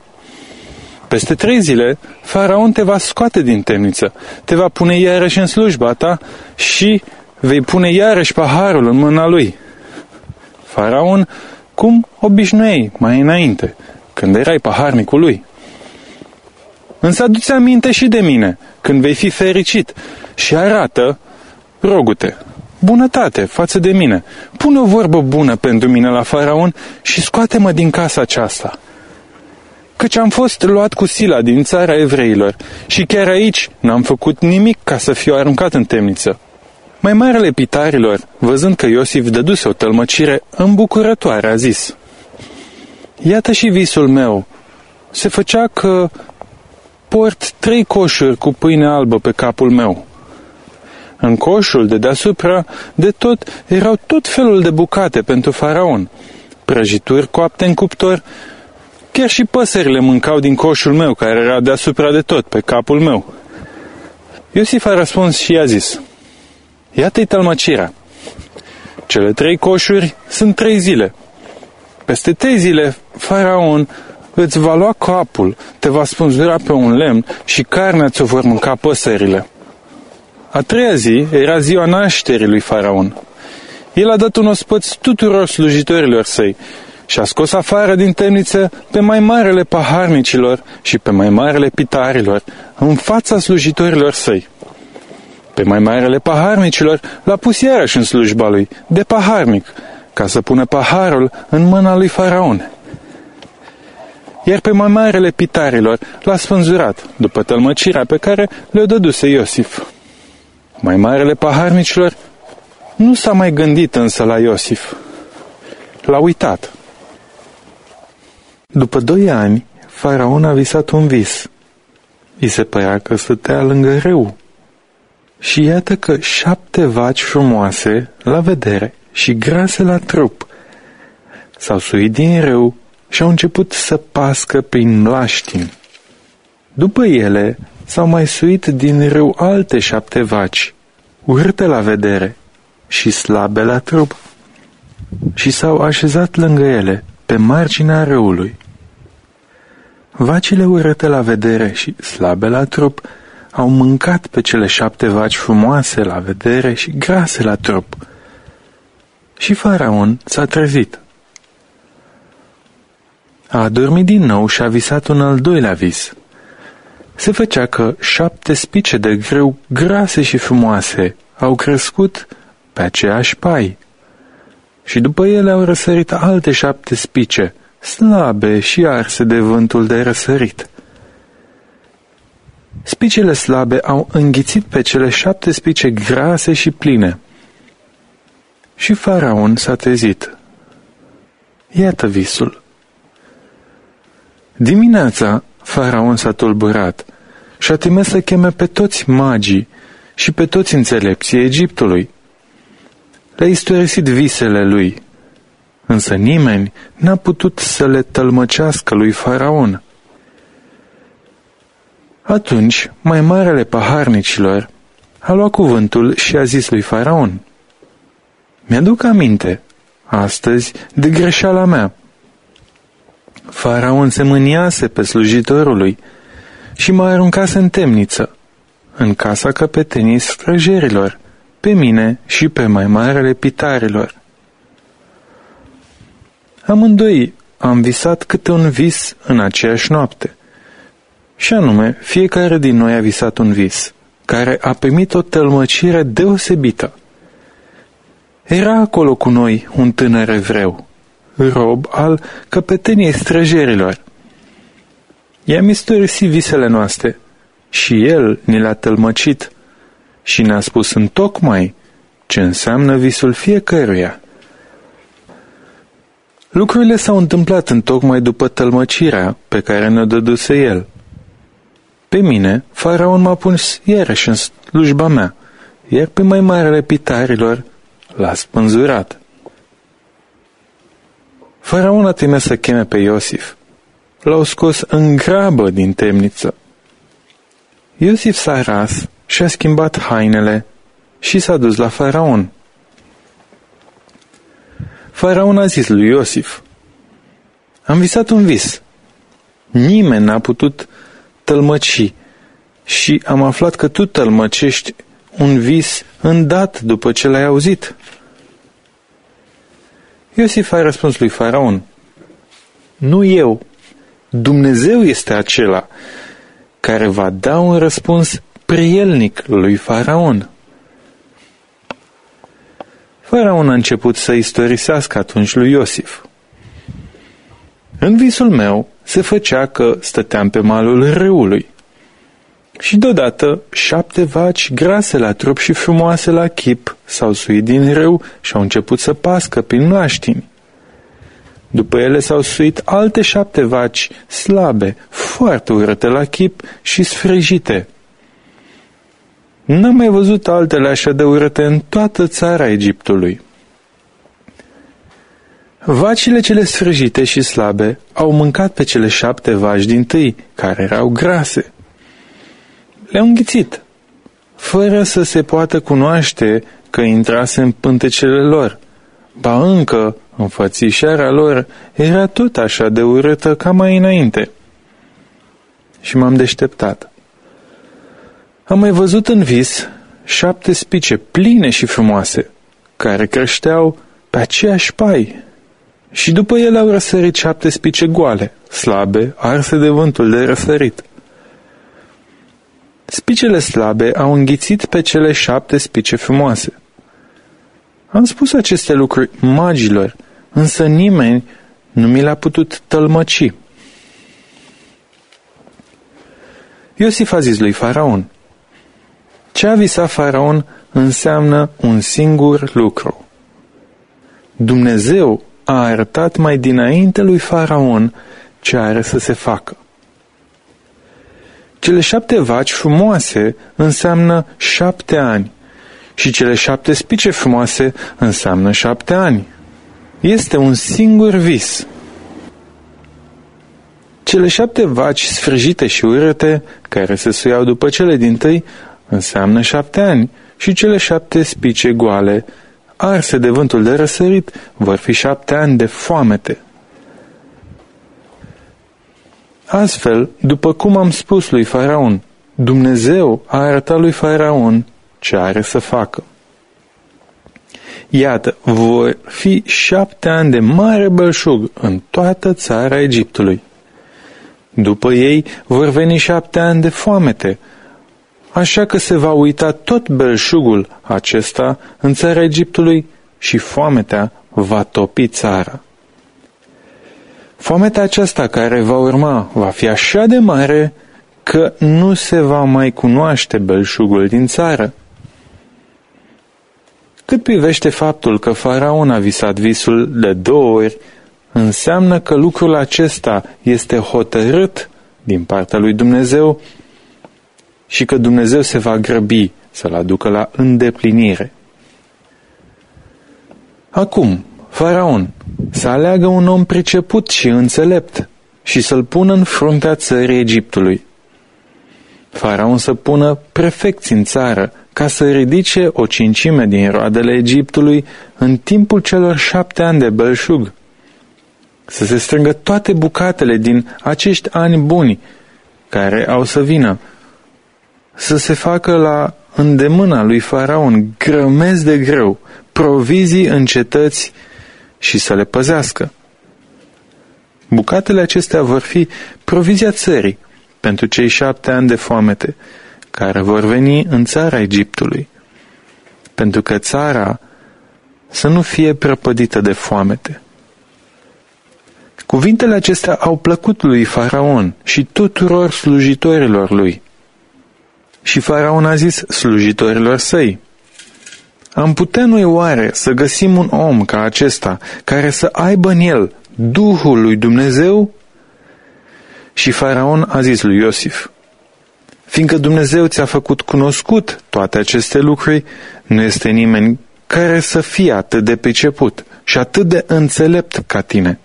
Peste trei zile, Faraon te va scoate din temniță, te va pune iarăși în slujba ta și vei pune iarăși paharul în mâna lui. Faraon, cum obișnuiei mai înainte, când erai paharnicul lui. Însă aduți aminte și de mine, când vei fi fericit și arată, rogute, bunătate față de mine. Pune o vorbă bună pentru mine la faraon și scoate-mă din casa aceasta. Căci am fost luat cu sila din țara evreilor și chiar aici n-am făcut nimic ca să fiu aruncat în temniță. Mai marele pitarilor, văzând că Iosif dăduse o tălmăcire îmbucurătoare, a zis, Iată și visul meu. Se făcea că port trei coșuri cu pâine albă pe capul meu. În coșul de deasupra, de tot, erau tot felul de bucate pentru faraon, prăjituri coapte în cuptor, chiar și păsările mâncau din coșul meu, care era deasupra de tot, pe capul meu. Iosif a răspuns și i-a zis, Iată-i tălmăcirea. Cele trei coșuri sunt trei zile. Peste trei zile, faraon îți va lua capul, te va spânzura pe un lemn și carnea ți-o vor mânca păsările. A treia zi era ziua nașterii lui Faraon. El a dat un ospăț tuturor slujitorilor săi și a scos afară din temniță pe mai marele paharnicilor și pe mai marele pitarilor, în fața slujitorilor săi. Pe mai marele paharnicilor l-a pus iarăși în slujba lui, de paharnic, ca să pună paharul în mâna lui Faraon. Iar pe mai marele pitarilor l-a spânzurat, după tălmăcirea pe care le-o dăduse Iosif. Mai marele paharnicilor nu s-a mai gândit însă la Iosif. L-a uitat. După doi ani, faraon a visat un vis. I se părea că stătea lângă râu. Și iată că șapte vaci frumoase la vedere și grase la trup s-au suit din râu și au început să pască prin mlaștini. După ele s-au mai suit din râu alte șapte vaci, urâte la vedere și slabe la trup, și s-au așezat lângă ele, pe marginea râului. Vacile urâte la vedere și slabe la trup au mâncat pe cele șapte vaci frumoase la vedere și grase la trup. Și faraon s-a trezit. A adormit din nou și a visat un al doilea vis. Se făcea că șapte spice de greu grase și frumoase au crescut pe aceeași pai. Și după ele au răsărit alte șapte spice, slabe și arse de vântul de răsărit. Spicele slabe au înghițit pe cele șapte spice grase și pline. Și faraon s-a trezit. Iată visul. Dimineața, faraon s-a tulburat și a trimis să cheme pe toți magii și pe toți înțelepții Egiptului. Le-a istorisit visele lui, însă nimeni n-a putut să le tălmăcească lui faraon. Atunci, mai marele paharnicilor a luat cuvântul și a zis lui faraon, Mi-aduc aminte, astăzi, de greșeala mea Faraon se mâniase pe slujitorul lui și mă aruncase în temniță, în casa căpetenii străjerilor, pe mine și pe mai marele pitarilor. Amândoi am visat câte un vis în aceeași noapte. Și anume, fiecare din noi a visat un vis, care a primit o tălmăcire deosebită. Era acolo cu noi un tânăr evreu, rob al căpeteniei străjerilor. I-am istorisit visele noastre și el ni le-a tălmăcit și ne-a spus în tocmai ce înseamnă visul fiecăruia. Lucrurile s-au întâmplat în tocmai după tălmăcirea pe care ne-o dăduse el. Pe mine, faraon m-a pus iarăși în slujba mea, iar pe mai marele pitarilor l-a spânzurat. Faraon a trimis să cheme pe Iosif. L-au scos în grabă din temniță. Iosif s-a ras și a schimbat hainele și s-a dus la faraon. Faraon a zis lui Iosif, Am visat un vis. Nimeni n-a putut tălmăci și am aflat că tu tălmăcești un vis îndat după ce l-ai auzit. Iosif a răspuns lui Faraon, Nu eu, Dumnezeu este acela care va da un răspuns prielnic lui Faraon. Faraon a început să istorisească atunci lui Iosif. În visul meu se făcea că stăteam pe malul râului și deodată șapte vaci grase la trup și frumoase la chip s-au suit din râu și au început să pască prin mlaștini. După ele s-au suit alte șapte vaci slabe, foarte urâte la chip și sfrâjite. N-am mai văzut altele așa de urâte în toată țara Egiptului. Vacile cele sfrâjite și slabe au mâncat pe cele șapte vaci din tâi, care erau grase le-au înghițit, fără să se poată cunoaște că intrase în pântecele lor. Ba încă, înfățișarea lor era tot așa de urâtă ca mai înainte. Și m-am deșteptat. Am mai văzut în vis șapte spice pline și frumoase, care creșteau pe aceeași pai. Și după ele au răsărit șapte spice goale, slabe, arse de vântul de răsărit. Spicele slabe au înghițit pe cele șapte spice frumoase. Am spus aceste lucruri magilor, însă nimeni nu mi l-a putut tălmăci. Iosif a zis lui Faraon, ce a visat Faraon înseamnă un singur lucru. Dumnezeu a arătat mai dinainte lui Faraon ce are să se facă. Cele șapte vaci frumoase înseamnă șapte ani și cele șapte spice frumoase înseamnă șapte ani. Este un singur vis. Cele șapte vaci sfârșite și urâte, care se suiau după cele din tâi, înseamnă șapte ani și cele șapte spice goale, arse de vântul de răsărit, vor fi șapte ani de foamete. Astfel, după cum am spus lui Faraon, Dumnezeu a arătat lui Faraon ce are să facă. Iată, vor fi șapte ani de mare belșug în toată țara Egiptului. După ei vor veni șapte ani de foamete, așa că se va uita tot belșugul acesta în țara Egiptului și foametea va topi țara. Foametea aceasta care va urma va fi așa de mare că nu se va mai cunoaște belșugul din țară. Cât privește faptul că faraon a visat visul de două ori, înseamnă că lucrul acesta este hotărât din partea lui Dumnezeu și că Dumnezeu se va grăbi să-l aducă la îndeplinire. Acum, faraon, să aleagă un om priceput și înțelept și să-l pună în fruntea țării Egiptului. Faraon să pună prefecți în țară ca să ridice o cincime din roadele Egiptului în timpul celor șapte ani de belșug. Să se strângă toate bucatele din acești ani buni care au să vină. Să se facă la îndemâna lui Faraon grămezi de greu, provizii în cetăți și să le păzească. Bucatele acestea vor fi provizia țării pentru cei șapte ani de foamete care vor veni în țara Egiptului, pentru că țara să nu fie prăpădită de foamete. Cuvintele acestea au plăcut lui Faraon și tuturor slujitorilor lui. Și Faraon a zis slujitorilor săi, am putea noi oare să găsim un om ca acesta, care să aibă în el Duhul lui Dumnezeu? Și Faraon a zis lui Iosif, fiindcă Dumnezeu ți-a făcut cunoscut toate aceste lucruri, nu este nimeni care să fie atât de priceput și atât de înțelept ca tine.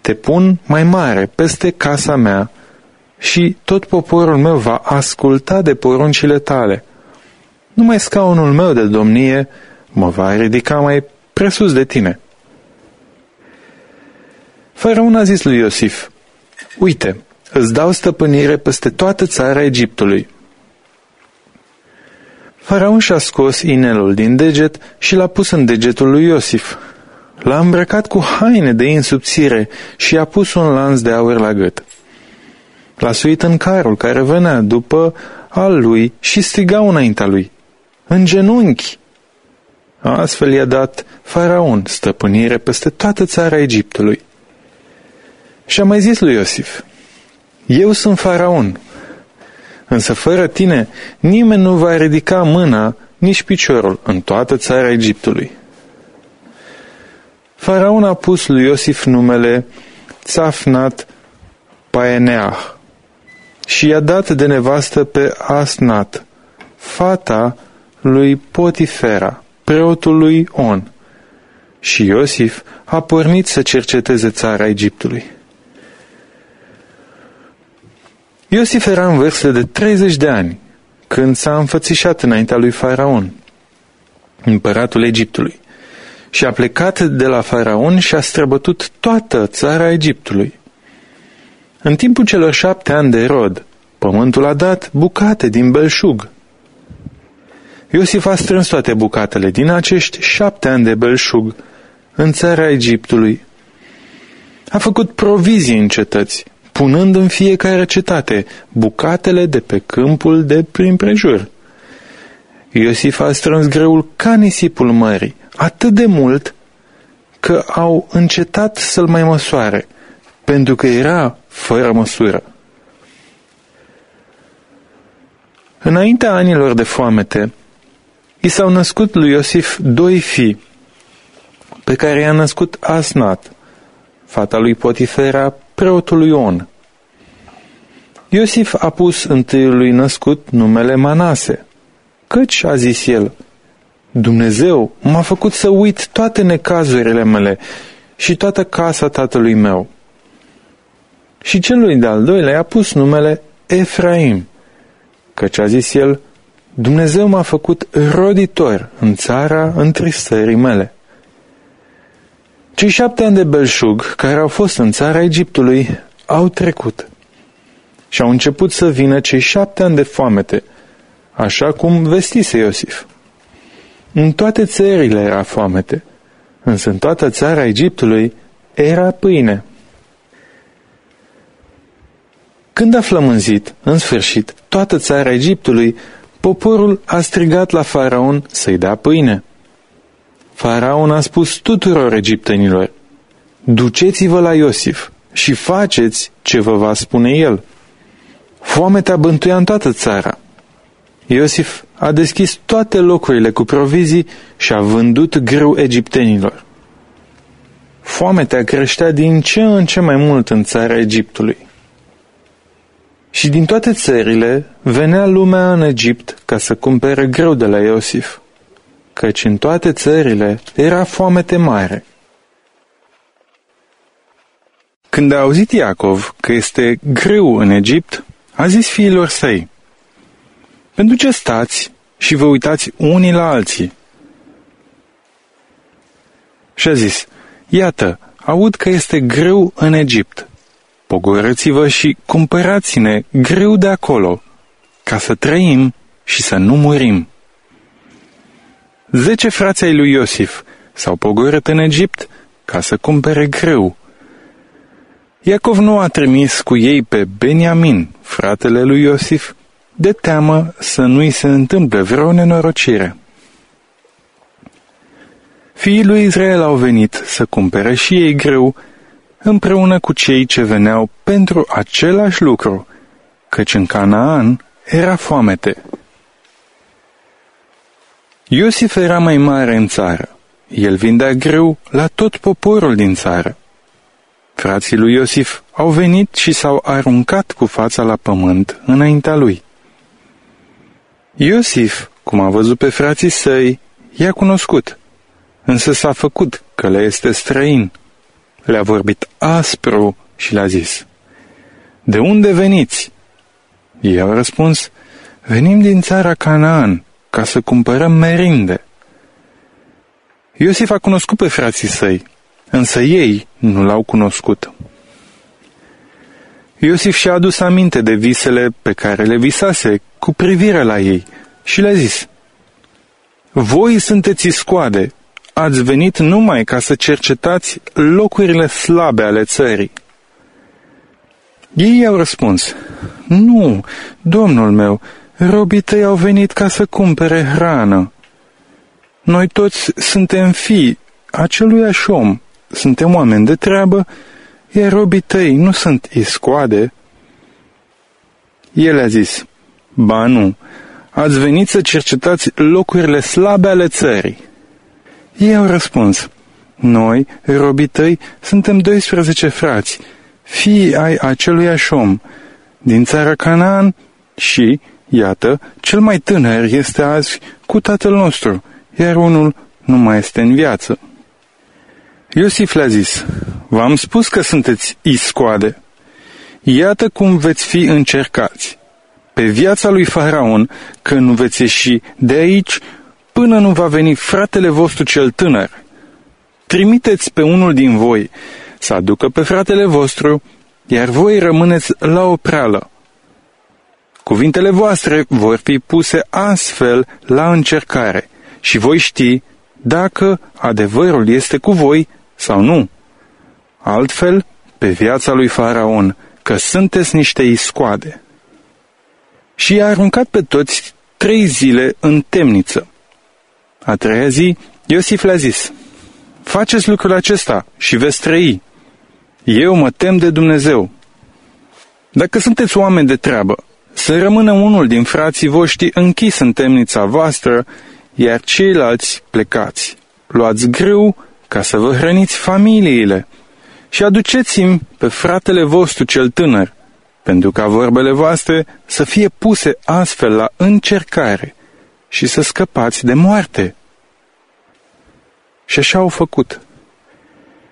Te pun mai mare peste casa mea și tot poporul meu va asculta de poruncile tale. Numai scaunul meu de domnie mă va ridica mai presus de tine. Faraon a zis lui Iosif, Uite, îți dau stăpânire peste toată țara Egiptului. Faraon și-a scos inelul din deget și l-a pus în degetul lui Iosif. L-a îmbrăcat cu haine de insubțire și i-a pus un lanț de aur la gât. L-a suit în carul care venea după al lui și striga înaintea lui. În genunchi! Astfel i-a dat Faraon stăpânire peste toată țara Egiptului. Și a mai zis lui Iosif, Eu sunt Faraon, însă fără tine nimeni nu va ridica mâna nici piciorul în toată țara Egiptului. Faraon a pus lui Iosif numele Țafnat Paeneah și i-a dat de nevastă pe Asnat, fata lui Potifera, preotul lui On. Și Iosif a pornit să cerceteze țara Egiptului. Iosif era în vârstă de 30 de ani, când s-a înfățișat înaintea lui Faraon, împăratul Egiptului, și a plecat de la Faraon și a străbătut toată țara Egiptului. În timpul celor șapte ani de rod, pământul a dat bucate din belșug. Iosif a strâns toate bucatele din acești șapte ani de belșug în țara Egiptului. A făcut provizii în cetăți, punând în fiecare cetate bucatele de pe câmpul de prin prejur. Iosif a strâns greul ca nisipul mării, atât de mult că au încetat să-l mai măsoare, pentru că era fără măsură. Înaintea anilor de foamete, i s-au născut lui Iosif doi fii, pe care i-a născut Asnat, fata lui Potifera, preotului On. Iosif a pus întâiului născut numele Manase, căci, a zis el, Dumnezeu m-a făcut să uit toate necazurile mele și toată casa tatălui meu. Și celui de-al doilea a pus numele Efraim, căci a zis el, Dumnezeu m-a făcut roditor în țara întristării mele. Cei șapte ani de belșug care au fost în țara Egiptului au trecut și au început să vină cei șapte ani de foamete, așa cum vestise Iosif. În toate țările era foamete, însă în toată țara Egiptului era pâine. Când a flămânzit, în sfârșit, toată țara Egiptului, poporul a strigat la faraon să-i dea pâine. Faraon a spus tuturor egiptenilor, Duceți-vă la Iosif și faceți ce vă va spune el. Foamea bântuia în toată țara. Iosif a deschis toate locurile cu provizii și a vândut greu egiptenilor. Foametea creștea din ce în ce mai mult în țara Egiptului. Și din toate țările venea lumea în Egipt ca să cumpere greu de la Iosif, căci în toate țările era foamete mare. Când a auzit Iacov că este greu în Egipt, a zis fiilor săi, Pentru ce stați și vă uitați unii la alții? Și a zis, Iată, aud că este greu în Egipt pogorâți-vă și cumpărați-ne greu de acolo, ca să trăim și să nu murim. Zece frații ai lui Iosif s-au pogorât în Egipt ca să cumpere greu. Iacov nu a trimis cu ei pe Beniamin, fratele lui Iosif, de teamă să nu-i se întâmple vreo nenorocire. Fiii lui Israel au venit să cumpere și ei greu împreună cu cei ce veneau pentru același lucru, căci în Canaan era foamete. Iosif era mai mare în țară. El vindea greu la tot poporul din țară. Frații lui Iosif au venit și s-au aruncat cu fața la pământ înaintea lui. Iosif, cum a văzut pe frații săi, i-a cunoscut, însă s-a făcut că le este străin le-a vorbit aspru și le-a zis, De unde veniți? Ei au răspuns, Venim din țara Canaan ca să cumpărăm merinde. Iosif a cunoscut pe frații săi, însă ei nu l-au cunoscut. Iosif și-a adus aminte de visele pe care le visase cu privire la ei și le-a zis, Voi sunteți scoade ați venit numai ca să cercetați locurile slabe ale țării. Ei au răspuns, Nu, domnul meu, robii tăi au venit ca să cumpere hrană. Noi toți suntem fii aceluiași om, suntem oameni de treabă, iar robii tăi nu sunt iscoade. El a zis, Ba nu, ați venit să cercetați locurile slabe ale țării. Ei au răspuns, noi, robii tăi, suntem 12 frați, fii ai aceluiași om, din țara Canaan și, iată, cel mai tânăr este azi cu tatăl nostru, iar unul nu mai este în viață. Iosif le-a zis, v-am spus că sunteți iscoade. Iată cum veți fi încercați. Pe viața lui Faraon, că nu veți ieși de aici până nu va veni fratele vostru cel tânăr. Trimiteți pe unul din voi să aducă pe fratele vostru, iar voi rămâneți la o preală. Cuvintele voastre vor fi puse astfel la încercare și voi ști dacă adevărul este cu voi sau nu. Altfel, pe viața lui Faraon, că sunteți niște iscoade. Și i-a aruncat pe toți trei zile în temniță. A treia zi, Iosif le-a zis, Faceți lucrul acesta și veți trăi. Eu mă tem de Dumnezeu. Dacă sunteți oameni de treabă, să rămână unul din frații voștri închis în temnița voastră, iar ceilalți plecați. Luați grâu ca să vă hrăniți familiile și aduceți-mi pe fratele vostru cel tânăr, pentru ca vorbele voastre să fie puse astfel la încercare și să scăpați de moarte. Și așa au făcut.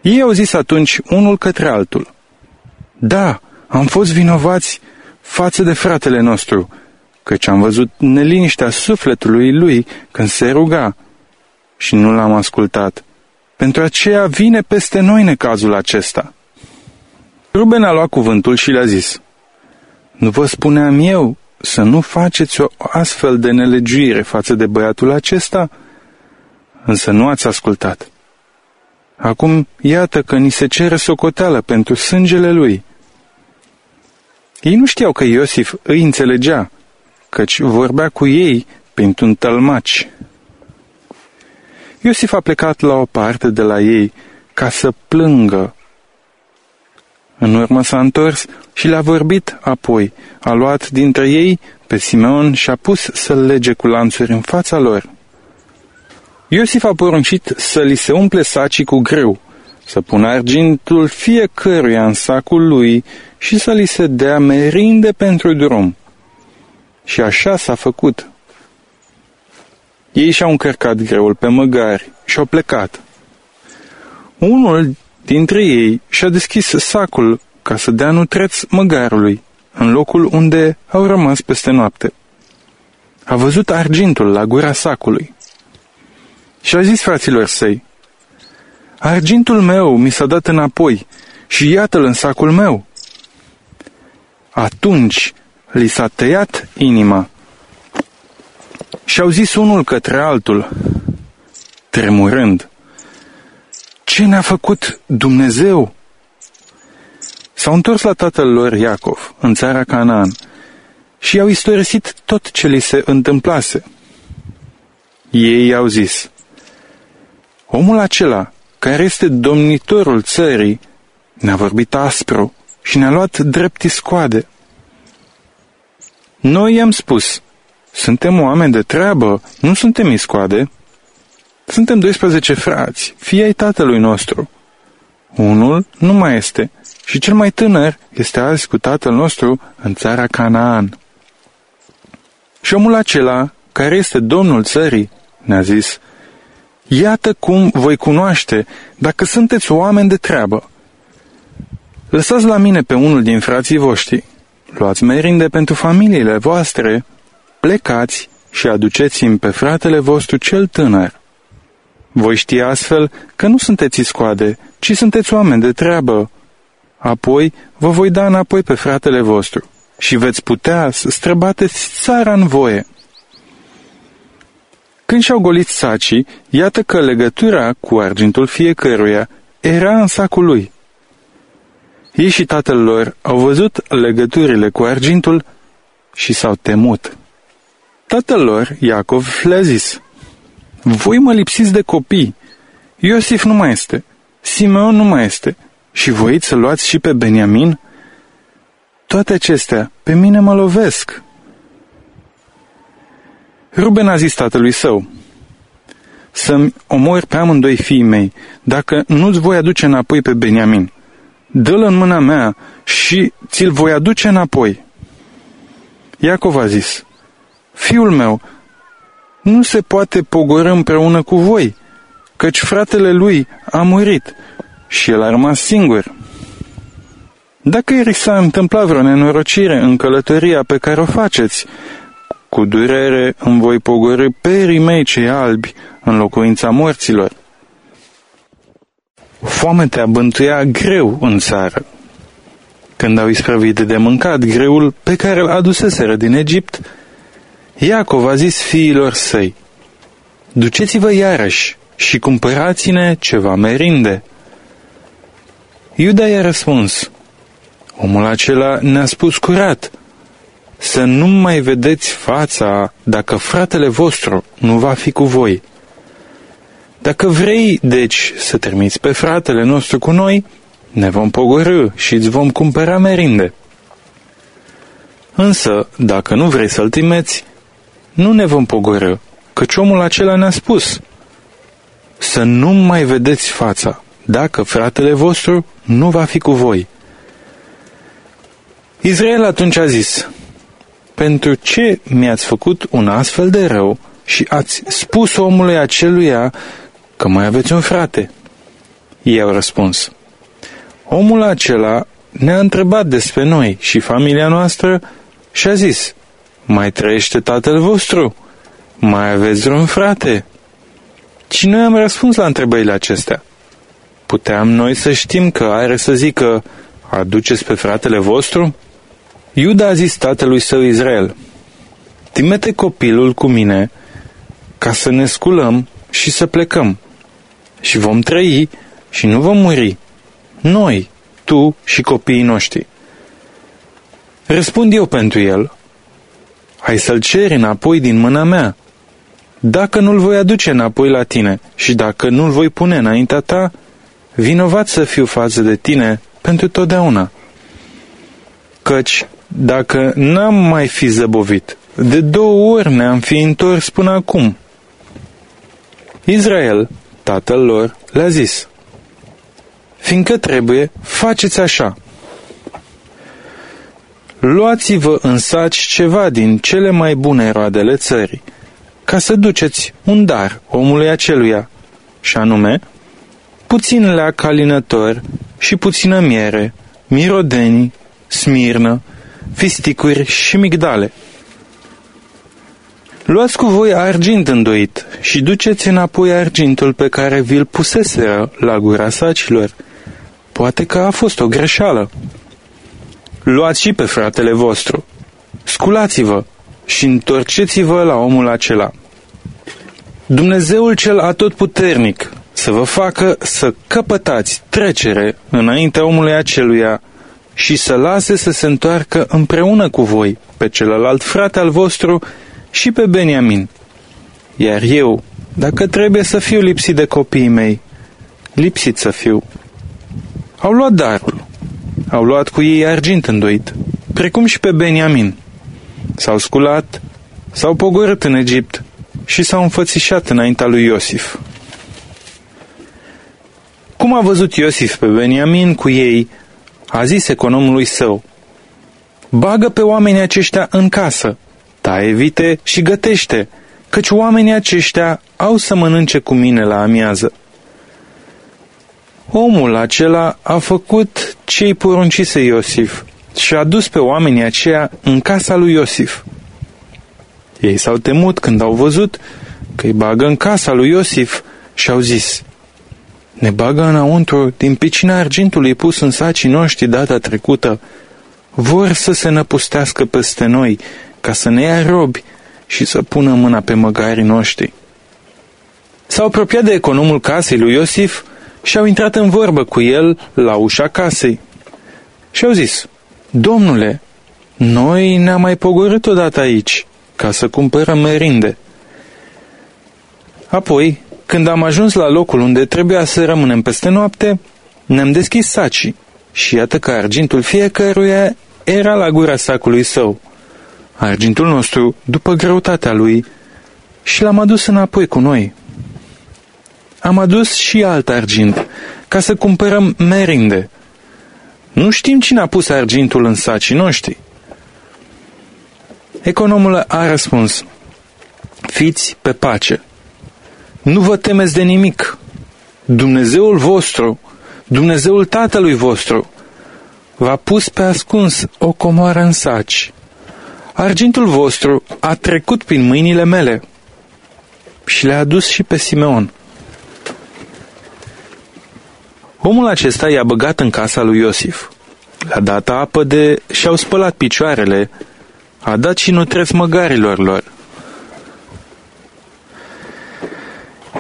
Ei au zis atunci unul către altul, Da, am fost vinovați față de fratele nostru, căci am văzut neliniștea sufletului lui când se ruga și nu l-am ascultat. Pentru aceea vine peste noi necazul acesta. Ruben a luat cuvântul și le-a zis, Nu vă spuneam eu să nu faceți o astfel de nelegiuire față de băiatul acesta? Însă nu ați ascultat. Acum iată că ni se cere socoteală pentru sângele lui. Ei nu știau că Iosif îi înțelegea, căci vorbea cu ei printr-un tălmaci. Iosif a plecat la o parte de la ei ca să plângă. În urmă s-a întors și le-a vorbit apoi. A luat dintre ei pe Simeon și a pus să-l lege cu lanțuri în fața lor. Iosif a poruncit să li se umple sacii cu greu, să pună argintul fiecăruia în sacul lui și să li se dea merinde pentru drum. Și așa s-a făcut. Ei și-au încărcat greul pe măgari și au plecat. Unul dintre ei și-a deschis sacul ca să dea nutreț măgarului, în locul unde au rămas peste noapte. A văzut argintul la gura sacului. Și a zis fraților săi, Argintul meu mi s-a dat înapoi și iată-l în sacul meu. Atunci li s-a tăiat inima și au zis unul către altul, tremurând, Ce ne-a făcut Dumnezeu? S-au întors la tatăl lor Iacov, în țara Canaan, și i-au istorisit tot ce li se întâmplase. Ei i-au zis, Omul acela, care este domnitorul țării, ne-a vorbit aspru și ne-a luat drept iscoade. Noi i-am spus, suntem oameni de treabă, nu suntem iscoade. Suntem 12 frați, fii ai tatălui nostru. Unul nu mai este și cel mai tânăr este azi cu tatăl nostru în țara Canaan. Și omul acela, care este domnul țării, ne-a zis, Iată cum voi cunoaște dacă sunteți oameni de treabă. Lăsați la mine pe unul din frații voștri, luați merinde pentru familiile voastre plecați și aduceți-mi pe fratele vostru cel tânăr. Voi ști astfel că nu sunteți scoade, ci sunteți oameni de treabă. Apoi vă voi da înapoi pe fratele vostru și veți putea să străbateți țara în voie. Când și-au golit sacii, iată că legătura cu argintul fiecăruia era în sacul lui. Ei și tatăl lor au văzut legăturile cu argintul și s-au temut. Tatăl lor, Iacov, le-a zis, Voi mă lipsiți de copii. Iosif nu mai este, Simeon nu mai este și voiți să luați și pe Beniamin? Toate acestea pe mine mă lovesc. Ruben a zis tatălui său, să-mi omori pe amândoi fiii mei, dacă nu-ți voi aduce înapoi pe Beniamin. Dă-l în mâna mea și ți-l voi aduce înapoi. Iacov a zis, Fiul meu, nu se poate pogoră împreună cu voi, căci fratele lui a murit și el a rămas singur. Dacă i s-a întâmplat vreo nenorocire în călătoria pe care o faceți, cu durere îmi voi pogorâ perii mei cei albi în locuința morților. Foametea bântuia greu în țară. Când au isprăvit de mâncat greul pe care îl aduseseră din Egipt, Iacov a zis fiilor săi, Duceți-vă iarăși și cumpărați-ne ceva merinde. Iuda i-a răspuns, omul acela ne-a spus curat, să nu mai vedeți fața dacă fratele vostru nu va fi cu voi. Dacă vrei, deci, să trimiți pe fratele nostru cu noi, ne vom pogorâ și îți vom cumpăra merinde. Însă, dacă nu vrei să-l trimeți, nu ne vom pogorâ, căci omul acela ne-a spus, să nu mai vedeți fața, dacă fratele vostru nu va fi cu voi. Israel atunci a zis, pentru ce mi-ați făcut un astfel de rău și ați spus omului aceluia că mai aveți un frate? Ei au răspuns, omul acela ne-a întrebat despre noi și familia noastră și a zis, mai trăiește tatăl vostru? Mai aveți vreun frate? Și noi am răspuns la întrebările acestea. Puteam noi să știm că are să zică, aduceți pe fratele vostru? Iuda a zis tatălui său Israel, Trimete copilul cu mine ca să ne sculăm și să plecăm. Și vom trăi și nu vom muri. Noi, tu și copiii noștri. Răspund eu pentru el, ai să-l ceri înapoi din mâna mea. Dacă nu-l voi aduce înapoi la tine și dacă nu-l voi pune înaintea ta, vinovat să fiu față de tine pentru totdeauna. Căci dacă n-am mai fi zăbovit, de două ori ne-am fi întors până acum. Israel, tatăl lor, le-a zis, fiindcă trebuie, faceți așa. Luați-vă în saci ceva din cele mai bune roadele țării, ca să duceți un dar omului aceluia, și anume, puțin leac alinător și puțină miere, mirodenii, smirnă, fisticuri și migdale. Luați cu voi argint îndoit și duceți înapoi argintul pe care vi-l puseseră la gura sacilor. Poate că a fost o greșeală. Luați și pe fratele vostru. Sculați-vă și întorceți-vă la omul acela. Dumnezeul cel atotputernic să vă facă să căpătați trecere înaintea omului aceluia și să lase să se întoarcă împreună cu voi pe celălalt frate al vostru și pe Beniamin. Iar eu, dacă trebuie să fiu lipsit de copiii mei, lipsit să fiu. Au luat darul, au luat cu ei argint îndoit, precum și pe Beniamin. S-au sculat, s-au pogorât în Egipt și s-au înfățișat înaintea lui Iosif. Cum a văzut Iosif pe Beniamin cu ei, a zis economului său, Bagă pe oamenii aceștia în casă, taie vite și gătește, căci oamenii aceștia au să mănânce cu mine la amiază. Omul acela a făcut ce-i poruncise Iosif și a dus pe oamenii aceia în casa lui Iosif. Ei s-au temut când au văzut că îi bagă în casa lui Iosif și au zis, ne bagă înăuntru din picina argintului pus în sacii noștri data trecută. Vor să se năpustească peste noi, ca să ne ia robi și să pună mâna pe măgarii noștri. S-au apropiat de economul casei lui Iosif și au intrat în vorbă cu el la ușa casei. Și au zis, Domnule, noi ne-am mai pogorât odată aici, ca să cumpărăm merinde. Apoi, când am ajuns la locul unde trebuia să rămânem peste noapte, ne-am deschis sacii și iată că argintul fiecăruia era la gura sacului său. Argintul nostru, după greutatea lui, și l-am adus înapoi cu noi. Am adus și alt argint, ca să cumpărăm merinde. Nu știm cine a pus argintul în sacii noștri. Economul a răspuns, fiți pe pace. Nu vă temeți de nimic. Dumnezeul vostru, Dumnezeul tatălui vostru, v-a pus pe ascuns o comoară în saci. Argintul vostru a trecut prin mâinile mele și le-a adus și pe Simeon. Omul acesta i-a băgat în casa lui Iosif. Le-a dat apă de și-au spălat picioarele, a dat și nutresc măgarilor lor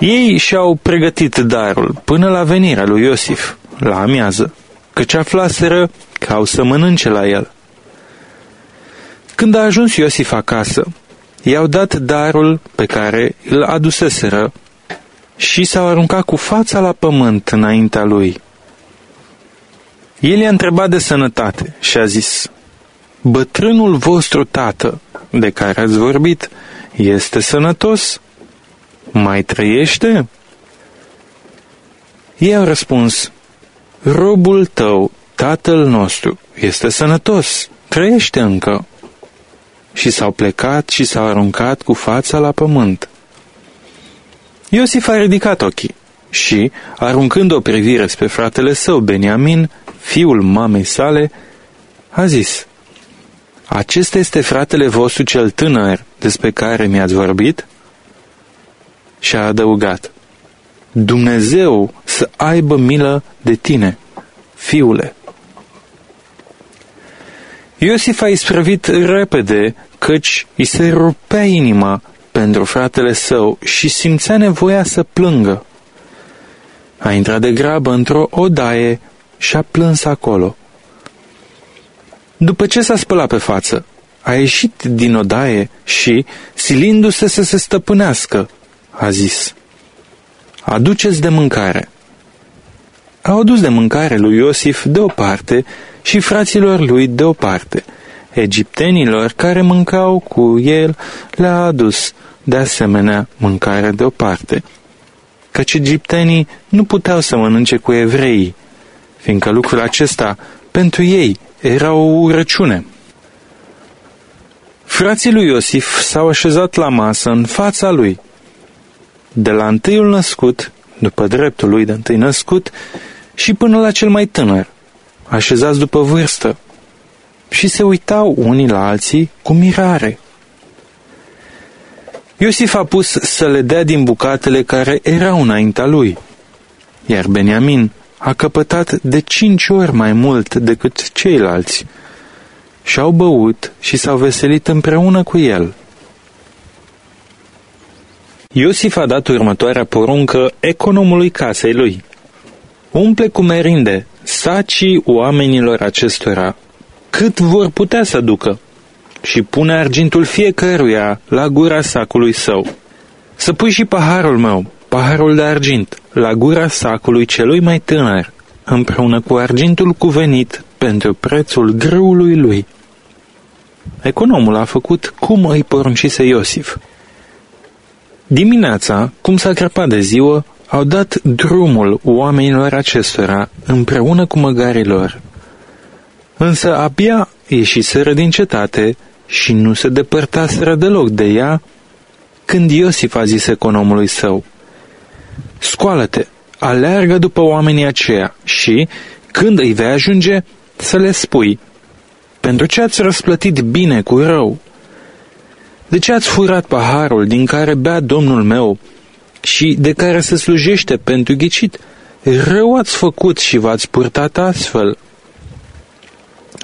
Ei și-au pregătit darul până la venirea lui Iosif, la amiază, căci aflaseră că au să mănânce la el. Când a ajuns Iosif acasă, i-au dat darul pe care îl aduseseră și s-au aruncat cu fața la pământ înaintea lui. El i-a întrebat de sănătate și a zis, Bătrânul vostru tată, de care ați vorbit, este sănătos? Mai trăiește? Ei au răspuns, Robul tău, tatăl nostru, este sănătos, trăiește încă. Și s-au plecat și s-au aruncat cu fața la pământ. Iosif a ridicat ochii și, aruncând o privire spre fratele său, Beniamin, fiul mamei sale, a zis, Acesta este fratele vostru cel tânăr despre care mi-ați vorbit? Și a adăugat, Dumnezeu să aibă milă de tine, fiule. Iosif a isprăvit repede, căci îi se rupea inima pentru fratele său și simțea nevoia să plângă. A intrat de grabă într-o odaie și a plâns acolo. După ce s-a spălat pe față, a ieșit din odaie și, silindu-se să se stăpânească, a zis, Aduceți de mâncare. Au adus de mâncare lui Iosif de o parte și fraților lui de o parte. Egiptenilor care mâncau cu el le-a adus de asemenea mâncare de o parte, căci egiptenii nu puteau să mănânce cu evreii, fiindcă lucrul acesta pentru ei era o urăciune. Frații lui Iosif s-au așezat la masă în fața lui. De la întâiul născut, după dreptul lui de întâi născut, și până la cel mai tânăr, așezați după vârstă, și se uitau unii la alții cu mirare. Iosif a pus să le dea din bucatele care erau înaintea lui, iar Beniamin a căpătat de cinci ori mai mult decât ceilalți și au băut și s-au veselit împreună cu el. Iosif a dat următoarea poruncă economului casei lui. Umple cu merinde sacii oamenilor acestora cât vor putea să ducă și pune argintul fiecăruia la gura sacului său. Să pui și paharul meu, paharul de argint, la gura sacului celui mai tânăr, împreună cu argintul cuvenit pentru prețul grâului lui. Economul a făcut cum îi poruncise Iosif. Dimineața, cum s-a crăpat de ziua, au dat drumul oamenilor acestora împreună cu măgarilor. Însă abia ieșiseră din cetate și nu se depărtaseră deloc de ea, când Iosif a zis economului său, Scoală-te, aleargă după oamenii aceia și, când îi vei ajunge, să le spui, pentru ce ați răsplătit bine cu rău? De ce ați furat paharul din care bea domnul meu și de care se slujește pentru ghicit? Rău ați făcut și v-ați purtat astfel.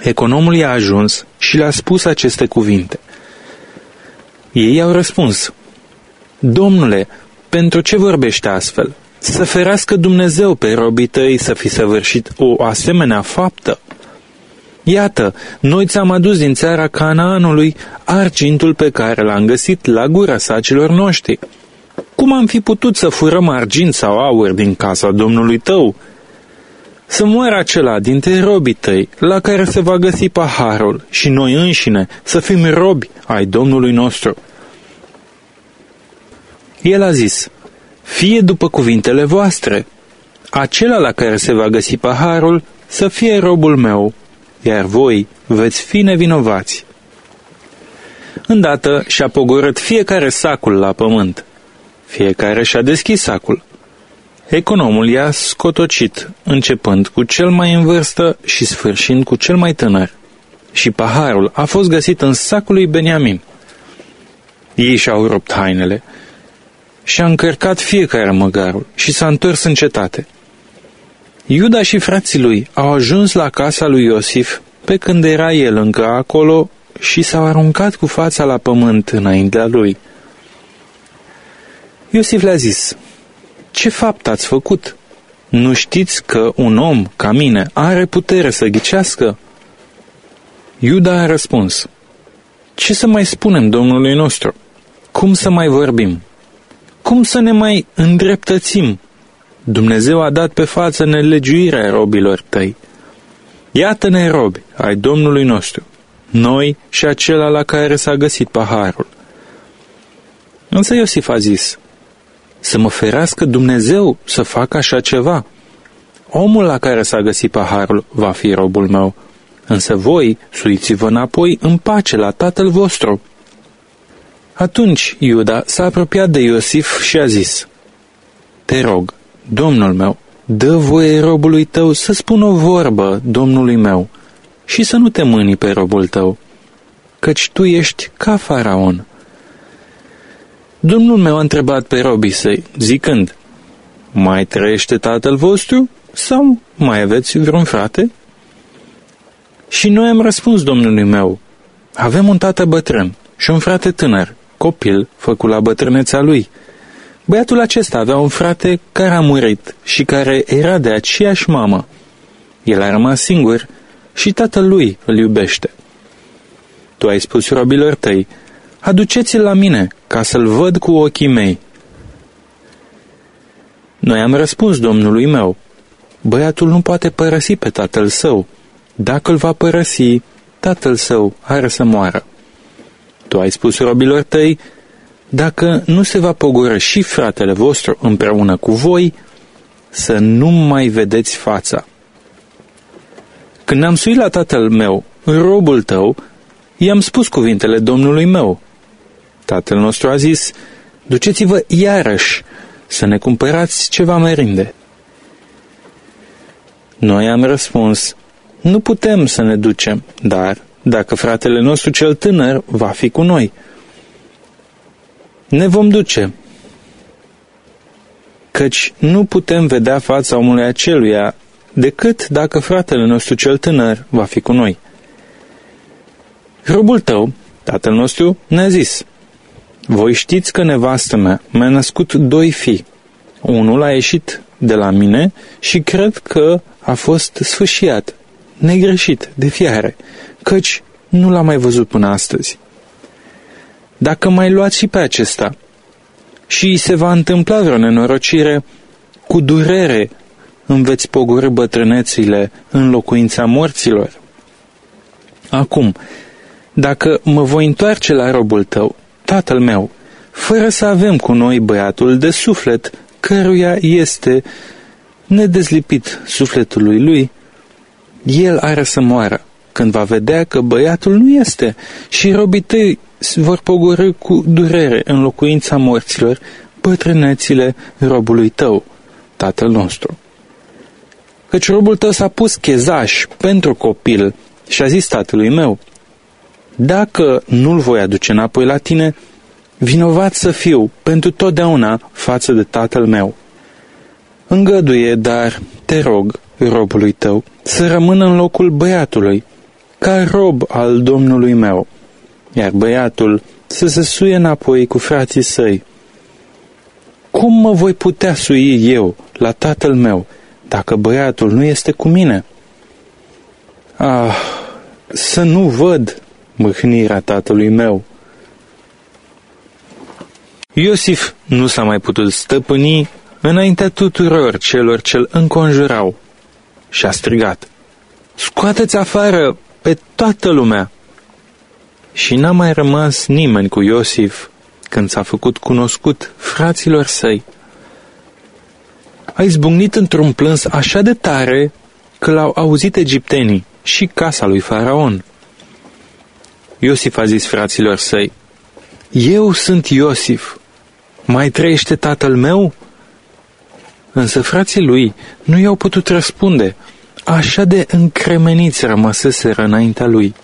Economul i-a ajuns și le-a spus aceste cuvinte. Ei au răspuns, Domnule, pentru ce vorbește astfel? Să ferească Dumnezeu pe robii tăi să fi săvârșit o asemenea faptă. Iată, noi ți-am adus din țara Canaanului argintul pe care l-am găsit la gura sacilor noștri. Cum am fi putut să furăm argint sau aur din casa Domnului tău? Să moară acela dintre robii tăi, la care se va găsi paharul, și noi înșine să fim robi ai Domnului nostru. El a zis, fie după cuvintele voastre, acela la care se va găsi paharul să fie robul meu, iar voi veți fi nevinovați. Îndată și-a pogorât fiecare sacul la pământ. Fiecare și-a deschis sacul. Economul i-a scotocit, începând cu cel mai în vârstă și sfârșind cu cel mai tânăr. Și paharul a fost găsit în sacul lui Beniamin. Ei și-au rupt hainele și-a încărcat fiecare măgarul și s-a întors în cetate. Iuda și frații lui au ajuns la casa lui Iosif pe când era el încă acolo și s-au aruncat cu fața la pământ înaintea lui. Iosif le-a zis, ce fapt ați făcut? Nu știți că un om ca mine are putere să ghicească? Iuda a răspuns, Ce să mai spunem Domnului nostru? Cum să mai vorbim? Cum să ne mai îndreptățim? Dumnezeu a dat pe față nelegiuirea robilor tăi. Iată-ne robi ai Domnului nostru, noi și acela la care s-a găsit paharul. Însă Iosif a zis, să mă ferească Dumnezeu să facă așa ceva. Omul la care s-a găsit paharul va fi robul meu, însă voi suiți-vă înapoi în pace la tatăl vostru. Atunci Iuda s-a apropiat de Iosif și a zis, Te rog, domnul meu, dă voie robului tău să spună o vorbă domnului meu și să nu te mâni pe robul tău, căci tu ești ca faraon. Domnul meu a întrebat pe robii săi, zicând, Mai trăiește tatăl vostru sau mai aveți vreun frate? Și noi am răspuns domnului meu, avem un tată bătrân și un frate tânăr, copil făcut la bătrâneța lui. Băiatul acesta avea un frate care a murit și care era de aceeași mamă. El a rămas singur și tatăl lui îl iubește. Tu ai spus robilor tăi, aduceți-l la mine ca să-l văd cu ochii mei. Noi am răspuns domnului meu, băiatul nu poate părăsi pe tatăl său. Dacă îl va părăsi, tatăl său are să moară. Tu ai spus robilor tăi, dacă nu se va pogoră și fratele vostru împreună cu voi, să nu mai vedeți fața. Când am suit la tatăl meu, robul tău, i-am spus cuvintele domnului meu. Tatăl nostru a zis, duceți-vă iarăși să ne cumpărați ceva merinde. Noi am răspuns, nu putem să ne ducem, dar dacă fratele nostru cel tânăr va fi cu noi, ne vom duce, căci nu putem vedea fața omului aceluia decât dacă fratele nostru cel tânăr va fi cu noi. Robul tău, tatăl nostru, ne-a zis, voi știți că nevastă mea mi-a născut doi fii. Unul a ieșit de la mine și cred că a fost sfâșiat, negreșit, de fiare, căci nu l-am mai văzut până astăzi. Dacă mai luați și pe acesta și se va întâmpla vreo nenorocire, cu durere îmi veți pogorâ bătrânețile în locuința morților. Acum, dacă mă voi întoarce la robul tău, tatăl meu, fără să avem cu noi băiatul de suflet, căruia este nedezlipit sufletului lui, el are să moară când va vedea că băiatul nu este și robii tăi vor pogorâ cu durere în locuința morților bătrânețile robului tău, tatăl nostru. Căci robul tău s-a pus chezaș pentru copil și a zis tatălui meu, dacă nu-l voi aduce înapoi la tine, vinovat să fiu pentru totdeauna față de tatăl meu. Îngăduie, dar, te rog, robului tău, să rămână în locul băiatului, ca rob al domnului meu, iar băiatul să se suie înapoi cu frații săi. Cum mă voi putea sui eu la tatăl meu, dacă băiatul nu este cu mine? Ah, să nu văd mâhnirea tatălui meu. Iosif nu s-a mai putut stăpâni înaintea tuturor celor ce îl înconjurau și a strigat, Scoateți afară pe toată lumea! Și n-a mai rămas nimeni cu Iosif când s-a făcut cunoscut fraților săi. A izbucnit într-un plâns așa de tare că l-au auzit egiptenii și casa lui Faraon. Iosif a zis fraților săi, Eu sunt Iosif, mai trăiește tatăl meu? Însă frații lui nu i-au putut răspunde, așa de încremeniți rămăseseră înaintea lui.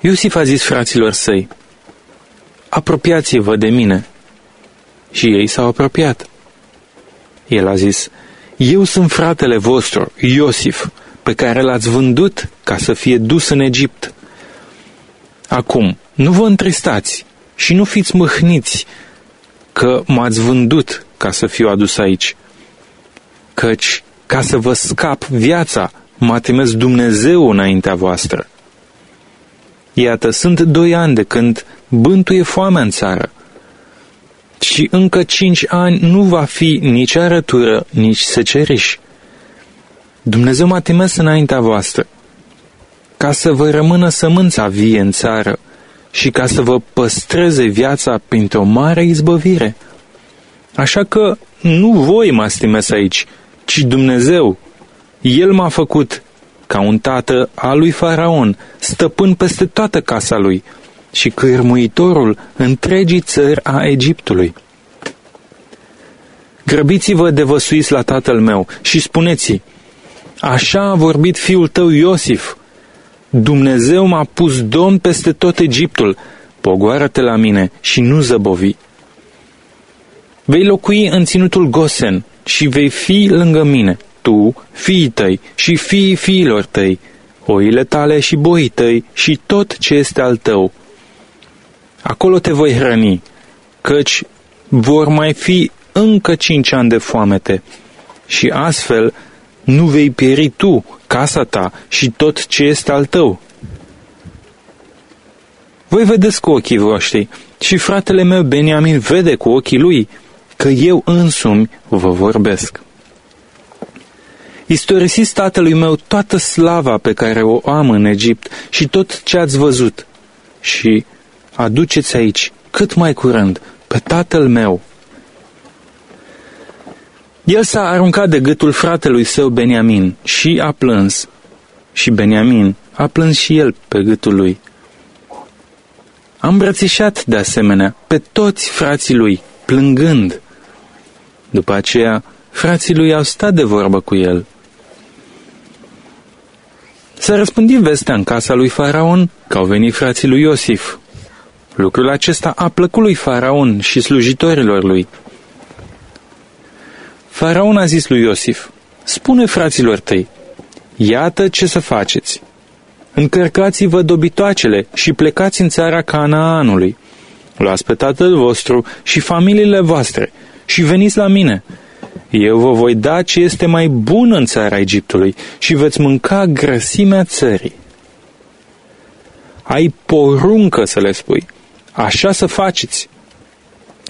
Iosif a zis fraților săi, apropiați-vă de mine. Și ei s-au apropiat. El a zis, eu sunt fratele vostru, Iosif, pe care l-ați vândut ca să fie dus în Egipt. Acum, nu vă întristați și nu fiți mâhniți că m-ați vândut ca să fiu adus aici. Căci, ca să vă scap viața, m-a trimis Dumnezeu înaintea voastră. Iată, sunt doi ani de când bântuie foamea în țară. Și încă cinci ani nu va fi nici arătură, nici seceriș. Dumnezeu m-a trimis înaintea voastră, ca să vă rămână sămânța vie în țară și ca să vă păstreze viața printr-o mare izbăvire. Așa că nu voi mă trimis aici, ci Dumnezeu. El m-a făcut ca un tată al lui Faraon, stăpân peste toată casa lui și cârmuitorul întregii țări a Egiptului. Grăbiți-vă de văsuiți la tatăl meu și spuneți Așa a vorbit fiul tău Iosif. Dumnezeu m-a pus domn peste tot Egiptul. Pogoară-te la mine și nu zăbovi. Vei locui în ținutul Gosen și vei fi lângă mine tu, fiii tăi și fiii fiilor tăi, oile tale și boii tăi și tot ce este al tău. Acolo te voi hrăni, căci vor mai fi încă cinci ani de foamete și astfel nu vei pieri tu, casa ta și tot ce este al tău. Voi vedeți cu ochii voștri și fratele meu Beniamin vede cu ochii lui că eu însumi vă vorbesc. Istorisiți tatălui meu toată slava pe care o am în Egipt și tot ce ați văzut și aduceți aici, cât mai curând, pe tatăl meu. El s-a aruncat de gâtul fratelui său Beniamin și a plâns. Și Beniamin a plâns și el pe gâtul lui. A îmbrățișat de asemenea pe toți frații lui, plângând. După aceea, frații lui au stat de vorbă cu el S-a răspândit vestea în casa lui Faraon că au venit frații lui Iosif. Lucrul acesta a plăcut lui Faraon și slujitorilor lui. Faraon a zis lui Iosif, spune fraților tăi, iată ce să faceți. Încărcați-vă dobitoacele și plecați în țara Canaanului. Luați pe tatăl vostru și familiile voastre și veniți la mine eu vă voi da ce este mai bun în țara Egiptului și veți mânca grăsimea țării. Ai poruncă să le spui, așa să faceți.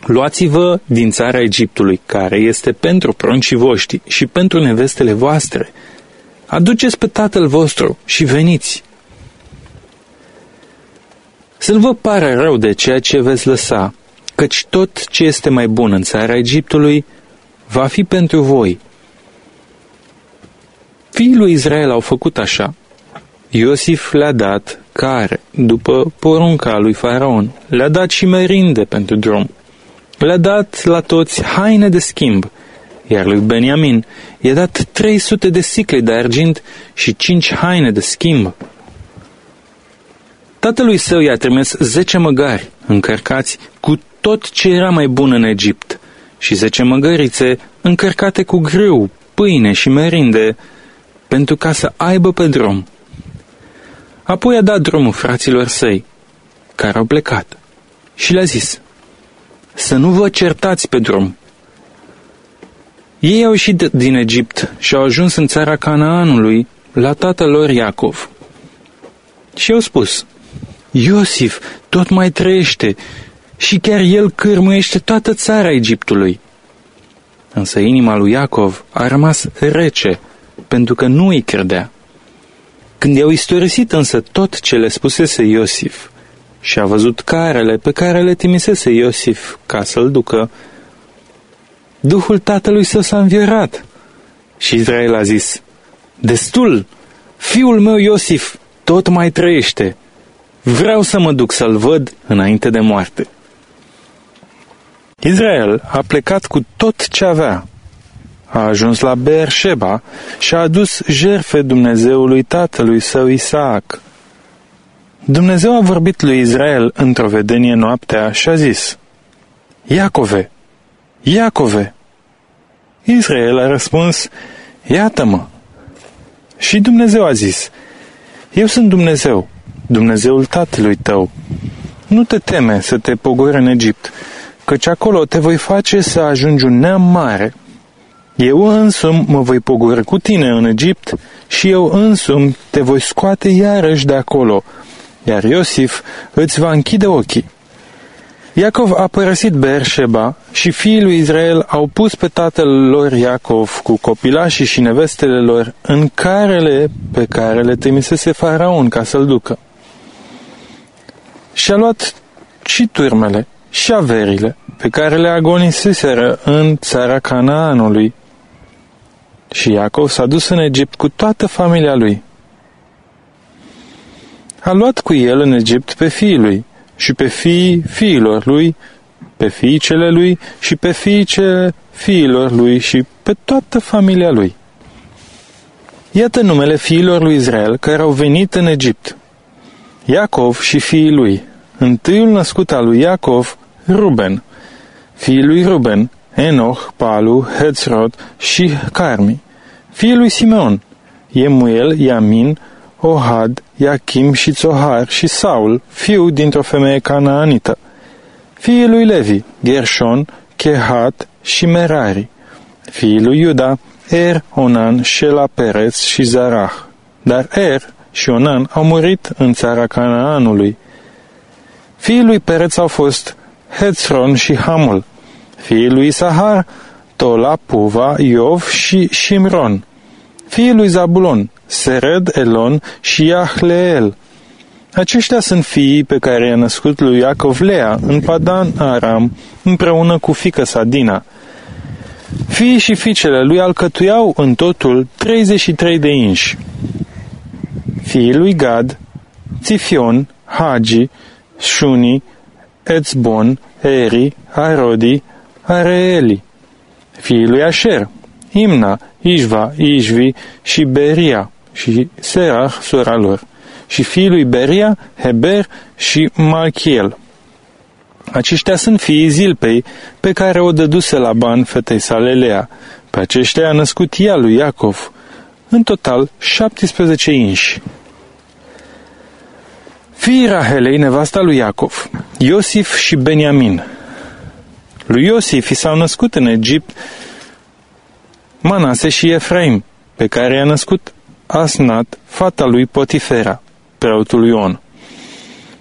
Luați-vă din țara Egiptului, care este pentru pruncii voștri și pentru nevestele voastre. Aduceți pe tatăl vostru și veniți. Să-l vă pare rău de ceea ce veți lăsa, căci tot ce este mai bun în țara Egiptului va fi pentru voi. Fiii lui Israel au făcut așa. Iosif le-a dat care, după porunca lui Faraon, le-a dat și merinde pentru drum. Le-a dat la toți haine de schimb, iar lui Beniamin i-a dat 300 de sicle de argint și 5 haine de schimb. Tatălui său i-a trimis 10 măgari încărcați cu tot ce era mai bun în Egipt, și zece măgărițe încărcate cu grâu, pâine și merinde, pentru ca să aibă pe drum. Apoi a dat drumul fraților săi, care au plecat, și le-a zis, să nu vă certați pe drum. Ei au ieșit din Egipt și au ajuns în țara Canaanului, la tatăl lor Iacov. Și au spus, Iosif tot mai trăiește și chiar el cârmuiește toată țara Egiptului. Însă inima lui Iacov a rămas rece, pentru că nu îi credea. Când i-au istorisit însă tot ce le spusese Iosif și a văzut carele pe care le trimisese Iosif ca să-l ducă, Duhul tatălui său s-a învierat. Și Israel a zis, Destul, fiul meu Iosif tot mai trăiește. Vreau să mă duc să-l văd înainte de moarte. Israel a plecat cu tot ce avea. A ajuns la Beersheba și a adus jerfe Dumnezeului tatălui său Isaac. Dumnezeu a vorbit lui Israel într-o vedenie noaptea și a zis, Iacove, Iacove! Israel a răspuns, Iată-mă! Și Dumnezeu a zis, Eu sunt Dumnezeu, Dumnezeul tatălui tău. Nu te teme să te pogori în Egipt, căci acolo te voi face să ajungi un neam mare. Eu însumi mă voi pogori cu tine în Egipt și eu însumi te voi scoate iarăși de acolo, iar Iosif îți va închide ochii. Iacov a părăsit Berșeba și fiii lui Israel au pus pe tatăl lor Iacov cu copilașii și nevestele lor în carele pe care le trimisese faraon ca să-l ducă. Și a luat și turmele și averile pe care le agoniseseră în țara Canaanului. Și Iacov s-a dus în Egipt cu toată familia lui. A luat cu el în Egipt pe fiii lui, și pe fiii fiilor lui, pe fiicele lui și pe fiicele fiilor lui și pe toată familia lui. Iată numele fiilor lui Israel care au venit în Egipt. Iacov și fiii lui. Întâiul născut al lui Iacov, Ruben. Fiii lui Ruben, Enoch, Palu, Hetzrod și Carmi. Fiii lui Simeon, Emuel, Iamin, Ohad, Iachim și Zohar și Saul, fiu dintr-o femeie canaanită. Fiii lui Levi, Gershon, Kehat și Merari. Fiii lui Iuda, Er, Onan, Shela Perez și Zarah. Dar Er și Onan au murit în țara Canaanului. Fiii lui Pereț au fost Hetzron și Hamul. Fiii lui Sahar, Tola, Puva, Iov și Shimron. Fiii lui Zabulon, Sered, Elon și Ahleel. Aceștia sunt fiii pe care i-a născut lui Iacov Lea în Padan Aram, împreună cu fică sa Dina. Fiii și fiicele lui alcătuiau în totul 33 de inși. Fiii lui Gad, Țifion, Hagi, Shuni, Etzbon, Eri, Arodi, Areeli. Fiii lui Asher, Imna, Ișva, Ișvi și Beria și Serah, sora lor, și fiii lui Beria, Heber și Malchiel. Aceștia sunt fiii Zilpei, pe care o dăduse la ban fetei sale Lea. Pe aceștia a născut ea lui Iacov. În total, 17 inși. Fiii Rahelei, nevasta lui Iacov, Iosif și Beniamin. Lui Iosif i s-au născut în Egipt Manase și Efraim, pe care i-a născut Asnat, fata lui Potifera, preotul lui On.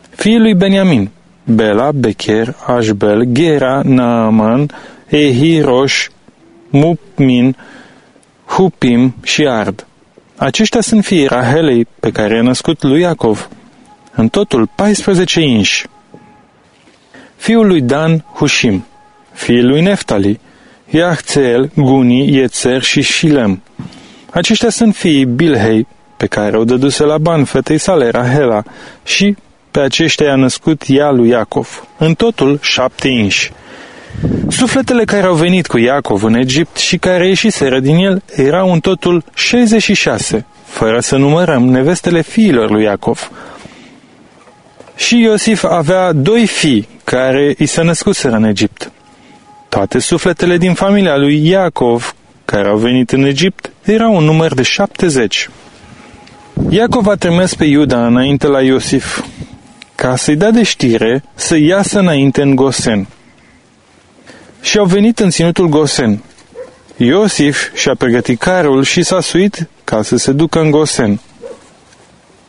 Fiii lui Beniamin, Bela, Becher, Ashbel, Gera, Naaman, Ehi, Roș, Mupmin, Hupim și Ard. Aceștia sunt fiii Rahelei pe care i-a născut lui Iacov. În totul 14 inși. Fiul lui Dan, Hushim. Fiul lui Neftali, Iahțel, Guni, Iețer și Shilem. Aceștia sunt fiii Bilhei, pe care o dăduse la ban fetei sale, Rahela, și pe aceștia a născut ea lui Iacov. În totul șapte inși. Sufletele care au venit cu Iacov în Egipt și care ieșiseră din el erau în totul 66, fără să numărăm nevestele fiilor lui Iacov. Și Iosif avea doi fii care i se născuseră în Egipt. Toate sufletele din familia lui Iacov, care au venit în Egipt, erau un număr de 70. Iacov a trimis pe Iuda înainte la Iosif, ca să-i dea de știre să iasă înainte în Gosen. Și au venit în ținutul Gosen. Iosif și-a pregătit carul și s-a suit ca să se ducă în Gosen,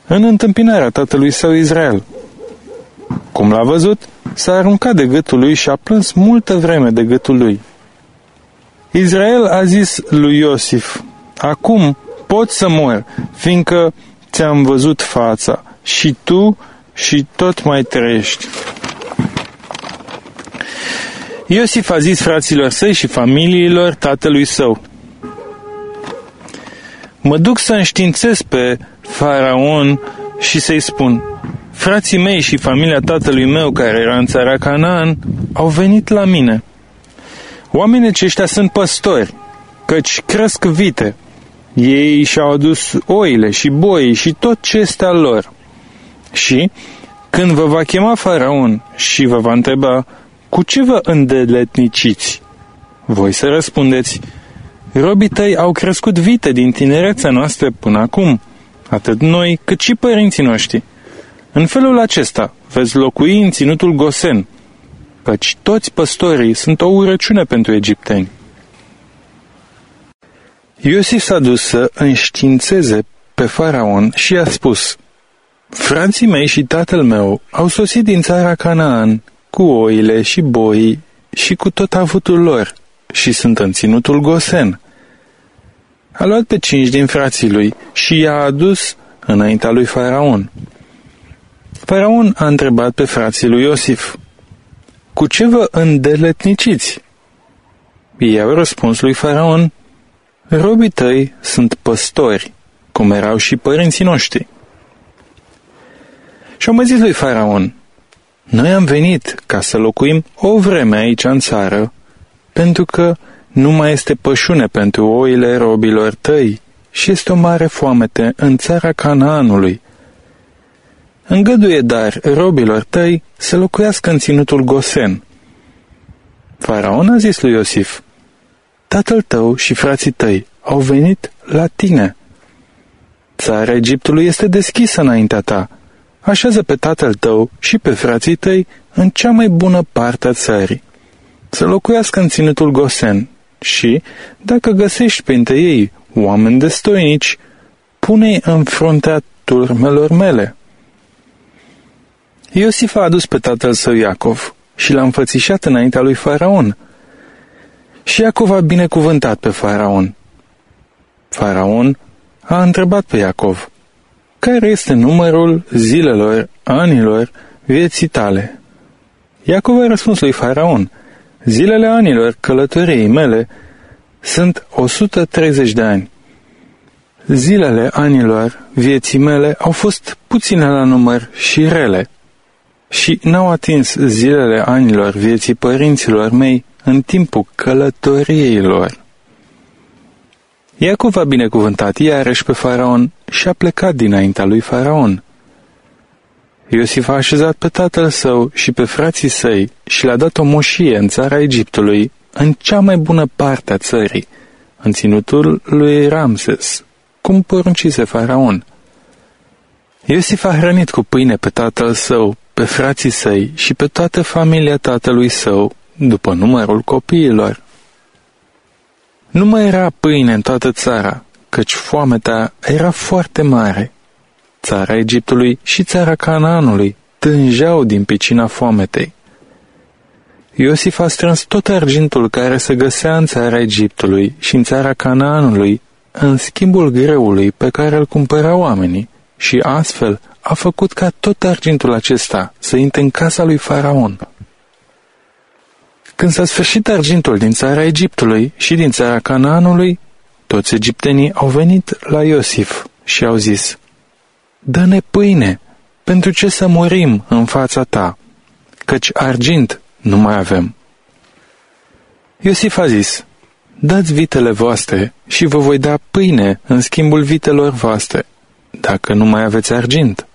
în întâmpinarea tatălui său Israel. Cum l-a văzut, s-a aruncat de gâtul lui și a plâns multă vreme de gâtul lui. Israel a zis lui Iosif, Acum pot să mor, fiindcă ți-am văzut fața și tu și tot mai trăiești. Iosif a zis fraților săi și familiilor tatălui său, Mă duc să înștiințez pe faraon și să-i spun, Frații mei și familia tatălui meu, care era în țara Canaan, au venit la mine. Oamenii aceștia sunt păstori, căci cresc vite. Ei și-au adus oile și boii și tot ce este al lor. Și, când vă va chema faraon și vă va întreba, cu ce vă îndeletniciți? Voi să răspundeți, robii tăi au crescut vite din tinerețea noastră până acum, atât noi cât și părinții noștri. În felul acesta veți locui în ținutul Gosen, căci toți păstorii sunt o urăciune pentru egipteni. Iosif s-a dus să înștiințeze pe faraon și a spus, Frații mei și tatăl meu au sosit din țara Canaan cu oile și boii și cu tot avutul lor și sunt în ținutul Gosen. A luat pe cinci din frații lui și i-a adus înaintea lui Faraon. Faraon a întrebat pe frații lui Iosif, Cu ce vă îndeletniciți? Ei au răspuns lui Faraon, Robii tăi sunt păstori, cum erau și părinții noștri. Și au mai zis lui Faraon, Noi am venit ca să locuim o vreme aici în țară, pentru că nu mai este pășune pentru oile robilor tăi și este o mare foamete în țara Canaanului. Îngăduie dar robilor tăi să locuiască în ținutul Gosen. Faraon a zis lui Iosif, Tatăl tău și frații tăi au venit la tine. Țara Egiptului este deschisă înaintea ta. Așează pe tatăl tău și pe frații tăi în cea mai bună parte a țării. Să locuiască în ținutul Gosen și, dacă găsești printre ei oameni destoinici, pune-i în fruntea turmelor mele. Iosif a adus pe tatăl său Iacov și l-a înfățișat înaintea lui Faraon. Și Iacov a binecuvântat pe Faraon. Faraon a întrebat pe Iacov, care este numărul zilelor, anilor, vieții tale? Iacov a răspuns lui Faraon, zilele anilor călătoriei mele sunt 130 de ani. Zilele anilor vieții mele au fost puține la număr și rele și n-au atins zilele anilor vieții părinților mei în timpul călătoriei lor. Iacov a binecuvântat iarăși pe faraon și a plecat dinaintea lui faraon. Iosif a așezat pe tatăl său și pe frații săi și le-a dat o moșie în țara Egiptului, în cea mai bună parte a țării, în ținutul lui Ramses, cum poruncise faraon. Iosif a hrănit cu pâine pe tatăl său, pe frații săi și pe toată familia tatălui său, după numărul copiilor. Nu mai era pâine în toată țara, căci foamea era foarte mare. Țara Egiptului și țara Canaanului tângeau din picina foametei. Iosif a strâns tot argintul care se găsea în țara Egiptului și în țara Canaanului, în schimbul greului pe care îl cumpărau oamenii, și astfel a făcut ca tot argintul acesta să intre în casa lui Faraon. Când s-a sfârșit argintul din țara Egiptului și din țara Canaanului, toți egiptenii au venit la Iosif și au zis, Dă-ne pâine, pentru ce să murim în fața ta, căci argint nu mai avem. Iosif a zis, Dați vitele voastre și vă voi da pâine în schimbul vitelor voastre, dacă nu mai aveți argint.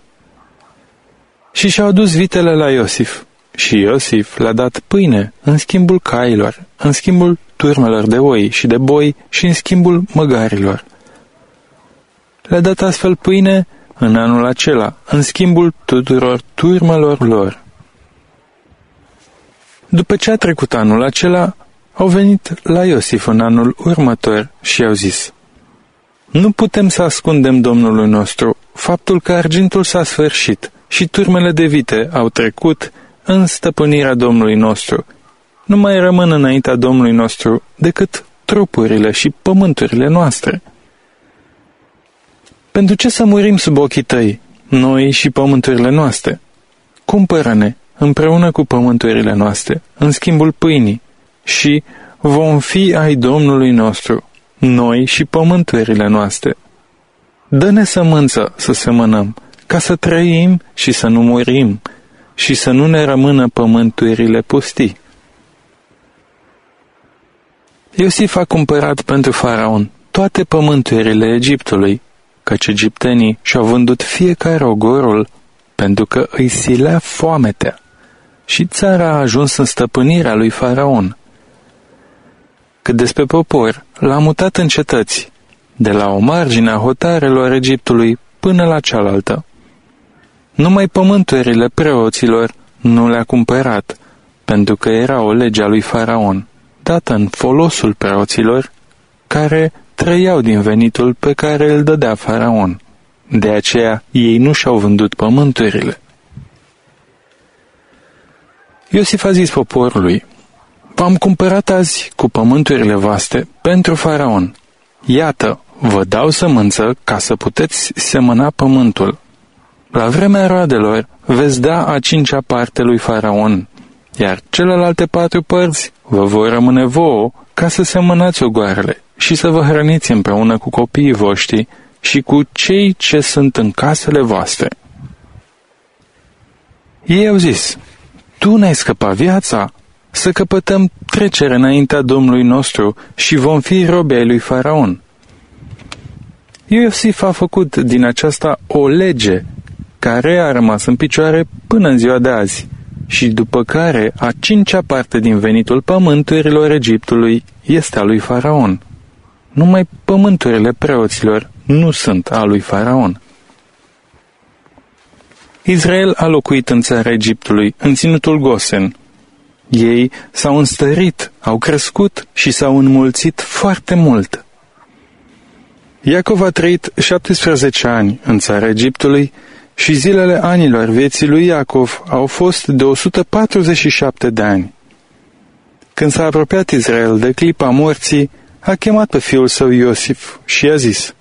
Și și-au adus vitele la Iosif și Iosif le-a dat pâine în schimbul cailor, în schimbul turmelor de oi și de boi și în schimbul măgarilor. Le-a dat astfel pâine în anul acela, în schimbul tuturor turmelor lor. După ce a trecut anul acela, au venit la Iosif în anul următor și au zis, Nu putem să ascundem Domnului nostru faptul că argintul s-a sfârșit și turmele de vite au trecut în stăpânirea Domnului nostru. Nu mai rămân înaintea Domnului nostru decât trupurile și pământurile noastre. Pentru ce să murim sub ochii tăi, noi și pământurile noastre? Cumpără-ne împreună cu pământurile noastre, în schimbul pâinii, și vom fi ai Domnului nostru, noi și pământurile noastre. Dă-ne sămânță să semănăm, ca să trăim și să nu murim, și să nu ne rămână pământurile pustii. Iosif a cumpărat pentru faraon toate pământurile Egiptului, căci egiptenii și-au vândut fiecare ogorul pentru că îi silea foametea și țara a ajuns în stăpânirea lui faraon. Cât despre popor, l-a mutat în cetăți, de la o margine a hotarelor Egiptului până la cealaltă. Numai pământurile preoților nu le-a cumpărat, pentru că era o lege a lui Faraon, dată în folosul preoților, care trăiau din venitul pe care îl dădea Faraon. De aceea ei nu și-au vândut pământurile. Iosif a zis poporului, V-am cumpărat azi cu pământurile voastre pentru Faraon. Iată, vă dau sămânță ca să puteți semăna pământul. La vremea roadelor veți da a cincea parte lui Faraon, iar celelalte patru părți vă vor rămâne vouă ca să semănați ogoarele și să vă hrăniți împreună cu copiii voștri și cu cei ce sunt în casele voastre. Ei au zis, tu ne-ai scăpat viața, să căpătăm trecere înaintea Domnului nostru și vom fi robe ai lui Faraon. Iosif a făcut din aceasta o lege care a rămas în picioare până în ziua de azi și după care a cincea parte din venitul pământurilor Egiptului este a lui Faraon. Numai pământurile preoților nu sunt a lui Faraon. Israel a locuit în țara Egiptului, în ținutul Gosen. Ei s-au înstărit, au crescut și s-au înmulțit foarte mult. Iacov a trăit 17 ani în țara Egiptului și zilele anilor vieții lui Iacov au fost de 147 de ani. Când s-a apropiat Israel de clipa morții, a chemat pe fiul său Iosif și i-a zis,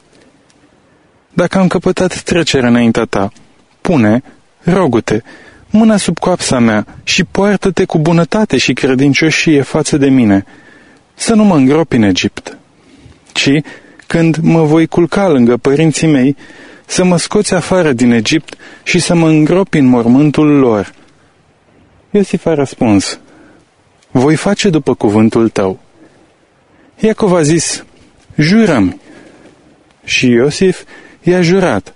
Dacă am căpătat trecerea înaintea ta, pune, rogu-te, mâna sub coapsa mea și poartă-te cu bunătate și credincioșie față de mine, să nu mă îngropi în Egipt, ci, când mă voi culca lângă părinții mei, să mă scoți afară din Egipt și să mă îngropi în mormântul lor. Iosif a răspuns, voi face după cuvântul tău. Iacov a zis, jurăm. Și Iosif i-a jurat.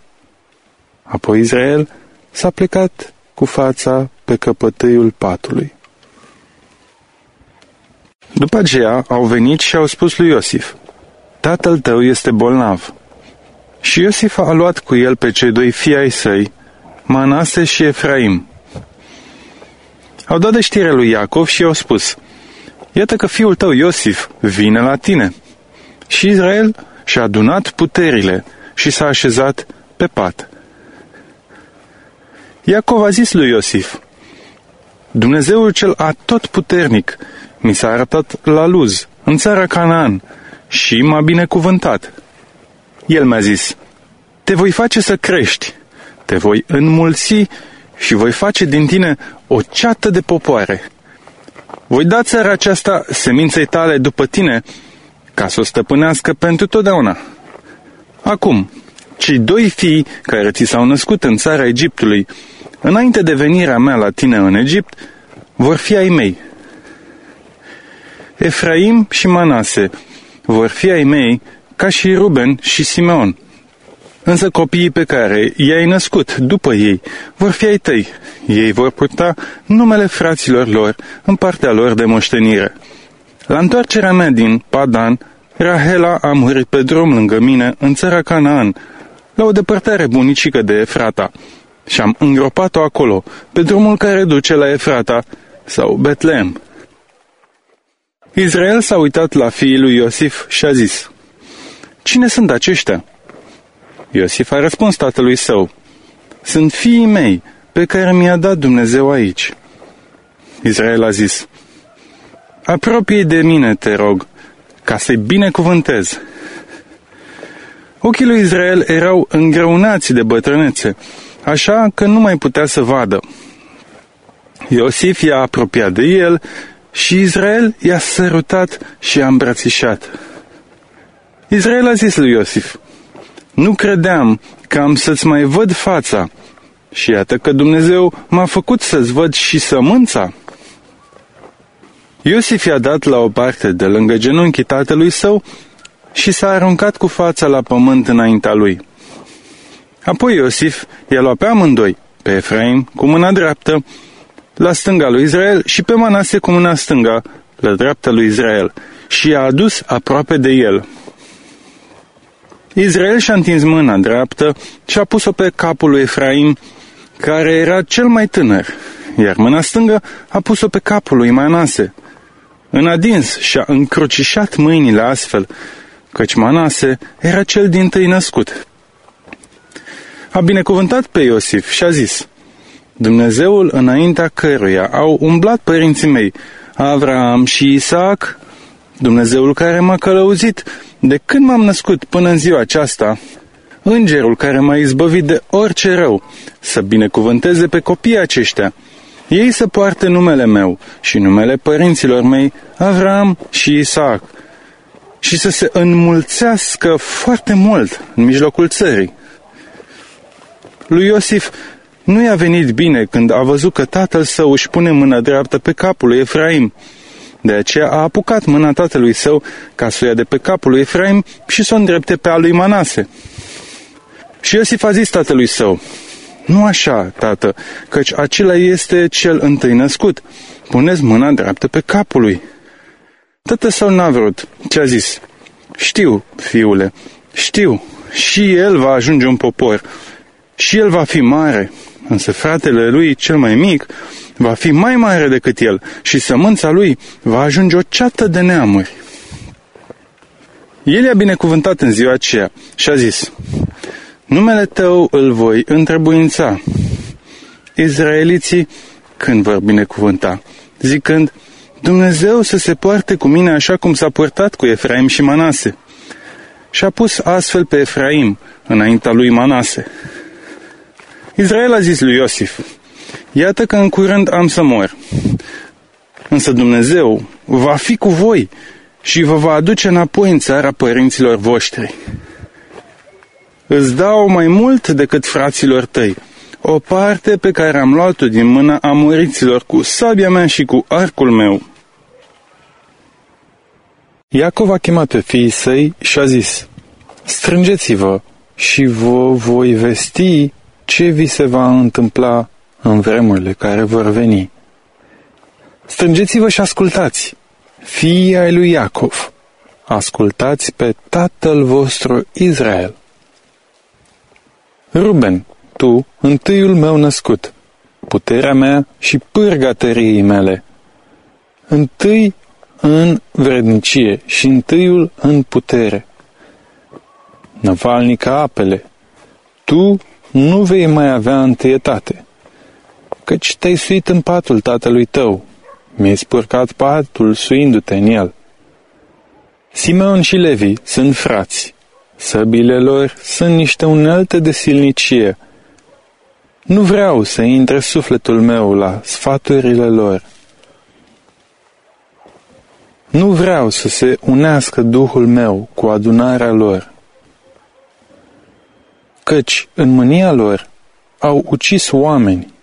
Apoi Israel s-a plecat cu fața pe căpătâiul patului. După aceea au venit și au spus lui Iosif, Tatăl tău este bolnav. Și Iosif a luat cu el pe cei doi fii ai săi, Manase și Efraim. Au dat de știre lui Iacov și i-au spus, Iată că fiul tău Iosif vine la tine. Și Israel și-a adunat puterile și s-a așezat pe pat. Iacov a zis lui Iosif, Dumnezeul cel atotputernic mi s-a arătat la Luz, în țara Canaan, și m-a binecuvântat. El mi-a zis, te voi face să crești, te voi înmulți și voi face din tine o ceată de popoare. Voi da țara aceasta seminței tale după tine, ca să o stăpânească pentru totdeauna. Acum, cei doi fii care ți s-au născut în țara Egiptului, înainte de venirea mea la tine în Egipt, vor fi ai mei. Efraim și Manase vor fi ai mei ca și Ruben și Simeon. Însă copiii pe care i-ai născut după ei vor fi ai tăi. Ei vor purta numele fraților lor în partea lor de moștenire. La întoarcerea mea din Padan, Rahela a murit pe drum lângă mine în țara Canaan, la o depărtare bunicică de Efrata, și am îngropat-o acolo, pe drumul care duce la Efrata sau Betlehem. Israel s-a uitat la fiii lui Iosif și a zis, Cine sunt aceștia? Iosif a răspuns tatălui său, Sunt fiii mei, pe care mi-a dat Dumnezeu aici. Israel a zis, Apropie de mine, te rog, ca să-i binecuvântez. Ochii lui Israel erau îngreunați de bătrânețe, așa că nu mai putea să vadă. Iosif i-a apropiat de el și Israel i-a sărutat și i-a îmbrățișat. Israel a zis lui Iosif, nu credeam că am să-ți mai văd fața și iată că Dumnezeu m-a făcut să-ți văd și sămânța. Iosif i-a dat la o parte de lângă genunchii tatălui său și s-a aruncat cu fața la pământ înaintea lui. Apoi Iosif i-a luat pe amândoi, pe Efraim cu mâna dreaptă, la stânga lui Israel și pe Manase cu mâna stânga, la dreapta lui Israel, și i-a adus aproape de el. Israel și-a întins mâna dreaptă și a pus-o pe capul lui Efraim, care era cel mai tânăr, iar mâna stângă a pus-o pe capul lui Manase. În adins și-a încrucișat mâinile astfel, căci Manase era cel din tâi născut. A binecuvântat pe Iosif și a zis, Dumnezeul înaintea căruia au umblat părinții mei, Avram și Isaac, Dumnezeul care m-a călăuzit de când m-am născut până în ziua aceasta, îngerul care m-a izbăvit de orice rău, să binecuvânteze pe copiii aceștia. Ei să poarte numele meu și numele părinților mei, Avram și Isaac, și să se înmulțească foarte mult în mijlocul țării. Lui Iosif nu i-a venit bine când a văzut că tatăl său își pune mâna dreaptă pe capul lui Efraim. De aceea a apucat mâna tatălui său ca să o ia de pe capul lui Efraim și să o îndrepte pe al lui Manase. Și Iosif a zis tatălui său, Nu așa, tată, căci acela este cel întâi născut. Puneți mâna dreaptă pe capul lui. Tatăl său n-a vrut. Ce a zis? Știu, fiule, știu. Și el va ajunge un popor. Și el va fi mare. Însă fratele lui, cel mai mic, va fi mai mare decât el și sămânța lui va ajunge o ceată de neamuri. El i-a binecuvântat în ziua aceea și a zis, Numele tău îl voi întrebuința. Izraeliții când vor binecuvânta, zicând, Dumnezeu să se poarte cu mine așa cum s-a purtat cu Efraim și Manase. Și a pus astfel pe Efraim înaintea lui Manase. Israel a zis lui Iosif, Iată că în curând am să mor. Însă Dumnezeu va fi cu voi și vă va aduce înapoi în țara părinților voștri. Îți dau mai mult decât fraților tăi, o parte pe care am luat-o din mâna amoriților cu sabia mea și cu arcul meu. Iacov a chemat pe fiii săi și a zis, Strângeți-vă și vă voi vesti ce vi se va întâmpla în vremurile care vor veni. Strângeți-vă și ascultați, fiii ai lui Iacov, ascultați pe tatăl vostru Israel. Ruben, tu, întâiul meu născut, puterea mea și pârga tăriei mele, întâi în vrednicie și întâiul în putere. Năvalnică apele, tu nu vei mai avea întâietate, căci te-ai suit în patul tatălui tău, mi-ai spurcat patul suindu-te în el. Simeon și Levi sunt frați, săbile lor sunt niște unelte de silnicie. Nu vreau să intre sufletul meu la sfaturile lor. Nu vreau să se unească Duhul meu cu adunarea lor căci în mânia lor au ucis oameni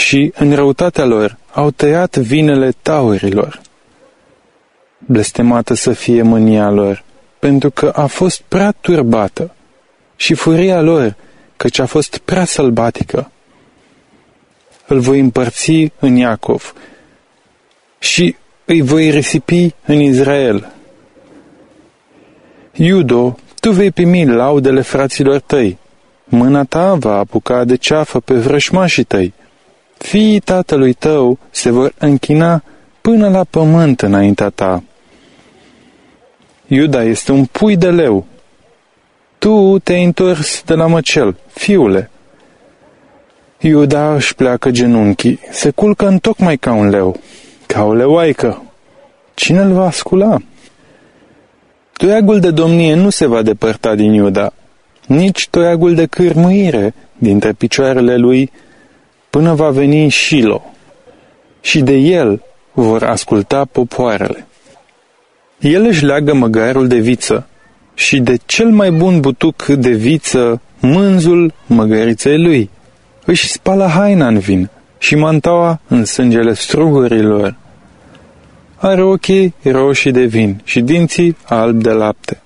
și în răutatea lor au tăiat vinele taurilor. Blestemată să fie mânia lor, pentru că a fost prea turbată, și furia lor, căci a fost prea sălbatică. Îl voi împărți în Iacov și îi voi risipi în Israel. Iudo tu vei primi laudele fraților tăi. Mâna ta va apuca de ceafă pe vrășmașii tăi. Fiii tatălui tău se vor închina până la pământ înaintea ta. Iuda este un pui de leu. Tu te-ai întors de la măcel, fiule. Iuda își pleacă genunchii, se culcă în tocmai ca un leu, ca o leoaică. Cine îl va scula? Toiagul de domnie nu se va depărta din Iuda, nici toiagul de cârmuire dintre picioarele lui, până va veni Shilo, și de el vor asculta popoarele. El își leagă măgarul de viță și de cel mai bun butuc de viță mânzul măgăriței lui. Își spală haina în vin și mantaua în sângele strugurilor are ochii roșii de vin și dinții albi de lapte.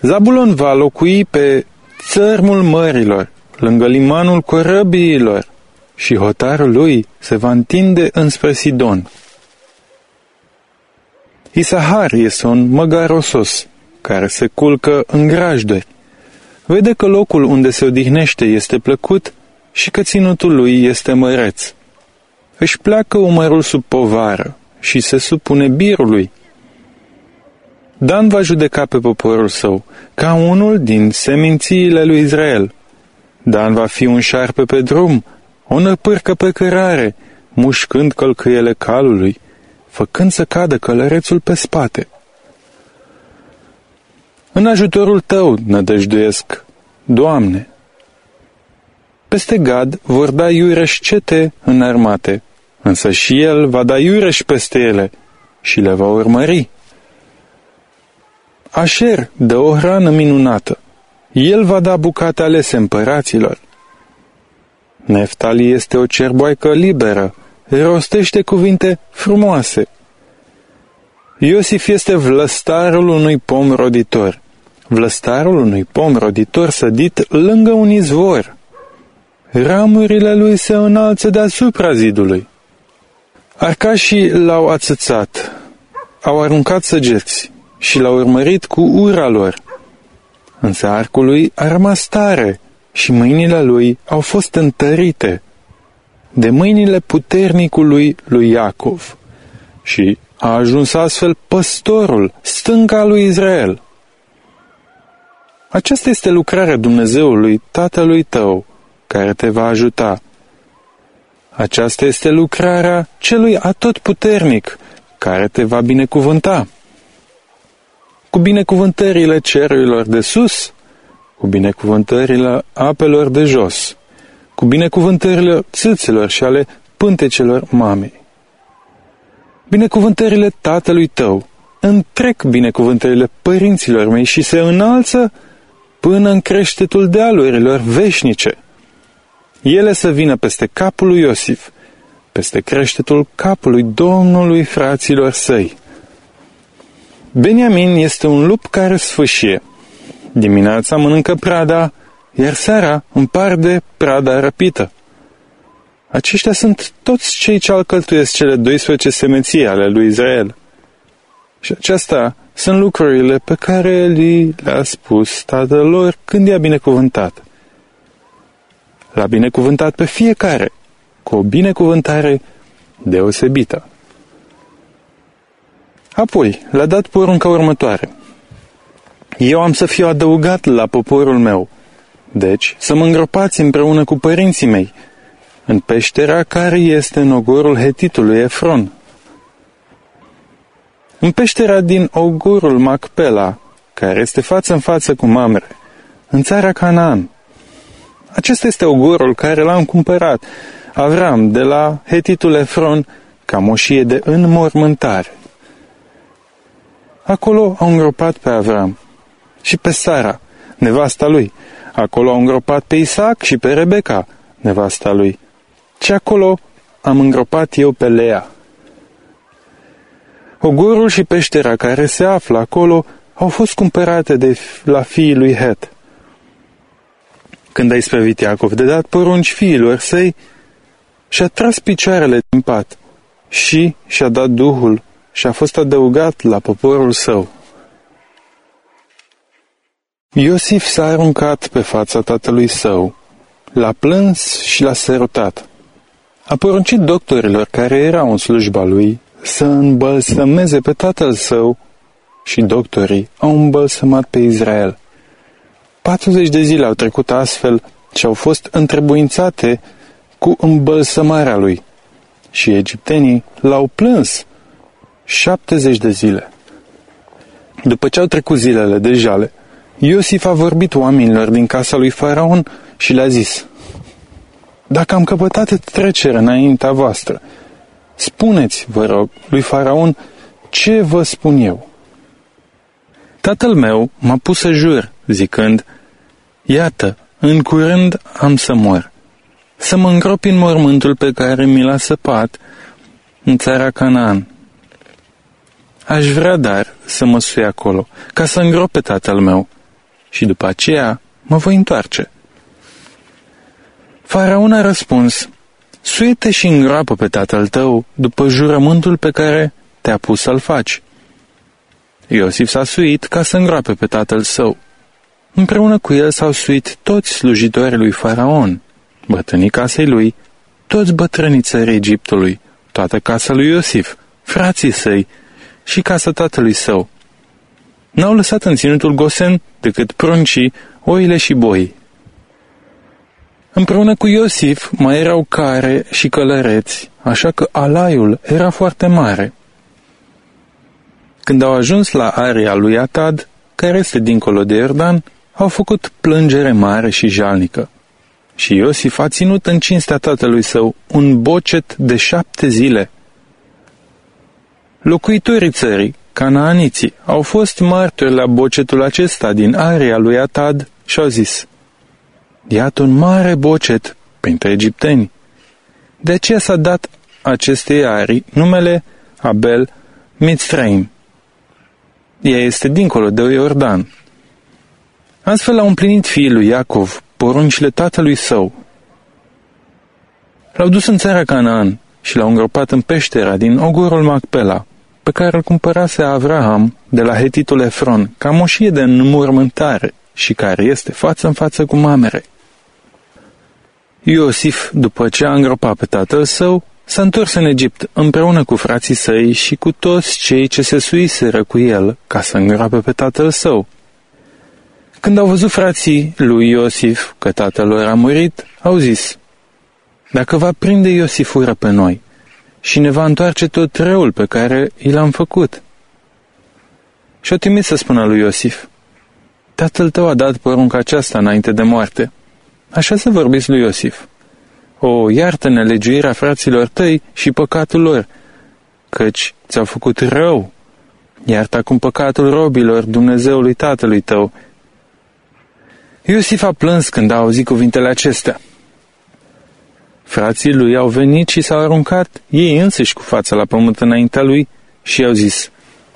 Zabulon va locui pe țărmul mărilor, lângă limanul corăbiilor, și hotarul lui se va întinde înspre Sidon. Isahar este un măgarosos, care se culcă în grajduri. Vede că locul unde se odihnește este plăcut și că ținutul lui este măreț. Își pleacă umărul sub povară și se supune birului. Dan va judeca pe poporul său ca unul din semințiile lui Israel. Dan va fi un șarpe pe drum, o năpârcă pe cărare, mușcând călcâiele calului, făcând să cadă călărețul pe spate. În ajutorul tău nădăjduiesc, Doamne. Peste Gad vor da iureș cete armate, însă și el va da iureș peste ele și le va urmări. Așer dă o hrană minunată. El va da bucate alese împăraților. Neftali este o cerboaică liberă, rostește cuvinte frumoase. Iosif este vlăstarul unui pom roditor, vlăstarul unui pom roditor sădit lângă un izvor. Ramurile lui se înalță deasupra zidului. Arcașii l-au ațățat, au aruncat săgeți și l-au urmărit cu ura lor. Însă arcul lui a rămas tare și mâinile lui au fost întărite de mâinile puternicului lui Iacov și a ajuns astfel păstorul, stânca lui Israel. Aceasta este lucrarea Dumnezeului Tatălui tău, care te va ajuta. Aceasta este lucrarea celui atotputernic, care te va binecuvânta. Cu binecuvântările cerurilor de sus, cu binecuvântările apelor de jos, cu binecuvântările țâților și ale pântecelor mamei. Binecuvântările tatălui tău întrec binecuvântările părinților mei și se înalță până în creștetul dealurilor veșnice. Ele să vină peste capul lui Iosif, peste creștetul capului Domnului fraților săi. Beniamin este un lup care sfâșie. Dimineața mănâncă prada, iar seara împarde prada răpită. Aceștia sunt toți cei ce alcăltuiesc cele 12 semeții ale lui Israel. Și aceasta sunt lucrurile pe care li le-a spus tatăl lor când i-a binecuvântat. L-a binecuvântat pe fiecare, cu o binecuvântare deosebită. Apoi, le-a dat porunca următoare. Eu am să fiu adăugat la poporul meu, deci să mă îngropați împreună cu părinții mei, în peștera care este în ogorul hetitului Efron, în peștera din ogorul Macpela, care este față în față cu Mamre, în țara Canaan. Acesta este ogorul care l-am cumpărat, Avram, de la hetitul Efron, ca moșie de înmormântare. Acolo au îngropat pe Avram și pe Sara, nevasta lui. Acolo au îngropat pe Isaac și pe Rebecca, nevasta lui. Și acolo am îngropat eu pe Lea. Ogorul și peștera care se află acolo au fost cumpărate de la fiii lui Het. Când a isprăvit Iacov de dat porunci fiilor săi, și-a tras picioarele din pat și și-a dat Duhul și a fost adăugat la poporul său. Iosif s-a aruncat pe fața tatălui său, l-a plâns și l-a sărutat. A poruncit doctorilor care erau în slujba lui să îmbălsămeze pe tatăl său și doctorii au îmbălsămat pe Israel. 40 de zile au trecut astfel și au fost întrebuințate cu îmbălsămarea lui și egiptenii l-au plâns 70 de zile. După ce au trecut zilele de jale, Iosif a vorbit oamenilor din casa lui Faraon și le-a zis, Dacă am căpătat trecere înaintea voastră, spuneți, vă rog, lui Faraon, ce vă spun eu? Tatăl meu m-a pus să jur, zicând, Iată, în curând am să mor, să mă îngropi în mormântul pe care mi l-a săpat în țara Canaan. Aș vrea, dar, să mă sui acolo, ca să îngrop pe tatăl meu, și după aceea mă voi întoarce. Faraon a răspuns, suite și îngroapă pe tatăl tău după jurământul pe care te-a pus să-l faci. Iosif s-a suit ca să îngroape pe tatăl său. Împreună cu el s-au suit toți slujitorii lui Faraon, bătrânii casei lui, toți bătrânii țării Egiptului, toată casa lui Iosif, frații săi și casa tatălui său. N-au lăsat în ținutul Gosen decât pruncii, oile și boii. Împreună cu Iosif mai erau care și călăreți, așa că alaiul era foarte mare. Când au ajuns la area lui Atad, care este dincolo de Iordan, au făcut plângere mare și jalnică. Și Iosif a ținut în cinstea tatălui său un bocet de șapte zile. Locuitorii țării, canaaniții, au fost martori la bocetul acesta din area lui Atad și au zis, Iată un mare bocet pentru egipteni. De aceea s-a dat acestei arii numele Abel Mitzraim. Ea este dincolo de Iordan. Astfel au împlinit fiii lui Iacov poruncile tatălui său. L-au dus în țara Canaan și l-au îngropat în peștera din ogorul Macpela, pe care îl cumpărase Avraham de la hetitul Efron, ca moșie de înmormântare și care este față în față cu mamere. Iosif, după ce a îngropat pe tatăl său, s-a întors în Egipt împreună cu frații săi și cu toți cei ce se suiseră cu el ca să îngroape pe tatăl său. Când au văzut frații lui Iosif că tatăl lor a murit, au zis, Dacă va prinde Iosif ură pe noi și ne va întoarce tot răul pe care i l-am făcut. Și au trimis să spună lui Iosif, Tatăl tău a dat porunca aceasta înainte de moarte. Așa să vorbiți lui Iosif. O, iartă-ne legiuirea fraților tăi și păcatul lor, căci ți-au făcut rău. Iartă acum păcatul robilor Dumnezeului tatălui tău Iosif a plâns când a auzit cuvintele acestea. Frații lui au venit și s-au aruncat ei însăși cu fața la pământ înaintea lui și i-au zis,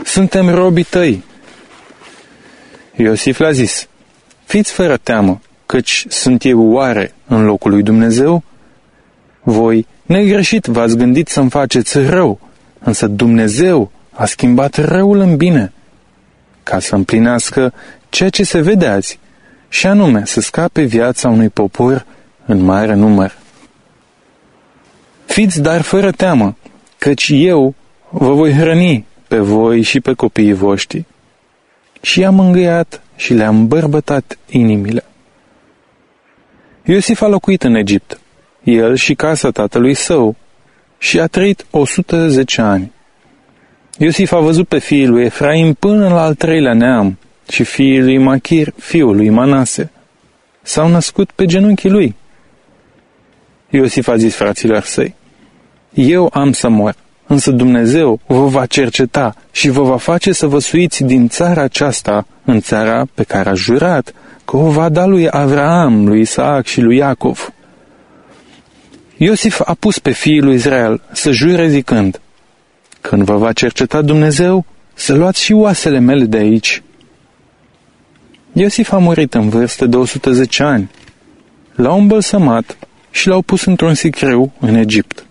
Suntem robii tăi. Iosif le-a zis, Fiți fără teamă, căci sunt eu oare în locul lui Dumnezeu? Voi, negreșit, v-ați gândit să-mi faceți rău, însă Dumnezeu a schimbat răul în bine, ca să împlinească ceea ce se vede azi, și anume să scape viața unui popor în mare număr. Fiți dar fără teamă, căci eu vă voi hrăni pe voi și pe copiii voștri. Și i-am îngâiat și le-am bărbătat inimile. Iosif a locuit în Egipt, el și casa tatălui său, și a trăit 110 ani. Iosif a văzut pe fiii lui Efraim până la al treilea neam și fiii lui Machir, fiul lui Manase, s-au născut pe genunchii lui. Iosif a zis fraților săi, Eu am să mor, însă Dumnezeu vă va cerceta și vă va face să vă suiți din țara aceasta în țara pe care a jurat că o va da lui Avraam, lui Isaac și lui Iacov. Iosif a pus pe fiii lui Israel să jure zicând, Când vă va cerceta Dumnezeu, să luați și oasele mele de aici Iosif a murit în vârstă de 110 ani. L-au îmbălsămat și l-au pus într-un sicriu în Egipt.